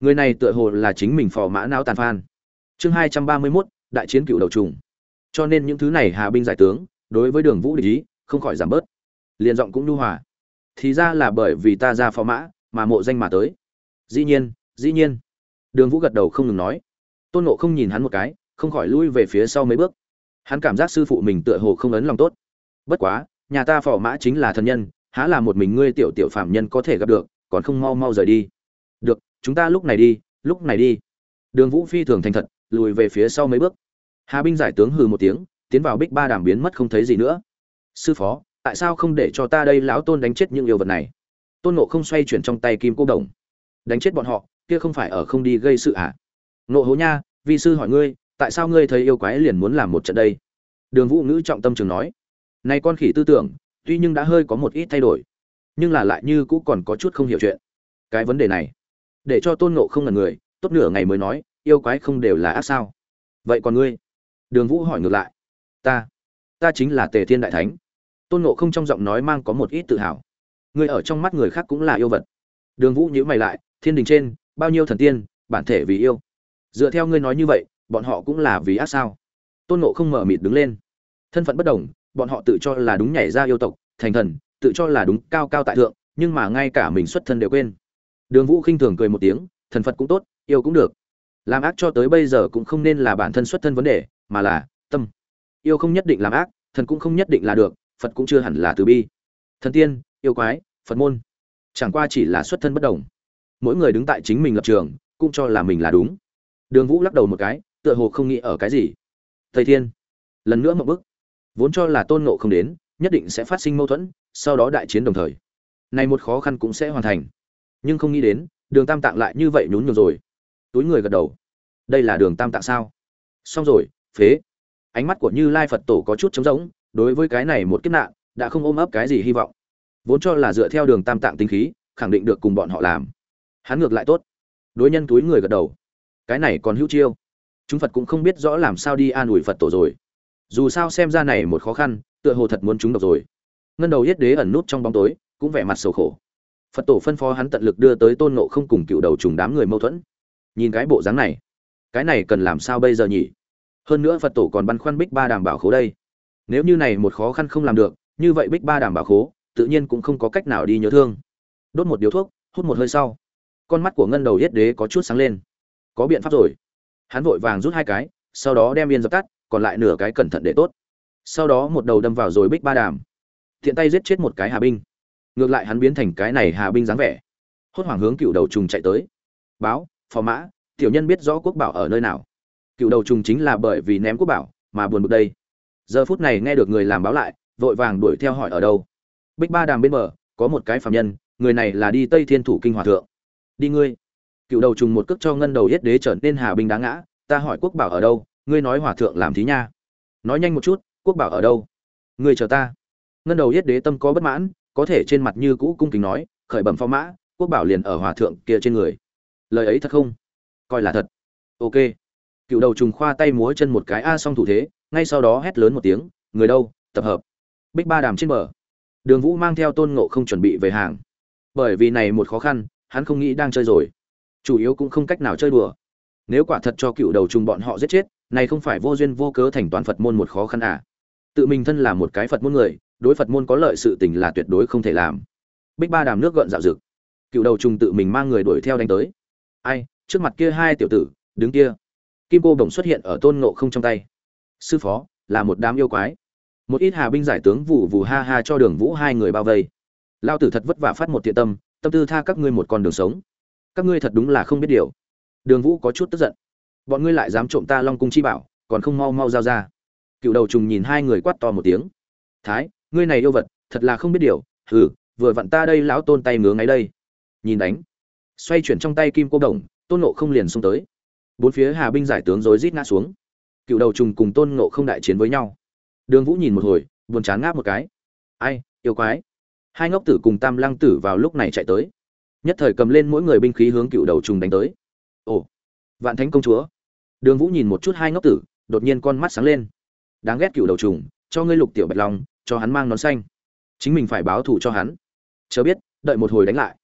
người này tựa hồ là chính mình phò mã não tàn phan chương hai trăm ba mươi mốt, đại chiến cựu đầu trùng. Cho nên những thứ này hà binh giải tướng, đối với đường vũ địch ý, không khỏi giảm bớt. Liền giọng cũng nhu hòa. Thì ra là bởi vì ta ra phò mã, mà mộ danh mà tới. Dĩ nhiên dĩ nhiên. Đường vũ gật đầu không ngừng nói. Tôn nộ không nhìn hắn một cái, không khỏi lui về phía sau mấy bước. Hắn cảm giác sư phụ mình tựa hồ không ấn lòng tốt. Bất quá nhà ta phò mã chính là thần nhân, há là một mình ngươi tiểu tiểu phạm nhân có thể gặp được, còn không mau mau rời đi. Được, chúng ta lúc này đi, lúc này đi. Đường vũ phi thường thành thật, lùi về phía sau mấy bước. Hà binh giải tướng hừ một tiếng, tiến vào bích ba đàm biến mất không thấy gì nữa. Sư phó, tại sao không để cho ta đây lão tôn đánh chết những yêu vật này? Tôn nộ không xoay chuyển trong tay kim cô đồng. Đánh chết bọn họ, kia không phải ở không đi gây sự à nộ hố nha, vi sư hỏi ngươi, tại sao ngươi thấy yêu quái liền muốn làm một trận đây? Đường vũ ngữ trọng tâm trường nói này con khỉ tư tưởng, tuy nhưng đã hơi có một ít thay đổi, nhưng là lại như cũ còn có chút không hiểu chuyện. Cái vấn đề này, để cho tôn ngộ không ngần người, tốt nửa ngày mới nói, yêu quái không đều là ác sao? Vậy còn ngươi? Đường vũ hỏi ngược lại. Ta ta chính là tề thiên đại thánh. Tôn ngộ không trong giọng nói mang có một ít tự hào. Ngươi ở trong mắt người khác cũng là yêu vật. Đường vũ nhíu mày lại, thiên đình trên, bao nhiêu thần tiên, bản thể vì yêu. Dựa theo ngươi nói như vậy, bọn họ cũng là vì ác sao? Tôn ngộ không mở mịt đứng lên. Thân phận bất đồng bọn họ tự cho là đúng nhảy ra yêu tộc, thành thần, tự cho là đúng cao cao tại thượng, nhưng mà ngay cả mình xuất thân đều quên. Đường vũ khinh thường cười một tiếng, thần phật cũng tốt, yêu cũng được. Làm ác cho tới bây giờ cũng không nên là bản thân xuất thân vấn đề, mà là tâm. Yêu không nhất định làm ác, thần cũng không nhất định là được, phật cũng chưa hẳn là từ bi. Thần tiên, yêu quái, phật môn. Chẳng qua chỉ là xuất thân bất đồng. Mỗi người đứng tại chính mình lập trường, cũng cho là mình là đúng. Đường vũ lắc đầu một cái, tựa hồ không nghĩ ở cái gì. Thầy thiên, lần nữa một bức vốn cho là tôn ngộ không đến, nhất định sẽ phát sinh mâu thuẫn, sau đó đại chiến đồng thời. Này một khó khăn cũng sẽ hoàn thành. Nhưng không nghĩ đến, đường tam tạng lại như vậy nhún nhường rồi. Túi người gật đầu. Đây là đường tam tạng sao? Xong rồi, phế. Ánh mắt của như lai phật tổ có chút trống rỗng, đối với cái này một kiếp nạn, đã không ôm ấp cái gì hy vọng. Vốn cho là dựa theo đường tam tạng tinh khí, khẳng định được cùng bọn họ làm. Hắn ngược lại tốt. Đối nhân túi người gật đầu. Cái này còn hữu chiêu. Chúng phật cũng không biết rõ làm sao đi an ủi phật tổ rồi dù sao xem ra này một khó khăn, tựa hồ thật muốn chúng độc rồi. Ngân đầu yết đế ẩn nút trong bóng tối, cũng vẻ mặt sầu khổ. Phật tổ phân phó hắn tận lực đưa tới tôn nộ không cùng cựu đầu trùng đám người mâu thuẫn. Nhìn cái bộ dáng này, cái này cần làm sao bây giờ nhỉ? Hơn nữa phật tổ còn băn khoăn bích ba đảm bảo khố đây. Nếu như này một khó khăn không làm được, như vậy bích ba đảm bảo khố, tự nhiên cũng không có cách nào đi nhớ thương. Đốt một điếu thuốc, hút một hơi sau, con mắt của ngân đầu yết đế có chút sáng lên. Có biện pháp rồi. Hắn vội vàng rút hai cái, sau đó đem yên dập tắt còn lại nửa cái cẩn thận để tốt. Sau đó một đầu đâm vào rồi bích ba đàm. Thiện tay giết chết một cái hà binh. Ngược lại hắn biến thành cái này hà binh dáng vẻ. Hốt hoảng hướng cựu đầu trùng chạy tới. Báo, phò mã, tiểu nhân biết rõ quốc bảo ở nơi nào. Cựu đầu trùng chính là bởi vì ném quốc bảo mà buồn bực đây. Giờ phút này nghe được người làm báo lại, vội vàng đuổi theo hỏi ở đâu. Bích ba đàm bên bờ, có một cái phạm nhân, người này là đi tây thiên thủ kinh hòa thượng. Đi ngươi. Cựu đầu trùng một cước cho ngân đầu yết đế trở nên hà binh đáng ngã, ta hỏi quốc bảo ở đâu ngươi nói hòa thượng làm thí nha. Nói nhanh một chút, quốc bảo ở đâu? Ngươi chờ ta. Ngân đầu yết đế tâm có bất mãn, có thể trên mặt như cũ cung kính nói, khởi bẩm phó mã, quốc bảo liền ở hòa thượng kia trên người. Lời ấy thật không? Coi là thật. Ok. Cựu đầu trùng khoa tay múa chân một cái a xong thủ thế, ngay sau đó hét lớn một tiếng, người đâu, tập hợp. Bích ba đàm trên bờ. Đường vũ mang theo tôn ngộ không chuẩn bị về hàng. Bởi vì này một khó khăn, hắn không nghĩ đang chơi rồi. Chủ yếu cũng không cách nào chơi đùa. Nếu quả thật cho cựu đầu trùng bọn họ giết chết này không phải vô duyên vô cớ thành toán phật môn một khó khăn à. Tự mình thân là một cái phật môn người, đối phật môn có lợi sự tình là tuyệt đối không thể làm. Bích ba đàm nước gợn dạo rực cựu đầu trùng tự mình mang người đuổi theo đánh tới. Ai, trước mặt kia hai tiểu tử, đứng kia. Kim cô bổng xuất hiện ở tôn ngộ không trong tay. Sư phó, là một đám yêu quái. Một ít hà binh giải tướng vụ vù ha ha cho đường vũ hai người bao vây. Lao tử thật vất vả phát một thiện tâm tâm tư tha các ngươi một con đường sống. Các ngươi thật đúng là không biết điều. Đường vũ có chút tức giận bọn ngươi lại dám trộm ta long cung chi bảo, còn không mau mau giao ra. Cựu đầu trùng nhìn hai người quát to một tiếng. Thái, ngươi này yêu vật, thật là không biết điều. Hừ, vừa vặn ta đây lão tôn tay ngứa ngay đây. Nhìn đánh. Xoay chuyển trong tay kim cô đồng, tôn nộ không liền xông tới. Bốn phía hà binh giải tướng rối rít ngã xuống. Cựu đầu trùng cùng tôn nộ không đại chiến với nhau. Đường vũ nhìn một hồi, buồn chán ngáp một cái. Ai, yêu quái. Hai ngốc tử cùng tam lăng tử vào lúc này chạy tới. Nhất thời cầm lên mỗi người binh khí hướng cựu đầu trùng đánh tới. Ồ, vạn thánh công chúa đường vũ nhìn một chút hai ngốc tử, đột nhiên con mắt sáng lên. Đáng ghét cựu đầu trùng, cho ngươi lục tiểu bạch long, cho hắn mang nón xanh. Chính mình phải báo thù cho hắn. Chớ biết, đợi một hồi đánh lại.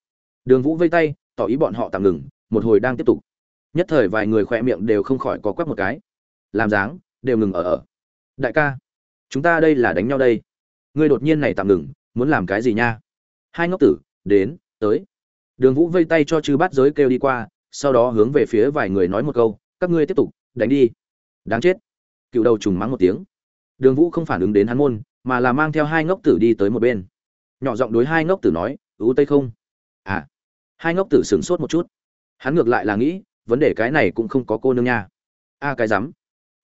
Đường vũ vây tay, tỏ ý bọn họ tạm ngừng, một hồi đang tiếp tục. Nhất thời vài người khỏe miệng đều không khỏi có quắc một cái. Làm dáng, đều ngừng ở ở. Đại ca, chúng ta đây là đánh nhau đây. Ngươi đột nhiên này tạm ngừng, muốn làm cái gì nha? Hai ngốc tử, đến, tới. Đường vũ vây tay cho chư bát giới kêu đi qua, sau đó hướng về phía vài người nói một câu các ngươi tiếp tục, đánh đi. Đáng chết. Cựu đầu trùng mắng một tiếng. Đường vũ không phản ứng đến hắn môn, mà là mang theo hai ngốc tử đi tới một bên. Nhỏ giọng đối hai ngốc tử nói, ú tây không? À. Hai ngốc tử sửng sốt một chút. Hắn ngược lại là nghĩ, vấn đề cái này cũng không có cô nương nha. A, cái rắm.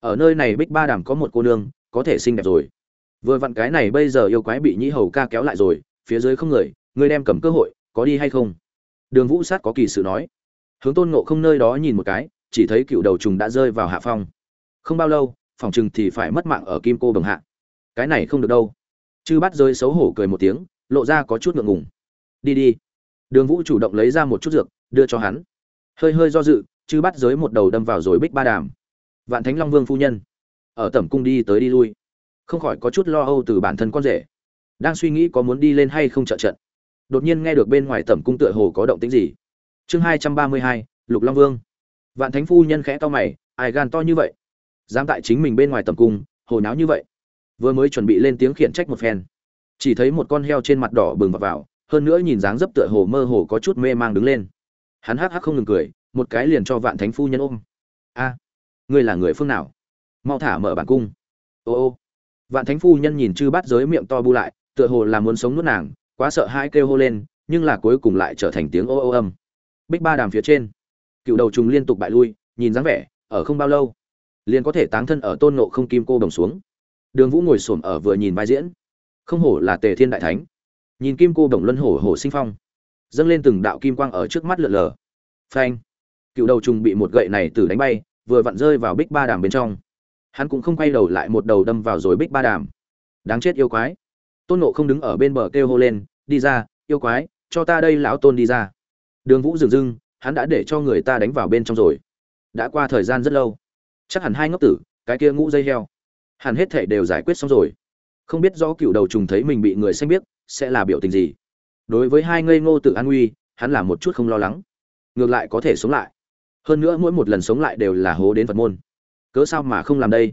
Ở nơi này bích ba đàm có một cô nương, có thể xinh đẹp rồi. Vừa vặn cái này bây giờ yêu quái bị nhĩ hầu ca kéo lại rồi, phía dưới không người, ngươi đem cầm cơ hội, có đi hay không? Đường vũ sát có kỳ sự nói. Hướng tôn ngộ không nơi đó nhìn một cái chỉ thấy cựu đầu trùng đã rơi vào hạ phong. Không bao lâu, phòng chừng thì phải mất mạng ở kim cô đồng hạ. Cái này không được đâu. Chư bắt rơi xấu hổ cười một tiếng, lộ ra có chút ngượng ngùng. Đi đi. Đường vũ chủ động lấy ra một chút dược, đưa cho hắn. Hơi hơi do dự, chư bắt giới một đầu đâm vào rồi bích ba đàm. Vạn thánh long vương phu nhân. Ở tẩm cung đi tới đi lui. Không khỏi có chút lo âu từ bản thân con rể. Đang suy nghĩ có muốn đi lên hay không trợ trận. Đột nhiên nghe được bên ngoài tẩm cung tựa hồ có động tĩnh gì. Chương hai trăm ba mươi hai, lục long vương vạn thánh phu nhân khẽ to mày ai gan to như vậy? Dám tại chính mình bên ngoài tầm cung hồ náo như vậy? Vừa mới chuẩn bị lên tiếng khiển trách một phen chỉ thấy một con heo trên mặt đỏ bừng vào, vào hơn nữa nhìn dáng dấp tựa hồ mơ hồ có chút mê mang đứng lên. Hắn hắc hắc không ngừng cười một cái liền cho vạn thánh phu nhân ôm. A ngươi là người phương nào? Mau thả mở bản cung. Ô ô. Vạn thánh phu nhân nhìn chư bát giới miệng to bu lại tựa hồ là muốn sống nuốt nàng quá sợ hãi kêu hô lên nhưng là cuối cùng lại trở thành tiếng ô ô âm. Bích ba đàm phía trên cựu đầu trùng liên tục bại lui, nhìn dáng vẻ, ở không bao lâu, liền có thể táng thân ở tôn nộ không kim cô đồng xuống. Đường vũ ngồi xổm ở vừa nhìn vai diễn. Không hổ là tề thiên đại thánh. Nhìn kim cô đồng luân hổ hổ sinh phong, dâng lên từng đạo kim quang ở trước mắt lượn lờ. Phanh! Cựu đầu trùng bị một gậy này từ đánh bay, vừa vặn rơi vào bích ba đàm bên trong. Hắn cũng không quay đầu lại một đầu đâm vào rồi bích ba đàm. Đáng chết yêu quái! Tôn nộ không đứng ở bên bờ kêu hô lên, đi ra, yêu quái, cho ta đây lão tôn đi ra. Đường vũ dừng dưng hắn đã để cho người ta đánh vào bên trong rồi. Đã qua thời gian rất lâu. Chắc hẳn hai ngốc tử, cái kia ngũ dây heo. Hẳn hết thể đều giải quyết xong rồi. Không biết rõ cựu đầu trùng thấy mình bị người xanh biết sẽ là biểu tình gì. Đối với hai ngây ngô tự an nguy, hắn là một chút không lo lắng. Ngược lại có thể sống lại. Hơn nữa mỗi một lần sống lại đều là hố đến phật môn. Cớ sao mà không làm đây?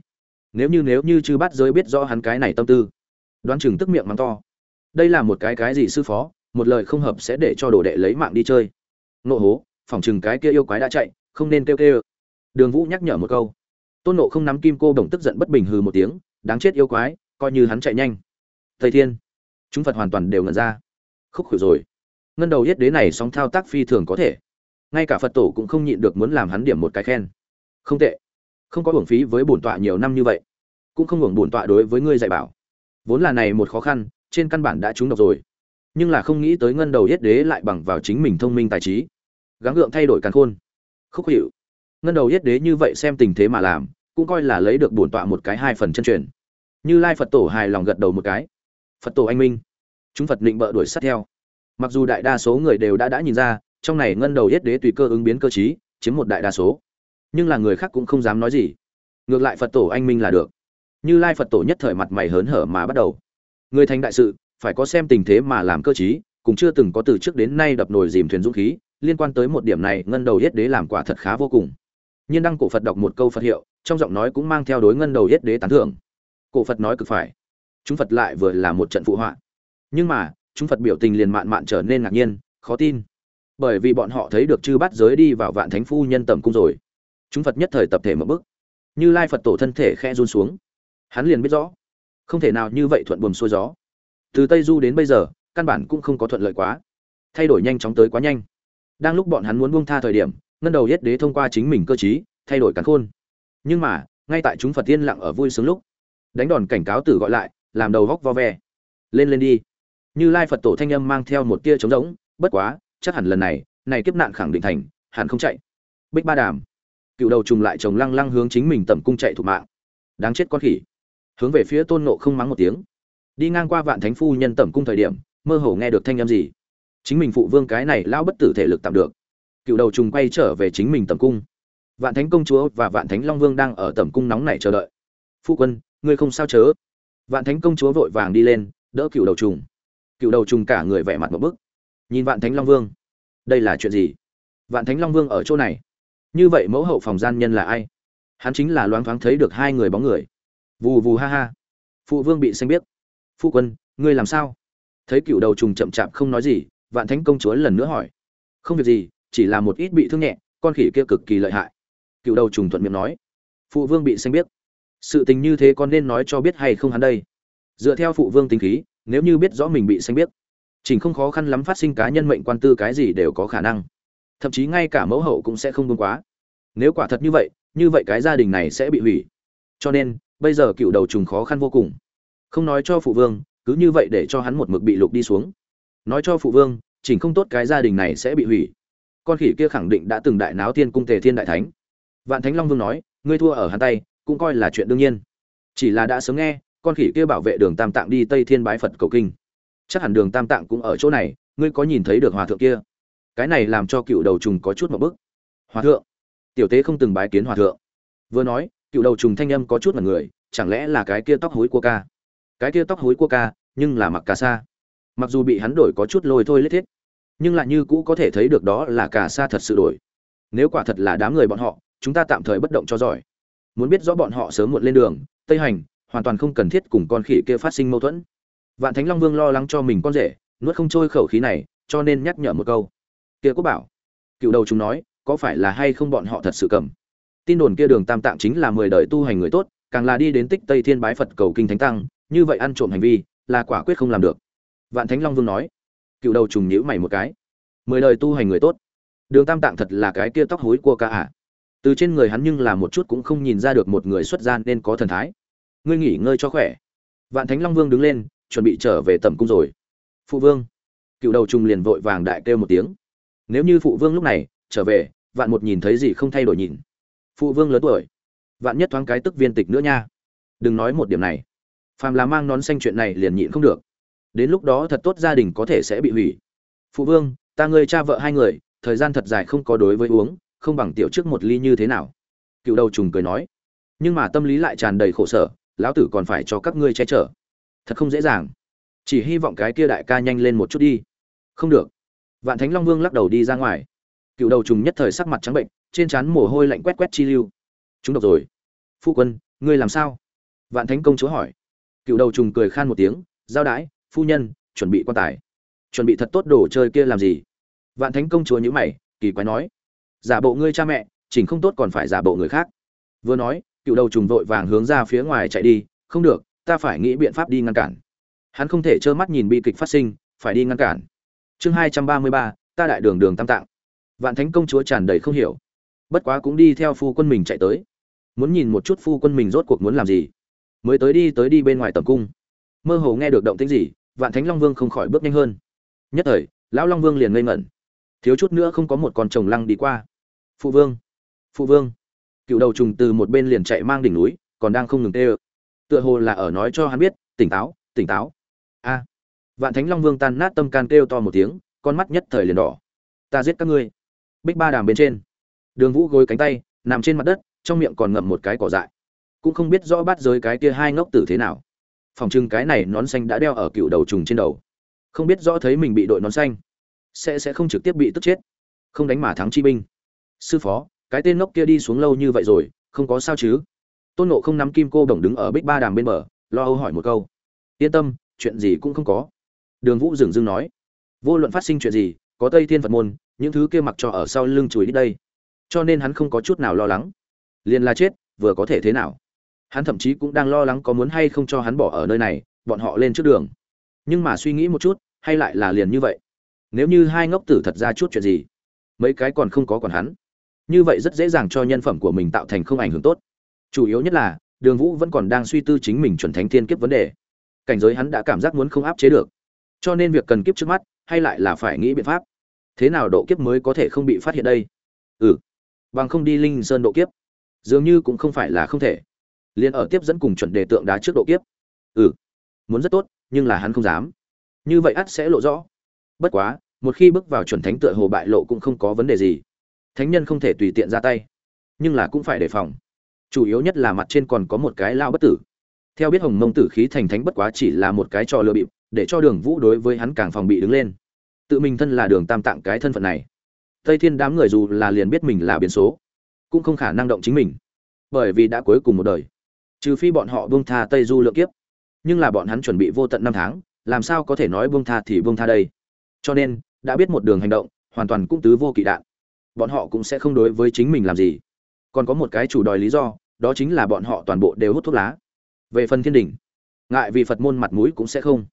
Nếu như nếu như chư bát giới biết rõ hắn cái này tâm tư, đoán chừng tức miệng mắng to. Đây là một cái cái gì sư phó, một lời không hợp sẽ để cho đồ đệ lấy mạng đi chơi. Nộ hố phỏng chừng cái kia yêu quái đã chạy, không nên kêu kêu. Đường vũ nhắc nhở một câu. Tôn nộ không nắm kim cô đồng tức giận bất bình hừ một tiếng, đáng chết yêu quái, coi như hắn chạy nhanh. Thầy thiên, chúng phật hoàn toàn đều ngẩn ra. Khúc khử rồi. Ngân đầu yết đế này sóng thao tác phi thường có thể. Ngay cả phật tổ cũng không nhịn được muốn làm hắn điểm một cái khen. Không tệ. Không có hưởng phí với bổn tọa nhiều năm như vậy. Cũng không hưởng bổn tọa đối với ngươi dạy bảo. Vốn là này một khó khăn, trên căn bản đã trúng độc rồi. Nhưng là không nghĩ tới ngân đầu yết đế lại bằng vào chính mình thông minh tài trí gắng gượng thay đổi càn khôn. Khúc hiệu ngân đầu yết đế như vậy xem tình thế mà làm, cũng coi là lấy được bổn tọa một cái hai phần chân truyền. Như lai phật tổ hài lòng gật đầu một cái. Phật tổ anh minh. Chúng phật định bợ đuổi sát theo. Mặc dù đại đa số người đều đã đã nhìn ra, trong này ngân đầu yết đế tùy cơ ứng biến cơ chí chiếm một đại đa số. Nhưng là người khác cũng không dám nói gì. Ngược lại phật tổ anh minh là được. Như lai phật tổ nhất thời mặt mày hớn hở mà bắt đầu. Người thành đại sự, phải có xem tình thế mà làm cơ chí cũng chưa từng có từ trước đến nay đập nồi dìm thuyền dũng khí liên quan tới một điểm này, ngân đầu yết đế làm quả thật khá vô cùng. Nhiên đăng cổ phật đọc một câu phật hiệu, trong giọng nói cũng mang theo đối ngân đầu yết đế tán thưởng. Cổ phật nói cực phải. Chúng phật lại vừa là một trận phụ họa. Nhưng mà, chúng phật biểu tình liền mạn mạn trở nên ngạc nhiên, khó tin. Bởi vì bọn họ thấy được chư bắt giới đi vào vạn thánh phu nhân tầm cung rồi. Chúng phật nhất thời tập thể một bức như lai phật tổ thân thể khe run xuống. Hắn liền biết rõ. Không thể nào như vậy thuận buồm xuôi gió. Từ tây du đến bây giờ, căn bản cũng không có thuận lợi quá. Thay đổi nhanh chóng tới quá nhanh đang lúc bọn hắn muốn buông tha thời điểm, ngân đầu yết đế thông qua chính mình cơ chí thay đổi cắn khôn. Nhưng mà, ngay tại chúng phật tiên lặng ở vui sướng lúc, đánh đòn cảnh cáo tử gọi lại, làm đầu góc vo ve. Lên lên đi. Như lai phật tổ thanh âm mang theo một tia trống rỗng, bất quá, chắc hẳn lần này này kiếp nạn khẳng định thành, hẳn không chạy. Bích ba đàm. Cựu đầu trùng lại chồng lăng lăng hướng chính mình tầm cung chạy thủ mạng. Đáng chết con khỉ. Hướng về phía tôn nộ không mắng một tiếng. Đi ngang qua vạn thánh phu nhân tẩm cung thời điểm, mơ hồ nghe được thanh âm gì chính mình phụ vương cái này lao bất tử thể lực tạm được. Cựu đầu trùng quay trở về chính mình tẩm cung. Vạn thánh công chúa và vạn thánh long vương đang ở tẩm cung nóng này chờ đợi. Phu quân, ngươi không sao chớ? Vạn thánh công chúa vội vàng đi lên, đỡ cựu đầu trùng. Cựu đầu trùng cả người vẻ mặt một bức. Nhìn vạn thánh long vương. Đây là chuyện gì? Vạn thánh long vương ở chỗ này. Như vậy mẫu hậu phòng gian nhân là ai? Hắn chính là loáng thoáng thấy được hai người bóng người. Vù vù ha ha. Phụ vương bị xanh biết phu quân, ngươi làm sao? Thấy cựu đầu trùng chậm chạp không nói gì vạn thánh công chúa lần nữa hỏi. Không việc gì, chỉ là một ít bị thương nhẹ, con khỉ kia cực kỳ lợi hại. Cựu đầu trùng thuận miệng nói. Phụ vương bị xanh biết. Sự tình như thế con nên nói cho biết hay không hắn đây? Dựa theo phụ vương tính khí, nếu như biết rõ mình bị xanh biết, chỉnh không khó khăn lắm phát sinh cá nhân mệnh quan tư cái gì đều có khả năng. Thậm chí ngay cả mẫu hậu cũng sẽ không buông quá. Nếu quả thật như vậy như vậy cái gia đình này sẽ bị hủy. Cho nên, bây giờ cựu đầu trùng khó khăn vô cùng. Không nói cho phụ vương, cứ như vậy để cho hắn một mực bị lục đi xuống nói cho phụ vương, chỉnh không tốt cái gia đình này sẽ bị hủy. Con khỉ kia khẳng định đã từng đại náo tiên cung tề thiên đại thánh. Vạn thánh long vương nói, ngươi thua ở hắn tay, cũng coi là chuyện đương nhiên. Chỉ là đã sớm nghe, con khỉ kia bảo vệ đường tam tạng đi tây thiên bái phật cầu kinh. Chắc hẳn đường tam tạng cũng ở chỗ này, ngươi có nhìn thấy được hòa thượng kia? Cái này làm cho cựu đầu trùng có chút một bức. Hòa thượng? Tiểu tế không từng bái kiến hòa thượng. Vừa nói, cựu đầu trùng thanh âm có chút mặt người, chẳng lẽ là cái kia tóc hối của ca? Cái kia tóc hối của ca, nhưng là mặc cà sa mặc dù bị hắn đổi có chút lôi thôi lết thiết, nhưng lại như cũ có thể thấy được đó là cả sa thật sự đổi. Nếu quả thật là đám người bọn họ, chúng ta tạm thời bất động cho giỏi. Muốn biết rõ bọn họ sớm muộn lên đường, tây hành, hoàn toàn không cần thiết cùng con khỉ kia phát sinh mâu thuẫn. Vạn thánh long vương lo lắng cho mình con rể, nuốt không trôi khẩu khí này, cho nên nhắc nhở một câu. Kia quốc bảo, cựu đầu chúng nói, có phải là hay không bọn họ thật sự cầm? Tin đồn kia đường tam tạng chính là mười đời tu hành người tốt, càng là đi đến tích tây thiên bái phật cầu kinh thánh tăng, như vậy ăn trộm hành vi, là quả quyết không làm được vạn thánh long vương nói. Cựu đầu trùng nhữ mày một cái. Mười lời tu hành người tốt. Đường tam tạng thật là cái kia tóc hối cua ca à. Từ trên người hắn nhưng là một chút cũng không nhìn ra được một người xuất gia nên có thần thái. Ngươi nghỉ ngơi cho khỏe. Vạn thánh long vương đứng lên, chuẩn bị trở về tầm cung rồi. Phụ vương. Cựu đầu trùng liền vội vàng đại kêu một tiếng. Nếu như phụ vương lúc này trở về, vạn một nhìn thấy gì không thay đổi nhìn. Phụ vương lớn tuổi. Vạn nhất thoáng cái tức viên tịch nữa nha. Đừng nói một điểm này. Phàm là mang nón xanh chuyện này liền nhịn không được đến lúc đó thật tốt gia đình có thể sẽ bị hủy. Phụ vương, ta ngươi cha vợ hai người, thời gian thật dài không có đối với uống, không bằng tiểu trước một ly như thế nào? Cựu đầu trùng cười nói. Nhưng mà tâm lý lại tràn đầy khổ sở, lão tử còn phải cho các ngươi che chở. Thật không dễ dàng. Chỉ hy vọng cái kia đại ca nhanh lên một chút đi. Không được. Vạn thánh long vương lắc đầu đi ra ngoài. Cựu đầu trùng nhất thời sắc mặt trắng bệnh, trên trán mồ hôi lạnh quét quét chi lưu. Chúng độc rồi. Phu quân, ngươi làm sao? Vạn thánh công chúa hỏi. Cựu đầu trùng cười khan một tiếng, giao đãi phu nhân, chuẩn bị quan tài. Chuẩn bị thật tốt đồ chơi kia làm gì? Vạn thánh công chúa nhữ mày, kỳ quái nói. Giả bộ ngươi cha mẹ, chỉnh không tốt còn phải giả bộ người khác. Vừa nói, cựu đầu trùng vội vàng hướng ra phía ngoài chạy đi, không được, ta phải nghĩ biện pháp đi ngăn cản. Hắn không thể trơ mắt nhìn bi kịch phát sinh, phải đi ngăn cản. Chương hai trăm ba mươi ba, ta đại đường đường tam tạng. Vạn thánh công chúa tràn đầy không hiểu. Bất quá cũng đi theo phu quân mình chạy tới. Muốn nhìn một chút phu quân mình rốt cuộc muốn làm gì. Mới tới đi tới đi bên ngoài tầm cung. Mơ hồ nghe được động tĩnh gì vạn thánh long vương không khỏi bước nhanh hơn. Nhất thời, lão long vương liền ngây ngẩn. Thiếu chút nữa không có một con chồng lăng đi qua. Phụ vương phụ vương. Cựu đầu trùng từ một bên liền chạy mang đỉnh núi, còn đang không ngừng tê ơ. Tựa hồ là ở nói cho hắn biết, tỉnh táo tỉnh táo. A. Vạn thánh long vương tan nát tâm can kêu to một tiếng, con mắt nhất thời liền đỏ. Ta giết các ngươi. Bích ba đàm bên trên. Đường vũ gối cánh tay, nằm trên mặt đất, trong miệng còn ngậm một cái cỏ dại. Cũng không biết rõ bắt giới cái kia hai ngốc tử thế nào phòng trưng cái này nón xanh đã đeo ở cựu đầu trùng trên đầu. Không biết rõ thấy mình bị đội nón xanh, sẽ sẽ không trực tiếp bị tức chết. Không đánh mà thắng chi binh. Sư phó, cái tên ngốc kia đi xuống lâu như vậy rồi, không có sao chứ? Tôn nộ không nắm kim cô đồng đứng ở bích ba đàm bên bờ, lo âu hỏi một câu. Yên tâm, chuyện gì cũng không có. Đường vũ dừng dưng nói. Vô luận phát sinh chuyện gì, có tây thiên phật môn, những thứ kia mặc cho ở sau lưng chùi đi đây. Cho nên hắn không có chút nào lo lắng. Liền là chết, vừa có thể thế nào? Hắn thậm chí cũng đang lo lắng có muốn hay không cho hắn bỏ ở nơi này, bọn họ lên trước đường. Nhưng mà suy nghĩ một chút, hay lại là liền như vậy. Nếu như hai ngốc tử thật ra chút chuyện gì, mấy cái còn không có còn hắn, như vậy rất dễ dàng cho nhân phẩm của mình tạo thành không ảnh hưởng tốt. Chủ yếu nhất là, đường vũ vẫn còn đang suy tư chính mình chuẩn thánh thiên kiếp vấn đề. Cảnh giới hắn đã cảm giác muốn không áp chế được. Cho nên việc cần kiếp trước mắt, hay lại là phải nghĩ biện pháp. Thế nào độ kiếp mới có thể không bị phát hiện đây? Ừ. Bằng không đi linh sơn độ kiếp. Dường như cũng không phải là không thể liền ở tiếp dẫn cùng chuẩn đề tượng đá trước độ kiếp. Ừ muốn rất tốt, nhưng là hắn không dám. Như vậy ắt sẽ lộ rõ. Bất quá, một khi bước vào chuẩn thánh tựa hồ bại lộ cũng không có vấn đề gì. Thánh nhân không thể tùy tiện ra tay, nhưng là cũng phải đề phòng. Chủ yếu nhất là mặt trên còn có một cái lao bất tử. Theo biết hồng mông tử khí thành thánh bất quá chỉ là một cái trò lừa bịp, để cho đường vũ đối với hắn càng phòng bị đứng lên. Tự mình thân là đường tam tạng cái thân phận này. Tây thiên đám người dù là liền biết mình là biến số, cũng không khả năng động chính mình. Bởi vì đã cuối cùng một đời trừ phi bọn họ buông tha tây du lượng kiếp. Nhưng là bọn hắn chuẩn bị vô tận năm tháng, làm sao có thể nói buông tha thì buông tha đây? Cho nên, đã biết một đường hành động, hoàn toàn cũng tứ vô kỵ đạn. Bọn họ cũng sẽ không đối với chính mình làm gì. Còn có một cái chủ đòi lý do, đó chính là bọn họ toàn bộ đều hút thuốc lá. Về phần thiên đình, ngại vì phật môn mặt mũi cũng sẽ không.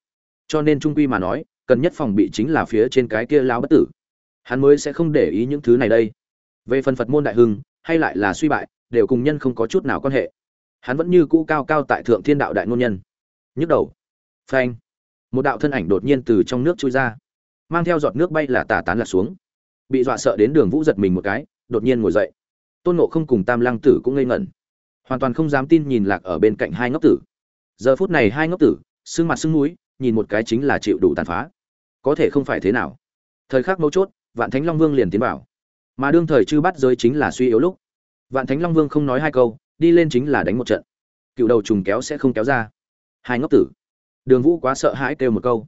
Cho nên trung quy mà nói, cần nhất phòng bị chính là phía trên cái kia lao bất tử. Hắn mới sẽ không để ý những thứ này đây. Về phần phật môn đại hưng, hay lại là suy bại, đều cùng nhân không có chút nào quan hệ hắn vẫn như cũ cao cao tại thượng thiên đạo đại ngôn nhân. Nhức đầu. Phanh. Một đạo thân ảnh đột nhiên từ trong nước trôi ra. Mang theo giọt nước bay là tả tán lạc xuống. Bị dọa sợ đến đường vũ giật mình một cái, đột nhiên ngồi dậy. Tôn nộ không cùng tam lăng tử cũng ngây ngẩn. Hoàn toàn không dám tin nhìn lạc ở bên cạnh hai ngốc tử. Giờ phút này hai ngốc tử, sưng mặt sưng núi, nhìn một cái chính là chịu đủ tàn phá. Có thể không phải thế nào. Thời khắc mấu chốt, vạn thánh long vương liền tiến vào. Mà đương thời chư bắt giới chính là suy yếu lúc. Vạn thánh long vương không nói hai câu đi lên chính là đánh một trận. Cựu đầu trùng kéo sẽ không kéo ra. Hai ngốc tử. Đường vũ quá sợ hãi kêu một câu.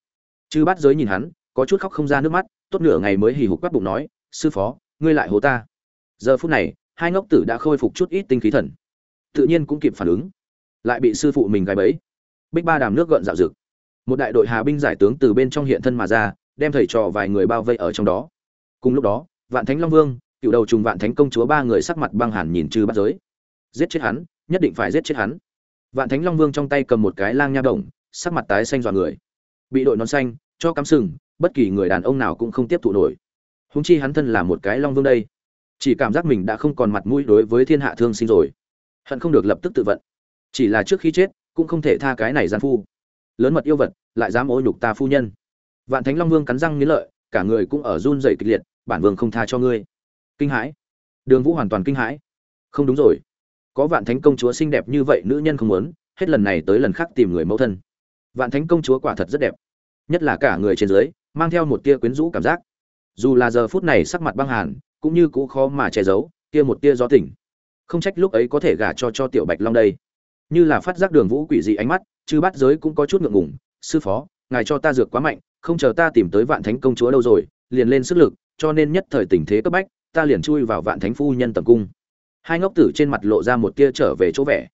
Chư bắt giới nhìn hắn, có chút khóc không ra nước mắt, tốt nửa ngày mới hì hục quát bụng nói, sư phó, ngươi lại hố ta. Giờ phút này, hai ngốc tử đã khôi phục chút ít tinh khí thần. Tự nhiên cũng kịp phản ứng. Lại bị sư phụ mình gài bẫy. Bích ba đàm nước gợn dạo rực. Một đại đội hà binh giải tướng từ bên trong hiện thân mà ra, đem thầy trò vài người bao vây ở trong đó. Cùng lúc đó, vạn thánh long vương, cựu đầu trùng vạn thánh công chúa ba người sắc mặt băng hẳn nhìn chư bắt giới giết chết hắn, nhất định phải giết chết hắn. Vạn thánh long vương trong tay cầm một cái lang nha động sắc mặt tái xanh dọa người. Bị đội nón xanh, cho cắm sừng, bất kỳ người đàn ông nào cũng không tiếp thụ nổi. Húng chi hắn thân là một cái long vương đây. Chỉ cảm giác mình đã không còn mặt mũi đối với thiên hạ thương sinh rồi. Hận không được lập tức tự vận. Chỉ là trước khi chết, cũng không thể tha cái này gian phu. Lớn mật yêu vật, lại dám ô nhục ta phu nhân. Vạn thánh long vương cắn răng nghĩ lợi, cả người cũng ở run rẩy kịch liệt, bản vương không tha cho ngươi. Kinh hãi. Đường vũ hoàn toàn kinh hãi. Không đúng rồi có vạn thánh công chúa xinh đẹp như vậy nữ nhân không muốn, hết lần này tới lần khác tìm người mẫu thân. Vạn thánh công chúa quả thật rất đẹp. Nhất là cả người trên dưới, mang theo một tia quyến rũ cảm giác. Dù là giờ phút này sắc mặt băng hàn, cũng như cũ khó mà che giấu, kia một tia gió tỉnh. Không trách lúc ấy có thể gả cho cho tiểu bạch long đây. Như là phát giác đường vũ quỷ dị ánh mắt, chư bắt giới cũng có chút ngượng ngùng. Sư phó, ngài cho ta dược quá mạnh, không chờ ta tìm tới vạn thánh công chúa đâu rồi, liền lên sức lực, cho nên nhất thời tình thế cấp bách, ta liền chui vào vạn thánh phu nhân tầm cung hai ngốc tử trên mặt lộ ra một tia trở về chỗ vẻ.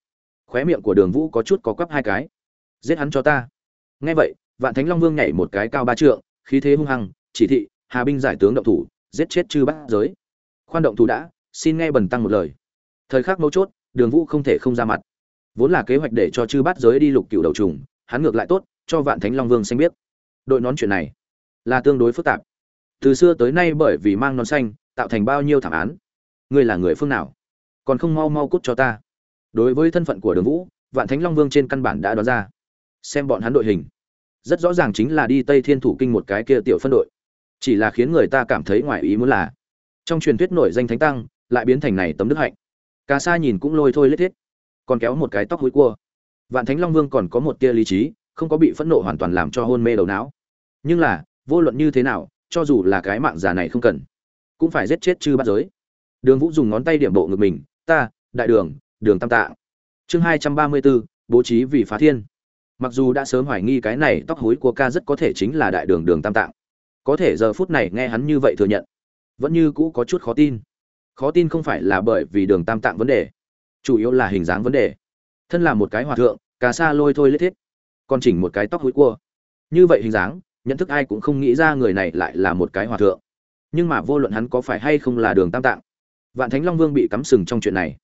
Khóe miệng của đường vũ có chút có quắp hai cái. Giết hắn cho ta. Nghe vậy, vạn thánh long vương nhảy một cái cao ba trượng, khí thế hung hăng, chỉ thị, hà binh giải tướng động thủ, giết chết chư bát giới. Khoan động thủ đã, xin nghe bần tăng một lời. Thời khắc mấu chốt, đường vũ không thể không ra mặt. Vốn là kế hoạch để cho chư bát giới đi lục cựu đầu trùng, hắn ngược lại tốt, cho vạn thánh long vương xanh biết đội nón chuyện này, là tương đối phức tạp. Từ xưa tới nay bởi vì mang nón xanh, tạo thành bao nhiêu thảm án. Ngươi là người phương nào? Còn không mau mau cút cho ta. Đối với thân phận của đường vũ, vạn thánh long vương trên căn bản đã đoán ra. Xem bọn hắn đội hình, rất rõ ràng chính là đi tây thiên thủ kinh một cái kia tiểu phân đội. Chỉ là khiến người ta cảm thấy ngoài ý muốn là, trong truyền thuyết nổi danh thánh tăng, lại biến thành này tấm đức hạnh. Cà sa nhìn cũng lôi thôi lết thiết, còn kéo một cái tóc hối cua. Vạn thánh long vương còn có một tia lý trí, không có bị phẫn nộ hoàn toàn làm cho hôn mê đầu não. Nhưng là, vô luận như thế nào, cho dù là cái mạng già này không cần, cũng phải giết chết chư bắt giới. Đường vũ dùng ngón tay điểm bộ ngực mình ta, đại đường đường tam tạng. Chương hai trăm ba mươi bốn bố trí vì phá thiên. Mặc dù đã sớm hoài nghi cái này tóc hối của ca rất có thể chính là đại đường đường tam tạng. Có thể giờ phút này nghe hắn như vậy thừa nhận, vẫn như cũ có chút khó tin. Khó tin không phải là bởi vì đường tam tạng vấn đề, chủ yếu là hình dáng vấn đề. Thân là một cái hòa thượng, cà sa lôi thôi lết thiết. Còn chỉnh một cái tóc hối cua như vậy hình dáng, nhận thức ai cũng không nghĩ ra người này lại là một cái hòa thượng. Nhưng mà vô luận hắn có phải hay không là đường tam tạng vạn thánh long vương bị cắm sừng trong chuyện này,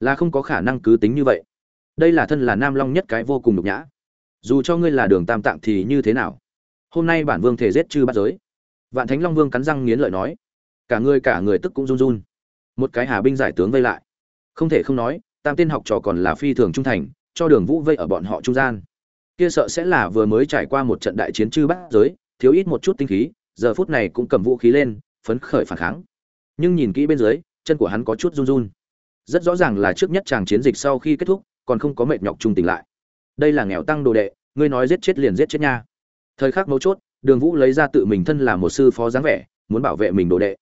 là không có khả năng cứ tính như vậy. Đây là thân là nam long nhất cái vô cùng nhục nhã. Dù cho ngươi là đường tam tạng thì như thế nào? Hôm nay bản vương thể giết chư bắt giới. Vạn thánh long vương cắn răng nghiến lợi nói, cả ngươi cả người tức cũng run run. Một cái hà binh giải tướng vây lại. Không thể không nói, tam tiên học trò còn là phi thường trung thành, cho đường vũ vây ở bọn họ trung gian. Kia sợ sẽ là vừa mới trải qua một trận đại chiến chư bắt giới, thiếu ít một chút tinh khí, giờ phút này cũng cầm vũ khí lên, phấn khởi phản kháng. Nhưng nhìn kỹ bên dưới chân của hắn có chút run run. Rất rõ ràng là trước nhất chàng chiến dịch sau khi kết thúc, còn không có mệt nhọc trung tỉnh lại. Đây là nghèo tăng đồ đệ, ngươi nói giết chết liền giết chết nha. Thời khắc mấu chốt, đường vũ lấy ra tự mình thân là một sư phó dáng vẻ, muốn bảo vệ mình đồ đệ.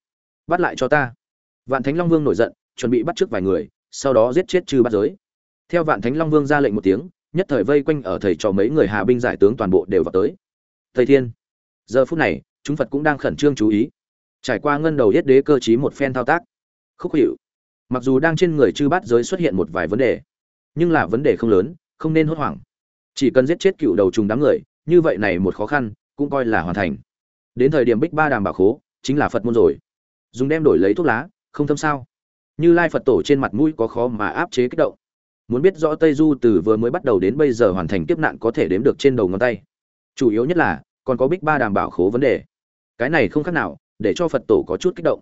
Bắt lại cho ta. Vạn thánh long vương nổi giận, chuẩn bị bắt trước vài người, sau đó giết chết trừ bắt giới. Theo vạn thánh long vương ra lệnh một tiếng, nhất thời vây quanh ở thầy trò mấy người hà binh giải tướng toàn bộ đều vào tới. Thầy thiên, giờ phút này, chúng phật cũng đang khẩn trương chú ý. Trải qua ngân đầu yết đế cơ chí một phen thao tác khúc hiệu mặc dù đang trên người chư bát giới xuất hiện một vài vấn đề, nhưng là vấn đề không lớn, không nên hốt hoảng. Chỉ cần giết chết cựu đầu trùng đám người, như vậy này một khó khăn, cũng coi là hoàn thành. Đến thời điểm bích ba đàm bảo khố, chính là phật môn rồi. Dùng đem đổi lấy thuốc lá, không thâm sao? Như lai phật tổ trên mặt mũi có khó mà áp chế kích động. Muốn biết rõ tây du từ vừa mới bắt đầu đến bây giờ hoàn thành kiếp nạn có thể đếm được trên đầu ngón tay. Chủ yếu nhất là, còn có bích ba đàm bảo khố vấn đề. Cái này không khác nào, để cho phật tổ có chút kích động.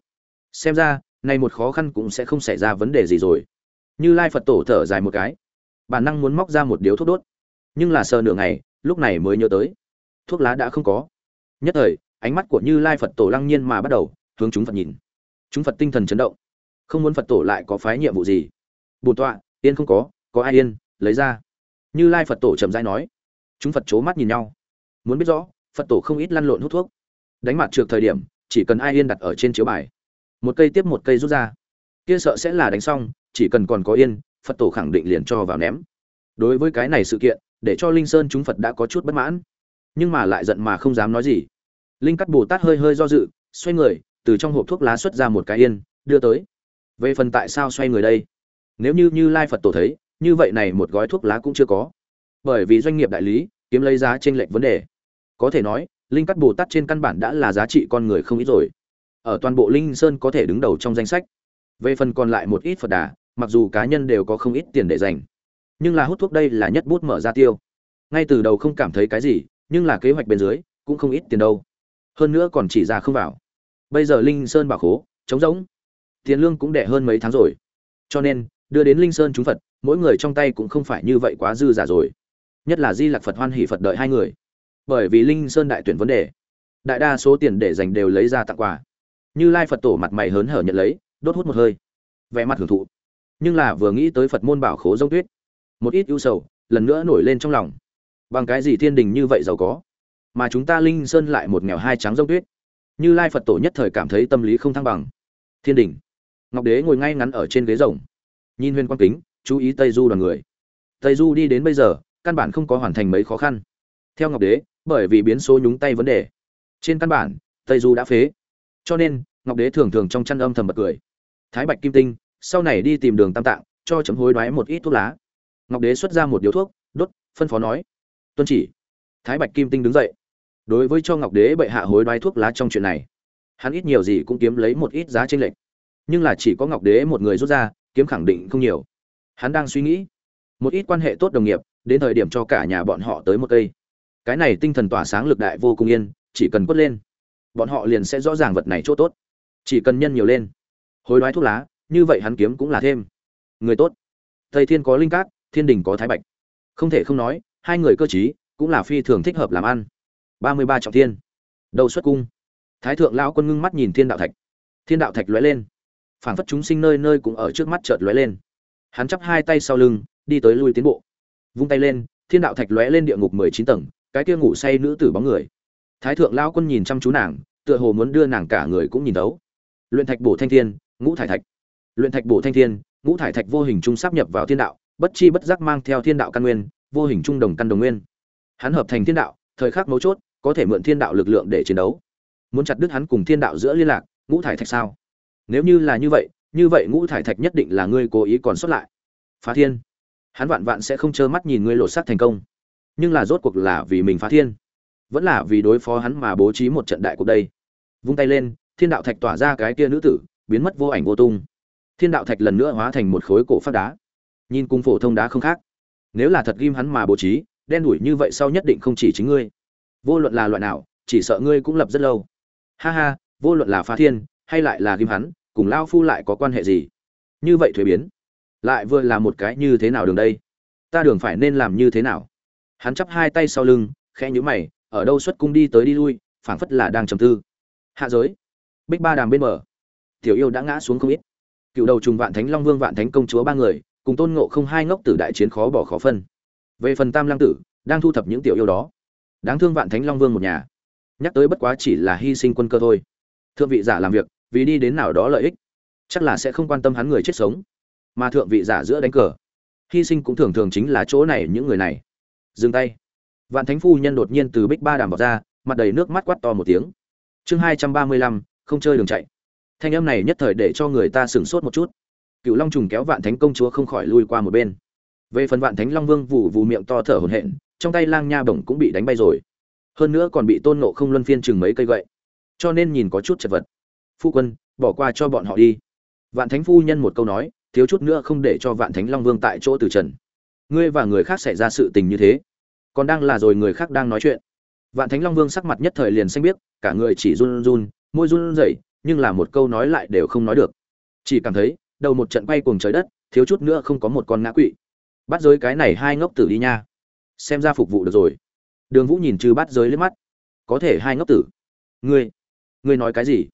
Xem ra nay một khó khăn cũng sẽ không xảy ra vấn đề gì rồi. Như lai phật tổ thở dài một cái. Bản năng muốn móc ra một điếu thuốc đốt. Nhưng là sờ nửa ngày, lúc này mới nhớ tới. Thuốc lá đã không có. Nhất thời, ánh mắt của như lai phật tổ lăng nhiên mà bắt đầu hướng chúng phật nhìn. Chúng phật tinh thần chấn động. Không muốn phật tổ lại có phái nhiệm vụ gì. Bùn tọa, yên không có có ai yên, lấy ra. Như lai phật tổ chậm rãi nói. Chúng phật c h ố mắt nhìn nhau. Muốn biết rõ, phật tổ không ít lăn lộn hút thuốc. Đánh mặt trượt thời điểm, chỉ cần ai yên đặt ở trên chiếu bài một cây tiếp một cây rút ra. Kia sợ sẽ là đánh xong, chỉ cần còn có yên, phật tổ khẳng định liền cho vào ném. Đối với cái này sự kiện, để cho linh sơn chúng phật đã có chút bất mãn. Nhưng mà lại giận mà không dám nói gì. Linh cắt bồ tát hơi hơi do dự, xoay người, từ trong hộp thuốc lá xuất ra một cái yên, đưa tới. Về phần tại sao xoay người đây? Nếu như như lai phật tổ thấy, như vậy này một gói thuốc lá cũng chưa có. Bởi vì doanh nghiệp đại lý, kiếm lấy giá trên lệch vấn đề. Có thể nói, linh cắt bồ tát trên căn bản đã là giá trị con người không ít rồi ở toàn bộ linh sơn có thể đứng đầu trong danh sách. Về phần còn lại một ít phật đà, mặc dù cá nhân đều có không ít tiền để dành, nhưng là hút thuốc đây là nhất bút mở ra tiêu. Ngay từ đầu không cảm thấy cái gì, nhưng là kế hoạch bên dưới, cũng không ít tiền đâu. Hơn nữa còn chỉ ra không vào. Bây giờ linh sơn bảo khố, trống rỗng. Tiền lương cũng đẻ hơn mấy tháng rồi. Cho nên, đưa đến linh sơn chúng phật, mỗi người trong tay cũng không phải như vậy quá dư giả rồi. Nhất là di lạc phật hoan hỷ phật đợi hai người. Bởi vì linh sơn đại tuyển vấn đề, đại đa số tiền để dành đều lấy ra tặng quà như lai phật tổ mặt mày hớn hở nhận lấy, đốt hút một hơi. Vẻ mặt hưởng thụ. Nhưng là vừa nghĩ tới phật môn bảo khố dông tuyết, một ít ưu sầu lần nữa nổi lên trong lòng. Bằng cái gì thiên đình như vậy giàu có? Mà chúng ta linh sơn lại một nghèo hai trắng dông tuyết. Như lai phật tổ nhất thời cảm thấy tâm lý không thăng bằng. Thiên đình. Ngọc đế ngồi ngay ngắn ở trên ghế rồng. Nhìn huyên quang kính, chú ý tây du đoàn người. Tây du đi đến bây giờ, căn bản không có hoàn thành mấy khó khăn. Theo ngọc đế, bởi vì biến số nhúng tay vấn đề. Trên căn bản, tây du đã phế cho nên, ngọc đế thường thường trong chăn âm thầm bật cười. Thái bạch kim tinh, sau này đi tìm đường tam tạng, cho chấm hối đoái một ít thuốc lá. Ngọc đế xuất ra một điếu thuốc, đốt, phân phó nói. Tuân chỉ. Thái bạch kim tinh đứng dậy. Đối với cho ngọc đế bệ hạ hối đoái thuốc lá trong chuyện này, hắn ít nhiều gì cũng kiếm lấy một ít giá tranh lệch. Nhưng là chỉ có ngọc đế một người rút ra, kiếm khẳng định không nhiều. Hắn đang suy nghĩ, một ít quan hệ tốt đồng nghiệp, đến thời điểm cho cả nhà bọn họ tới một cây. Cái này tinh thần tỏa sáng lực đại vô cùng yên, chỉ cần quất lên bọn họ liền sẽ rõ ràng vật này chỗ tốt. Chỉ cần nhân nhiều lên, hối đoái thuốc lá, như vậy hắn kiếm cũng là thêm. Người tốt. Tây thiên có linh cát, thiên đình có thái bạch. Không thể không nói, hai người cơ chí cũng là phi thường thích hợp làm ăn. Ba mươi ba trọng thiên. Đầu xuất cung. Thái thượng lão quân ngưng mắt nhìn thiên đạo thạch. Thiên đạo thạch lóe lên. Phảng phất chúng sinh nơi nơi cũng ở trước mắt chợt lóe lên. Hắn chắp hai tay sau lưng, đi tới lui tiến bộ. Vung tay lên, thiên đạo thạch lóe lên địa ngục mười chín tầng, cái kia ngủ say nữ tử bóng người thái thượng lão quân nhìn chăm chú nàng, tựa hồ muốn đưa nàng cả người cũng nhìn đấu luyện thạch bổ thanh thiên, ngũ thải thạch. Luyện thạch bổ thanh thiên, ngũ thải thạch vô hình trung sắp nhập vào thiên đạo, bất chi bất giác mang theo thiên đạo căn nguyên, vô hình trung đồng căn đồng nguyên. Hắn hợp thành thiên đạo, thời khắc mấu chốt, có thể mượn thiên đạo lực lượng để chiến đấu. Muốn chặt đứt hắn cùng thiên đạo giữa liên lạc, ngũ thải thạch sao? Nếu như là như vậy như vậy ngũ thải thạch nhất định là ngươi cố ý còn sót lại. Phá thiên. Hắn vạn vạn sẽ không trơ mắt nhìn ngươi lột xác thành công. Nhưng là rốt cuộc là vì mình phá thiên vẫn là vì đối phó hắn mà bố trí một trận đại cuộc đây. Vung tay lên, thiên đạo thạch tỏa ra cái kia nữ tử, biến mất vô ảnh vô tung. Thiên đạo thạch lần nữa hóa thành một khối cổ phát đá. Nhìn cung phổ thông đá không khác. Nếu là thật ghim hắn mà bố trí, đen đủi như vậy sau nhất định không chỉ chính ngươi. Vô luận là loại nào, chỉ sợ ngươi cũng lập rất lâu. Ha ha, vô luận là phá thiên, hay lại là ghim hắn, cùng lao phu lại có quan hệ gì? Như vậy thuế biến. Lại vừa là một cái như thế nào đường đây? Ta đường phải nên làm như thế nào? Hắn chắp hai tay sau lưng, khẽ nhíu mày ở đâu xuất cung đi tới đi lui, phảng phất là đang trầm tư. Hạ giới. Bích ba đàm bên bờ. Tiểu yêu đã ngã xuống không ít. Cựu đầu trùng vạn thánh, long vương vạn thánh, công chúa ba người, cùng tôn ngộ không hai ngốc tử đại chiến khó bỏ khó phân. Về phần tam lăng tử, đang thu thập những tiểu yêu đó. Đáng thương vạn thánh, long vương một nhà. Nhắc tới bất quá chỉ là hy sinh quân cơ thôi. Thượng vị giả làm việc, vì đi đến nào đó lợi ích, chắc là sẽ không quan tâm hắn người chết sống. Mà thượng vị giả giữa đánh cờ, hy sinh cũng thường thường chính là chỗ này những người này. Dừng tay vạn thánh phu nhân đột nhiên từ bích ba đàm bỏ ra, mặt đầy nước mắt quát to một tiếng. Chương hai trăm ba mươi lăm, không chơi đường chạy. Thanh âm này nhất thời để cho người ta sửng sốt một chút. Cựu long trùng kéo vạn thánh công chúa không khỏi lui qua một bên. Về phần vạn thánh long vương vụ vụ miệng to thở hổn hển, trong tay lang nha bổng cũng bị đánh bay rồi. Hơn nữa còn bị tôn nộ không luân phiên chừng mấy cây gậy. Cho nên nhìn có chút chật vật. Phu quân, bỏ qua cho bọn họ đi. Vạn thánh phu nhân một câu nói, thiếu chút nữa không để cho vạn thánh long vương tại chỗ từ trần. Ngươi và người khác xảy ra sự tình như thế còn đang là rồi người khác đang nói chuyện. Vạn thánh long vương sắc mặt nhất thời liền xanh biết cả người chỉ run run, môi run rẩy, nhưng là một câu nói lại đều không nói được. Chỉ cảm thấy, đầu một trận bay cuồng trời đất, thiếu chút nữa không có một con ngã quỵ. Bắt giới cái này hai ngốc tử đi nha. Xem ra phục vụ được rồi. Đường vũ nhìn trừ bắt giới lên mắt. Có thể hai ngốc tử. Ngươi ngươi nói cái gì?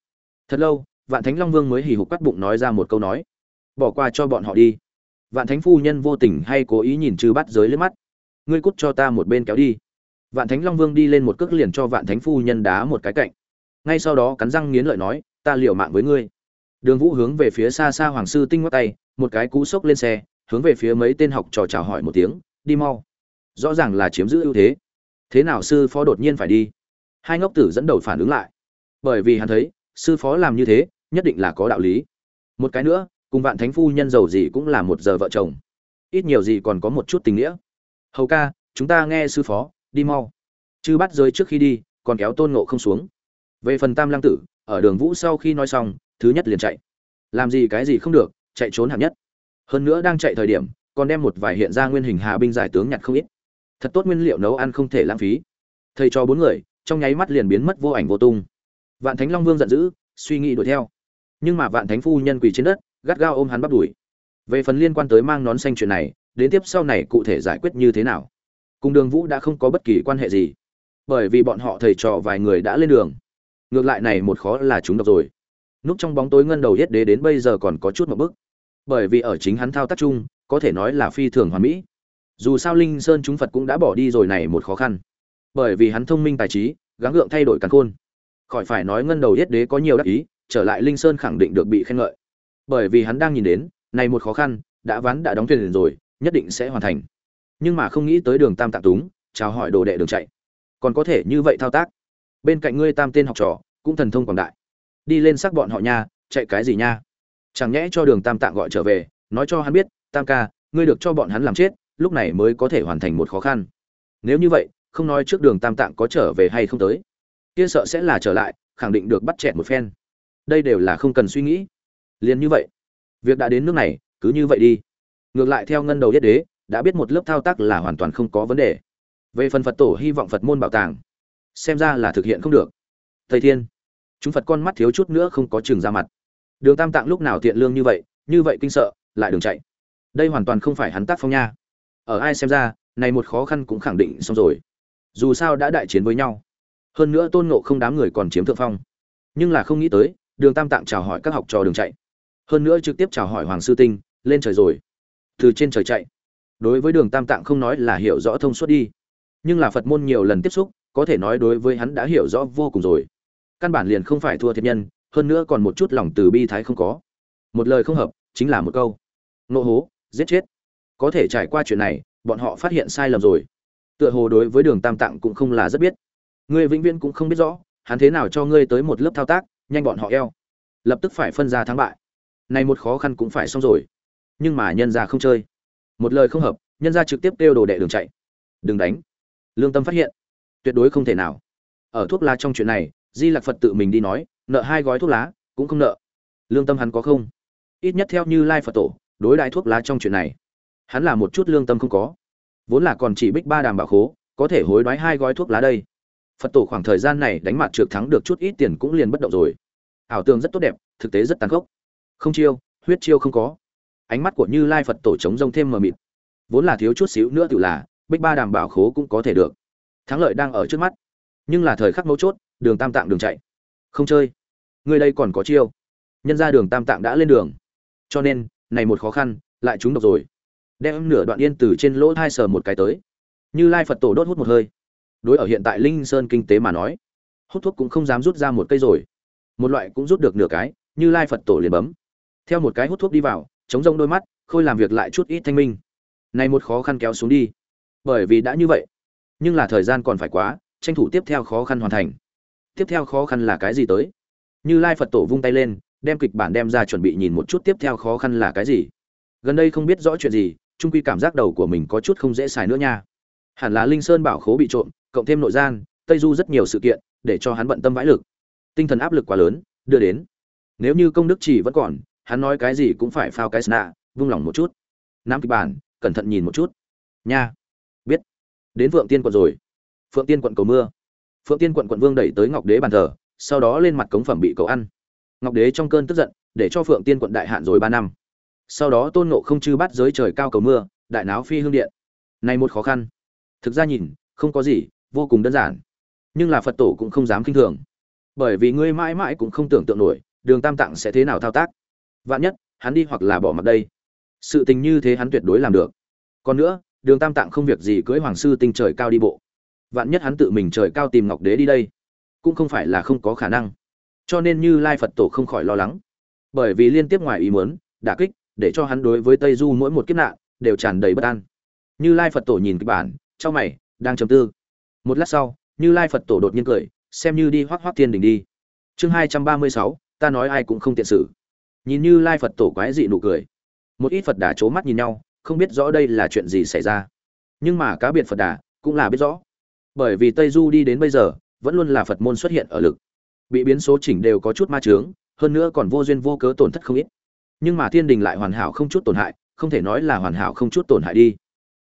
Thật lâu, vạn thánh long vương mới hì hục cắt bụng nói ra một câu nói. Bỏ qua cho bọn họ đi. Vạn thánh phu nhân vô tình hay cố ý nhìn trừ bắt giới lên mắt ngươi cút cho ta một bên kéo đi. Vạn thánh long vương đi lên một cước liền cho vạn thánh phu nhân đá một cái cạnh. Ngay sau đó cắn răng nghiến lợi nói, ta liều mạng với ngươi. Đường vũ hướng về phía xa xa hoàng sư tinh ngoắc tay, một cái cú sốc lên xe, hướng về phía mấy tên học trò chào hỏi một tiếng, đi mau. Rõ ràng là chiếm giữ ưu thế. Thế nào sư phó đột nhiên phải đi? Hai ngốc tử dẫn đầu phản ứng lại. Bởi vì hắn thấy, sư phó làm như thế, nhất định là có đạo lý. Một cái nữa, cùng vạn thánh phu nhân giàu gì cũng là một giờ vợ chồng. Ít nhiều gì còn có một chút tình nghĩa hầu ca, chúng ta nghe sư phó, đi mau. Chư bắt rơi trước khi đi, còn kéo tôn ngộ không xuống. Về phần tam lăng tử, ở đường vũ sau khi nói xong, thứ nhất liền chạy. Làm gì cái gì không được, chạy trốn hạng nhất. Hơn nữa đang chạy thời điểm, còn đem một vài hiện ra nguyên hình hà binh giải tướng nhặt không ít. Thật tốt nguyên liệu nấu ăn không thể lãng phí. Thầy cho bốn người, trong nháy mắt liền biến mất vô ảnh vô tung. Vạn thánh long vương giận dữ, suy nghĩ đuổi theo. Nhưng mà vạn thánh phu nhân quỳ trên đất, gắt gao ôm hắn bắt đuổi về phần liên quan tới mang nón xanh chuyện này đến tiếp sau này cụ thể giải quyết như thế nào? Cùng đường vũ đã không có bất kỳ quan hệ gì, bởi vì bọn họ thầy trò vài người đã lên đường. Ngược lại này một khó là chúng độc rồi. Núp trong bóng tối ngân đầu yết đế đến bây giờ còn có chút một bức bởi vì ở chính hắn thao tác chung, có thể nói là phi thường hoàn mỹ. Dù sao linh sơn chúng phật cũng đã bỏ đi rồi này một khó khăn. Bởi vì hắn thông minh tài trí, gắng gượng thay đổi càn khôn. Khỏi phải nói ngân đầu yết đế có nhiều đắc ý, trở lại linh sơn khẳng định được bị khen ngợi. Bởi vì hắn đang nhìn đến, này một khó khăn, đã ván đã đóng thuyền rồi nhất định sẽ hoàn thành. Nhưng mà không nghĩ tới đường tam tạng túng, chào hỏi đồ đệ đường chạy. Còn có thể như vậy thao tác. Bên cạnh ngươi tam tên học trò, cũng thần thông quảng đại. Đi lên xác bọn họ nha, chạy cái gì nha? Chẳng nhẽ cho đường tam tạng gọi trở về, nói cho hắn biết, tam ca, ngươi được cho bọn hắn làm chết, lúc này mới có thể hoàn thành một khó khăn. Nếu như vậy, không nói trước đường tam tạng có trở về hay không tới. Kia sợ sẽ là trở lại, khẳng định được bắt chẹt một phen. Đây đều là không cần suy nghĩ. Liền như vậy. Việc đã đến nước này, cứ như vậy đi ngược lại theo ngân đầu yết đế, đã biết một lớp thao tác là hoàn toàn không có vấn đề. Về phần phật tổ hy vọng phật môn bảo tàng, xem ra là thực hiện không được. Thầy thiên, chúng phật con mắt thiếu chút nữa không có chừng ra mặt. Đường tam tạng lúc nào tiện lương như vậy như vậy kinh sợ, lại đường chạy. Đây hoàn toàn không phải hắn tác phong nha. Ở ai xem ra, này một khó khăn cũng khẳng định xong rồi. Dù sao đã đại chiến với nhau. Hơn nữa tôn ngộ không đám người còn chiếm thượng phong. Nhưng là không nghĩ tới, đường tam tạng chào hỏi các học trò đường chạy. Hơn nữa trực tiếp chào hỏi hoàng sư tinh, lên trời rồi từ trên trời chạy. Đối với đường tam tạng không nói là hiểu rõ thông suốt đi. Nhưng là phật môn nhiều lần tiếp xúc, có thể nói đối với hắn đã hiểu rõ vô cùng rồi. Căn bản liền không phải thua thiệt nhân, hơn nữa còn một chút lòng từ bi thái không có. Một lời không hợp, chính là một câu. Nộ hố, giết chết. Có thể trải qua chuyện này, bọn họ phát hiện sai lầm rồi. Tựa hồ đối với đường tam tạng cũng không là rất biết. Ngươi vĩnh viễn cũng không biết rõ, hắn thế nào cho ngươi tới một lớp thao tác, nhanh bọn họ eo. Lập tức phải phân ra thắng bại. Này một khó khăn cũng phải xong rồi nhưng mà nhân ra không chơi. Một lời không hợp, nhân ra trực tiếp kêu đồ đệ đường chạy. Đừng đánh. Lương tâm phát hiện, tuyệt đối không thể nào. Ở thuốc lá trong chuyện này, di lạc phật tự mình đi nói, nợ hai gói thuốc lá, cũng không nợ. Lương tâm hắn có không? Ít nhất theo như lai phật tổ, đối đãi thuốc lá trong chuyện này. Hắn là một chút lương tâm không có. Vốn là còn chỉ bích ba đàm bảo khố, có thể hối đoái hai gói thuốc lá đây. Phật tổ khoảng thời gian này đánh mặt trượt thắng được chút ít tiền cũng liền bất động rồi. Ảo tưởng rất tốt đẹp, thực tế rất tàn khốc. Không chiêu, huyết chiêu không có ánh mắt của như lai phật tổ chống rông thêm mờ mịt. Vốn là thiếu chút xíu nữa tự là, bích ba đảm bảo khố cũng có thể được. Thắng lợi đang ở trước mắt. Nhưng là thời khắc mấu chốt, đường tam tạng đường chạy. Không chơi. Người đây còn có chiêu. Nhân ra đường tam tạng đã lên đường. Cho nên, này một khó khăn, lại trúng độc rồi. Đem nửa đoạn yên từ trên lỗ thai sờ một cái tới. Như lai phật tổ đốt hút một hơi. Đối ở hiện tại linh sơn kinh tế mà nói, hút thuốc cũng không dám rút ra một cây rồi. Một loại cũng rút được nửa cái, như lai phật tổ liền bấm. Theo một cái hút thuốc đi vào chống rông đôi mắt, khôi làm việc lại chút ít thanh minh. Nay một khó khăn kéo xuống đi. Bởi vì đã như vậy, nhưng là thời gian còn phải quá, tranh thủ tiếp theo khó khăn hoàn thành. Tiếp theo khó khăn là cái gì tới? Như lai phật tổ vung tay lên, đem kịch bản đem ra chuẩn bị nhìn một chút tiếp theo khó khăn là cái gì. Gần đây không biết rõ chuyện gì trung quy cảm giác đầu của mình có chút không dễ xài nữa nha. Hẳn là linh sơn bảo khố bị trộm, cộng thêm nội gian, tây du rất nhiều sự kiện, để cho hắn bận tâm vãi lực. Tinh thần áp lực quá lớn, đưa đến. Nếu như công đức chỉ vẫn còn hắn nói cái gì cũng phải phao cái sna, vung lòng một chút. Nam kịch bản, cẩn thận nhìn một chút. Nha. Biết. Đến phượng tiên quận rồi. Phượng tiên quận cầu mưa. Phượng tiên quận quận vương đẩy tới ngọc đế bàn thờ, sau đó lên mặt cống phẩm bị cầu ăn. Ngọc đế trong cơn tức giận, để cho phượng tiên quận đại hạn rồi ba năm. Sau đó tôn nộ không chư bắt giới trời cao cầu mưa, đại náo phi hương điện. Này một khó khăn. Thực ra nhìn, không có gì, vô cùng đơn giản. Nhưng là phật tổ cũng không dám kinh thường. Bởi vì ngươi mãi mãi cũng không tưởng tượng nổi, đường tam tạng sẽ thế nào thao tác vạn nhất, hắn đi hoặc là bỏ mặt đây. Sự tình như thế hắn tuyệt đối làm được. Còn nữa, đường tam tạng không việc gì cưới hoàng sư tinh trời cao đi bộ. Vạn nhất hắn tự mình trời cao tìm ngọc đế đi đây, cũng không phải là không có khả năng. Cho nên như lai phật tổ không khỏi lo lắng. Bởi vì liên tiếp ngoài ý muốn, đả kích, để cho hắn đối với tây du mỗi một kiếp nạn, đều tràn đầy bất an. Như lai phật tổ nhìn kịch bản trong mày, đang trầm tư. Một lát sau, như lai phật tổ đột nhiên cười, xem như đi hoác hoác thiên đình đi. Chương hai trăm ba mươi sáu, ta nói ai cũng không tiện xử nhìn như lai phật tổ quái dị nụ cười. Một ít phật đà c mắt nhìn nhau, không biết rõ đây là chuyện gì xảy ra. Nhưng mà cá biệt phật đà cũng là biết rõ. Bởi vì tây du đi đến bây giờ, vẫn luôn là phật môn xuất hiện ở lực. Bị biến số chỉnh đều có chút ma trướng hơn nữa còn vô duyên vô cớ tổn thất không ít. Nhưng mà thiên đình lại hoàn hảo không chút tổn hại, không thể nói là hoàn hảo không chút tổn hại đi.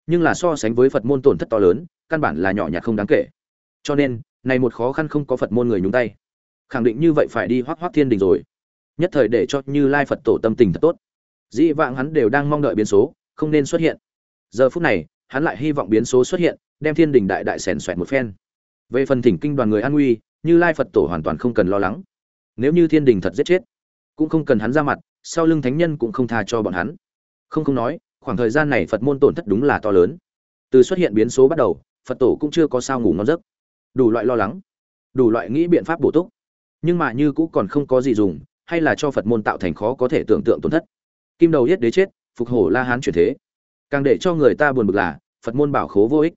Nhưng là so sánh với phật môn tổn thất to lớn, căn bản là nhỏ nhặt không đáng kể. Cho nên, này một khó khăn không có phật môn người nhúng tay. Khẳng định như vậy phải đi hoác hoác thiên đình rồi nhất thời để cho như lai phật tổ tâm tình thật tốt. Dĩ vãng hắn đều đang mong đợi biến số, không nên xuất hiện. Giờ phút này, hắn lại hy vọng biến số xuất hiện, đem thiên đình đại đại sèn xoẹt một phen. Về phần thỉnh kinh đoàn người an nguy như lai phật tổ hoàn toàn không cần lo lắng. Nếu như thiên đình thật giết chết, cũng không cần hắn ra mặt, sau lưng thánh nhân cũng không tha cho bọn hắn. Không không nói, khoảng thời gian này phật môn tổn thất đúng là to lớn. Từ xuất hiện biến số bắt đầu, phật tổ cũng chưa có sao ngủ ngon giấc. Đủ loại lo lắng, đủ loại nghĩ biện pháp bổ túc. Nhưng mà như cũng còn không có gì dùng hay là cho phật môn tạo thành khó có thể tưởng tượng tổn thất. Kim đầu yết đế chết, phục hổ la hán chuyển thế. Càng để cho người ta buồn bực là, phật môn bảo khố vô ích.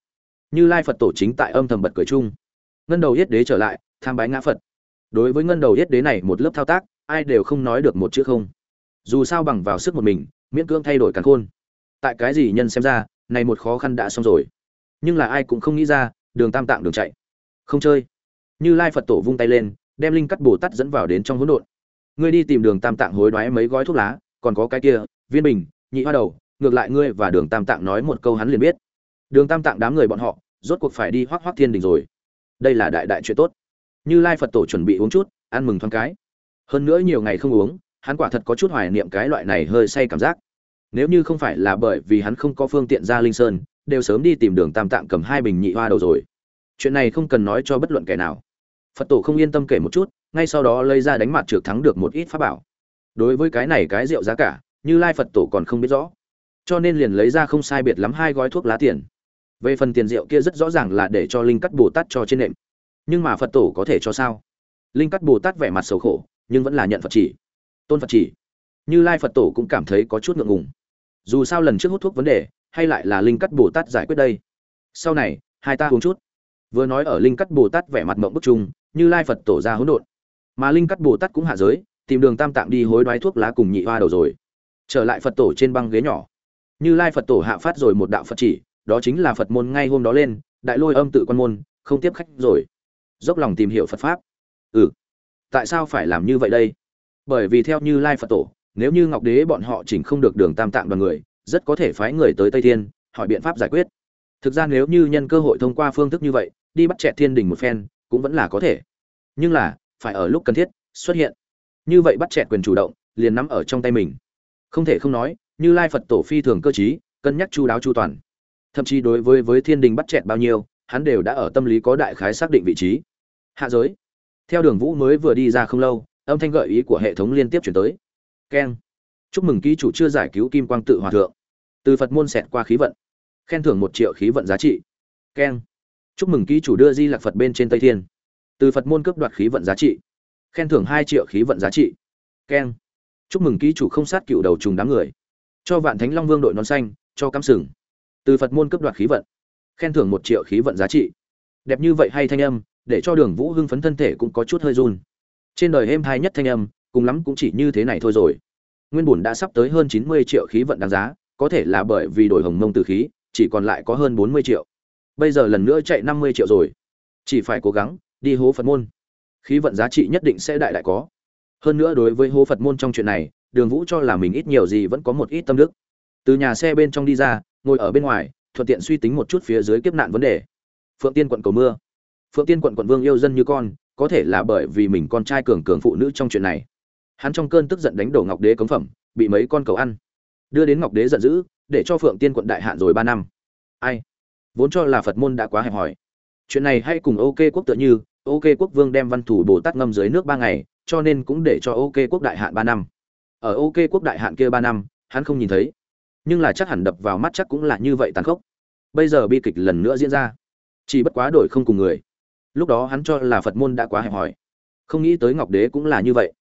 Như lai phật tổ chính tại âm thầm bật cười chung. Ngân đầu yết đế trở lại, tham bái ngã phật. Đối với ngân đầu yết đế này một lớp thao tác, ai đều không nói được một chữ không. Dù sao bằng vào sức một mình, miễn cưỡng thay đổi càn khôn. Tại cái gì nhân xem ra, này một khó khăn đã xong rồi. Nhưng là ai cũng không nghĩ ra, đường tam tạng đường chạy. Không chơi. Như lai phật tổ vung tay lên, đem linh cắt bồ tát dẫn vào đến trong hỗn độn ngươi đi tìm đường tam tạng hối đoái mấy gói thuốc lá, còn có cái kia, viên bình, nhị hoa đầu, ngược lại ngươi và đường tam tạng nói một câu hắn liền biết. Đường tam tạng đám người bọn họ, rốt cuộc phải đi hoác hoác thiên đình rồi. Đây là đại đại chuyện tốt. Như lai phật tổ chuẩn bị uống chút, ăn mừng thoáng cái. Hơn nữa nhiều ngày không uống, hắn quả thật có chút hoài niệm cái loại này hơi say cảm giác. Nếu như không phải là bởi vì hắn không có phương tiện ra linh sơn, đều sớm đi tìm đường tam tạng cầm hai bình nhị hoa đầu rồi. Chuyện này không cần nói cho bất luận kẻ nào. Phật tổ không yên tâm kể một chút ngay sau đó lấy ra đánh mặt trượt thắng được một ít pháp bảo. Đối với cái này cái rượu giá cả, như lai phật tổ còn không biết rõ. Cho nên liền lấy ra không sai biệt lắm hai gói thuốc lá tiền. Về phần tiền rượu kia rất rõ ràng là để cho linh cắt bồ tát cho trên nệm. Nhưng mà phật tổ có thể cho sao? Linh cắt bồ tát vẻ mặt xấu khổ, nhưng vẫn là nhận phật chỉ. Tôn phật chỉ. Như lai phật tổ cũng cảm thấy có chút ngượng ngùng. Dù sao lần trước hút thuốc vấn đề, hay lại là linh cắt bồ tát giải quyết đây. Sau này, hai ta uống chút. Vừa nói ở linh cắt bồ tát vẻ mặt mộng bức chung, như lai phật tổ ra hỗn độn mà linh cắt bồ tát cũng hạ giới, tìm đường tam tạng đi hối đoái thuốc lá cùng nhị hoa đầu rồi. Trở lại phật tổ trên băng ghế nhỏ. Như lai phật tổ hạ phát rồi một đạo phật chỉ, đó chính là phật môn ngay hôm đó lên, đại lôi âm tự quan môn, không tiếp khách rồi. Dốc lòng tìm hiểu phật pháp. Ừ. Tại sao phải làm như vậy đây? Bởi vì theo như lai phật tổ, nếu như ngọc đế bọn họ chỉnh không được đường tam tạng đoàn người, rất có thể phái người tới tây thiên, hỏi biện pháp giải quyết. Thực ra nếu như nhân cơ hội thông qua phương thức như vậy, đi bắt chẹt thiên đình một phen, cũng vẫn là có thể. Nhưng là phải ở lúc cần thiết, xuất hiện. Như vậy bắt chẹt quyền chủ động, liền nắm ở trong tay mình. Không thể không nói, như lai phật tổ phi thường cơ chí cân nhắc chu đáo chu toàn. Thậm chí đối với với thiên đình bắt chẹt bao nhiêu, hắn đều đã ở tâm lý có đại khái xác định vị trí. Hạ giới. Theo đường vũ mới vừa đi ra không lâu, âm thanh gợi ý của hệ thống liên tiếp chuyển tới. Keng. Chúc mừng ký chủ chưa giải cứu kim quang tự hòa thượng. Từ phật môn xẹt qua khí vận. Khen thưởng một triệu khí vận giá trị. Keng. Chúc mừng ký chủ đưa di lạc phật bên trên tây thiên từ phật môn cướp đoạt khí vận giá trị. Khen thưởng hai triệu khí vận giá trị. Keng. Chúc mừng ký chủ không sát cựu đầu trùng đám người. Cho vạn thánh long vương đội nón xanh, cho cắm sừng. Từ phật môn cướp đoạt khí vận. Khen thưởng một triệu khí vận giá trị. Đẹp như vậy hay thanh âm, để cho đường vũ hưng phấn thân thể cũng có chút hơi run. Trên đời êm thai nhất thanh âm, cùng lắm cũng chỉ như thế này thôi rồi. Nguyên bùn đã sắp tới hơn chín mươi triệu khí vận đáng giá, có thể là bởi vì đổi hồng mông từ khí, chỉ còn lại có hơn bốn mươi triệu. Bây giờ lần nữa chạy năm mươi triệu rồi. Chỉ phải cố gắng đi hố phật môn. Khí vận giá trị nhất định sẽ đại đại có. Hơn nữa đối với hố phật môn trong chuyện này, đường vũ cho là mình ít nhiều gì vẫn có một ít tâm đức. Từ nhà xe bên trong đi ra, ngồi ở bên ngoài, thuận tiện suy tính một chút phía dưới kiếp nạn vấn đề. Phượng tiên quận cầu mưa. Phượng tiên quận quận vương yêu dân như con, có thể là bởi vì mình con trai cường cường phụ nữ trong chuyện này. Hắn trong cơn tức giận đánh đổ ngọc đế cống phẩm, bị mấy con cầu ăn. Đưa đến ngọc đế giận dữ, để cho phượng tiên quận đại hạn rồi ba năm. Ai? Vốn cho là phật môn đã quá hẹp hòi. Chuyện này hay cùng ok quốc tựa như ok quốc vương đem văn thủ bồ tát ngâm dưới nước ba ngày, cho nên cũng để cho ok quốc đại hạn ba năm. Ở ok quốc đại hạn kia ba năm, hắn không nhìn thấy. Nhưng là chắc hẳn đập vào mắt chắc cũng là như vậy tàn khốc. Bây giờ bi kịch lần nữa diễn ra. Chỉ bất quá đổi không cùng người. Lúc đó hắn cho là phật môn đã quá hẹp hòi. Không nghĩ tới ngọc đế cũng là như vậy.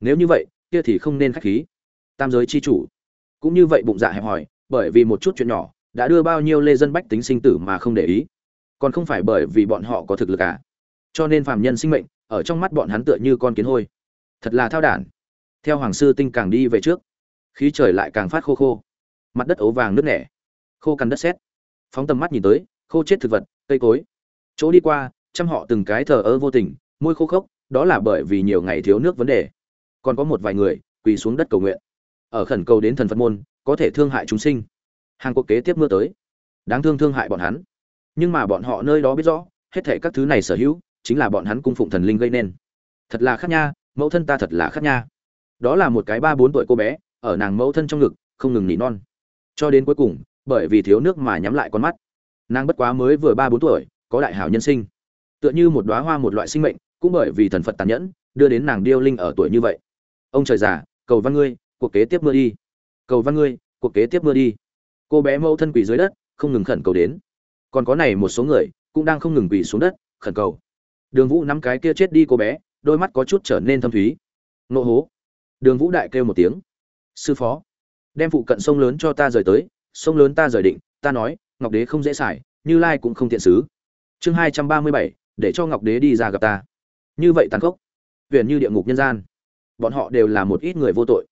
Nếu như vậy, kia thì không nên khách khí. Tam giới chi chủ. Cũng như vậy bụng dạ hẹp hòi, bởi vì một chút chuyện nhỏ, đã đưa bao nhiêu lê dân bách tính sinh tử mà không để ý. Còn không phải bởi vì bọn họ có thực lực à? Cho nên phàm nhân sinh mệnh, ở trong mắt bọn hắn tựa như con kiến hôi. Thật là thao đản. Theo hoàng sư tinh càng đi về trước, khí trời lại càng phát khô khô. Mặt đất ấu vàng nước nẻ. Khô cằn đất sét. Phóng tầm mắt nhìn tới, khô chết thực vật, cây cối. Chỗ đi qua, trăm họ từng cái thờ ơ vô tình, môi khô khốc, đó là bởi vì nhiều ngày thiếu nước vấn đề. Còn có một vài người, quỳ xuống đất cầu nguyện. Ở khẩn cầu đến thần phật môn, có thể thương hại chúng sinh. Hàng cuộc kế tiếp mưa tới. Đáng thương thương hại bọn hắn. Nhưng mà bọn họ nơi đó biết rõ, hết thể các thứ này sở hữu chính là bọn hắn cung phụng thần linh gây nên. Thật là khác nha, mẫu thân ta thật là khác nha. Đó là một cái ba bốn tuổi cô bé, ở nàng mẫu thân trong ngực, không ngừng nỉ non. Cho đến cuối cùng, bởi vì thiếu nước mà nhắm lại con mắt. Nàng bất quá mới vừa ba bốn tuổi, có đại hảo nhân sinh. Tựa như một đóa hoa một loại sinh mệnh, cũng bởi vì thần phật tàn nhẫn, đưa đến nàng điêu linh ở tuổi như vậy. Ông trời già, cầu văn ngươi, cuộc kế tiếp mưa đi. Cầu văn ngươi, cuộc kế tiếp mưa đi. Cô bé mẫu thân quỳ dưới đất, không ngừng khẩn cầu đến. Còn có này một số người, cũng đang không ngừng quỳ xuống đất, khẩn cầu đường vũ nắm cái kia chết đi cô bé, đôi mắt có chút trở nên thâm thúy. Nộ hố. Đường vũ đại kêu một tiếng. Sư phó, đem phụ cận sông lớn cho ta rời tới, sông lớn ta rời định, ta nói, ngọc đế không dễ xài, như lai cũng không thiện xứ. Chương hai trăm ba mươi bảy, để cho ngọc đế đi ra gặp ta. Như vậy tàn khốc. Huyền như địa ngục nhân gian. Bọn họ đều là một ít người vô tội.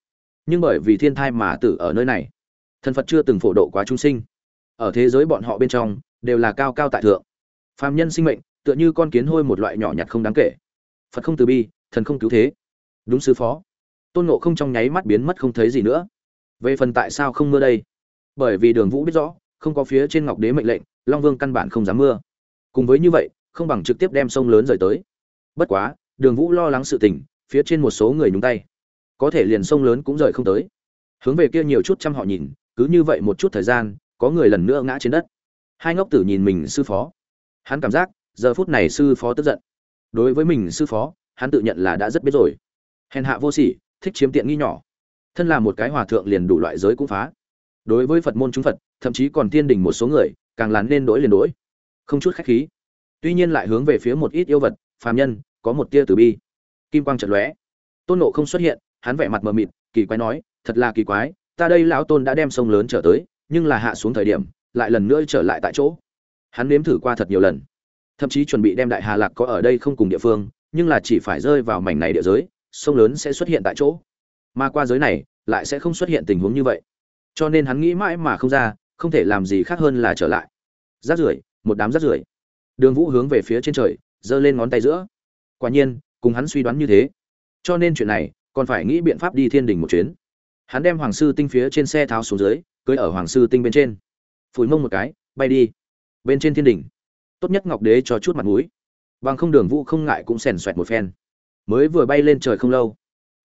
Nhưng bởi vì thiên thai mà tử ở nơi này thần phật chưa từng phổ độ quá trung sinh. Ở thế giới bọn họ bên trong, đều là cao cao tại thượng. Phàm nhân sinh mệnh tựa như con kiến hôi một loại nhỏ nhặt không đáng kể. Phật không từ bi, thần không cứu thế. Đúng sư phó. Tôn nộ không trong nháy mắt biến mất không thấy gì nữa. Về phần tại sao không mưa đây? Bởi vì đường vũ biết rõ, không có phía trên ngọc đế mệnh lệnh, long vương căn bản không dám mưa. Cùng với như vậy, không bằng trực tiếp đem sông lớn rời tới. Bất quá, đường vũ lo lắng sự tình, phía trên một số người nhúng tay. Có thể liền sông lớn cũng rời không tới. Hướng về kia nhiều chút chăm họ nhìn, cứ như vậy một chút thời gian, có người lần nữa ngã trên đất. Hai ngốc tử nhìn mình sư phó. Hắn cảm giác giờ phút này sư phó tức giận. Đối với mình sư phó, hắn tự nhận là đã rất biết rồi. Hèn hạ vô sỉ, thích chiếm tiện nghi nhỏ. Thân là một cái hòa thượng liền đủ loại giới cũng phá. Đối với phật môn chúng phật, thậm chí còn tiên đình một số người, càng lán nên đổi liền đổi. Không chút khách khí. Tuy nhiên lại hướng về phía một ít yêu vật, phàm nhân, có một tia từ bi. Kim quang trận lóe. Tôn nộ không xuất hiện, hắn vẻ mặt mờ mịt, kỳ quái nói, thật là kỳ quái, ta đây lão tôn đã đem sông lớn trở tới, nhưng là hạ xuống thời điểm, lại lần nữa trở lại tại chỗ. Hắn nếm thử qua thật nhiều lần thậm chí chuẩn bị đem đại hà lạc có ở đây không cùng địa phương, nhưng là chỉ phải rơi vào mảnh này địa giới, sông lớn sẽ xuất hiện tại chỗ. Mà qua giới này, lại sẽ không xuất hiện tình huống như vậy. Cho nên hắn nghĩ mãi mà không ra, không thể làm gì khác hơn là trở lại. Rác rưởi, một đám rác rưởi. Đường vũ hướng về phía trên trời, giơ lên ngón tay giữa. Quả nhiên, cùng hắn suy đoán như thế. Cho nên chuyện này, còn phải nghĩ biện pháp đi thiên đình một chuyến. Hắn đem hoàng sư tinh phía trên xe tháo xuống dưới, cưới ở hoàng sư tinh bên trên. Phủi mông một cái, bay đi. Bên trên thiên đình tốt nhất ngọc đế cho chút mặt mũi. Bằng không đường vũ không ngại cũng xèn xoẹt một phen. Mới vừa bay lên trời không lâu,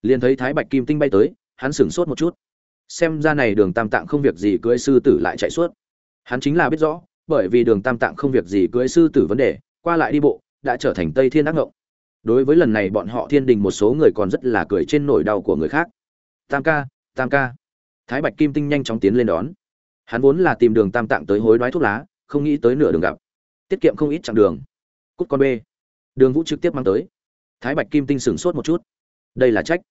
liền thấy thái bạch kim tinh bay tới, hắn sửng sốt một chút. Xem ra này đường tam tạng không việc gì cưới sư tử lại chạy suốt. Hắn chính là biết rõ, bởi vì đường tam tạng không việc gì cưới sư tử vấn đề, qua lại đi bộ, đã trở thành tây thiên ác ngộng. Đối với lần này bọn họ thiên đình một số người còn rất là cười trên nỗi đau của người khác. Tam ca tam ca. Thái bạch kim tinh nhanh chóng tiến lên đón. Hắn vốn là tìm đường tam tạng tới hối đoái thuốc lá, không nghĩ tới nửa đường gặp tiết kiệm không ít chặng đường. Cút con b đường vũ trực tiếp mang tới. Thái bạch kim tinh sửng sốt một chút. Đây là trách.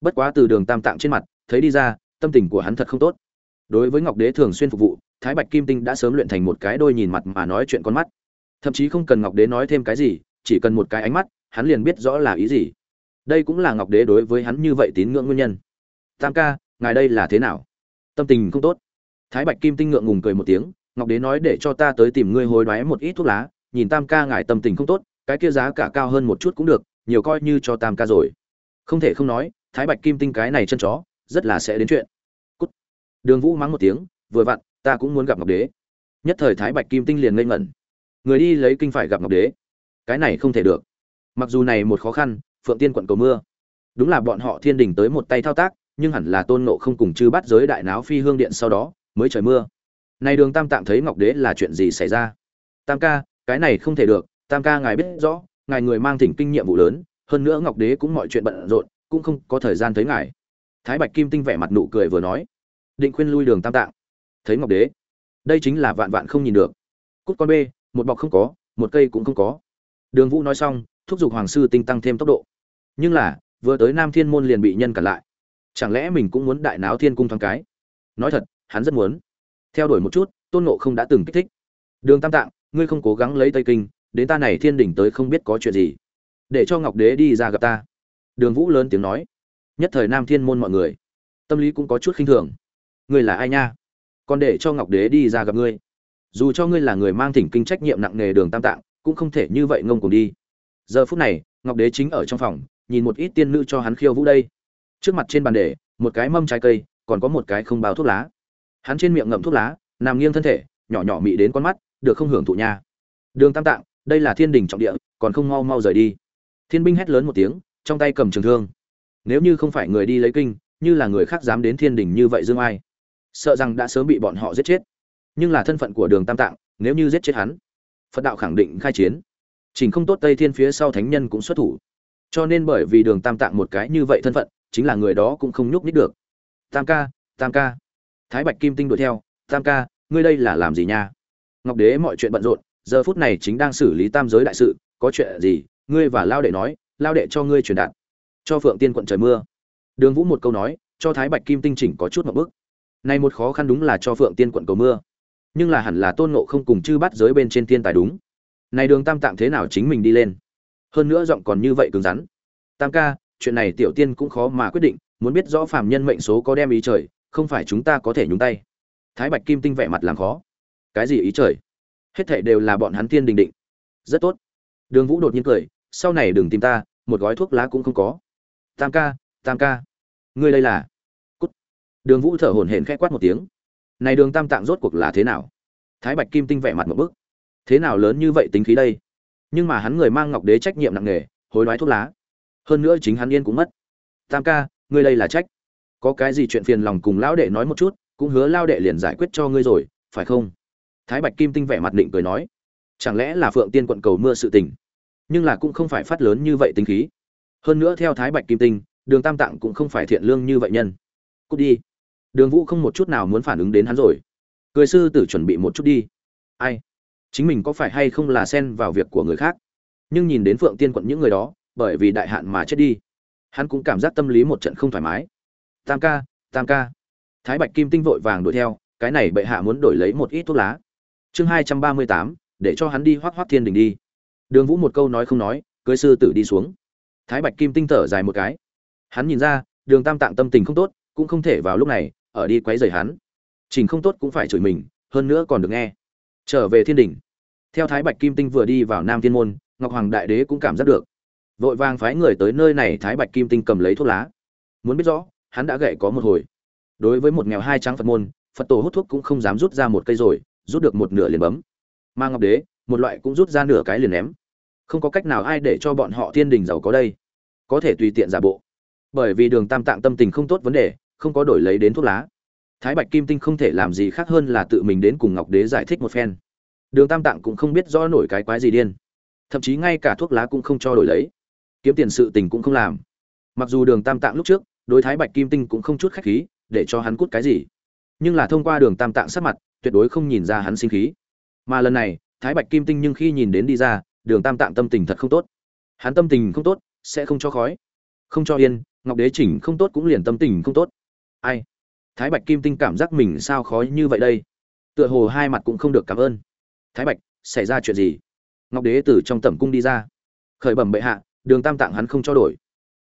Bất quá từ đường tam tạng trên mặt, thấy đi ra, tâm tình của hắn thật không tốt. Đối với ngọc đế thường xuyên phục vụ, thái bạch kim tinh đã sớm luyện thành một cái đôi nhìn mặt mà nói chuyện con mắt. Thậm chí không cần ngọc đế nói thêm cái gì, chỉ cần một cái ánh mắt, hắn liền biết rõ là ý gì. Đây cũng là ngọc đế đối với hắn như vậy tín ngưỡng nguyên nhân. Tam ca, ngài đây là thế nào? Tâm tình không tốt. Thái bạch kim tinh ngượng ngùng cười một tiếng ngọc đế nói để cho ta tới tìm ngươi hối đoái một ít thuốc lá, nhìn tam ca ngài tâm tình không tốt, cái kia giá cả cao hơn một chút cũng được, nhiều coi như cho tam ca rồi. Không thể không nói, thái bạch kim tinh cái này chân chó, rất là sẽ đến chuyện. Cút. Đường vũ mắng một tiếng, vừa vặn, ta cũng muốn gặp ngọc đế. Nhất thời thái bạch kim tinh liền ngây ngẩn. Người đi lấy kinh phải gặp ngọc đế. Cái này không thể được. Mặc dù này một khó khăn, phượng tiên quận cầu mưa. Đúng là bọn họ thiên đình tới một tay thao tác, nhưng hẳn là tôn nộ không cùng chư bắt giới đại náo phi hương điện sau đó, mới trời mưa này đường tam tạm thấy ngọc đế là chuyện gì xảy ra? Tam ca, cái này không thể được, tam ca ngài biết rõ, ngài người mang thỉnh kinh nhiệm vụ lớn, hơn nữa ngọc đế cũng mọi chuyện bận rộn, cũng không có thời gian thấy ngài. Thái bạch kim tinh vẻ mặt nụ cười vừa nói, định khuyên lui đường tam tạng. Thấy ngọc đế, đây chính là vạn vạn không nhìn được. Cút con bê, một bọc không có, một cây cũng không có. Đường vũ nói xong, thúc giục hoàng sư tinh tăng thêm tốc độ. Nhưng là, vừa tới nam thiên môn liền bị nhân cản lại. Chẳng lẽ mình cũng muốn đại náo thiên cung thoáng cái? Nói thật, hắn rất muốn theo đuổi một chút, tôn nộ không đã từng kích thích. Đường tam tạng, ngươi không cố gắng lấy tây kinh, đến ta này thiên đỉnh tới không biết có chuyện gì. Để cho ngọc đế đi ra gặp ta. Đường vũ lớn tiếng nói. Nhất thời nam thiên môn mọi người, tâm lý cũng có chút khinh thường. Ngươi là ai nha? Còn để cho ngọc đế đi ra gặp ngươi. Dù cho ngươi là người mang thỉnh kinh trách nhiệm nặng nề đường tam tạng, cũng không thể như vậy ngông cùng đi. Giờ phút này, ngọc đế chính ở trong phòng, nhìn một ít tiên nữ cho hắn khiêu vũ đây. Trước mặt trên bàn để, một cái mâm trái cây, còn có một cái không bao thuốc lá hắn trên miệng ngậm thuốc lá, nằm nghiêng thân thể, nhỏ nhỏ mị đến con mắt, được không hưởng thụ nha. Đường tam tạng, đây là thiên đình trọng địa, còn không mau mau rời đi. Thiên binh hét lớn một tiếng, trong tay cầm trường thương. Nếu như không phải người đi lấy kinh, như là người khác dám đến thiên đình như vậy dương ai? Sợ rằng đã sớm bị bọn họ giết chết. Nhưng là thân phận của đường tam tạng, nếu như giết chết hắn, phật đạo khẳng định khai chiến. Chỉnh không tốt tây thiên phía sau thánh nhân cũng xuất thủ. Cho nên bởi vì đường tam tạng một cái như vậy thân phận, chính là người đó cũng không nhúc nhích được. Tam ca tam ca thái bạch kim tinh đuổi theo, tam ca, ngươi đây là làm gì nha? Ngọc đế mọi chuyện bận rộn, giờ phút này chính đang xử lý tam giới đại sự, có chuyện gì? Ngươi và lao đệ nói, lao đệ cho ngươi truyền đạt, cho phượng tiên quận trời mưa. Đường vũ một câu nói, cho thái bạch kim tinh chỉnh có chút một bức này một khó khăn đúng là cho phượng tiên quận cầu mưa, nhưng là hẳn là tôn ngộ không cùng chư bắt giới bên trên tiên tài đúng. Này đường tam tạm thế nào chính mình đi lên? Hơn nữa giọng còn như vậy cứng rắn. Tam ca, chuyện này tiểu tiên cũng khó mà quyết định, muốn biết rõ phàm nhân mệnh số có đem ý trời không phải chúng ta có thể nhúng tay. Thái bạch kim tinh vẻ mặt làm khó. Cái gì ý trời? Hết thảy đều là bọn hắn tiên đình định. Rất tốt. Đường vũ đột nhiên cười, sau này đừng tìm ta, một gói thuốc lá cũng không có. Tam ca tam ca. Ngươi đây là? Cút. Đường vũ thở hổn hển khẽ quát một tiếng. Này đường tam tạng rốt cuộc là thế nào? Thái bạch kim tinh vẻ mặt một bức. Thế nào lớn như vậy tính khí đây? Nhưng mà hắn người mang ngọc đế trách nhiệm nặng nề, hối đoái thuốc lá. Hơn nữa chính hắn yên cũng mất. Tam ca, ngươi đây là trách có cái gì chuyện phiền lòng cùng lão đệ nói một chút, cũng hứa lao đệ liền giải quyết cho ngươi rồi, phải không? Thái bạch kim tinh vẻ mặt định cười nói. Chẳng lẽ là phượng tiên quận cầu mưa sự tình? Nhưng là cũng không phải phát lớn như vậy tính khí. Hơn nữa theo thái bạch kim tinh, đường tam tạng cũng không phải thiện lương như vậy nhân. Cút đi. Đường vũ không một chút nào muốn phản ứng đến hắn rồi. Cười sư tử chuẩn bị một chút đi. Ai? Chính mình có phải hay không là xen vào việc của người khác? Nhưng nhìn đến phượng tiên quận những người đó, bởi vì đại hạn mà chết đi, hắn cũng cảm giác tâm lý một trận không thoải mái tam ca tam ca. Thái bạch kim tinh vội vàng đuổi theo, cái này bệ hạ muốn đổi lấy một ít thuốc lá. Chương hai trăm ba mươi tám, để cho hắn đi hoác hoác thiên đình đi. Đường vũ một câu nói không nói, cưới sư tử đi xuống. Thái bạch kim tinh thở dài một cái. Hắn nhìn ra, đường tam tạng tâm tình không tốt, cũng không thể vào lúc này, ở đi quấy rầy hắn. Trình không tốt cũng phải chửi mình, hơn nữa còn được nghe. Trở về thiên đình. Theo thái bạch kim tinh vừa đi vào nam thiên môn, ngọc hoàng đại đế cũng cảm giác được. Vội vàng phái người tới nơi này, thái bạch kim tinh cầm lấy thuốc lá. Muốn biết rõ hắn đã gậy có một hồi. Đối với một nghèo hai trắng phật môn, phật tổ hút thuốc cũng không dám rút ra một cây rồi, rút được một nửa liền bấm. Mà ngọc đế, một loại cũng rút ra nửa cái liền ném. Không có cách nào ai để cho bọn họ thiên đình giàu có đây. Có thể tùy tiện giả bộ. Bởi vì đường tam tạng tâm tình không tốt vấn đề, không có đổi lấy đến thuốc lá. Thái bạch kim tinh không thể làm gì khác hơn là tự mình đến cùng ngọc đế giải thích một phen. Đường tam tạng cũng không biết rõ nổi cái quái gì điên. Thậm chí ngay cả thuốc lá cũng không cho đổi lấy. Kiếm tiền sự tình cũng không làm. Mặc dù đường tam tạng lúc trước đối thái bạch kim tinh cũng không chút khách khí, để cho hắn cút cái gì. Nhưng là thông qua đường tam tạng sát mặt, tuyệt đối không nhìn ra hắn sinh khí. Mà lần này, thái bạch kim tinh nhưng khi nhìn đến đi ra, đường tam tạng tâm tình thật không tốt. Hắn tâm tình không tốt, sẽ không cho khói. Không cho yên, ngọc đế chỉnh không tốt cũng liền tâm tình không tốt. Ai? Thái bạch kim tinh cảm giác mình sao khó như vậy đây? Tựa hồ hai mặt cũng không được cảm ơn. Thái bạch, xảy ra chuyện gì? Ngọc đế từ trong tẩm cung đi ra. Khởi bẩm bệ hạ, đường tam tạng hắn không cho đổi.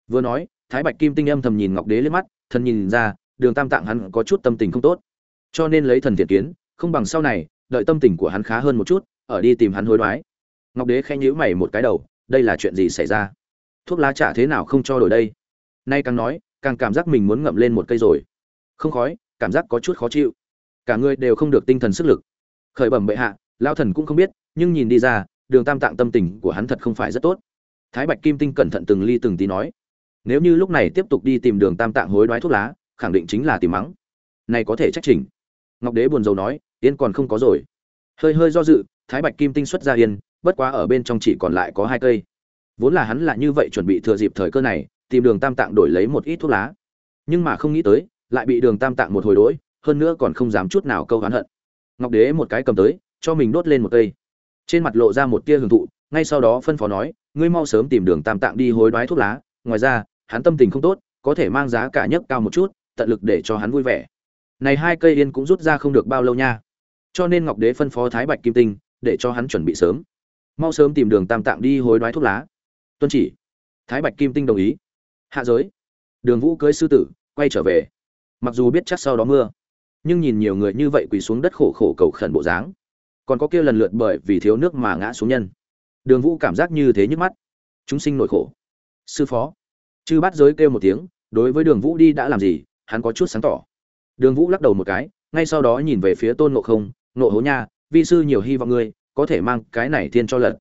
Vừa nói thái bạch kim tinh âm thầm nhìn ngọc đế lên mắt, thần nhìn ra, đường tam tạng hắn có chút tâm tình không tốt. Cho nên lấy thần thiện kiến, không bằng sau này, đợi tâm tình của hắn khá hơn một chút, ở đi tìm hắn hối đoái. Ngọc đế khen nhữ mày một cái đầu, đây là chuyện gì xảy ra? Thuốc lá trả thế nào không cho đổi đây? Nay càng nói, càng cảm giác mình muốn ngậm lên một cây rồi. Không khói, cảm giác có chút khó chịu. Cả người đều không được tinh thần sức lực. Khởi bẩm bệ hạ lao thần cũng không biết, nhưng nhìn đi ra, đường tam tạng tâm tình của hắn thật không phải rất tốt. Thái bạch kim tinh cẩn thận từng ly từng tí nói nếu như lúc này tiếp tục đi tìm đường tam tạng hối đoái thuốc lá, khẳng định chính là tìm mắng. Này có thể trách trình ngọc đế buồn rầu nói, yên còn không có rồi. Hơi hơi do dự, thái bạch kim tinh xuất ra yên, bất quá ở bên trong chỉ còn lại có hai cây. Vốn là hắn là như vậy chuẩn bị thừa dịp thời cơ này, tìm đường tam tạng đổi lấy một ít thuốc lá. Nhưng mà không nghĩ tới, lại bị đường tam tạng một hồi đỗi hơn nữa còn không dám chút nào câu hắn hận. Ngọc đế một cái cầm tới, cho mình đốt lên một cây. Trên mặt lộ ra một tia hưởng thụ, ngay sau đó phân phó nói, ngươi mau sớm tìm đường tam tạng đi hối đoái thuốc lá, ngoài ra hắn tâm tình không tốt, có thể mang giá cả nhất cao một chút, tận lực để cho hắn vui vẻ. Này hai cây yên cũng rút ra không được bao lâu nha. Cho nên ngọc đế phân phó thái bạch kim tinh, để cho hắn chuẩn bị sớm. Mau sớm tìm đường tam tạng đi hối đoái thuốc lá. Tuân chỉ. Thái bạch kim tinh đồng ý. Hạ giới. Đường vũ cưới sư tử, quay trở về. Mặc dù biết chắc sau đó mưa, nhưng nhìn nhiều người như vậy quỳ xuống đất khổ khổ cầu khẩn bộ dáng. Còn có kia lần lượt bởi vì thiếu nước mà ngã xuống nhân. Đường vũ cảm giác như thế nhức mắt. Chúng sinh nội khổ. Sư phó chư bắt giới kêu một tiếng, đối với đường vũ đi đã làm gì, hắn có chút sáng tỏ. Đường vũ lắc đầu một cái, ngay sau đó nhìn về phía tôn ngộ không, ngộ hố nha, vi sư nhiều hy vọng ngươi, có thể mang cái này thiên cho lật.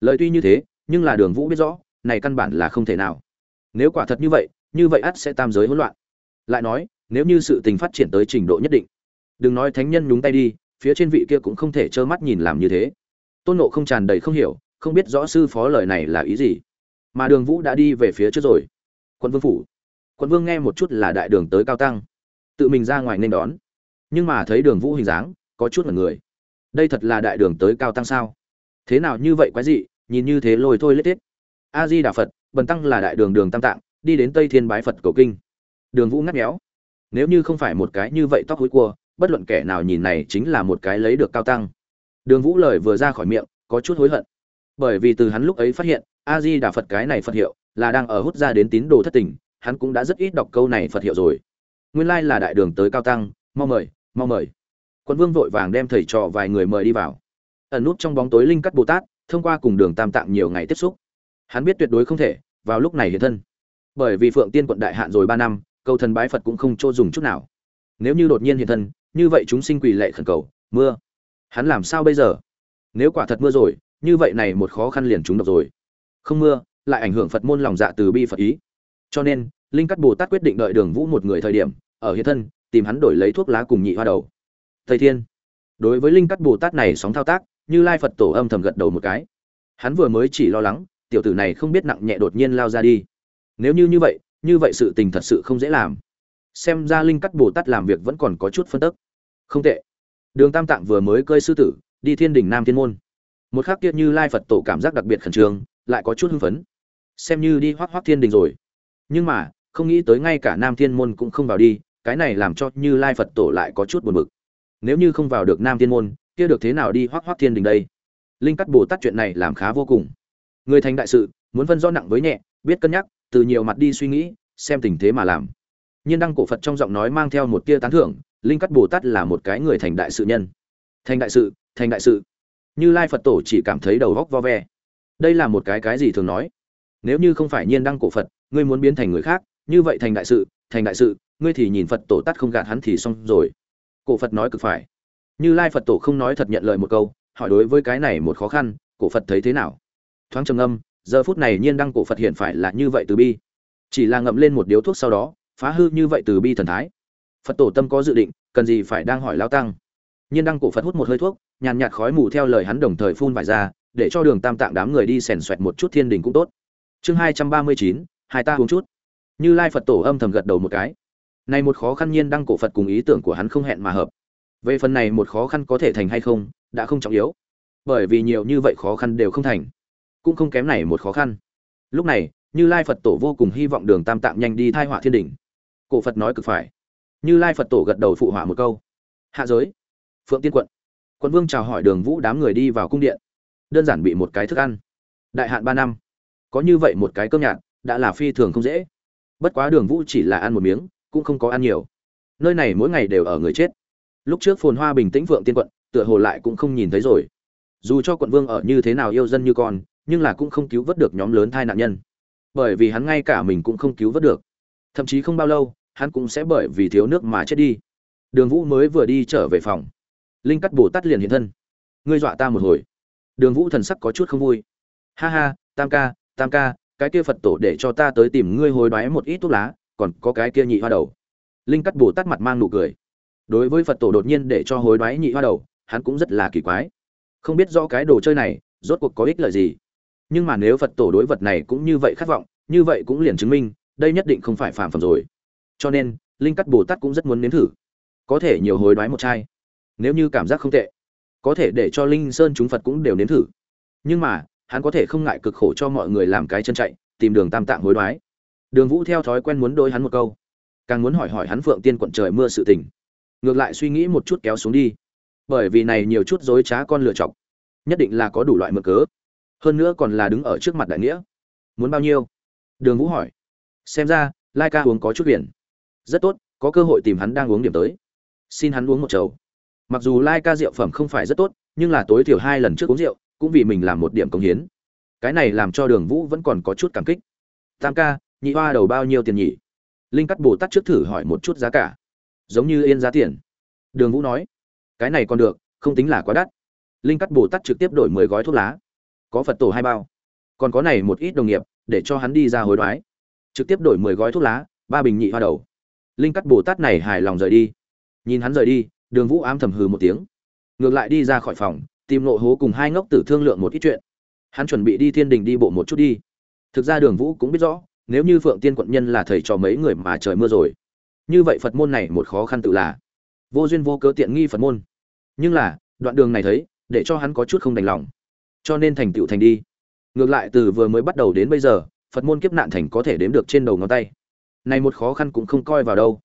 Lời tuy như thế, nhưng là đường vũ biết rõ, này căn bản là không thể nào. Nếu quả thật như vậy như vậy ắt sẽ tam giới hỗn loạn. Lại nói, nếu như sự tình phát triển tới trình độ nhất định, đừng nói thánh nhân nhúng tay đi, phía trên vị kia cũng không thể trơ mắt nhìn làm như thế. Tôn nộ không tràn đầy không hiểu, không biết rõ sư phó lời này là ý gì. Mà đường vũ đã đi về phía trước rồi quân vương phủ. Quân vương nghe một chút là đại đường tới cao tăng. Tự mình ra ngoài nên đón. Nhưng mà thấy đường vũ hình dáng, có chút là người. Đây thật là đại đường tới cao tăng sao? Thế nào như vậy quái dị, nhìn như thế lôi thôi lết tiết. A di đà phật, bần tăng là đại đường đường tam tạng, đi đến tây thiên bái phật cầu kinh. Đường vũ ngắt méo nếu như không phải một cái như vậy tóc hối cua, bất luận kẻ nào nhìn này chính là một cái lấy được cao tăng. Đường vũ lời vừa ra khỏi miệng, có chút hối hận. Bởi vì từ hắn lúc ấy phát hiện a di đà phật cái này phật hiệu là đang ở hút ra đến tín đồ thất tình, hắn cũng đã rất ít đọc câu này phật hiệu rồi. Nguyên lai là đại đường tới cao tăng, mau mời mau mời. Quân vương vội vàng đem thầy trò vài người mời đi vào. Ẩn nút trong bóng tối linh cắt bồ tát, thông qua cùng đường tam tạng nhiều ngày tiếp xúc. Hắn biết tuyệt đối không thể, vào lúc này hiện thân. Bởi vì phượng tiên quận đại hạn rồi ba năm câu thần bái phật cũng không chỗ dùng chút nào. Nếu như đột nhiên hiện thân, như vậy chúng sinh quỳ lệ khẩn cầu, mưa. Hắn làm sao bây giờ? Nếu quả thật mưa rồi, như vậy này một khó khăn liền chúng độc rồi. Không mưa lại ảnh hưởng phật môn lòng dạ từ bi phật ý. Cho nên, linh cắt bồ tát quyết định đợi đường vũ một người thời điểm, ở hiện thân, tìm hắn đổi lấy thuốc lá cùng nhị hoa đầu. Thầy thiên, đối với linh cắt bồ tát này sóng thao tác, như lai phật tổ âm thầm gật đầu một cái. Hắn vừa mới chỉ lo lắng, tiểu tử này không biết nặng nhẹ đột nhiên lao ra đi. Nếu như như vậy như vậy sự tình thật sự không dễ làm. Xem ra linh cắt bồ tát làm việc vẫn còn có chút phân tức. Không tệ. Đường tam tạng vừa mới cơi sư tử, đi thiên đình nam thiên môn. Một khắc kia như lai phật tổ cảm giác đặc biệt khẩn trương lại có chút hưng phấn. Xem như đi hoác hoác thiên đình rồi. Nhưng mà, không nghĩ tới ngay cả nam thiên môn cũng không vào đi, cái này làm cho như lai phật tổ lại có chút buồn bực. Nếu như không vào được nam thiên môn, kia được thế nào đi hoác hoác thiên đình đây? Linh cắt bồ tát chuyện này làm khá vô cùng. Người thành đại sự, muốn phân rõ nặng với nhẹ, biết cân nhắc, từ nhiều mặt đi suy nghĩ, xem tình thế mà làm. Nhiên đăng cổ phật trong giọng nói mang theo một tia tán thưởng, linh cắt bồ tát là một cái người thành đại sự nhân. Thành đại sự, thành đại sự. Như lai phật tổ chỉ cảm thấy đầu góc vo ve đây là một cái cái gì thường nói? Nếu như không phải nhiên đăng cổ phật, ngươi muốn biến thành người khác, như vậy thành đại sự, thành đại sự, ngươi thì nhìn phật tổ tắt không gạt hắn thì xong rồi. Cổ phật nói cực phải. Như lai phật tổ không nói thật nhận lời một câu, hỏi đối với cái này một khó khăn, cổ phật thấy thế nào? Thoáng trầm âm giờ phút này nhiên đăng cổ phật hiện phải là như vậy từ bi. Chỉ là ngậm lên một điếu thuốc sau đó, phá hư như vậy từ bi thần thái. Phật tổ tâm có dự định, cần gì phải đang hỏi lao tăng. Nhiên đăng cổ phật hút một hơi thuốc, nhàn nhạt khói mù theo lời hắn đồng thời phun vải ra để cho đường tam tạng đám người đi xèn xoẹt một chút thiên đình cũng tốt. Chương hai trăm ba mươi chín, hai ta uống chút. Như lai phật tổ âm thầm gật đầu một cái. Này một khó khăn nhiên đăng cổ phật cùng ý tưởng của hắn không hẹn mà hợp. Về phần này một khó khăn có thể thành hay không, đã không trọng yếu. Bởi vì nhiều như vậy khó khăn đều không thành. Cũng không kém này một khó khăn. Lúc này, như lai phật tổ vô cùng hy vọng đường tam tạng nhanh đi thai họa thiên đình. Cổ phật nói cực phải. Như lai phật tổ gật đầu phụ họa một câu. Hạ giới. Phượng tiên quận. Quận vương chào hỏi đường vũ đám người đi vào cung điện đơn giản bị một cái thức ăn. Đại hạn ba năm. Có như vậy một cái cơm nhạt, đã là phi thường không dễ. Bất quá đường vũ chỉ là ăn một miếng, cũng không có ăn nhiều. Nơi này mỗi ngày đều ở người chết. Lúc trước phồn hoa bình tĩnh phượng tiên quận, tựa hồ lại cũng không nhìn thấy rồi. Dù cho quận vương ở như thế nào yêu dân như con, nhưng là cũng không cứu vớt được nhóm lớn thai nạn nhân. Bởi vì hắn ngay cả mình cũng không cứu vớt được. Thậm chí không bao lâu, hắn cũng sẽ bởi vì thiếu nước mà chết đi. Đường vũ mới vừa đi trở về phòng. Linh cắt bồ tát liền hiện thân. Ngươi dọa ta một hồi đường vũ thần sắc có chút không vui. Ha ha, tam ca tam ca, cái kia phật tổ để cho ta tới tìm ngươi hồi đoái một ít thuốc lá, còn có cái kia nhị hoa đầu. Linh cắt bồ tát mặt mang nụ cười. Đối với phật tổ đột nhiên để cho hối đoái nhị hoa đầu, hắn cũng rất là kỳ quái. Không biết rõ cái đồ chơi này, rốt cuộc có ích lợi gì. Nhưng mà nếu phật tổ đối vật này cũng như vậy khát vọng, như vậy cũng liền chứng minh, đây nhất định không phải phạm phẩm rồi. Cho nên, linh cắt bồ tát cũng rất muốn nếm thử. Có thể nhiều hối đoái một chai. Nếu như cảm giác không tệ có thể để cho linh sơn chúng phật cũng đều nếm thử. Nhưng mà, hắn có thể không ngại cực khổ cho mọi người làm cái chân chạy, tìm đường tam tạng hối đoái. Đường vũ theo thói quen muốn đôi hắn một câu. Càng muốn hỏi hỏi hắn phượng tiên quận trời mưa sự tình. Ngược lại suy nghĩ một chút kéo xuống đi. Bởi vì này nhiều chút dối trá con lựa chọc. Nhất định là có đủ loại mực cớ. Hơn nữa còn là đứng ở trước mặt đại nghĩa. Muốn bao nhiêu? Đường vũ hỏi. Xem ra, lai ca uống có chút biển rất tốt, có cơ hội tìm hắn đang uống điểm tới. Xin hắn uống một chầu mặc dù lai ca rượu phẩm không phải rất tốt, nhưng là tối thiểu hai lần trước uống rượu, cũng vì mình làm một điểm công hiến. Cái này làm cho đường vũ vẫn còn có chút cảm kích. Tam ca, nhị hoa đầu bao nhiêu tiền nhỉ? Linh cắt bồ tát trước thử hỏi một chút giá cả. Giống như yên giá tiền. Đường vũ nói, cái này còn được, không tính là quá đắt. Linh cắt bồ tát trực tiếp đổi mười gói thuốc lá. Có phật tổ hai bao. Còn có này một ít đồng nghiệp, để cho hắn đi ra hối đoái. Trực tiếp đổi mười gói thuốc lá, ba bình nhị hoa đầu. Linh cắt bồ tát này hài lòng rời đi. Nhìn hắn rời đi đường vũ ám thầm hừ một tiếng. Ngược lại đi ra khỏi phòng, tìm nộ hố cùng hai ngốc tử thương lượng một ít chuyện. Hắn chuẩn bị đi thiên đình đi bộ một chút đi. Thực ra đường vũ cũng biết rõ, nếu như phượng tiên quận nhân là thầy trò mấy người mà trời mưa rồi, như vậy phật môn này một khó khăn tự là vô duyên vô cớ tiện nghi phật môn. Nhưng là, đoạn đường này thấy, để cho hắn có chút không đành lòng. Cho nên thành tựu thành đi. Ngược lại từ vừa mới bắt đầu đến bây giờ, phật môn kiếp nạn thành có thể đếm được trên đầu ngón tay. Này một khó khăn cũng không coi vào đâu.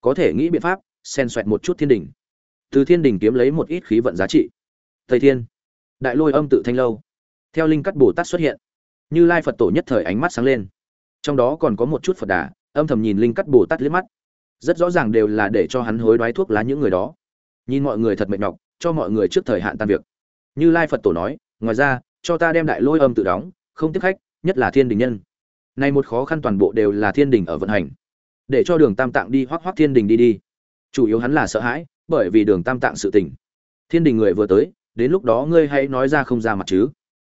Có thể nghĩ biện pháp, xen xoẹt một chút thiên đình từ thiên đình kiếm lấy một ít khí vận giá trị. Thầy thiên. Đại lôi âm tự thanh lâu. Theo linh cắt bồ tát xuất hiện. Như lai phật tổ nhất thời ánh mắt sáng lên. Trong đó còn có một chút phật đà, âm thầm nhìn linh cắt bồ tát liếc mắt. Rất rõ ràng đều là để cho hắn hối đoái thuốc lá những người đó. Nhìn mọi người thật mệt nhọc, cho mọi người trước thời hạn tan việc. Như lai phật tổ nói, ngoài ra, cho ta đem đại lôi âm tự đóng, không tiếp khách, nhất là thiên đình nhân. Nay một khó khăn toàn bộ đều là thiên đình ở vận hành. Để cho đường tam tạng đi hoác hoác thiên đình đi đi. Chủ yếu hắn là sợ hãi bởi vì đường tam tạng sự tình. Thiên đình người vừa tới, đến lúc đó ngươi hãy nói ra không ra mặt chứ.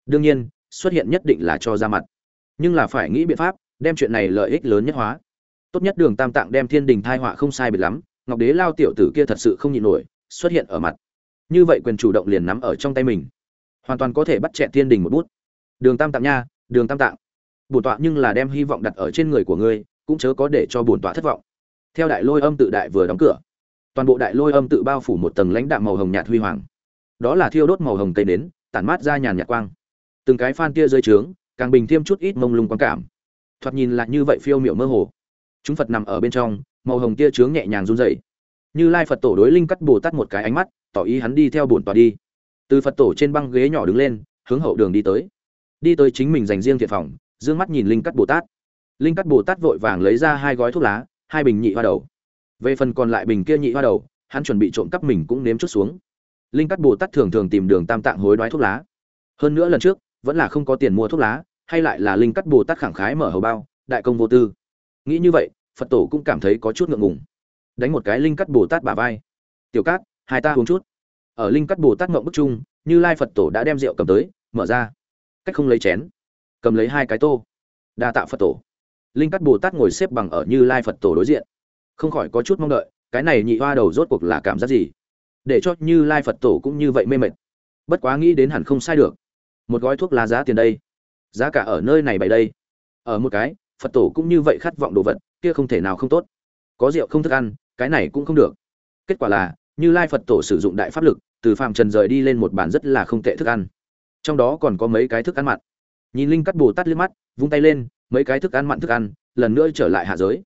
Đương nhiên, xuất hiện nhất định là cho ra mặt. Nhưng là phải nghĩ biện pháp, đem chuyện này lợi ích lớn nhất hóa. Tốt nhất đường tam tạng đem thiên đình thai họa không sai biệt lắm, ngọc đế lao tiểu tử kia thật sự không nhịn nổi, xuất hiện ở mặt. Như vậy quyền chủ động liền nắm ở trong tay mình. Hoàn toàn có thể bắt chẹn thiên đình một bút. Đường tam tạng nha, đường tam tạng. Bổn tọa nhưng là đem hy vọng đặt ở trên người của ngươi, cũng chớ có để cho bổn tọa thất vọng. Theo đại lôi âm tự đại vừa đóng cửa toàn bộ đại lôi âm tự bao phủ một tầng lãnh đạm màu hồng nhạt huy hoàng. Đó là thiêu đốt màu hồng tây nến, tản mát ra nhàn nhạt quang. Từng cái phan tia rơi trướng, càng bình thêm chút ít mông lung quang cảm. Thoạt nhìn lại như vậy phiêu miệu mơ hồ. Chúng phật nằm ở bên trong, màu hồng tia trướng nhẹ nhàng run rẩy. Như lai phật tổ đối linh cắt bồ tát một cái ánh mắt, tỏ ý hắn đi theo bổn tòa đi. Từ phật tổ trên băng ghế nhỏ đứng lên, hướng hậu đường đi tới. Đi tới chính mình dành riêng thiệt phòng d ư ơ n g mắt nhìn linh cắt bồ tát. Linh cắt bồ tát vội vàng lấy ra hai gói thuốc lá, hai bình nhị hoa đầu về phần còn lại bình kia nhị hoa đầu, hắn chuẩn bị trộm cắp mình cũng nếm chút xuống. Linh cắt bồ tát thường thường tìm đường tam tạng hối đoái thuốc lá. Hơn nữa lần trước, vẫn là không có tiền mua thuốc lá, hay lại là linh cắt bồ tát khẳng khái mở hầu bao, đại công vô tư. Nghĩ như vậy, phật tổ cũng cảm thấy có chút ngượng ngùng. Đánh một cái linh cắt bồ tát bả vai. Tiểu cát, hai ta uống chút. Ở linh cắt bồ tát ngậm bức chung, như lai phật tổ đã đem rượu cầm tới, mở ra. Cách không lấy chén, cầm lấy hai cái tô. Đa tạ phật tổ. Linh cắt bồ tát ngồi xếp bằng ở như lai phật tổ đối diện không khỏi có chút mong đợi, cái này nhị hoa đầu rốt cuộc là cảm giác gì? Để cho như lai phật tổ cũng như vậy mê mệt. Bất quá nghĩ đến hẳn không sai được. Một gói thuốc lá giá tiền đây. Giá cả ở nơi này bày đây. Ở một cái, phật tổ cũng như vậy khát vọng đồ vật, kia không thể nào không tốt. Có rượu không thức ăn, cái này cũng không được. Kết quả là, như lai phật tổ sử dụng đại pháp lực, từ phạm trần rời đi lên một bàn rất là không tệ thức ăn. Trong đó còn có mấy cái thức ăn mặn. Nhìn linh cắt bồ tát liếc mắt, vung tay lên, mấy cái thức ăn mặn thức ăn, lần nữa trở lại hạ giới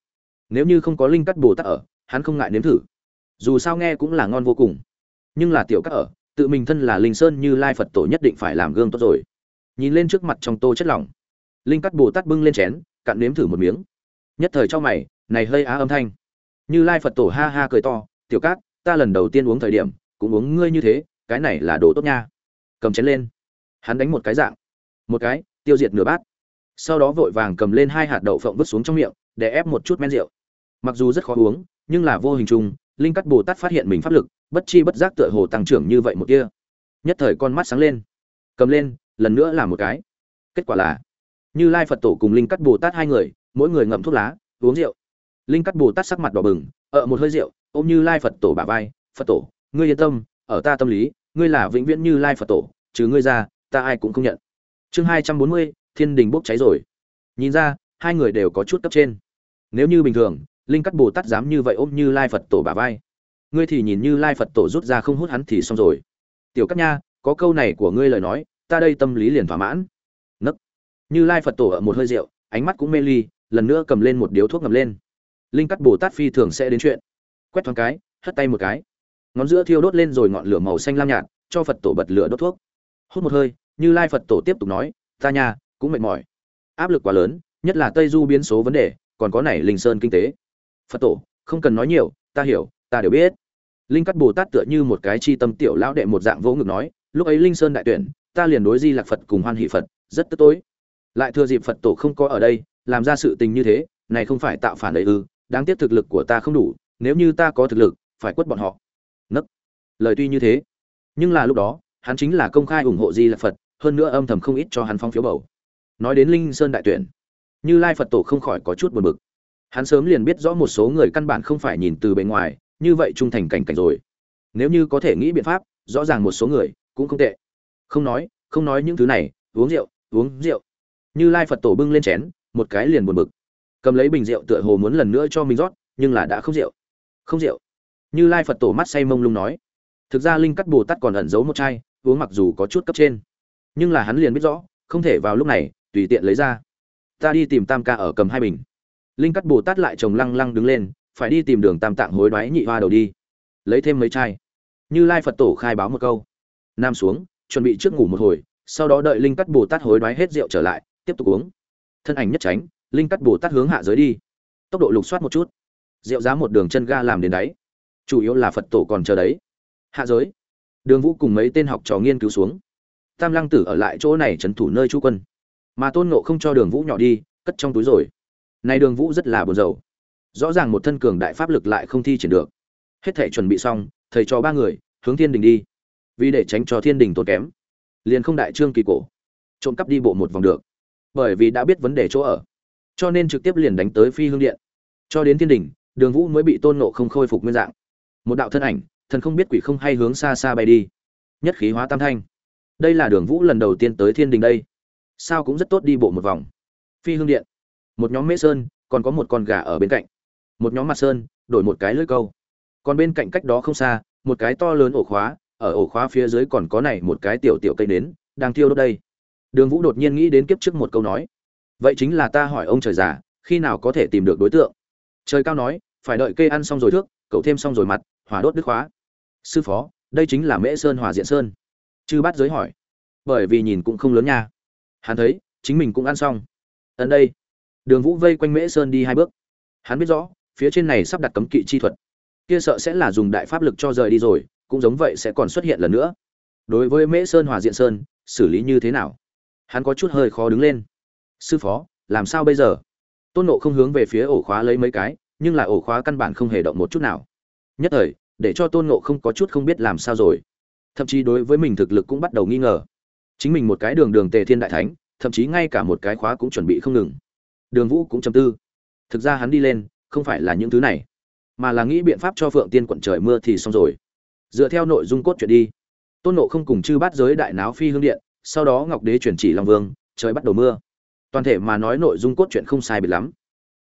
nếu như không có linh cắt bồ tát ở, hắn không ngại nếm thử. Dù sao nghe cũng là ngon vô cùng. Nhưng là tiểu cắt ở, tự mình thân là linh sơn như lai phật tổ nhất định phải làm gương tốt rồi. Nhìn lên trước mặt trong tô chất lỏng, linh cắt bồ tát bưng lên chén, cạn nếm thử một miếng. Nhất thời cho mày, này hơi á âm thanh. Như lai phật tổ ha ha cười to, tiểu cát ta lần đầu tiên uống thời điểm, cũng uống ngươi như thế, cái này là đồ tốt nha. Cầm chén lên. Hắn đánh một cái dạng. Một cái, tiêu diệt nửa bát sau đó vội vàng cầm lên hai hạt đậu phộng vứt xuống trong miệng, để ép một chút men rượu. Mặc dù rất khó uống, nhưng là vô hình chung, linh cắt bồ tát phát hiện mình pháp lực, bất chi bất giác tựa hồ tăng trưởng như vậy một kia nhất thời con mắt sáng lên. Cầm lên, lần nữa là một cái. Kết quả là, như lai phật tổ cùng linh cắt bồ tát hai người, mỗi người ngậm thuốc lá, uống rượu. Linh cắt bồ tát sắc mặt đỏ bừng ở một hơi rượu, ôm như lai phật tổ bà vai, phật tổ, ngươi yên tâm, ở ta tâm lý, ngươi là vĩnh viễn như lai phật tổ chứ ngươi ra, ta ai cũng không nhận. Chương hai trăm bốn mươi thiên đình bốc cháy rồi. Nhìn ra, hai người đều có chút cấp trên. Nếu như bình thường, linh cắt bồ tát dám như vậy ôm như lai phật tổ bả vai, ngươi thì nhìn như lai phật tổ rút ra không hút hắn thì xong rồi. Tiểu cắt nha, có câu này của ngươi lời nói, ta đây tâm lý liền thỏa mãn. Nấc. Như lai phật tổ ở một hơi rượu, ánh mắt cũng mê ly, lần nữa cầm lên một điếu thuốc ngầm lên. Linh cắt bồ tát phi thường sẽ đến chuyện. Quét thoáng cái, hất tay một cái. Ngón giữa thiêu đốt lên rồi ngọn lửa màu xanh lam nhạt, cho phật tổ bật lửa đốt thuốc. Hút một hơi, như lai phật tổ tiếp tục nói, ta nha cũng mệt mỏi. Áp lực quá lớn, nhất là tây du biến số vấn đề, còn có này linh sơn kinh tế. Phật tổ, không cần nói nhiều, ta hiểu, ta đều biết. Linh cắt bồ tát tựa như một cái chi tâm tiểu lão đệ một dạng vỗ ngực nói, lúc ấy linh sơn đại tuyển, ta liền đối di lạc phật cùng hoan hỷ phật, rất tức tối. Lại thừa dịp phật tổ không có ở đây, làm ra sự tình như thế, này không phải tạo phản ấy ư, đáng tiếc thực lực của ta không đủ, nếu như ta có thực lực, phải quất bọn họ. Nấc. Lời tuy như thế, nhưng là lúc đó, hắn chính là công khai ủng hộ di lạc phật, hơn nữa âm thầm không ít cho hắn phong phiếu bầu nói đến linh sơn đại tuyển, như lai phật tổ không khỏi có chút buồn bực. Hắn sớm liền biết rõ một số người căn bản không phải nhìn từ bề ngoài, như vậy trung thành cảnh cảnh rồi. Nếu như có thể nghĩ biện pháp, rõ ràng một số người cũng không tệ. Không nói không nói những thứ này, uống rượu uống rượu. Như lai phật tổ bưng lên chén, một cái liền buồn bực. Cầm lấy bình rượu tựa hồ muốn lần nữa cho mình rót, nhưng là đã không rượu. Không rượu. Như lai phật tổ mắt say mông lung nói. Thực ra linh cắt bồ tát còn ẩn giấu một chai, uống mặc dù có chút cấp trên. Nhưng là hắn liền biết rõ, không thể vào lúc này tùy tiện lấy ra. Ta đi tìm tam ca ở cầm hai bình. Linh cắt bồ tát lại chồng lăng lăng đứng lên, phải đi tìm đường tam tạng hối đoái nhị hoa đầu đi. Lấy thêm mấy chai. Như lai phật tổ khai báo một câu. Nam xuống, chuẩn bị trước ngủ một hồi, sau đó đợi linh cắt bồ tát hối đoái hết rượu trở lại, tiếp tục uống. Thân ảnh nhất tránh, linh cắt bồ tát hướng hạ giới đi. Tốc độ lục soát một chút. Rượu giá một đường chân ga làm đến đáy. Chủ yếu là phật tổ còn chờ đấy. Hạ giới. Đường vũ cùng mấy tên học trò nghiên cứu xuống. Tam lăng tử ở lại chỗ này trấn thủ nơi chu quân mà tôn nộ không cho đường vũ nhỏ đi, cất trong túi rồi. Nay đường vũ rất là buồn rầu. Rõ ràng một thân cường đại pháp lực lại không thi triển được. Hết thể chuẩn bị xong, thầy cho ba người, hướng thiên đình đi. Vì để tránh cho thiên đình tốn kém, liền không đại trương kỳ cổ, trộm cắp đi bộ một vòng được. Bởi vì đã biết vấn đề chỗ ở, cho nên trực tiếp liền đánh tới phi hương điện. Cho đến thiên đình, đường vũ mới bị tôn nộ không khôi phục nguyên dạng. Một đạo thân ảnh, thần không biết quỷ không hay hướng xa xa bay đi. Nhất khí hóa tam thanh. Đây là đường vũ lần đầu tiên tới thiên đình đây sao cũng rất tốt đi bộ một vòng. Phi hương điện, một nhóm mễ sơn, còn có một con gà ở bên cạnh. Một nhóm mặt sơn, đổi một cái lưỡi câu. Còn bên cạnh cách đó không xa, một cái to lớn ổ khóa, ở ổ khóa phía dưới còn có này một cái tiểu tiểu cây nến, đang thiêu đốt đây. Đường vũ đột nhiên nghĩ đến kiếp trước một câu nói. Vậy chính là ta hỏi ông trời già, khi nào có thể tìm được đối tượng? Trời cao nói, phải đợi cây ăn xong rồi thước, cậu thêm xong rồi mặt, hỏa đốt đứt khóa. Sư phó, đây chính là mễ sơn hòa diện sơn. Chư bát giới hỏi. Bởi vì nhìn cũng không lớn nha hắn thấy, chính mình cũng ăn xong. Ẩn đây. Đường vũ vây quanh mễ sơn đi hai bước. Hắn biết rõ, phía trên này sắp đặt cấm kỵ chi thuật. Kia sợ sẽ là dùng đại pháp lực cho rời đi rồi, cũng giống vậy sẽ còn xuất hiện lần nữa. Đối với mễ sơn hòa diện sơn, xử lý như thế nào? Hắn có chút hơi khó đứng lên. Sư phó, làm sao bây giờ? Tôn nộ không hướng về phía ổ khóa lấy mấy cái, nhưng là ổ khóa căn bản không hề động một chút nào. Nhất thời, để cho tôn nộ không có chút không biết làm sao rồi. Thậm chí đối với mình thực lực cũng bắt đầu nghi ngờ chính mình một cái đường đường tề thiên đại thánh, thậm chí ngay cả một cái khóa cũng chuẩn bị không ngừng. Đường vũ cũng chầm tư. Thực ra hắn đi lên, không phải là những thứ này, mà là nghĩ biện pháp cho phượng tiên quận trời mưa thì xong rồi. Dựa theo nội dung cốt truyện đi, tôn nộ không cùng chư bát giới đại náo phi hương điện, sau đó ngọc đế chuyển chỉ long vương, trời bắt đầu mưa. Toàn thể mà nói nội dung cốt truyện không sai biệt lắm.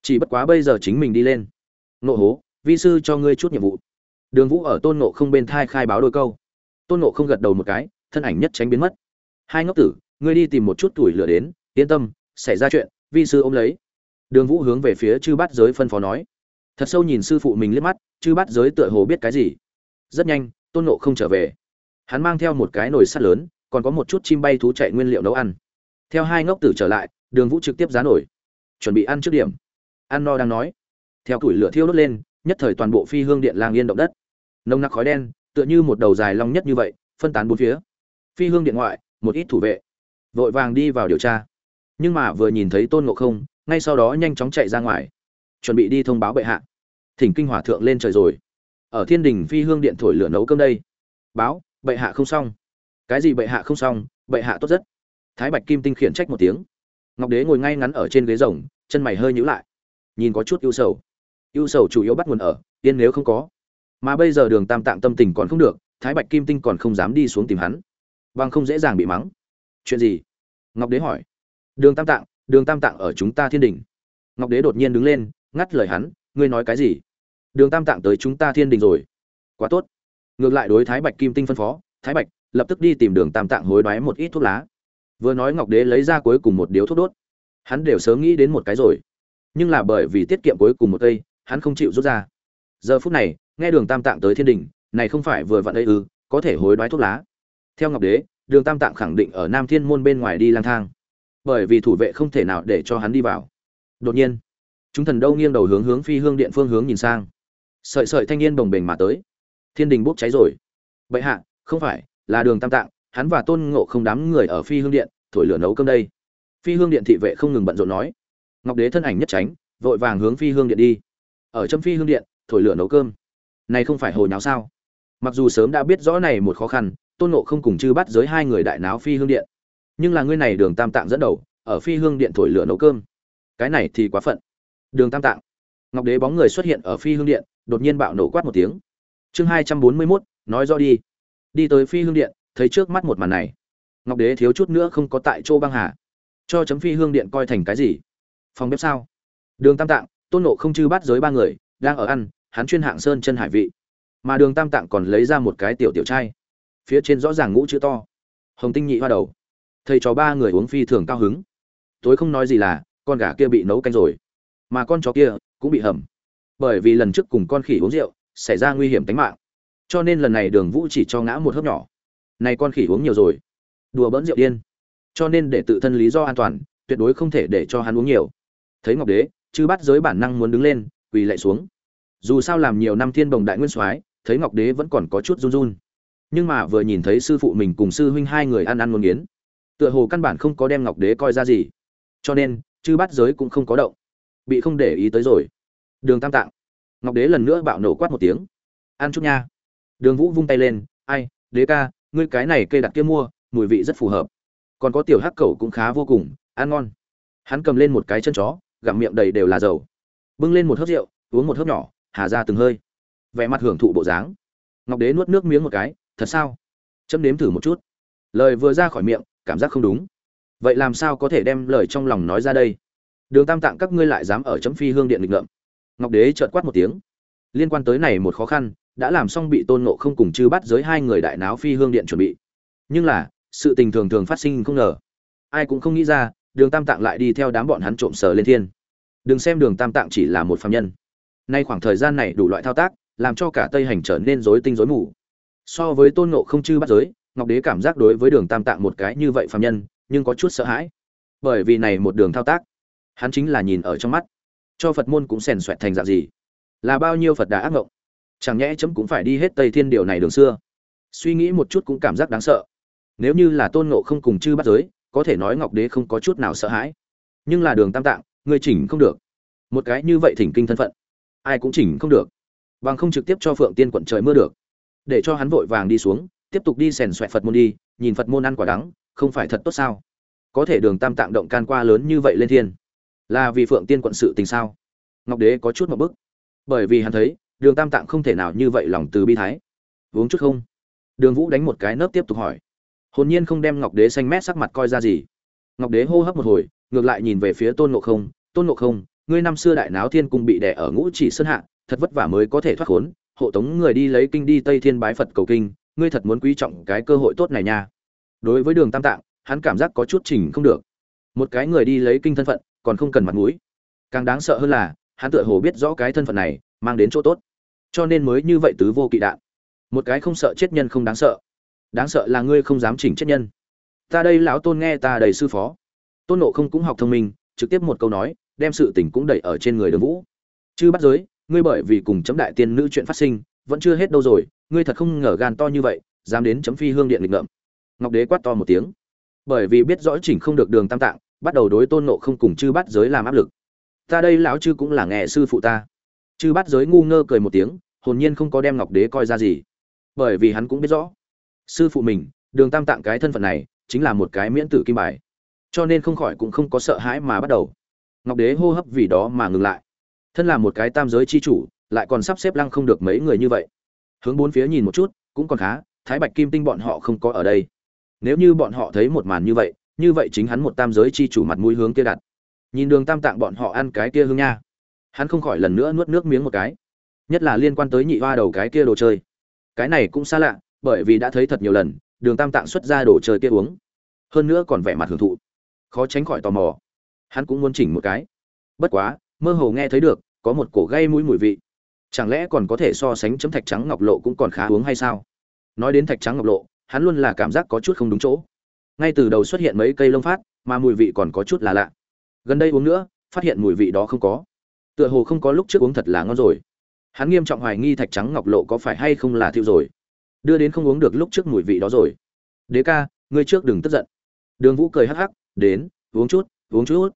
Chỉ bất quá bây giờ chính mình đi lên. Nộ hố, vi sư cho ngươi chút nhiệm vụ. Đường vũ ở tôn nộ không bên thai khai báo đôi câu. Tôn nộ không gật đầu một cái, thân ảnh nhất tránh biến mất hai ngốc tử, ngươi đi tìm một chút tuổi lửa đến, yên tâm, xảy ra chuyện, vi sư ôm lấy. Đường vũ hướng về phía chư bát giới phân phó nói. Thật sâu nhìn sư phụ mình liếc mắt, chư bát giới tựa hồ biết cái gì. Rất nhanh, tôn nộ không trở về. Hắn mang theo một cái nồi sắt lớn, còn có một chút chim bay thú chạy nguyên liệu nấu ăn. Theo hai ngốc tử trở lại, đường vũ trực tiếp giá nổi. Chuẩn bị ăn trước điểm. Ăn no đang nói. Theo củi lửa thiêu đốt lên, nhất thời toàn bộ phi hương điện lang yên động đất. Nồng nặc khói đen, tựa như một đầu dài long nhất như vậy, phân tán bốn phía. Phi hương điện ngoại một ít thủ vệ. Vội vàng đi vào điều tra. Nhưng mà vừa nhìn thấy tôn ngộ không, ngay sau đó nhanh chóng chạy ra ngoài. Chuẩn bị đi thông báo bệ hạ. Thỉnh kinh hòa thượng lên trời rồi. Ở thiên đình phi hương điện thổi lửa nấu cơm đây. Báo, bệ hạ không xong. Cái gì bệ hạ không xong, bệ hạ tốt rất. Thái bạch kim tinh khiển trách một tiếng. Ngọc đế ngồi ngay ngắn ở trên ghế rồng, chân mày hơi nhíu lại. Nhìn có chút ưu sầu. Ưu sầu chủ yếu bắt nguồn ở tiên nếu không có. Mà bây giờ đường tam tạng tâm tình còn không được, thái bạch kim tinh còn không dám đi xuống tìm hắn bằng không dễ dàng bị mắng. Chuyện gì? Ngọc đế hỏi. Đường tam tạng, đường tam tạng ở chúng ta thiên đình. Ngọc đế đột nhiên đứng lên, ngắt lời hắn, ngươi nói cái gì? Đường tam tạng tới chúng ta thiên đình rồi. Quá tốt. Ngược lại đối thái bạch kim tinh phân phó, thái bạch, lập tức đi tìm đường tam tạng hối đoái một ít thuốc lá. Vừa nói ngọc đế lấy ra cuối cùng một điếu thuốc đốt. Hắn đều sớm nghĩ đến một cái rồi. Nhưng là bởi vì tiết kiệm cuối cùng một cây, hắn không chịu rút ra. Giờ phút này, nghe đường tam tạng tới thiên đình, này không phải vừa vặn đây ư, có thể hối đoái thuốc lá theo ngọc đế, đường tam tạng khẳng định ở nam thiên môn bên ngoài đi lang thang. Bởi vì thủ vệ không thể nào để cho hắn đi vào. Đột nhiên, chúng thần đâu nghiêng đầu hướng hướng phi hương điện phương hướng nhìn sang. Sợi sợi thanh niên bồng bềnh mà tới. Thiên đình bốc cháy rồi. Bệ hạ, không phải, là đường tam tạng, hắn và tôn ngộ không đám người ở phi hương điện, thổi lửa nấu cơm đây. Phi hương điện thị vệ không ngừng bận rộn nói. Ngọc đế thân ảnh nhất tránh, vội vàng hướng phi hương điện đi. Ở trong phi hương điện, thổi lửa nấu cơm. Này không phải hồi nháo sao? Mặc dù sớm đã biết rõ này một khó khăn tôn nộ không cùng chư bắt giới hai người đại náo phi hương điện. Nhưng là ngươi này đường tam tạng dẫn đầu, ở phi hương điện thổi lửa nấu cơm. Cái này thì quá phận. Đường tam tạng. Ngọc đế bóng người xuất hiện ở phi hương điện, đột nhiên bạo nổ quát một tiếng. Chương hai trăm bốn mươi mốt, nói do đi. Đi tới phi hương điện, thấy trước mắt một màn này. Ngọc đế thiếu chút nữa không có tại chỗ băng hà. Cho chấm phi hương điện coi thành cái gì? Phòng bếp sao? Đường tam tạng, tôn nộ không chư bắt giới ba người, đang ở ăn, hắn chuyên hạng sơn chân hải vị. Mà đường tam tạng còn lấy ra một cái tiểu tiểu chai phía trên rõ ràng ngũ chữ to. Hồng tinh nhị hoa đầu. Thầy cho ba người uống phi thường cao hứng. Tối không nói gì là, con gà kia bị nấu canh rồi. Mà con chó kia cũng bị hầm. Bởi vì lần trước cùng con khỉ uống rượu, xảy ra nguy hiểm tính mạng. Cho nên lần này đường vũ chỉ cho ngã một hớp nhỏ. Này con khỉ uống nhiều rồi. Đùa bỡn rượu điên. Cho nên để tự thân lý do an toàn, tuyệt đối không thể để cho hắn uống nhiều. Thấy ngọc đế, chư bắt giới bản năng muốn đứng lên, quỳ lại xuống. Dù sao làm nhiều năm thiên bồng đại nguyên soái, thấy ngọc đế vẫn còn có chút run run nhưng mà vừa nhìn thấy sư phụ mình cùng sư huynh hai người ăn ăn muốn nghiến, tựa hồ căn bản không có đem ngọc đế coi ra gì. Cho nên, chư bắt giới cũng không có động. Bị không để ý tới rồi. Đường tam tạng. Ngọc đế lần nữa bạo nổ quát một tiếng. Ăn chút nha. Đường vũ vung tay lên, ai, đế ca, ngươi cái này cây đặt kia mua, mùi vị rất phù hợp. Còn có tiểu hắc cẩu cũng khá vô cùng, ăn ngon. Hắn cầm lên một cái chân chó, gặm miệng đầy đều là dầu. Bưng lên một hớp rượu, uống một hớp nhỏ, hà ra từng hơi. Vẻ mặt hưởng thụ bộ dáng. Ngọc đế nuốt nước miếng một cái thật sao? Chấm nếm thử một chút. Lời vừa ra khỏi miệng, cảm giác không đúng. Vậy làm sao có thể đem lời trong lòng nói ra đây? Đường tam tạng các ngươi lại dám ở chấm phi hương điện lịch ngợm. Ngọc đế chợt quát một tiếng. Liên quan tới này một khó khăn, đã làm xong bị tôn nộ không cùng chư bắt giới hai người đại náo phi hương điện chuẩn bị. Nhưng là, sự tình thường thường phát sinh không ngờ. Ai cũng không nghĩ ra, đường tam tạng lại đi theo đám bọn hắn trộm sờ lên thiên. Đừng xem đường tam tạng chỉ là một phạm nhân. Nay khoảng thời gian này đủ loại thao tác, làm cho cả tây hành trở nên rối tinh rối mù so với tôn ngộ không chư bắt giới, ngọc đế cảm giác đối với đường tam tạng một cái như vậy phạm nhân, nhưng có chút sợ hãi. Bởi vì này một đường thao tác, hắn chính là nhìn ở trong mắt. Cho phật môn cũng xèn xoẹt thành dạng gì? Là bao nhiêu phật đã ác ngộng? Chẳng nhẽ chấm cũng phải đi hết tây thiên điều này đường xưa? Suy nghĩ một chút cũng cảm giác đáng sợ. Nếu như là tôn ngộ không cùng chư bắt giới, có thể nói ngọc đế không có chút nào sợ hãi. Nhưng là đường tam tạng, người chỉnh không được. Một cái như vậy thỉnh kinh thân phận, ai cũng chỉnh không được. Bằng không trực tiếp cho phượng tiên quận trời mưa được để cho hắn vội vàng đi xuống, tiếp tục đi xèn xoẹt phật môn đi, nhìn phật môn ăn quả đắng, không phải thật tốt sao? Có thể đường tam tạng động can qua lớn như vậy lên thiên. Là vì phượng tiên quận sự tình sao? Ngọc đế có chút một bức. Bởi vì hắn thấy, đường tam tạng không thể nào như vậy lòng từ bi thái. Uống chút không? Đường vũ đánh một cái nớp tiếp tục hỏi. Hồn nhiên không đem ngọc đế xanh mét sắc mặt coi ra gì. Ngọc đế hô hấp một hồi, ngược lại nhìn về phía tôn ngộ không. Tôn ngộ không, ngươi năm xưa đại náo thiên cung bị đẻ ở ngũ chỉ sơn hạ, thật vất vả mới có thể thoát khốn hộ tống người đi lấy kinh đi tây thiên bái phật cầu kinh, ngươi thật muốn quý trọng cái cơ hội tốt này nha. Đối với đường tam tạng, hắn cảm giác có chút chỉnh không được. Một cái người đi lấy kinh thân phận, còn không cần mặt mũi. Càng đáng sợ hơn là, hắn tựa hồ biết rõ cái thân phận này, mang đến chỗ tốt. Cho nên mới như vậy tứ vô kỵ đạn. Một cái không sợ chết nhân không đáng sợ. Đáng sợ là ngươi không dám chỉnh chết nhân. Ta đây lão tôn nghe ta đầy sư phó. Tôn nộ không cũng học thông minh, trực tiếp một câu nói, đem sự tình cũng đẩy ở trên người đường vũ. Chư bắt giới ngươi bởi vì cùng chấm đại tiên nữ chuyện phát sinh, vẫn chưa hết đâu rồi, ngươi thật không ngờ gan to như vậy, dám đến chấm phi hương điện lịch ngợm. Ngọc đế quát to một tiếng. Bởi vì biết rõ chỉnh không được đường tam tạng, bắt đầu đối tôn nộ không cùng chư bắt giới làm áp lực. Ta đây lão chư cũng là nghe sư phụ ta. Chư bắt giới ngu ngơ cười một tiếng, hồn nhiên không có đem ngọc đế coi ra gì. Bởi vì hắn cũng biết rõ, sư phụ mình, đường tam tạng cái thân phận này, chính là một cái miễn tử kim bài. Cho nên không khỏi cũng không có sợ hãi mà bắt đầu. Ngọc đế hô hấp vì đó mà ngừng lại thân là một cái tam giới chi chủ, lại còn sắp xếp lăng không được mấy người như vậy. Hướng bốn phía nhìn một chút, cũng còn khá, thái bạch kim tinh bọn họ không có ở đây. Nếu như bọn họ thấy một màn như vậy như vậy chính hắn một tam giới chi chủ mặt mũi hướng kia đặt. Nhìn đường tam tạng bọn họ ăn cái kia hương nha. Hắn không khỏi lần nữa nuốt nước miếng một cái. Nhất là liên quan tới nhị hoa đầu cái kia đồ chơi. Cái này cũng xa lạ, bởi vì đã thấy thật nhiều lần, đường tam tạng xuất ra đồ chơi kia uống. Hơn nữa còn vẻ mặt hưởng thụ. Khó tránh khỏi tò mò. Hắn cũng muốn chỉnh một cái. Bất quá mơ hồ nghe thấy được, có một cổ gây mũi mùi vị. Chẳng lẽ còn có thể so sánh chấm thạch trắng ngọc lộ cũng còn khá uống hay sao? Nói đến thạch trắng ngọc lộ, hắn luôn là cảm giác có chút không đúng chỗ. Ngay từ đầu xuất hiện mấy cây lông phát, mà mùi vị còn có chút là lạ. Gần đây uống nữa, phát hiện mùi vị đó không có. Tựa hồ không có lúc trước uống thật là ngon rồi. Hắn nghiêm trọng hoài nghi thạch trắng ngọc lộ có phải hay không là thiêu rồi. Đưa đến không uống được lúc trước mùi vị đó rồi. Đế ca, ngươi trước đừng tức giận. Đường vũ cười hắc hắc, đến, uống chút uống chút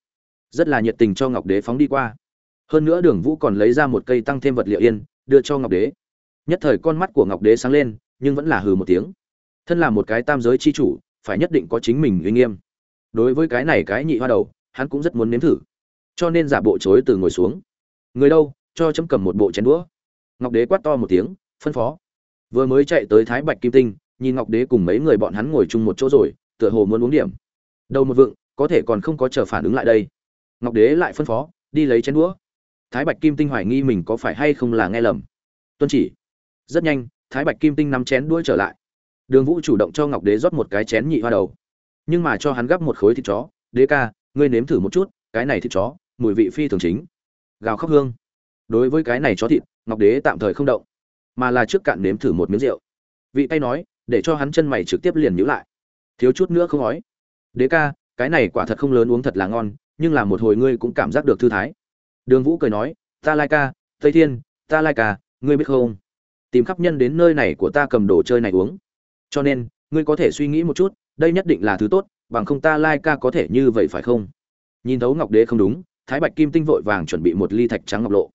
rất là nhiệt tình cho ngọc đế phóng đi qua. Hơn nữa đường vũ còn lấy ra một cây tăng thêm vật liệu yên, đưa cho ngọc đế. Nhất thời con mắt của ngọc đế sáng lên, nhưng vẫn là hừ một tiếng. Thân là một cái tam giới chi chủ, phải nhất định có chính mình uy nghiêm. Đối với cái này cái nhị hoa đầu, hắn cũng rất muốn nếm thử. Cho nên giả bộ chối từ ngồi xuống. Người đâu, cho chấm cầm một bộ chén đũa. Ngọc đế quát to một tiếng, phân phó. Vừa mới chạy tới thái bạch kim tinh, nhìn ngọc đế cùng mấy người bọn hắn ngồi chung một chỗ rồi, tựa hồ muốn uống điểm. Đầu một vựng, có thể còn không có chờ phản ứng lại đây ngọc đế lại phân phó, đi lấy chén đũa. Thái bạch kim tinh hoài nghi mình có phải hay không là nghe lầm. Tuân chỉ. Rất nhanh, thái bạch kim tinh nắm chén đuôi trở lại. Đường vũ chủ động cho ngọc đế rót một cái chén nhị hoa đầu. Nhưng mà cho hắn gắp một khối thịt chó. Đế ca, ngươi nếm thử một chút, cái này thịt chó, mùi vị phi thường chính. Gào khóc hương. Đối với cái này chó thịt, ngọc đế tạm thời không động, mà là trước cạn nếm thử một miếng rượu. Vị tay nói, để cho hắn chân mày trực tiếp liền nhữ lại. Thiếu chút nữa không nói. Đế ca, cái này quả thật không lớn, uống thật là ngon nhưng là một hồi ngươi cũng cảm giác được thư thái. Đường vũ cười nói, ta lai ca, tây thiên, ta lai ca, ngươi biết không? Tìm khắp nhân đến nơi này của ta cầm đồ chơi này uống. Cho nên, ngươi có thể suy nghĩ một chút, đây nhất định là thứ tốt, bằng không ta lai ca có thể như vậy phải không? Nhìn thấu ngọc đế không đúng, thái bạch kim tinh vội vàng chuẩn bị một ly thạch trắng ngọc lộ.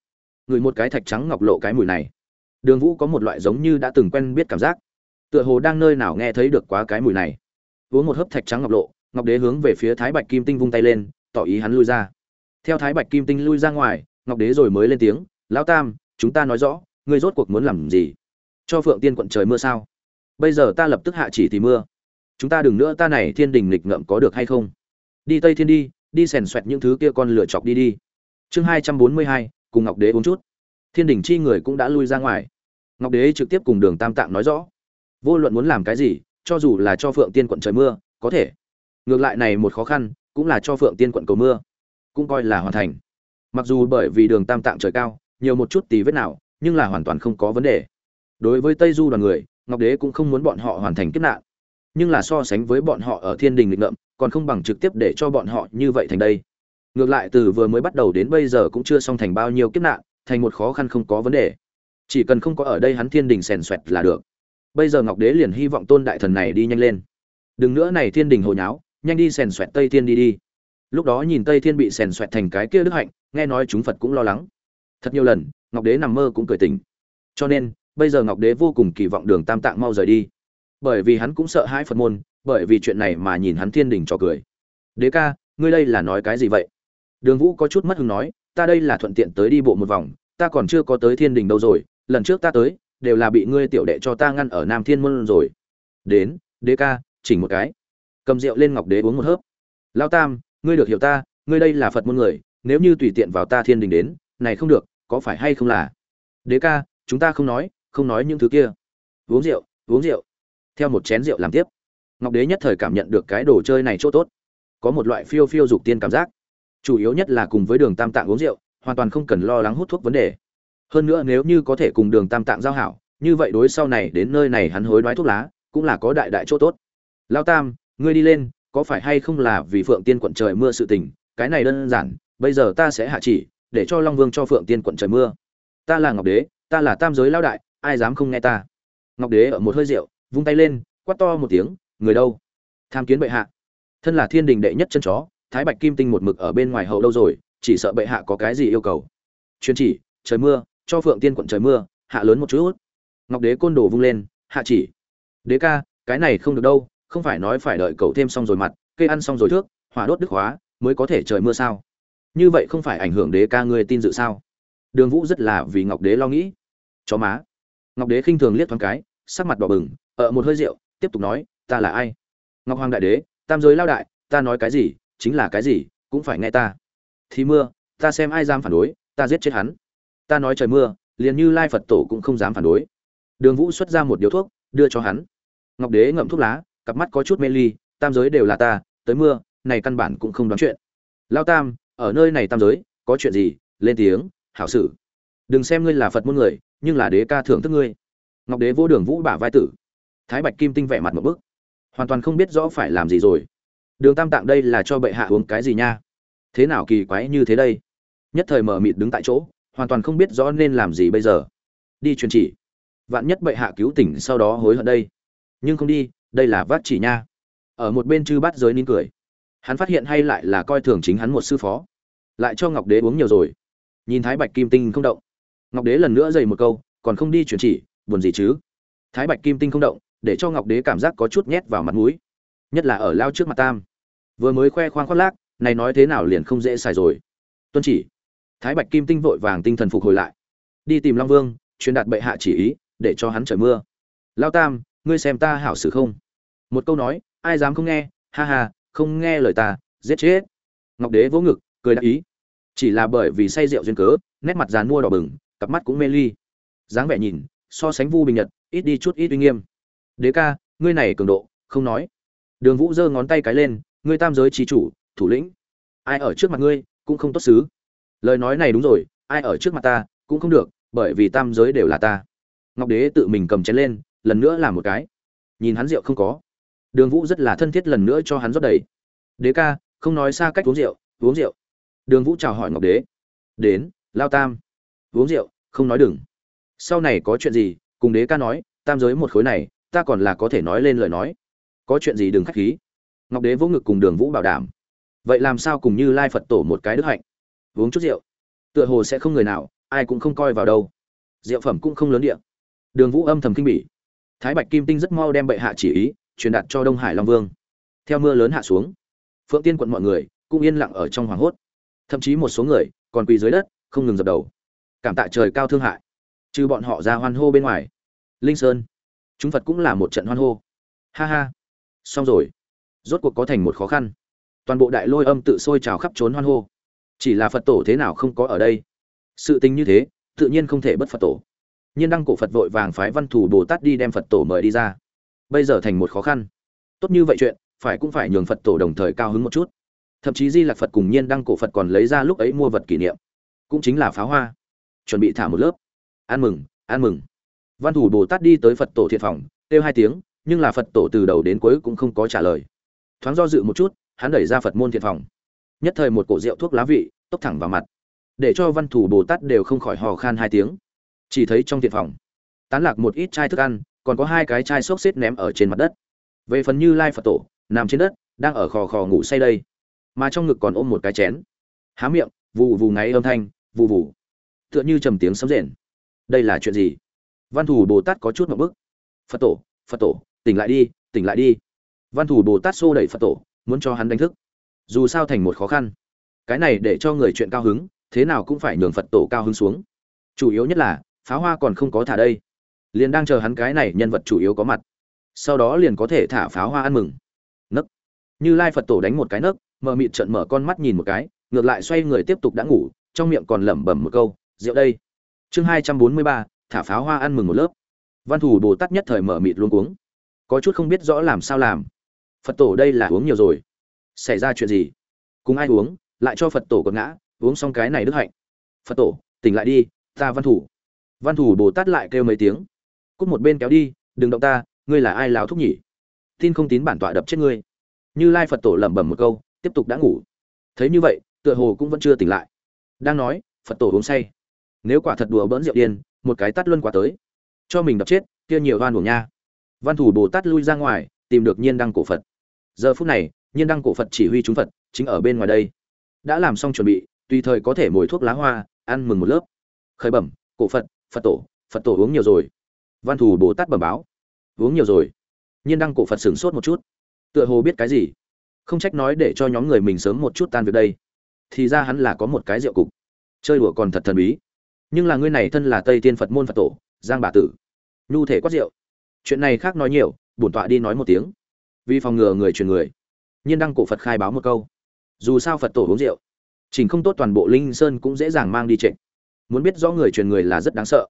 Người một cái thạch trắng ngọc lộ cái mùi này. Đường vũ có một loại giống như đã từng quen biết cảm giác. Tựa hồ đang nơi nào nghe thấy được quá cái mùi này. Uống một hớp thạch trắng ngọc lộ, ngọc đế hướng về phía thái bạch kim tinh vung tay lên tỏ ý hắn lui ra. Theo thái bạch kim tinh lui ra ngoài, ngọc đế rồi mới lên tiếng, lão tam, chúng ta nói rõ, ngươi rốt cuộc muốn làm gì? Cho phượng tiên quận trời mưa sao? Bây giờ ta lập tức hạ chỉ thì mưa. Chúng ta đừng nữa, ta này thiên đình nghịch ngợm có được hay không? Đi tây thiên đi đi xèn xoẹt những thứ kia con lửa chọc đi đi. Chương hai trăm bốn mươi hai, cùng ngọc đế uống chút. Thiên đình chi người cũng đã lui ra ngoài. Ngọc đế trực tiếp cùng đường tam tạng nói rõ. Vô luận muốn làm cái gì, cho dù là cho phượng tiên quận trời mưa, có thể. Ngược lại này một khó khăn cũng là cho phượng tiên quận cầu mưa, cũng coi là hoàn thành. Mặc dù bởi vì đường tam tạng trời cao, nhiều một chút tí vết nào, nhưng là hoàn toàn không có vấn đề. Đối với tây du đoàn người, ngọc đế cũng không muốn bọn họ hoàn thành kiếp nạn. Nhưng là so sánh với bọn họ ở thiên đình lịch ngợm, còn không bằng trực tiếp để cho bọn họ như vậy thành đây. Ngược lại từ vừa mới bắt đầu đến bây giờ cũng chưa xong thành bao nhiêu kiếp nạn, thành một khó khăn không có vấn đề. Chỉ cần không có ở đây hắn thiên đình xèn xoẹt là được. Bây giờ ngọc đế liền hy vọng tôn đại thần này đi nhanh lên. Đừng nữa này thiên đình hồi nháo nhanh đi xèn xoẹt tây thiên đi đi. Lúc đó nhìn tây thiên bị xèn xoẹt thành cái kia đức hạnh, nghe nói chúng phật cũng lo lắng. Thật nhiều lần, ngọc đế nằm mơ cũng cười tình cho nên, bây giờ ngọc đế vô cùng kỳ vọng đường tam tạng mau rời đi. Bởi vì hắn cũng sợ hãi phật môn, bởi vì chuyện này mà nhìn hắn thiên đình cho cười. Đế ca, ngươi đây là nói cái gì vậy? Đường vũ có chút mất hứng nói, ta đây là thuận tiện tới đi bộ một vòng, ta còn chưa có tới thiên đình đâu rồi, lần trước ta tới, đều là bị ngươi tiểu đệ cho ta ngăn ở nam thiên môn rồi. Đến, đế ca, chỉnh một cái cầm rượu lên ngọc đế uống một hớp. Lao tam, ngươi được hiểu ta, ngươi đây là phật môn người, nếu như tùy tiện vào ta thiên đình đến, này không được, có phải hay không là? Đế ca, chúng ta không nói không nói những thứ kia. Uống rượu uống rượu. Theo một chén rượu làm tiếp. Ngọc đế nhất thời cảm nhận được cái đồ chơi này chỗ tốt. Có một loại phiêu phiêu dục tiên cảm giác. Chủ yếu nhất là cùng với đường tam tạng uống rượu, hoàn toàn không cần lo lắng hút thuốc vấn đề. Hơn nữa nếu như có thể cùng đường tam tạng giao hảo, như vậy đối sau này đến nơi này hắn hối đoái thuốc lá, cũng là có đại đại chỗ tốt. Lao tam ngươi đi lên, có phải hay không là vì phượng tiên quận trời mưa sự tình? Cái này đơn giản, bây giờ ta sẽ hạ chỉ, để cho long vương cho phượng tiên quận trời mưa. Ta là ngọc đế, ta là tam giới lao đại, ai dám không nghe ta? Ngọc đế ở một hơi rượu, vung tay lên, quát to một tiếng, người đâu? Tham kiến bệ hạ. Thân là thiên đình đệ nhất chân chó, thái bạch kim tinh một mực ở bên ngoài hậu đâu rồi, chỉ sợ bệ hạ có cái gì yêu cầu? Truyền chỉ, trời mưa, cho phượng tiên quận trời mưa, hạ lớn một chút. Ngọc đế côn đồ vung lên, hạ chỉ. Đế ca, cái này không được đâu không phải nói phải đợi cậu thêm xong rồi mặt cây ăn xong rồi thước, hỏa đốt đức hóa, mới có thể trời mưa sao? Như vậy không phải ảnh hưởng đế ca ngươi tin dự sao? Đường vũ rất là vì ngọc đế lo nghĩ. Chó má. Ngọc đế khinh thường liếc thoáng cái, sắc mặt đỏ bừng ở một hơi rượu, tiếp tục nói, ta là ai? Ngọc hoàng đại đế, tam giới lao đại, ta nói cái gì, chính là cái gì, cũng phải nghe ta. Thì mưa, ta xem ai dám phản đối, ta giết chết hắn. Ta nói trời mưa, liền như lai phật tổ cũng không dám phản đối. Đường vũ xuất ra một điếu thuốc, đưa cho hắn. Ngọc đế ngậm thuốc lá cặp mắt có chút mê ly, tam giới đều là ta, tới mưa, này căn bản cũng không đoán chuyện. Lao tam, ở nơi này tam giới, có chuyện gì? Lên tiếng, hảo sử. Đừng xem ngươi là phật môn người, nhưng là đế ca thưởng thức ngươi. Ngọc đế vô đường vũ bả vai tử. Thái bạch kim tinh vẻ mặt một bức. Hoàn toàn không biết rõ phải làm gì rồi. Đường tam tạng đây là cho bệ hạ uống cái gì nha? Thế nào kỳ quái như thế đây? Nhất thời mở mịt đứng tại chỗ, hoàn toàn không biết rõ nên làm gì bây giờ. Đi truyền chỉ. Vạn nhất bệ hạ cứu tỉnh sau đó hối hận đây. Nhưng không đi đây là vát chỉ nha. Ở một bên chư bắt giới nín cười. Hắn phát hiện hay lại là coi thường chính hắn một sư phó. Lại cho ngọc đế uống nhiều rồi. Nhìn thái bạch kim tinh không động. Ngọc đế lần nữa dày một câu, còn không đi chuyển chỉ, buồn gì chứ? Thái bạch kim tinh không động, để cho ngọc đế cảm giác có chút nhét vào mặt mũi. Nhất là ở lao trước mặt tam. Vừa mới khoe khoang khoác lác, này nói thế nào liền không dễ xài rồi. Tuân chỉ. Thái bạch kim tinh vội vàng tinh thần phục hồi lại. Đi tìm long vương, truyền đạt bệ hạ chỉ ý, để cho hắn trời mưa. Lao tam, ngươi xem ta hảo xử không? Một câu nói, ai dám không nghe? Ha ha, không nghe lời ta, giết chết. Ngọc đế vỗ ngực, cười đáp ý. Chỉ là bởi vì say rượu duyên cớ, nét mặt dàn mua đỏ bừng, cặp mắt cũng mê ly. Dáng vẻ nhìn, so sánh vu bình nhật, ít đi chút ít uy nghiêm. Đế ca, ngươi này cường độ, không nói. Đường vũ giơ ngón tay cái lên, ngươi tam giới trí chủ, thủ lĩnh. Ai ở trước mặt ngươi, cũng không tốt xứ. Lời nói này đúng rồi, ai ở trước mặt ta, cũng không được, bởi vì tam giới đều là ta. Ngọc đế tự mình cầm chén lên, lần nữa làm một cái. Nhìn hắn rượu không có đường vũ rất là thân thiết lần nữa cho hắn rót đầy. Đế ca, không nói xa cách uống rượu uống rượu. Đường vũ chào hỏi ngọc đế. Đến, lao tam. Uống rượu, không nói đừng. Sau này có chuyện gì, cùng đế ca nói, tam giới một khối này, ta còn là có thể nói lên lời nói. Có chuyện gì đừng khách khí. Ngọc đế vỗ ngực cùng đường vũ bảo đảm. Vậy làm sao cùng như lai phật tổ một cái đức hạnh? Uống chút rượu, tựa hồ sẽ không người nào, ai cũng không coi vào đâu. Rượu phẩm cũng không lớn địa. Đường vũ âm thầm kinh bỉ. Thái bạch kim tinh rất mau đem bệ hạ chỉ ý truyền đạt cho đông hải long vương. Theo mưa lớn hạ xuống, phượng tiên quận mọi người cũng yên lặng ở trong hoàng hốt. Thậm chí một số người còn quỳ dưới đất, không ngừng dập đầu. Cảm tạ trời cao thương hại, trừ bọn họ ra hoan hô bên ngoài. Linh sơn, chúng phật cũng là một trận hoan hô. Ha ha, xong rồi. Rốt cuộc có thành một khó khăn. Toàn bộ đại lôi âm tự sôi trào khắp trốn hoan hô. Chỉ là phật tổ thế nào không có ở đây. Sự tình như thế, tự nhiên không thể bất phật tổ. Nhiên đăng cổ phật vội vàng phái văn thủ bồ tát đi đem phật tổ mời đi ra bây giờ thành một khó khăn. Tốt như vậy chuyện, phải cũng phải nhường phật tổ đồng thời cao hứng một chút. Thậm chí di lạc phật cùng nhiên đăng cổ phật còn lấy ra lúc ấy mua vật kỷ niệm. Cũng chính là pháo hoa. Chuẩn bị thả một lớp. Ăn mừng ăn mừng. Văn thủ bồ tát đi tới phật tổ thiện phòng, kêu hai tiếng, nhưng là phật tổ từ đầu đến cuối cũng không có trả lời. Thoáng do dự một chút, hắn đẩy ra phật môn thiện phòng. Nhất thời một cổ rượu thuốc lá vị, tốc thẳng vào mặt. Để cho văn thủ bồ tát đều không khỏi hò khan hai tiếng. Chỉ thấy trong thiện phòng, tán lạc một ít chai thức ăn còn có hai cái chai xốc xếp ném ở trên mặt đất. Về phần như lai phật tổ, nằm trên đất, đang ở khò khò ngủ say đây. Mà trong ngực còn ôm một cái chén. Há miệng, vù vù ngáy âm thanh, vù vù. Tựa như trầm tiếng sấm rền. Đây là chuyện gì? Văn thủ bồ tát có chút một bức. Phật tổ phật tổ, tỉnh lại đi, tỉnh lại đi. Văn thủ bồ tát xô đẩy phật tổ, muốn cho hắn đánh thức. Dù sao thành một khó khăn. Cái này để cho người chuyện cao hứng, thế nào cũng phải nhường phật tổ cao hứng xuống. Chủ yếu nhất là, pháo hoa còn không có thả đây liền đang chờ hắn cái này nhân vật chủ yếu có mặt. Sau đó liền có thể thả pháo hoa ăn mừng. Nấc. Như lai phật tổ đánh một cái nấc, mờ mịt trận mở con mắt nhìn một cái, ngược lại xoay người tiếp tục đã ngủ, trong miệng còn lẩm bẩm một câu, rượu đây. Chương hai trăm bốn mươi ba, thả pháo hoa ăn mừng một lớp. Văn thủ bồ tát nhất thời mở mịt luôn cuống. Có chút không biết rõ làm sao làm. Phật tổ đây là uống nhiều rồi. Xảy ra chuyện gì? Cùng ai uống? Lại cho phật tổ còn ngã, uống xong cái này đức hạnh. Phật tổ, tỉnh lại đi, ta văn thủ. Văn thủ bồ tát lại kêu mấy tiếng cút một bên kéo đi, đừng động ta, ngươi là ai láo thúc nhỉ? Tin không tín bản tọa đập chết ngươi. Như lai phật tổ lẩm bẩm một câu, tiếp tục đã ngủ. Thấy như vậy, tựa hồ cũng vẫn chưa tỉnh lại. Đang nói, phật tổ uống say. Nếu quả thật đùa bỡn rượu điên, một cái tắt luân quả tới. Cho mình đập chết, kia nhiều oan uổng nha. Văn thủ bồ tát lui ra ngoài, tìm được nhiên đăng cổ phật. Giờ phút này, nhiên đăng cổ phật chỉ huy chúng phật, chính ở bên ngoài đây. Đã làm xong chuẩn bị, tùy thời có thể mồi thuốc lá hoa, ăn mừng một lớp. Khởi bẩm, cổ phật phật tổ phật tổ uống nhiều rồi văn thủ bồ tát bẩm báo. Uống nhiều rồi. Nhiên đăng cổ phật sửng sốt một chút. Tựa hồ biết cái gì? Không trách nói để cho nhóm người mình sớm một chút tan việc đây. Thì ra hắn là có một cái rượu cục. Chơi đùa còn thật thần bí. Nhưng là ngươi này thân là tây tiên phật môn phật tổ, giang bà tử. Nhu thể quát rượu. Chuyện này khác nói nhiều, bổn tọa đi nói một tiếng. Vì phòng ngừa người truyền người, nhiên đăng cổ phật khai báo một câu. Dù sao phật tổ uống rượu, chỉnh không tốt toàn bộ linh sơn cũng dễ dàng mang đi trịnh muốn biết rõ người truyền người là rất đáng sợ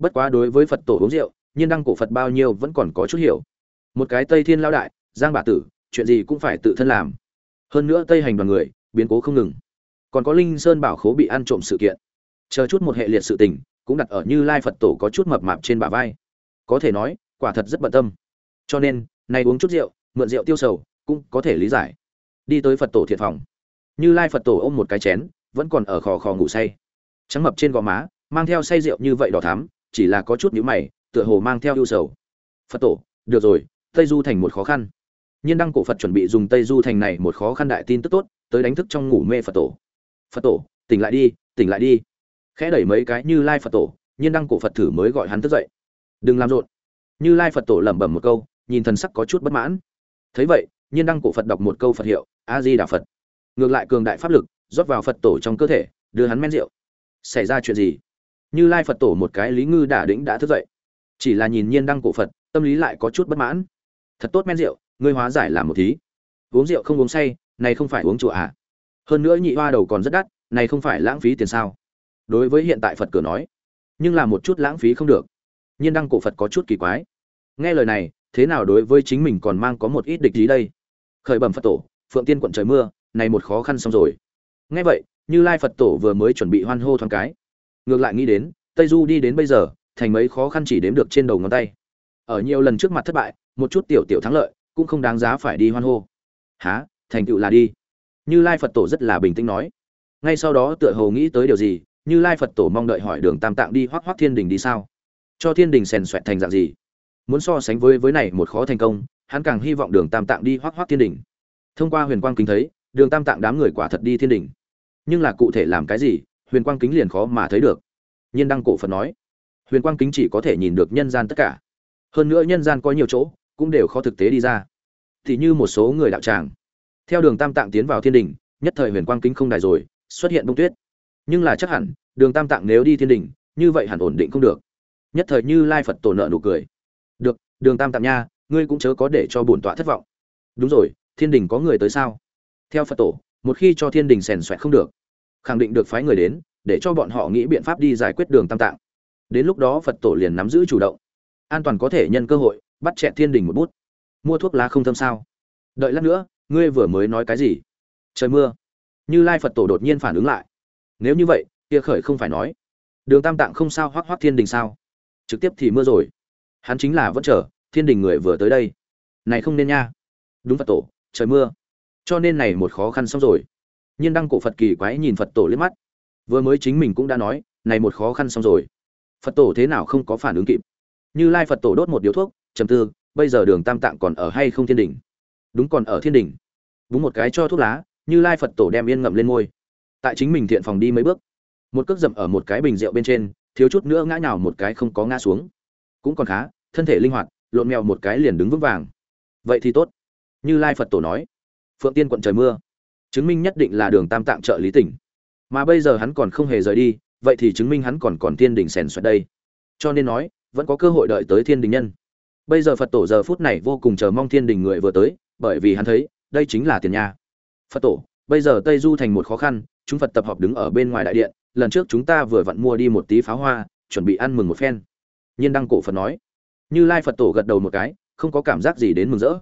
bất quá đối với phật tổ uống rượu, nhiên đăng cổ phật bao nhiêu vẫn còn có chút hiểu. Một cái tây thiên lao đại, giang bà tử, chuyện gì cũng phải tự thân làm. Hơn nữa tây hành đoàn người, biến cố không ngừng. Còn có linh sơn bảo khố bị ăn trộm sự kiện. Chờ chút một hệ liệt sự tình, cũng đặt ở như lai phật tổ có chút mập mạp trên bả vai. Có thể nói, quả thật rất bận tâm. Cho nên, nay uống chút rượu, mượn rượu tiêu sầu, cũng có thể lý giải. Đi tới phật tổ thiệt phòng. Như lai phật tổ ôm một cái chén, vẫn còn ở khò khò ngủ say. Trắng mập trên gò má, mang theo say rượu như vậy đỏ thắm chỉ là có chút nhíu mày, tựa hồ mang theo ưu sầu. Phật tổ, được rồi, tây du thành một khó khăn. Nhiên đăng cổ phật chuẩn bị dùng tây du thành này một khó khăn đại tin tức tốt, tới đánh thức trong ngủ mê phật tổ. Phật tổ, tỉnh lại đi, tỉnh lại đi. Khẽ đẩy mấy cái như lai phật tổ, nhiên đăng cổ phật thử mới gọi hắn thức dậy. Đừng làm rộn. Như lai phật tổ lẩm bẩm một câu, nhìn thần sắc có chút bất mãn. Thấy vậy, nhiên đăng cổ phật đọc một câu phật hiệu a di đà phật. Ngược lại cường đại pháp lực, rót vào phật tổ trong cơ thể, đưa hắn men rượu. Xảy ra chuyện gì? Như lai phật tổ một cái lý ngư đả đĩnh đã thức dậy. Chỉ là nhìn nhiên đăng cổ phật, tâm lý lại có chút bất mãn. Thật tốt men rượu, ngươi hóa giải làm một thí. Uống rượu không uống say, này không phải uống chùa à? Hơn nữa nhị hoa đầu còn rất đắt, này không phải lãng phí tiền sao? Đối với hiện tại phật cửa nói, nhưng là một chút lãng phí không được. Nhiên đăng cổ phật có chút kỳ quái. Nghe lời này, thế nào đối với chính mình còn mang có một ít địch gì đây? Khởi bẩm phật tổ, phượng tiên quận trời mưa, này một khó khăn xong rồi. Nghe vậy, như lai phật tổ vừa mới chuẩn bị hoan hô thoáng cái ngược lại nghĩ đến, tây du đi đến bây giờ, thành mấy khó khăn chỉ đếm được trên đầu ngón tay. Ở nhiều lần trước mặt thất bại, một chút tiểu tiểu thắng lợi, cũng không đáng giá phải đi hoan hô. Há thành tựu là đi. Như lai phật tổ rất là bình tĩnh nói. Ngay sau đó tựa hồ nghĩ tới điều gì, như lai phật tổ mong đợi hỏi đường tam tạng đi hoác hoác thiên đình đi sao? Cho thiên đình xèn xoẹt thành dạng gì? Muốn so sánh với với này một khó thành công, hắn càng hy vọng đường tam tạng đi hoác hoác thiên đình. Thông qua huyền quang kính thấy, đường tam tạng đám người quả thật đi thiên đình. Nhưng là cụ thể làm cái gì huyền quang kính liền khó mà thấy được. Nhiên đăng cổ phật nói, huyền quang kính chỉ có thể nhìn được nhân gian tất cả. Hơn nữa nhân gian có nhiều chỗ, cũng đều khó thực tế đi ra. Thì như một số người đạo tràng, theo đường tam tạng tiến vào thiên đình nhất thời huyền quang kính không đài rồi, xuất hiện bông tuyết. Nhưng là chắc hẳn, đường tam tạng nếu đi thiên đình như vậy hẳn ổn định không được. Nhất thời như lai phật tổ nợ nụ cười. Được, đường tam tạng nha, ngươi cũng chớ có để cho bổn tọa thất vọng. Đúng rồi, thiên đình có người tới sao? Theo phật tổ, một khi cho thiên đình xèn xoẹt không được khẳng định được phái người đến, để cho bọn họ nghĩ biện pháp đi giải quyết đường tam tạng. Đến lúc đó phật tổ liền nắm giữ chủ động. An toàn có thể nhân cơ hội, bắt chẹn thiên đình một bút. Mua thuốc lá không thâm sao? Đợi lát nữa, ngươi vừa mới nói cái gì? Trời mưa. Như lai phật tổ đột nhiên phản ứng lại. Nếu như vậy, kia khởi không phải nói. Đường tam tạng không sao hoắc hoắc thiên đình sao? Trực tiếp thì mưa rồi. Hắn chính là vẫn chờ, thiên đình người vừa tới đây. Này không nên nha. Đúng phật tổ, trời mưa. Cho nên này một khó khăn xong rồi nhiên đăng cổ phật kỳ quái nhìn phật tổ liếc mắt. Vừa mới chính mình cũng đã nói, này một khó khăn xong rồi. Phật tổ thế nào không có phản ứng kịp? Như lai phật tổ đốt một điếu thuốc, trầm tư, bây giờ đường tam tạng còn ở hay không thiên đình đúng còn ở thiên đình búng một cái cho thuốc lá, như lai phật tổ đem yên ngậm lên môi tại chính mình thiện phòng đi mấy bước. Một cước dậm ở một cái bình rượu bên trên, thiếu chút nữa ngã nhào một cái không có ngã xuống. Cũng còn khá, thân thể linh hoạt, lộn mèo một cái liền đứng vững vàng. Vậy thì tốt. Như lai phật tổ nói. Phượng tiên quận trời mưa chứng minh nhất định là đường tam tạng trợ lý tỉnh. Mà bây giờ hắn còn không hề rời đi, vậy thì chứng minh hắn còn còn thiên đình sèn xoẹt đây. Cho nên nói, vẫn có cơ hội đợi tới thiên đình nhân. Bây giờ phật tổ giờ phút này vô cùng chờ mong thiên đình người vừa tới, bởi vì hắn thấy, đây chính là tiền nha phật tổ, bây giờ tây du thành một khó khăn, chúng phật tập hợp đứng ở bên ngoài đại điện, lần trước chúng ta vừa vặn mua đi một tí pháo hoa, chuẩn bị ăn mừng một phen. Nhiên đăng cổ phật nói. Như lai phật tổ gật đầu một cái, không có cảm giác gì đến mừng rỡ.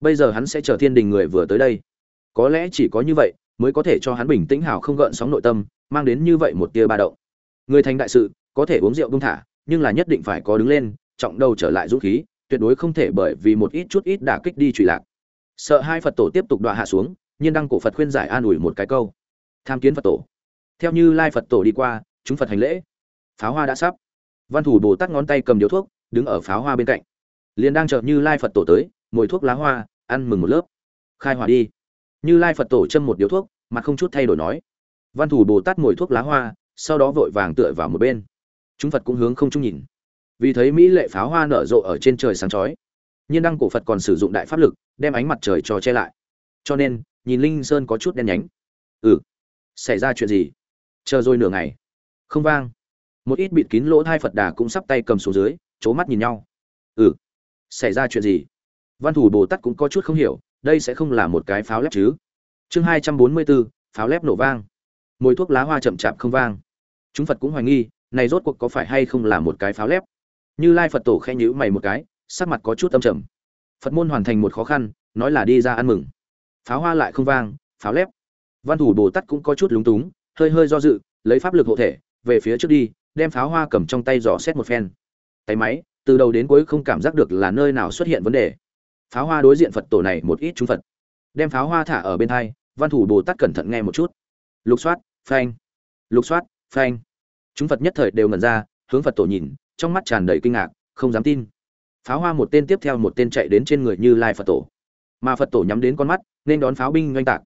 Bây giờ hắn sẽ chờ thiên đình người vừa tới đây có lẽ chỉ có như vậy mới có thể cho hắn bình tĩnh hào không gợn sóng nội tâm, mang đến như vậy một tia ba động. Người thành đại sự, có thể uống rượu buông thả, nhưng là nhất định phải có đứng lên, trọng đầu trở lại dũng khí, tuyệt đối không thể bởi vì một ít chút ít đả kích đi trụy lạc. Sợ hai phật tổ tiếp tục đọa hạ xuống, nhiên đăng cổ phật khuyên giải an ủi một cái câu. Tham kiến phật tổ. Theo như lai phật tổ đi qua, chúng phật hành lễ. Pháo hoa đã sắp. Văn thủ bồ tát ngón tay cầm điếu thuốc, đứng ở pháo hoa bên cạnh. Liền đang chờ như lai phật tổ tới ngồi thuốc lá hoa, ăn mừng một lớp. Khai hỏa đi như lai phật tổ châm một điếu thuốc, mà không chút thay đổi nói. Văn thủ bồ tát ngồi thuốc lá hoa, sau đó vội vàng tựa vào một bên. Chúng phật cũng hướng không chung nhìn. Vì thấy mỹ lệ pháo hoa nở rộ ở trên trời sáng chói. Nhiên đăng cổ phật còn sử dụng đại pháp lực, đem ánh mặt trời cho che lại. Cho nên, nhìn linh sơn có chút đen nhánh. Ừ xảy ra chuyện gì? Chờ rồi nửa ngày. Không vang. Một ít bịt kín lỗ thai phật đà cũng sắp tay cầm xuống dưới, c h ố mắt nhìn nhau. Ừ xảy ra chuyện gì? Văn thủ bồ tát cũng có chút không hiểu đây sẽ không là một cái pháo lép chứ. Chương hai trăm bốn mươi bốn, pháo lép nổ vang. Mùi thuốc lá hoa chậm chạp không vang. Chúng phật cũng hoài nghi, này rốt cuộc có phải hay không là một cái pháo lép? Như lai phật tổ khen nhữ mày một cái, sắc mặt có chút tâm trầm. Phật môn hoàn thành một khó khăn, nói là đi ra ăn mừng. Pháo hoa lại không vang, pháo lép. Văn thủ bồ tát cũng có chút lúng túng, hơi hơi do dự, lấy pháp lực hộ thể, về phía trước đi, đem pháo hoa cầm trong tay dò xét một phen. Tay máy, từ đầu đến cuối không cảm giác được là nơi nào xuất hiện vấn đề pháo hoa đối diện phật tổ này một ít chúng phật. Đem pháo hoa thả ở bên hai, văn thủ bồ tát cẩn thận nghe một chút. Lục soát, phanh. Lục soát, phanh. Chúng phật nhất thời đều ngẩn ra, hướng phật tổ nhìn, trong mắt tràn đầy kinh ngạc, không dám tin. Pháo hoa một tên tiếp theo một tên chạy đến trên người như lai phật tổ. Mà phật tổ nhắm đến con mắt, nên đón pháo binh oanh tạc.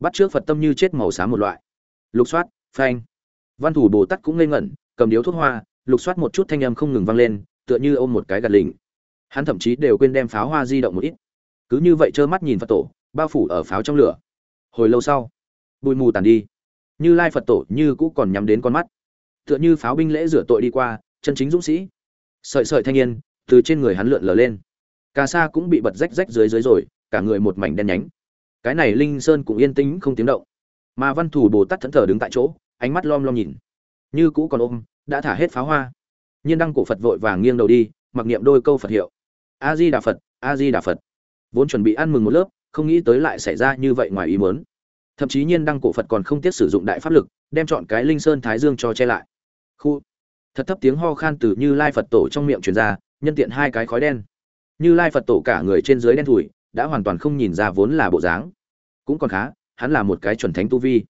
Bắt trước phật tâm như chết màu xám một loại. Lục soát, phanh. Văn thủ bồ tát cũng ngây ngẩn, cầm điếu thuốc hoa, lục soát một chút thanh âm không ngừng vang lên, tựa như ôm một cái gạt lình hắn thậm chí đều quên đem pháo hoa di động một ít. Cứ như vậy trơ mắt nhìn phật tổ, bao phủ ở pháo trong lửa. Hồi lâu sau, bụi mù tàn đi. Như lai phật tổ như cũ còn nhắm đến con mắt. Tựa như pháo binh lễ rửa tội đi qua, chân chính dũng sĩ. Sợi sợi thanh niên, từ trên người hắn lượn lờ lên. Cà sa cũng bị bật rách rách dưới dưới rồi, cả người một mảnh đen nhánh. Cái này linh sơn cũng yên tĩnh, không tiếng động. Mà văn thủ bồ tát thẫn thờ đứng tại chỗ, ánh mắt lom lom nhìn. Như cũ còn ôm, đã thả hết pháo hoa. Nhiên đăng cổ phật vội vàng nghiêng đầu đi, mặc niệm đôi câu phật hiệu a di đà phật, a di đà phật. Vốn chuẩn bị ăn mừng một lớp, không nghĩ tới lại xảy ra như vậy ngoài ý muốn. Thậm chí nhiên đăng cổ phật còn không tiếc sử dụng đại pháp lực, đem chọn cái linh sơn thái dương cho che lại. Khu. Thật thấp tiếng ho khan từ như lai phật tổ trong miệng truyền ra, nhân tiện hai cái khói đen. Như lai phật tổ cả người trên dưới đen thủi, đã hoàn toàn không nhìn ra vốn là bộ dáng. Cũng còn khá, hắn là một cái chuẩn thánh tu vi.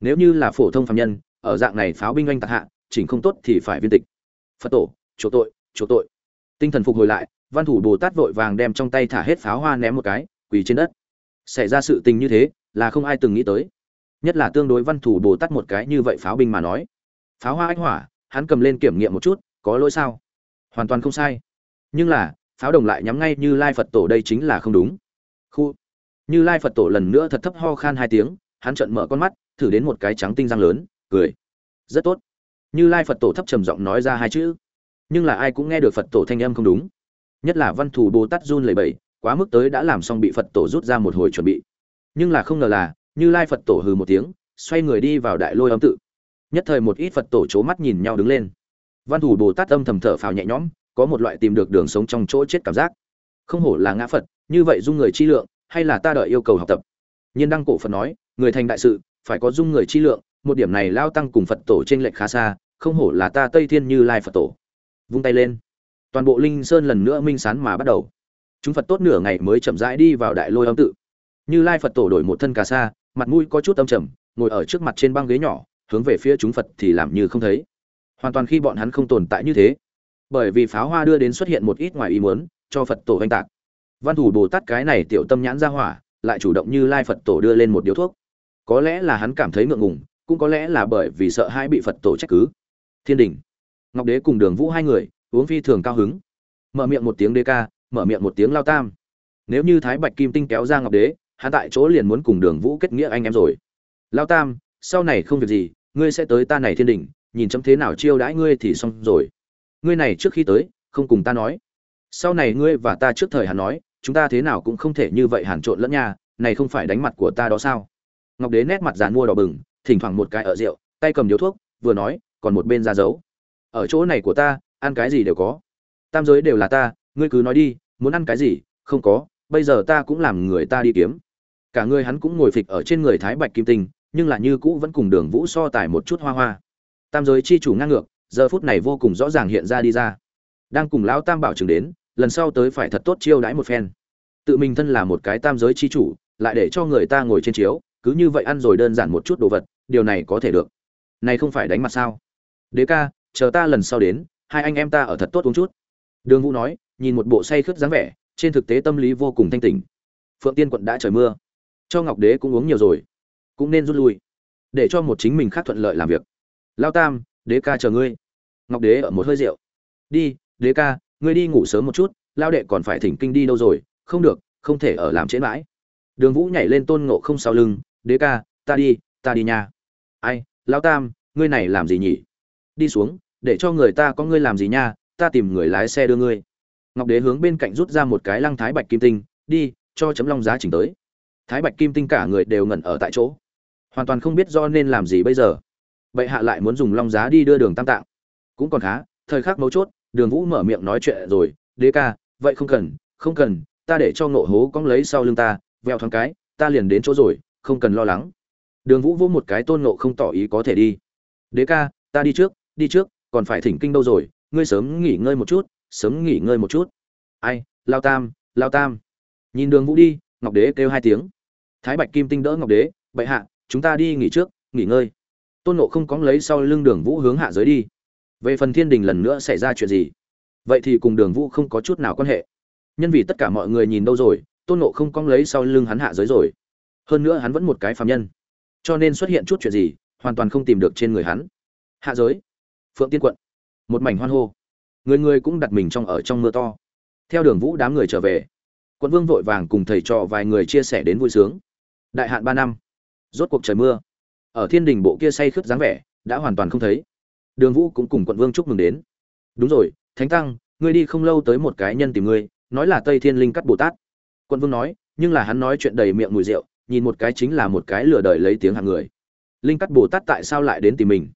Nếu như là phổ thông phạm nhân, ở dạng này pháo binh oanh tạc hạ, chỉnh không tốt thì phải viên tịch. Phật tổ, chỗ tội chỗ tội. Tinh thần phục hồi lại văn thủ bồ tát vội vàng đem trong tay thả hết pháo hoa ném một cái, quỳ trên đất. Xảy ra sự tình như thế, là không ai từng nghĩ tới. Nhất là tương đối văn thủ bồ tát một cái như vậy pháo binh mà nói. Pháo hoa anh hỏa, hắn cầm lên kiểm nghiệm một chút, có lỗi sao? Hoàn toàn không sai. Nhưng là, pháo đồng lại nhắm ngay như lai phật tổ đây chính là không đúng. Khu. Như lai phật tổ lần nữa thật thấp ho khan hai tiếng, hắn trợn mở con mắt, thử đến một cái trắng tinh răng lớn, cười. Rất tốt. Như lai phật tổ thấp trầm giọng nói ra hai chữ. Nhưng là ai cũng nghe được phật tổ thanh âm không đúng nhất là văn thù bồ tát run lầy bẩy, quá mức tới đã làm xong bị phật tổ rút ra một hồi chuẩn bị. Nhưng là không ngờ là, như lai phật tổ hừ một tiếng, xoay người đi vào đại lôi âm tự. Nhất thời một ít phật tổ c h ố mắt nhìn nhau đứng lên. Văn thủ bồ tát âm thầm thở phào nhẹ nhõm, có một loại tìm được đường sống trong chỗ chết cảm giác. Không hổ là ngã phật, như vậy dung người chi lượng, hay là ta đợi yêu cầu học tập? Nhiên đăng cổ phật nói, người thành đại sự, phải có dung người chi lượng, một điểm này lao tăng cùng phật tổ t r ê n lệch khá xa, không hổ là ta tây thiên như lai phật tổ. Vung tay lên toàn bộ linh sơn lần nữa minh sán mà bắt đầu. Chúng phật tốt nửa ngày mới chậm rãi đi vào đại lôi âm tự. Như lai phật tổ đổi một thân cà sa, mặt mũi có chút âm trầm, ngồi ở trước mặt trên băng ghế nhỏ, hướng về phía chúng phật thì làm như không thấy. Hoàn toàn khi bọn hắn không tồn tại như thế. Bởi vì pháo hoa đưa đến xuất hiện một ít ngoài ý muốn, cho phật tổ oanh tạc. Văn thủ bồ tát cái này tiểu tâm nhãn ra hỏa, lại chủ động như lai phật tổ đưa lên một điếu thuốc. Có lẽ là hắn cảm thấy ngượng ngùng, cũng có lẽ là bởi vì sợ hai bị phật tổ trách cứ. Thiên đình, ngọc đế cùng đường vũ hai người uống phi thường cao hứng. Mở miệng một tiếng đê ca mở miệng một tiếng lao tam. Nếu như thái bạch kim tinh kéo ra ngọc đế hắn tại chỗ liền muốn cùng đường vũ kết nghĩa anh em rồi. Lao tam sau này không việc gì ngươi sẽ tới ta này thiên đình nhìn chấm thế nào chiêu đãi ngươi thì xong rồi. Ngươi này trước khi tới không cùng ta nói. Sau này ngươi và ta trước thời hắn nói chúng ta thế nào cũng không thể như vậy hàn trộn lẫn nhà, này không phải đánh mặt của ta đó sao? Ngọc đế nét mặt dàn mua đỏ bừng thỉnh thoảng một cái ở rượu tay cầm điếu thuốc vừa nói còn một bên ra giấu ở chỗ này của ta ăn cái gì đều có. Tam giới đều là ta, ngươi cứ nói đi, muốn ăn cái gì? Không có, bây giờ ta cũng làm người ta đi kiếm. Cả người hắn cũng ngồi phịch ở trên người thái bạch kim tinh, nhưng là như cũ vẫn cùng đường vũ so tài một chút hoa hoa. Tam giới chi chủ ngang ngược, giờ phút này vô cùng rõ ràng hiện ra đi ra. Đang cùng lão tam bảo chứng đến, lần sau tới phải thật tốt chiêu đãi một phen. Tự mình thân là một cái tam giới chi chủ, lại để cho người ta ngồi trên chiếu, cứ như vậy ăn rồi đơn giản một chút đồ vật, điều này có thể được. Này không phải đánh mặt sao? Đế ca, chờ ta lần sau đến hai anh em ta ở thật tốt uống chút. Đường vũ nói, nhìn một bộ say khướt dáng vẻ, trên thực tế tâm lý vô cùng thanh tỉnh. Phượng tiên quận đã trời mưa, cho ngọc đế cũng uống nhiều rồi, cũng nên rút lui, để cho một chính mình khác thuận lợi làm việc. Lao tam, đế ca chờ ngươi. Ngọc đế ở một hơi rượu. Đi, đế ca, ngươi đi ngủ sớm một chút, lao đệ còn phải thỉnh kinh đi đâu rồi, không được, không thể ở làm trễ mãi. Đường vũ nhảy lên tôn ngộ không sau lưng, đế ca, ta đi ta đi nha. Ai, lao tam, ngươi này làm gì nhỉ? Đi xuống để cho người ta có ngươi làm gì nha, ta tìm người lái xe đưa ngươi. Ngọc đế hướng bên cạnh rút ra một cái lăng thái bạch kim tinh, đi, cho chấm long giá chỉnh tới. Thái bạch kim tinh cả người đều ngẩn ở tại chỗ. Hoàn toàn không biết do nên làm gì bây giờ. Vậy hạ lại muốn dùng long giá đi đưa đường tam tạng. Cũng còn khá, thời khắc mấu chốt, đường vũ mở miệng nói chuyện rồi, đế ca, vậy không cần không cần, ta để cho ngộ hố cóng lấy sau lưng ta, veo thoáng cái, ta liền đến chỗ rồi, không cần lo lắng. Đường vũ vô một cái tôn ngộ không tỏ ý có thể đi. Đế ca, ta đi trước đi trước còn phải thỉnh kinh đâu rồi, ngươi sớm nghỉ ngơi một chút, sớm nghỉ ngơi một chút. Ai, lao tam lao tam. Nhìn đường vũ đi, ngọc đế kêu hai tiếng. Thái bạch kim tinh đỡ ngọc đế, bệ hạ, chúng ta đi nghỉ trước, nghỉ ngơi. Tôn nộ không cóng lấy sau lưng đường vũ hướng hạ giới đi. Về phần thiên đình lần nữa xảy ra chuyện gì? Vậy thì cùng đường vũ không có chút nào quan hệ. Nhân vì tất cả mọi người nhìn đâu rồi, tôn nộ không cong lấy sau lưng hắn hạ giới rồi. Hơn nữa hắn vẫn một cái phạm nhân. Cho nên xuất hiện chút chuyện gì, hoàn toàn không tìm được trên người hắn. Hạ giới phượng tiên quận. Một mảnh hoan hô. Người người cũng đặt mình trong ở trong mưa to. Theo đường vũ đám người trở về, quận vương vội vàng cùng thầy trò vài người chia sẻ đến vui sướng. Đại hạn ba năm. Rốt cuộc trời mưa. Ở thiên đình bộ kia say khướt dáng vẻ, đã hoàn toàn không thấy. Đường vũ cũng cùng quận vương chúc mừng đến. Đúng rồi, thánh tăng, ngươi đi không lâu tới một cái nhân tìm ngươi, nói là tây thiên linh cắt bồ tát. Quận vương nói, nhưng là hắn nói chuyện đầy miệng mùi rượu, nhìn một cái chính là một cái lừa đời lấy tiếng hàng người. Linh cắt bồ tát tại sao lại đến tìm mình?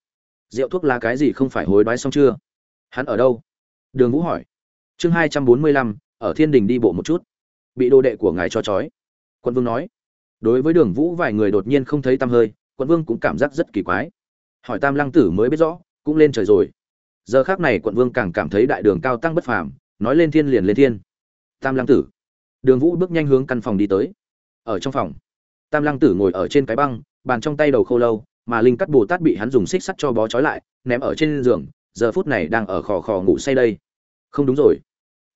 Rượu thuốc là cái gì không phải hối đoái xong chưa? Hắn ở đâu? Đường vũ hỏi. Chương hai trăm bốn mươi lăm, ở thiên đình đi bộ một chút. Bị đồ đệ của ngài cho trói. Quân vương nói. Đối với đường vũ, vài người đột nhiên không thấy tăm hơi quân vương cũng cảm giác rất kỳ quái. Hỏi tam lăng tử mới biết rõ, cũng lên trời rồi. Giờ khác này quận vương càng cảm thấy đại đường cao tăng bất phàm, nói lên thiên liền lên thiên. Tam lăng tử. Đường vũ bước nhanh hướng căn phòng đi tới. Ở trong phòng, tam lăng tử ngồi ở trên cái băng, bàn trong tay đầu khô lâu mà linh cắt bồ tát bị hắn dùng xích sắt cho bó trói lại, ném ở trên giường, giờ phút này đang ở khò khò ngủ say đây. Không đúng rồi.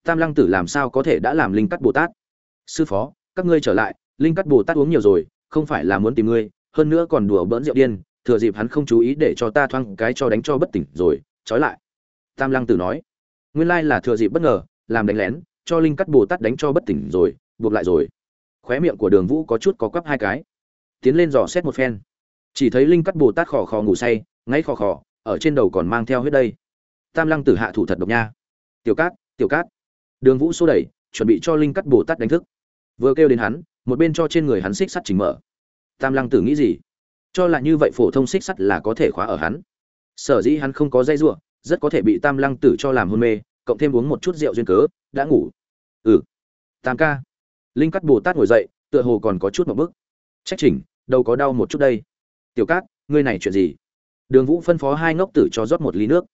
Tam lăng tử làm sao có thể đã làm linh cắt bồ tát? Sư phó, các ngươi trở lại, linh cắt bồ tát uống nhiều rồi, không phải là muốn tìm ngươi, hơn nữa còn đùa bỡn rượu điên, thừa dịp hắn không chú ý để cho ta thoang cái cho đánh cho bất tỉnh rồi, trói lại. Tam lăng tử nói. Nguyên lai là thừa dịp bất ngờ, làm đánh lén, cho linh cắt bồ tát đánh cho bất tỉnh rồi, buộc lại rồi. Khóe miệng của đường vũ có chút có quắp hai cái. Tiến lên dò xét một phen chỉ thấy linh cắt bồ tát khò khò ngủ say, ngáy khò khò, ở trên đầu còn mang theo huyết đây. Tam lăng tử hạ thủ thật độc nha. Tiểu cát tiểu cát. Đường vũ xô đẩy, chuẩn bị cho linh cắt bồ tát đánh thức. Vừa kêu đến hắn, một bên cho trên người hắn xích sắt chỉnh mở. Tam lăng tử nghĩ gì? Cho là như vậy phổ thông xích sắt là có thể khóa ở hắn. Sở dĩ hắn không có dây giụa rất có thể bị tam lăng tử cho làm hôn mê, cộng thêm uống một chút rượu duyên cớ, đã ngủ. Ừ. Tam ca. Linh cắt bồ tát ngồi dậy, tựa hồ còn có chút một bức trách chỉnh đâu có đau một chút đây tiểu cát, ngươi này chuyện gì? Đường vũ phân phó hai ngốc tử cho rót một ly nước.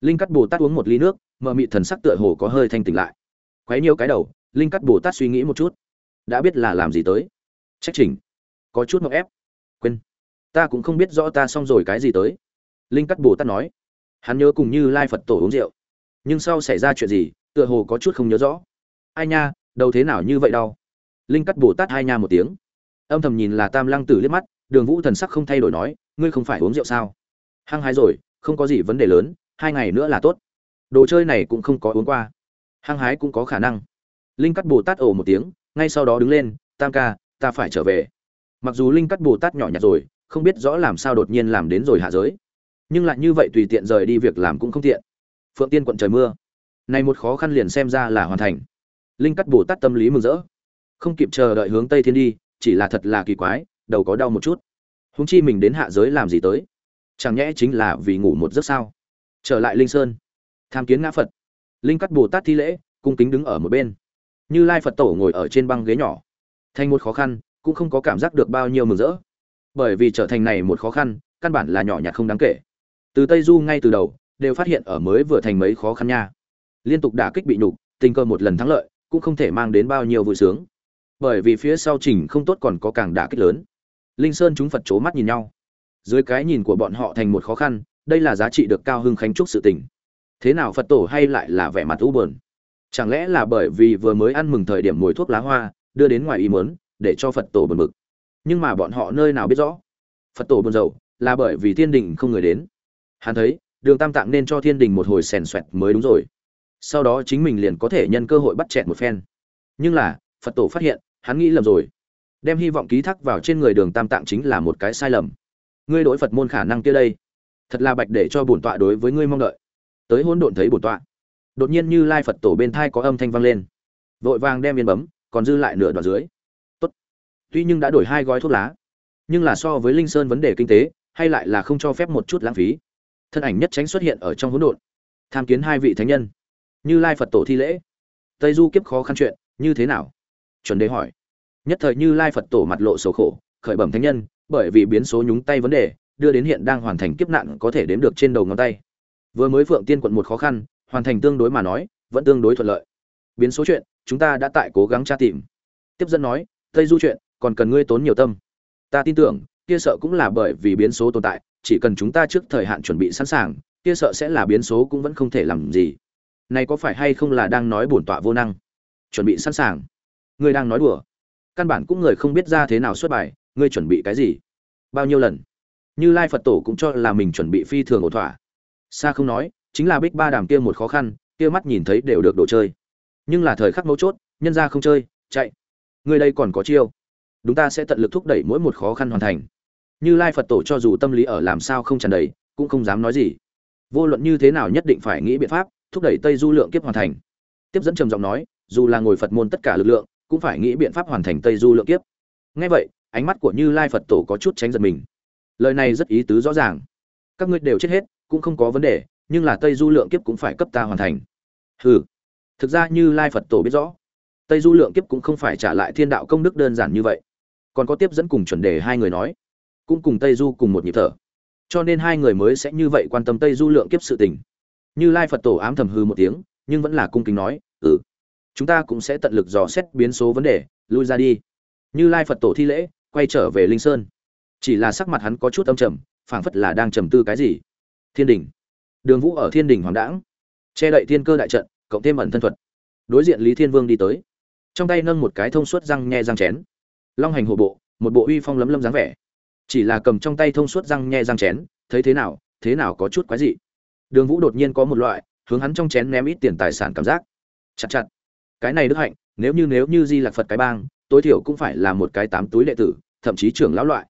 Linh cắt bồ tát uống một ly nước, mờ mị thần sắc tựa hồ có hơi thanh tỉnh lại. Quấy nhiều cái đầu, linh cắt bồ tát suy nghĩ một chút. Đã biết là làm gì tới. Trách chỉnh có chút mậu ép. Quên. Ta cũng không biết rõ ta xong rồi cái gì tới. Linh cắt bồ tát nói. Hắn nhớ cùng như lai phật tổ uống rượu. Nhưng sau xảy ra chuyện gì, tựa hồ có chút không nhớ rõ. Ai nha đâu thế nào như vậy đâu linh cắt bồ tát hai nha một tiếng. Âm thầm nhìn là tam lăng tử liếc mắt đường vũ thần sắc không thay đổi nói, ngươi không phải uống rượu sao? Hăng hái rồi, không có gì vấn đề lớn, hai ngày nữa là tốt. Đồ chơi này cũng không có uống qua. Hăng hái cũng có khả năng. Linh cắt bồ tát ồ một tiếng, ngay sau đó đứng lên, tam ca, ta phải trở về. Mặc dù linh cắt bồ tát nhỏ nhặt rồi, không biết rõ làm sao đột nhiên làm đến rồi hạ giới. Nhưng lại như vậy tùy tiện rời đi việc làm cũng không tiện. Phượng tiên quận trời mưa. Này một khó khăn liền xem ra là hoàn thành. Linh cắt bồ tát tâm lý mừng rỡ. Không kịp chờ đợi hướng tây thiên đi, chỉ là thật là kỳ quái đầu có đau một chút. Húng chi mình đến hạ giới làm gì tới? Chẳng nhẽ chính là vì ngủ một giấc sao? Trở lại linh sơn. Tham kiến ngã phật. Linh cắt bồ tát thi lễ, cung kính đứng ở một bên. Như lai phật tổ ngồi ở trên băng ghế nhỏ. Thành một khó khăn, cũng không có cảm giác được bao nhiêu mừng rỡ. Bởi vì trở thành này một khó khăn, căn bản là nhỏ nhặt không đáng kể. Từ tây du ngay từ đầu, đều phát hiện ở mới vừa thành mấy khó khăn nha. Liên tục đả kích bị nhục, tình cơ một lần thắng lợi, cũng không thể mang đến bao nhiêu vui sướng. Bởi vì phía sau trình không tốt còn có càng đả kích lớn linh sơn chúng phật c mắt nhìn nhau. Dưới cái nhìn của bọn họ thành một khó khăn, đây là giá trị được cao hưng khánh trúc sự tình. Thế nào phật tổ hay lại là vẻ mặt u buồn? Chẳng lẽ là bởi vì vừa mới ăn mừng thời điểm mùi thuốc lá hoa, đưa đến ngoài ý mớn để cho phật tổ buồn bực? Nhưng mà bọn họ nơi nào biết rõ? Phật tổ buồn rầu, là bởi vì thiên đình không người đến. Hắn thấy, đường tam tạng nên cho thiên đình một hồi sèn xoẹt mới đúng rồi. Sau đó chính mình liền có thể nhân cơ hội bắt chẹt một phen. Nhưng là, phật tổ phát hiện, hắn nghĩ lầm rồi đem hy vọng ký thác vào trên người đường tam tạng chính là một cái sai lầm. Ngươi đối phật môn khả năng kia đây. Thật là bạch để cho bổn tọa đối với ngươi mong đợi. Tới hỗn độn thấy bổn tọa. Đột nhiên như lai phật tổ bên thai có âm thanh vang lên. Vội vàng đem viên bấm, còn dư lại nửa đoạn dưới. Tốt. Tuy nhưng đã đổi hai gói thuốc lá, nhưng là so với linh sơn vấn đề kinh tế, hay lại là không cho phép một chút lãng phí. Thân ảnh nhất tránh xuất hiện ở trong hỗn độn. Tham kiến hai vị thánh nhân. Như lai phật tổ thi lễ. Tây du kiếp khó khăn chuyện, như thế nào? Chuẩn đề hỏi nhất thời như lai phật tổ mặt lộ sầu khổ, khởi bẩm thánh nhân, bởi vì biến số nhúng tay vấn đề, đưa đến hiện đang hoàn thành kiếp nạn có thể đếm được trên đầu ngón tay. Vừa mới phượng tiên quận một khó khăn, hoàn thành tương đối mà nói, vẫn tương đối thuận lợi. Biến số chuyện, chúng ta đã tại cố gắng tra tìm. Tiếp dẫn nói, tây du chuyện, còn cần ngươi tốn nhiều tâm. Ta tin tưởng, kia sợ cũng là bởi vì biến số tồn tại, chỉ cần chúng ta trước thời hạn chuẩn bị sẵn sàng, kia sợ sẽ là biến số cũng vẫn không thể làm gì. Này có phải hay không là đang nói bổn tọa vô năng? Chuẩn bị sẵn sàng. Ngươi đang nói đùa căn bản cũng người không biết ra thế nào xuất bài, ngươi chuẩn bị cái gì? Bao nhiêu lần? Như lai phật tổ cũng cho là mình chuẩn bị phi thường ổn thỏa. Xa không nói, chính là bích ba đàm kia một khó khăn, kia mắt nhìn thấy đều được đồ chơi. Nhưng là thời khắc mấu chốt, nhân ra không chơi, chạy. Người đây còn có chiêu. Chúng ta sẽ tận lực thúc đẩy mỗi một khó khăn hoàn thành. Như lai phật tổ cho dù tâm lý ở làm sao không tràn đầy, cũng không dám nói gì. Vô luận như thế nào nhất định phải nghĩ biện pháp, thúc đẩy tây du lượng kiếp hoàn thành. Tiếp dẫn trầm giọng nói, dù là ngồi phật môn tất cả lực lượng cũng phải nghĩ biện pháp hoàn thành tây du lượng kiếp. Ngay vậy, ánh mắt của như lai phật tổ có chút tránh giật mình. Lời này rất ý tứ rõ ràng. Các ngươi đều chết hết, cũng không có vấn đề, nhưng là tây du lượng kiếp cũng phải cấp ta hoàn thành. Hừ. Thực ra như lai phật tổ biết rõ, tây du lượng kiếp cũng không phải trả lại thiên đạo công đức đơn giản như vậy. Còn có tiếp dẫn cùng chuẩn đề hai người nói, cũng cùng tây du cùng một nhịp thở. Cho nên hai người mới sẽ như vậy quan tâm tây du lượng kiếp sự tình. Như lai phật tổ ám thầm hư một tiếng, nhưng vẫn là cung kính nói ừ chúng ta cũng sẽ tận lực dò xét biến số vấn đề, lui ra đi. Như lai phật tổ thi lễ, quay trở về linh sơn. Chỉ là sắc mặt hắn có chút âm trầm, phảng phất là đang trầm tư cái gì. Thiên đình. Đường vũ ở thiên đình hoàng đãng. Che đậy thiên cơ đại trận, cộng thêm ẩn thân thuật. Đối diện lý thiên vương đi tới. Trong tay nâng một cái thông suốt răng nhe răng chén. Long hành hộ bộ, một bộ uy phong lấm lâm dáng vẻ. Chỉ là cầm trong tay thông suốt răng nhe răng chén, thấy thế nào thế nào có chút quái dị. Đường vũ đột nhiên có một loại, hướng hắn trong chén ném ít tiền tài sản cảm giác. Chặt chặt cái này đức hạnh, nếu như nếu như di lạc phật cái bang, tối thiểu cũng phải là một cái tám túi đệ tử, thậm chí trưởng lão loại.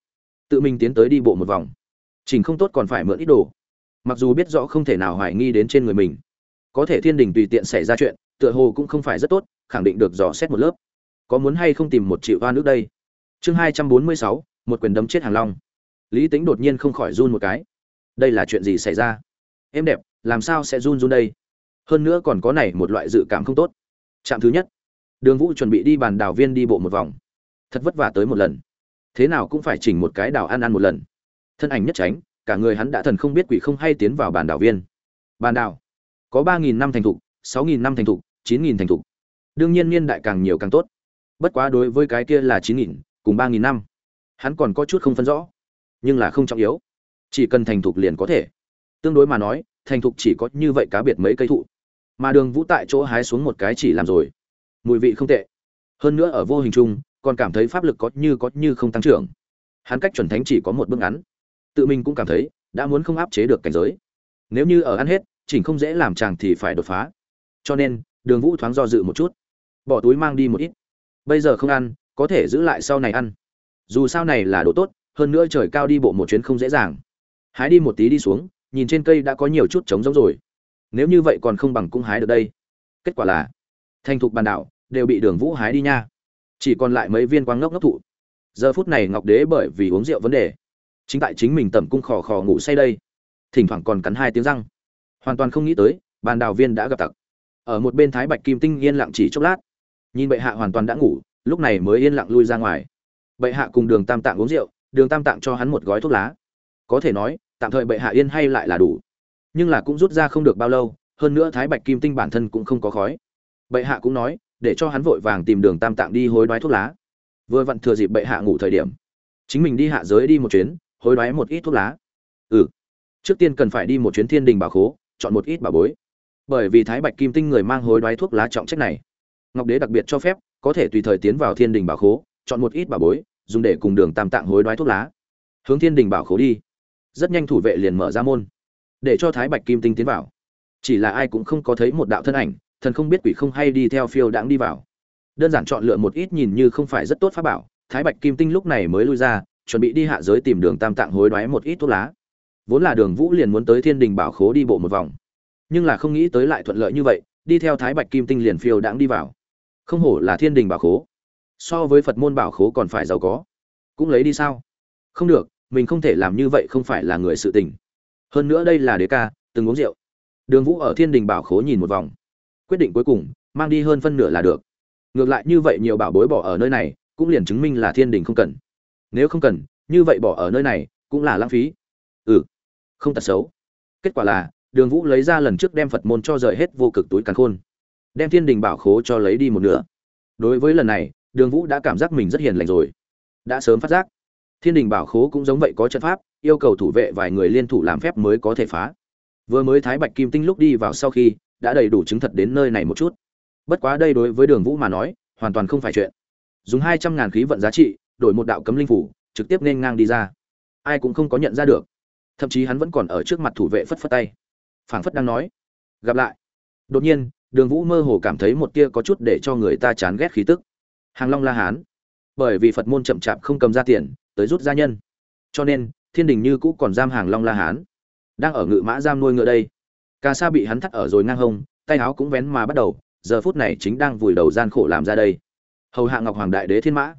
Tự mình tiến tới đi bộ một vòng. Trình không tốt còn phải mượn ít đồ. Mặc dù biết rõ không thể nào hoài nghi đến trên người mình. Có thể thiên đình tùy tiện xảy ra chuyện, tựa hồ cũng không phải rất tốt, khẳng định được dò xét một lớp. Có muốn hay không tìm một triệu hoa nước đây? Chương hai trăm bốn mươi sáu, một quyền đấm chết hàng long. Lý tính đột nhiên không khỏi run một cái. Đây là chuyện gì xảy ra? Em đẹp, làm sao sẽ run run đây? Hơn nữa còn có này một loại dự cảm không tốt trạm thứ nhất. Đường vũ chuẩn bị đi bàn đào viên đi bộ một vòng. Thật vất vả tới một lần. Thế nào cũng phải chỉnh một cái đào ăn ăn một lần. Thân ảnh nhất tránh, cả người hắn đã thần không biết quỷ không hay tiến vào bàn đào viên. Bàn đào có ba nghìn năm thành thục, sáu nghìn năm thành thục, chín nghìn thành thục. Đương nhiên niên đại càng nhiều càng tốt. Bất quá đối với cái kia là chín nghìn, cùng ba nghìn năm. Hắn còn có chút không phân rõ. Nhưng là không trọng yếu. Chỉ cần thành thục liền có thể. Tương đối mà nói, thành thục chỉ có như vậy cá biệt mấy cây thụ mà đường vũ tại chỗ hái xuống một cái chỉ làm rồi. Mùi vị không tệ. Hơn nữa ở vô hình chung, còn cảm thấy pháp lực có như có như không tăng trưởng. Hắn cách chuẩn thánh chỉ có một bước ngắn. Tự mình cũng cảm thấy, đã muốn không áp chế được cảnh giới. Nếu như ở ăn hết, chỉnh không dễ làm chàng thì phải đột phá. Cho nên, đường vũ thoáng do dự một chút. Bỏ túi mang đi một ít. Bây giờ không ăn, có thể giữ lại sau này ăn. Dù sao này là đồ tốt, hơn nữa trời cao đi bộ một chuyến không dễ dàng. Hái đi một tí đi xuống, nhìn trên cây đã có nhiều chút trống giống rồi nếu như vậy còn không bằng cũng hái được đây. Kết quả là thành thục bàn đảo đều bị đường vũ hái đi nha. Chỉ còn lại mấy viên quang ngốc ngốc thụ. Giờ phút này ngọc đế bởi vì uống rượu vấn đề, chính tại chính mình tẩm cung khò khò ngủ say đây. Thỉnh thoảng còn cắn hai tiếng răng. Hoàn toàn không nghĩ tới, bàn đào viên đã gặp tặc. Ở một bên thái bạch kim tinh yên lặng chỉ chốc lát. Nhìn bệ hạ hoàn toàn đã ngủ, lúc này mới yên lặng lui ra ngoài. Bệ hạ cùng đường tam tạng uống rượu, đường tam tạng cho hắn một gói thuốc lá. Có thể nói, tạm thời bệ hạ yên hay lại là đủ nhưng là cũng rút ra không được bao lâu, hơn nữa thái bạch kim tinh bản thân cũng không có khói. Bệ hạ cũng nói, để cho hắn vội vàng tìm đường tam tạng đi hối đoái thuốc lá. Vừa vặn thừa dịp bệ hạ ngủ thời điểm, chính mình đi hạ giới đi một chuyến, hối đoái một ít thuốc lá. Ừ trước tiên cần phải đi một chuyến thiên đình bảo khố, chọn một ít bà bối. Bởi vì thái bạch kim tinh người mang hối đoái thuốc lá trọng trách này. Ngọc đế đặc biệt cho phép, có thể tùy thời tiến vào thiên đình bảo khố, chọn một ít bà bối, dùng để cùng đường tam tạng hối đoái thuốc lá. Hướng thiên đình bảo khố đi. Rất nhanh thủ vệ liền mở ra môn để cho thái bạch kim tinh tiến vào. Chỉ là ai cũng không có thấy một đạo thân ảnh, thần không biết quỷ không hay đi theo phiêu đãng đi vào. Đơn giản chọn lựa một ít nhìn như không phải rất tốt pháp bảo, thái bạch kim tinh lúc này mới lui ra, chuẩn bị đi hạ giới tìm đường tam tạng hối đoái một ít thuốc lá. Vốn là đường vũ liền muốn tới thiên đình bảo khố đi bộ một vòng. Nhưng là không nghĩ tới lại thuận lợi như vậy, đi theo thái bạch kim tinh liền phiêu đãng đi vào. Không hổ là thiên đình bảo khố. So với phật môn bảo khố còn phải giàu có. Cũng lấy đi sao? Không được, mình không thể làm như vậy không phải là người sự tình hơn nữa đây là đế ca, từng uống rượu. Đường vũ ở thiên đình bảo khố nhìn một vòng. Quyết định cuối cùng, mang đi hơn phân nửa là được. Ngược lại như vậy nhiều bảo bối bỏ ở nơi này, cũng liền chứng minh là thiên đình không cần. Nếu không cần, như vậy bỏ ở nơi này, cũng là lãng phí. Ừ không tật xấu. Kết quả là, đường vũ lấy ra lần trước đem phật môn cho rời hết vô cực túi càn khôn, đem thiên đình bảo khố cho lấy đi một nửa. Đối với lần này, đường vũ đã cảm giác mình rất hiền lành rồi. Đã sớm phát giác, thiên đình bảo khố cũng giống vậy có trận pháp yêu cầu thủ vệ vài người liên thủ làm phép mới có thể phá. Vừa mới thái bạch kim tinh lúc đi vào sau khi, đã đầy đủ chứng thật đến nơi này một chút. Bất quá đây đối với đường vũ mà nói, hoàn toàn không phải chuyện. Dùng hai trăm ngàn khí vận giá trị, đổi một đạo cấm linh phủ, trực tiếp nên ngang đi ra. Ai cũng không có nhận ra được. Thậm chí hắn vẫn còn ở trước mặt thủ vệ phất phất tay. Phảng phất đang nói, gặp lại. Đột nhiên, đường vũ mơ hồ cảm thấy một tia có chút để cho người ta chán ghét khí tức. Hàng long la hán. Bởi vì phật môn chậm chạp không cầm ra tiền, tới rút gia nhân. Cho nên thiên đình như cũ còn giam hàng long la hán, đang ở ngự mã giam nuôi ngựa đây. Ca sa bị hắn thắt ở rồi ngang hông, tay áo cũng vén mà bắt đầu, giờ phút này chính đang vùi đầu gian khổ làm ra đây. Hầu hạ ngọc hoàng đại đế thiên mã.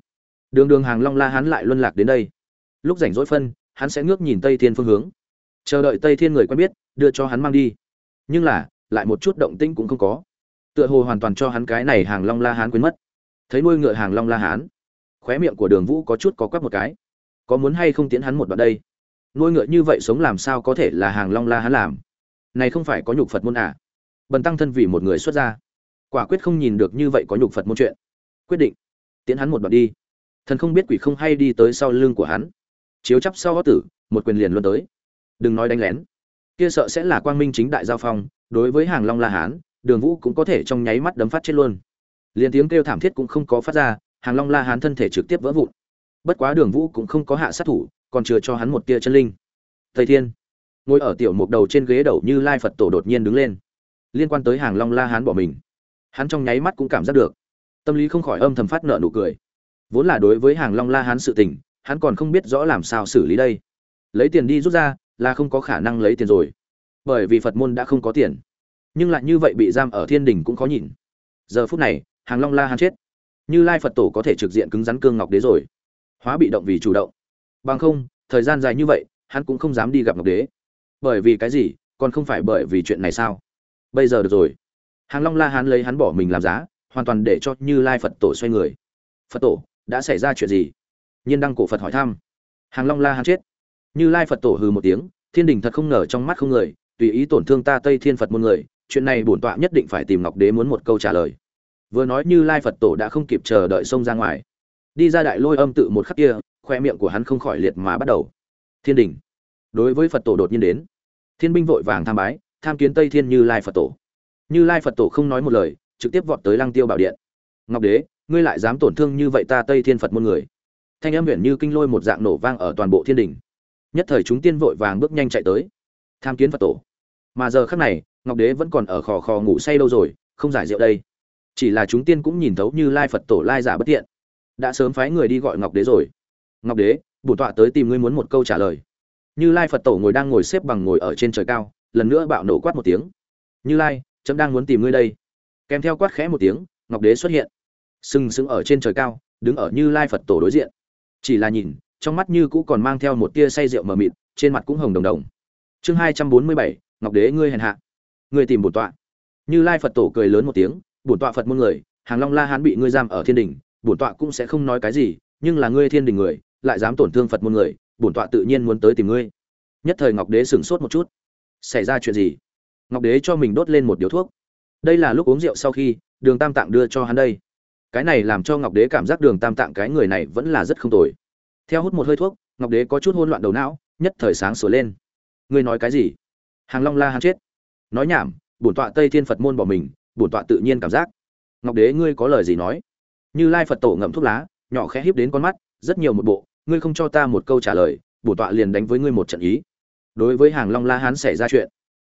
Đường đường hàng long la hán lại luân lạc đến đây. Lúc rảnh rỗi phân, hắn sẽ ngước nhìn tây thiên phương hướng. Chờ đợi tây thiên người quen biết, đưa cho hắn mang đi. Nhưng là, lại một chút động tĩnh cũng không có. Tựa hồ hoàn toàn cho hắn cái này hàng long la hán quên mất. Thấy nuôi ngựa hàng long la hán, khóe miệng của đường vũ có chút có quắp một cái có muốn hay không tiến hắn một đoạn đây? Nuôi ngựa như vậy sống làm sao có thể là hàng long la hắn làm? Này không phải có nhục phật môn à? Bần tăng thân vì một người xuất gia. Quả quyết không nhìn được như vậy có nhục phật môn chuyện. Quyết định tiến hắn một đoạn đi. Thần không biết quỷ không hay đi tới sau lưng của hắn. Chiếu chắp sau gót tử, một quyền liền luôn tới. Đừng nói đánh lén. Kia sợ sẽ là quang minh chính đại giao phong, đối với hàng long la hán, đường vũ cũng có thể trong nháy mắt đấm phát chết luôn. Liền tiếng kêu thảm thiết cũng không có phát ra, hàng long la hán thân thể trực tiếp vỡ vụn bất quá đường vũ cũng không có hạ sát thủ, còn chừa cho hắn một tia chân linh. Thầy thiên, ngồi ở tiểu mục đầu trên ghế đầu như lai phật tổ đột nhiên đứng lên. Liên quan tới hàng long la hán bỏ mình. Hắn trong nháy mắt cũng cảm giác được. Tâm lý không khỏi âm thầm phát nợ nụ cười. Vốn là đối với hàng long la hán sự tình, hắn còn không biết rõ làm sao xử lý đây. Lấy tiền đi rút ra, là không có khả năng lấy tiền rồi. Bởi vì phật môn đã không có tiền. Nhưng lại như vậy bị giam ở thiên đình cũng khó nhìn. Giờ phút này, hàng long la hán chết. Như lai phật tổ có thể trực diện cứng rắn cương ngọc đế rồi hóa bị động vì chủ động. Bằng không, thời gian dài như vậy, hắn cũng không dám đi gặp ngọc đế. Bởi vì cái gì? Còn không phải bởi vì chuyện này sao? Bây giờ được rồi. Hàng long la hán lấy hắn bỏ mình làm giá, hoàn toàn để cho như lai phật tổ xoay người. Phật tổ, đã xảy ra chuyện gì? Nhiên đăng cổ phật hỏi thăm. Hàng long la hán chết. Như lai phật tổ hừ một tiếng, thiên đình thật không ngờ trong mắt không người, tùy ý tổn thương ta tây thiên phật môn người, chuyện này bổn tọa nhất định phải tìm ngọc đế muốn một câu trả lời. Vừa nói như lai phật tổ đã không kịp chờ đợi xông ra ngoài đi ra đại lôi âm tự một khắc kia, khoe miệng của hắn không khỏi liệt mà bắt đầu. Thiên đình. Đối với phật tổ đột nhiên đến, thiên binh vội vàng tham bái, tham kiến tây thiên như lai phật tổ. Như lai phật tổ không nói một lời, trực tiếp vọt tới lăng tiêu bảo điện. Ngọc đế, ngươi lại dám tổn thương như vậy ta tây thiên phật môn người? Thanh âm huyện như kinh lôi một dạng nổ vang ở toàn bộ thiên đình. Nhất thời chúng tiên vội vàng bước nhanh chạy tới, tham kiến phật tổ. Mà giờ khắc này, ngọc đế vẫn còn ở khò khò ngủ say đâu rồi, không giải rượu đây. Chỉ là chúng tiên cũng nhìn thấu như lai phật tổ lai giả bất tiện đã sớm phái người đi gọi ngọc đế rồi. Ngọc đế bổn tọa tới tìm ngươi muốn một câu trả lời. Như lai phật tổ ngồi đang ngồi xếp bằng ngồi ở trên trời cao, lần nữa bạo nổ quát một tiếng. Như lai, chấm đang muốn tìm ngươi đây. Kèm theo quát khẽ một tiếng, ngọc đế xuất hiện. Sừng sững ở trên trời cao, đứng ở như lai phật tổ đối diện. Chỉ là nhìn, trong mắt như cũ còn mang theo một tia say rượu mờ mịt, trên mặt cũng hồng đồng đồng. Chương hai trăm bốn mươi bảy, ngọc đế ngươi hèn hạ. Ngươi tìm bổn tọa. Như lai phật tổ cười lớn một tiếng bổn tọa phật muôn người, hàng long la hán bị ngươi giam ở thiên đình bổn tọa cũng sẽ không nói cái gì, nhưng là ngươi thiên đình người, lại dám tổn thương phật môn người, bổn tọa tự nhiên muốn tới tìm ngươi. Nhất thời ngọc đế sửng sốt một chút. Xảy ra chuyện gì? Ngọc đế cho mình đốt lên một điếu thuốc. Đây là lúc uống rượu sau khi, đường tam tạng đưa cho hắn đây. Cái này làm cho ngọc đế cảm giác đường tam tạng cái người này vẫn là rất không tồi. Theo hút một hơi thuốc, ngọc đế có chút hôn loạn đầu não, nhất thời sáng sửa lên. Ngươi nói cái gì? Hàng long la hắn chết. Nói nhảm, bổn tọa tây thiên phật môn bỏ mình, bổn tọa tự nhiên cảm giác. Ngọc đế, ngươi có lời gì nói? Như lai phật tổ ngậm thuốc lá, nhỏ khẽ híp đến con mắt, rất nhiều một bộ, ngươi không cho ta một câu trả lời, bổ tọa liền đánh với ngươi một trận ý. Đối với hàng long la hán xảy ra chuyện,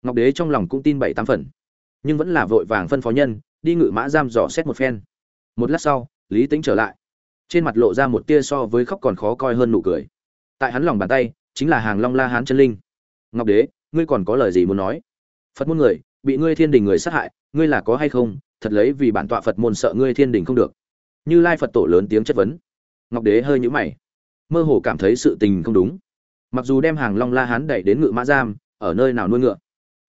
ngọc đế trong lòng cũng tin bảy tám phần. Nhưng vẫn là vội vàng phân phó nhân, đi ngự mã giam dò xét một phen. Một lát sau, lý tính trở lại. Trên mặt lộ ra một tia so với khóc còn khó coi hơn nụ cười. Tại hắn lòng bàn tay, chính là hàng long la hán chân linh. Ngọc đế, ngươi còn có lời gì muốn nói? Phật môn người, bị ngươi thiên đình người sát hại, ngươi là có hay không? Thật lấy vì bản tọa phật môn sợ ngươi thiên đình không được như lai phật tổ lớn tiếng chất vấn. Ngọc đế hơi nhũ mày. Mơ hồ cảm thấy sự tình không đúng. Mặc dù đem hàng long la hán đẩy đến ngự mã giam, ở nơi nào nuôi ngựa,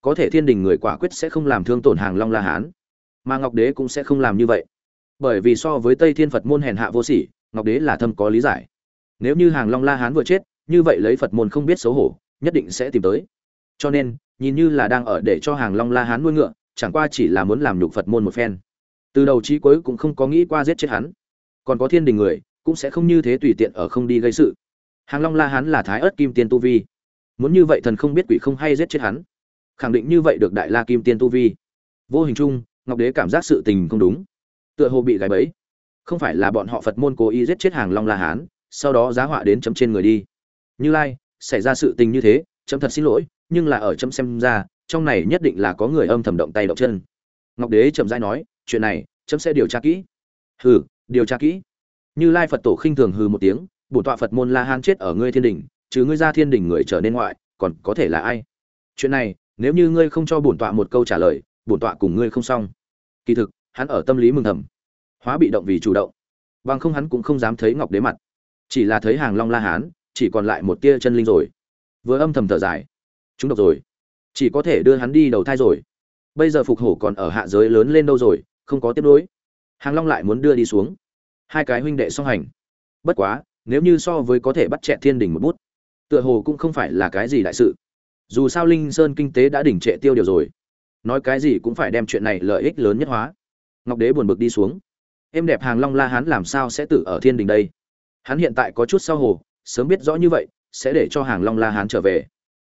có thể thiên đình người quả quyết sẽ không làm thương tổn hàng long la hán, mà ngọc đế cũng sẽ không làm như vậy. Bởi vì so với tây thiên phật môn hèn hạ vô sỉ, ngọc đế là thâm có lý giải. Nếu như hàng long la hán vừa chết, như vậy lấy phật môn không biết xấu hổ, nhất định sẽ tìm tới. Cho nên, nhìn như là đang ở để cho hàng long la hán nuôi ngựa, chẳng qua chỉ là muốn làm nhục phật môn một phen từ đầu chí cuối cũng không có nghĩ qua giết chết hắn. Còn có thiên đình người, cũng sẽ không như thế tùy tiện ở không đi gây sự. Hàng long la hán là thái ớt kim tiên tu vi. Muốn như vậy thần không biết quỷ không hay giết chết hắn. Khẳng định như vậy được đại la kim tiên tu vi. Vô hình chung, ngọc đế cảm giác sự tình không đúng. Tựa hồ bị gài bẫy. Không phải là bọn họ phật môn cố ý giết chết hàng long la hán, sau đó giá họa đến chấm trên người đi. Như lai, xảy ra sự tình như thế, chấm thật xin lỗi, nhưng là ở chấm xem ra, trong này nhất định là có người âm thầm động tay động chân. Ngọc đế chậm rãi nói chuyện này, chấm sẽ điều tra kỹ. Hừ, điều tra kỹ. Như lai phật tổ khinh thường hừ một tiếng, bổn tọa phật môn la hán chết ở ngươi thiên đình chứ ngươi ra thiên đình người trở nên ngoại, còn có thể là ai? Chuyện này, nếu như ngươi không cho bổn tọa một câu trả lời, bổn tọa cùng ngươi không xong. Kỳ thực, hắn ở tâm lý mừng thầm. Hóa bị động vì chủ động. Bằng không hắn cũng không dám thấy ngọc đế mặt. Chỉ là thấy hàng long la hán, chỉ còn lại một tia chân linh rồi. Vừa âm thầm thở dài. Chúng độc rồi. Chỉ có thể đưa hắn đi đầu thai rồi. Bây giờ phục hổ còn ở hạ giới lớn lên đâu rồi? Không có tiếp nối. Hàng long lại muốn đưa đi xuống. Hai cái huynh đệ song hành. Bất quá, nếu như so với có thể bắt chẹt thiên đình một bút, tựa hồ cũng không phải là cái gì đại sự. Dù sao linh sơn kinh tế đã đỉnh trệ tiêu điều rồi. Nói cái gì cũng phải đem chuyện này lợi ích lớn nhất hóa. Ngọc đế buồn bực đi xuống. Em đẹp hàng long la hán làm sao sẽ tử ở thiên đình đây? Hắn hiện tại có chút sau hồ sớm biết rõ như vậy, sẽ để cho hàng long la hán trở về.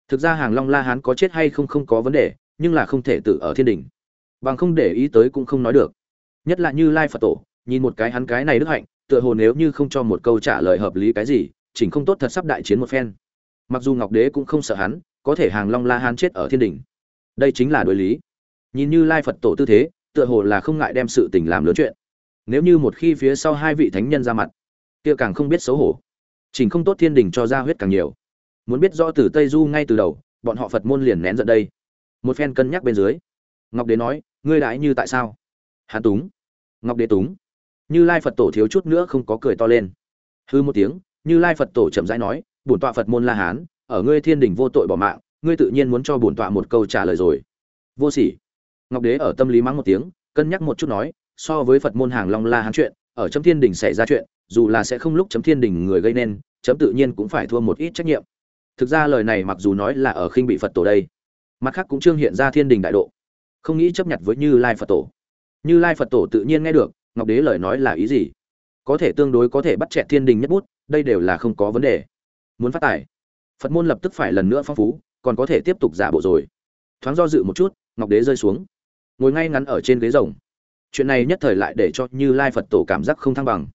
Thực ra hàng long la hán có chết hay không không có vấn đề, nhưng là không thể tử ở thiên đình bằng không để ý tới cũng không nói được. Nhất là như lai phật tổ, nhìn một cái hắn cái này đức hạnh, tựa hồ nếu như không cho một câu trả lời hợp lý cái gì, chỉnh không tốt thật sắp đại chiến một phen. Mặc dù ngọc đế cũng không sợ hắn, có thể hàng long la hán chết ở thiên đình đây chính là đối lý. Nhìn như lai phật tổ tư thế, tựa hồ là không ngại đem sự tình làm lớn chuyện. Nếu như một khi phía sau hai vị thánh nhân ra mặt, kia càng không biết xấu hổ. Chỉnh không tốt thiên đình cho ra huyết càng nhiều. Muốn biết rõ từ tây du ngay từ đầu, bọn họ phật môn liền nén giận đây. Một phen cân nhắc bên dưới, ngọc đế nói ngươi đãi như tại sao? Hắn túng. Ngọc đế túng. Như lai phật tổ thiếu chút nữa không có cười to lên. Hư một tiếng, như lai phật tổ chậm rãi nói, bổn tọa phật môn la hán, ở ngươi thiên đình vô tội bỏ mạng, ngươi tự nhiên muốn cho bổn tọa một câu trả lời rồi. Vô sỉ. Ngọc đế ở tâm lý mắng một tiếng, cân nhắc một chút nói, so với phật môn hàng long la hán chuyện, ở chấm thiên đình xảy ra chuyện, dù là sẽ không lúc chấm thiên đình người gây nên, chấm tự nhiên cũng phải thua một ít trách nhiệm. Thực ra lời này mặc dù nói là ở khinh bị phật tổ đây. Mặt khác cũng trương hiện ra thiên đình đại độ không nghĩ chấp nhận với như lai phật tổ. Như lai phật tổ tự nhiên nghe được, ngọc đế lời nói là ý gì? Có thể tương đối có thể bắt chẹt thiên đình nhất bút, đây đều là không có vấn đề. Muốn phát tài, phật môn lập tức phải lần nữa phong phú, còn có thể tiếp tục giả bộ rồi. Thoáng do dự một chút, ngọc đế rơi xuống. Ngồi ngay ngắn ở trên ghế rồng. Chuyện này nhất thời lại để cho như lai phật tổ cảm giác không thăng bằng.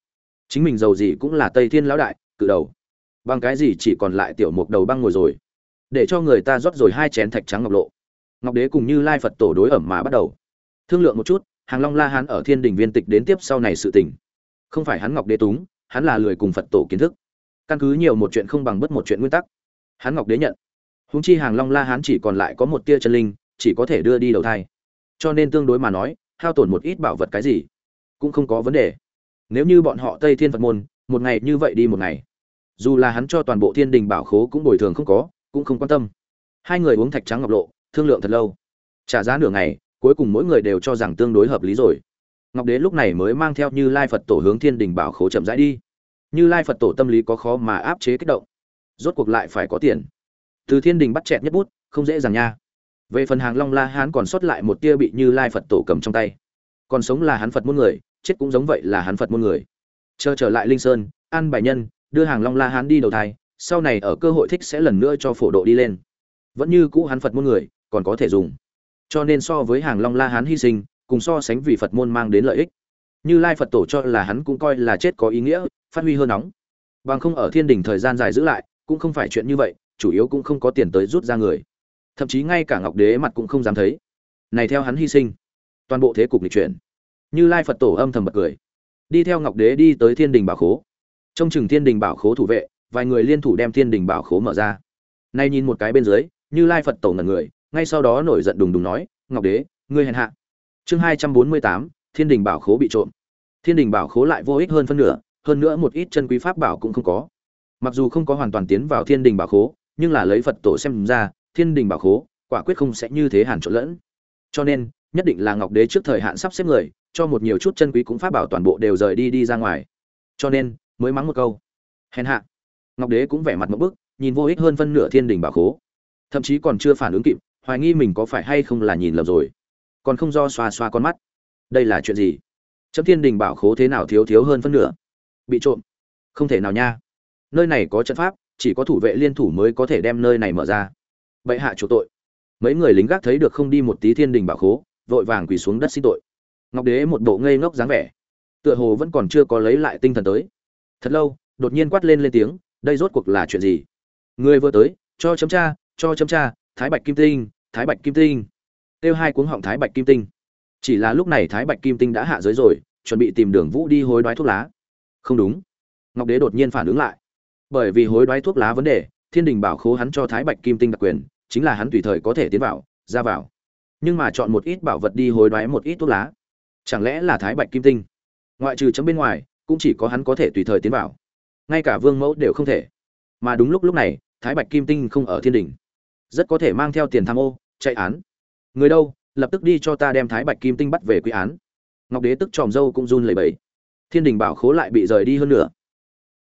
Chính mình giàu gì cũng là tây thiên lão đại, cự đầu. Bằng cái gì chỉ còn lại tiểu mục đầu băng ngồi rồi? Để cho người ta rót rồi hai chén thạch trắng ngọc lộ ngọc đế cùng như lai phật tổ đối ẩm mà bắt đầu. Thương lượng một chút, hàng long la hán ở thiên đình viên tịch đến tiếp sau này sự tình. Không phải hắn ngọc đế túng, hắn là lười cùng phật tổ kiến thức. Căn cứ nhiều một chuyện không bằng bất một chuyện nguyên tắc. Hắn ngọc đế nhận. Húng chi hàng long la hán chỉ còn lại có một tia chân linh, chỉ có thể đưa đi đầu thai. Cho nên tương đối mà nói, hao tổn một ít bảo vật cái gì, cũng không có vấn đề. Nếu như bọn họ tây thiên phật môn, một ngày như vậy đi một ngày, dù là hắn cho toàn bộ thiên đình bảo khố cũng bồi thường không có, cũng không quan tâm. Hai người uống thạch trắng ngọc lộ thương lượng thật lâu. Trả giá nửa ngày, cuối cùng mỗi người đều cho rằng tương đối hợp lý rồi. Ngọc đế lúc này mới mang theo như lai phật tổ hướng thiên đình bảo khố chậm rãi đi. Như lai phật tổ tâm lý có khó mà áp chế kích động. Rốt cuộc lại phải có tiền. Từ thiên đình bắt chẹt nhất bút, không dễ dàng nha. Về phần hàng long la hán còn sót lại một tia bị như lai phật tổ cầm trong tay. Còn sống là hắn phật muôn người, chết cũng giống vậy là hắn phật muôn người. Chờ trở lại linh sơn, an bài nhân, đưa hàng long la hán đi đầu thai, sau này ở cơ hội thích sẽ lần nữa cho phổ độ đi lên. Vẫn như cũ hắn phật muôn người còn có thể dùng. Cho nên so với hàng long la hán hy sinh, cùng so sánh vì phật môn mang đến lợi ích. Như lai phật tổ cho là hắn cũng coi là chết có ý nghĩa, phát huy hơn nóng. Bằng không ở thiên đình thời gian dài giữ lại, cũng không phải chuyện như vậy, chủ yếu cũng không có tiền tới rút ra người. Thậm chí ngay cả ngọc đế mặt cũng không dám thấy. Này theo hắn hy sinh, toàn bộ thế cục lịch chuyển. Như lai phật tổ âm thầm bật cười. Đi theo ngọc đế đi tới thiên đình bảo khố. Trong chừng thiên đình bảo khố thủ vệ, vài người liên thủ đem thiên đình bảo khố mở ra. Nay nhìn một cái bên dưới, như lai phật tổ ngần người ngay sau đó nổi giận đùng đùng nói, ngọc đế, ngươi hèn hạ. Chương hai trăm bốn mươi tám, thiên đình bảo khố bị trộm. Thiên đình bảo khố lại vô ích hơn phân nửa, hơn nữa một ít chân quý pháp bảo cũng không có. Mặc dù không có hoàn toàn tiến vào thiên đình bảo khố, nhưng là lấy phật tổ xem ra, thiên đình bảo khố, quả quyết không sẽ như thế hàn trộn lẫn. Cho nên, nhất định là ngọc đế trước thời hạn sắp xếp người, cho một nhiều chút chân quý cũng pháp bảo toàn bộ đều rời đi đi ra ngoài. Cho nên, mới mắng một câu. Hèn hạ. Ngọc đế cũng vẻ mặt một bức, nhìn vô ích hơn phân nửa thiên đình bảo khố. Thậm chí còn chưa phản ứng kịp hoài nghi mình có phải hay không là nhìn lầm rồi. Còn không do xoa xoa con mắt. Đây là chuyện gì? Chấm thiên đình bảo khố thế nào thiếu thiếu hơn phân nửa? Bị trộm. Không thể nào nha. Nơi này có trận pháp, chỉ có thủ vệ liên thủ mới có thể đem nơi này mở ra. Bệ hạ chủ tội. Mấy người lính gác thấy được không đi một tí thiên đình bảo khố, vội vàng quỳ xuống đất xin tội. Ngọc đế một bộ ngây ngốc dáng vẻ. Tựa hồ vẫn còn chưa có lấy lại tinh thần tới. Thật lâu, đột nhiên quát lên lên tiếng, đây rốt cuộc là chuyện gì? Người vừa tới, cho chấm cha, cho chấm cha, thái bạch kim tinh thái bạch kim tinh. Tiêu hai cuống họng thái bạch kim tinh. Chỉ là lúc này thái bạch kim tinh đã hạ giới rồi, chuẩn bị tìm đường vũ đi hối đoái thuốc lá. Không đúng. Ngọc đế đột nhiên phản ứng lại. Bởi vì hối đoái thuốc lá vấn đề, thiên đình bảo khố hắn cho thái bạch kim tinh đặc quyền, chính là hắn tùy thời có thể tiến vào, ra vào. Nhưng mà chọn một ít bảo vật đi hối đoái một ít thuốc lá. Chẳng lẽ là thái bạch kim tinh? Ngoại trừ chấm bên ngoài, cũng chỉ có hắn có thể tùy thời tiến vào. Ngay cả vương mẫu đều không thể. Mà đúng lúc lúc này, thái bạch kim tinh không ở thiên đình rất có thể mang theo tiền tham ô, chạy án. Người đâu, lập tức đi cho ta đem thái bạch kim tinh bắt về quy án. Ngọc đế tức tròm dâu cũng run lẩy bẩy. Thiên đình bảo khố lại bị rời đi hơn nữa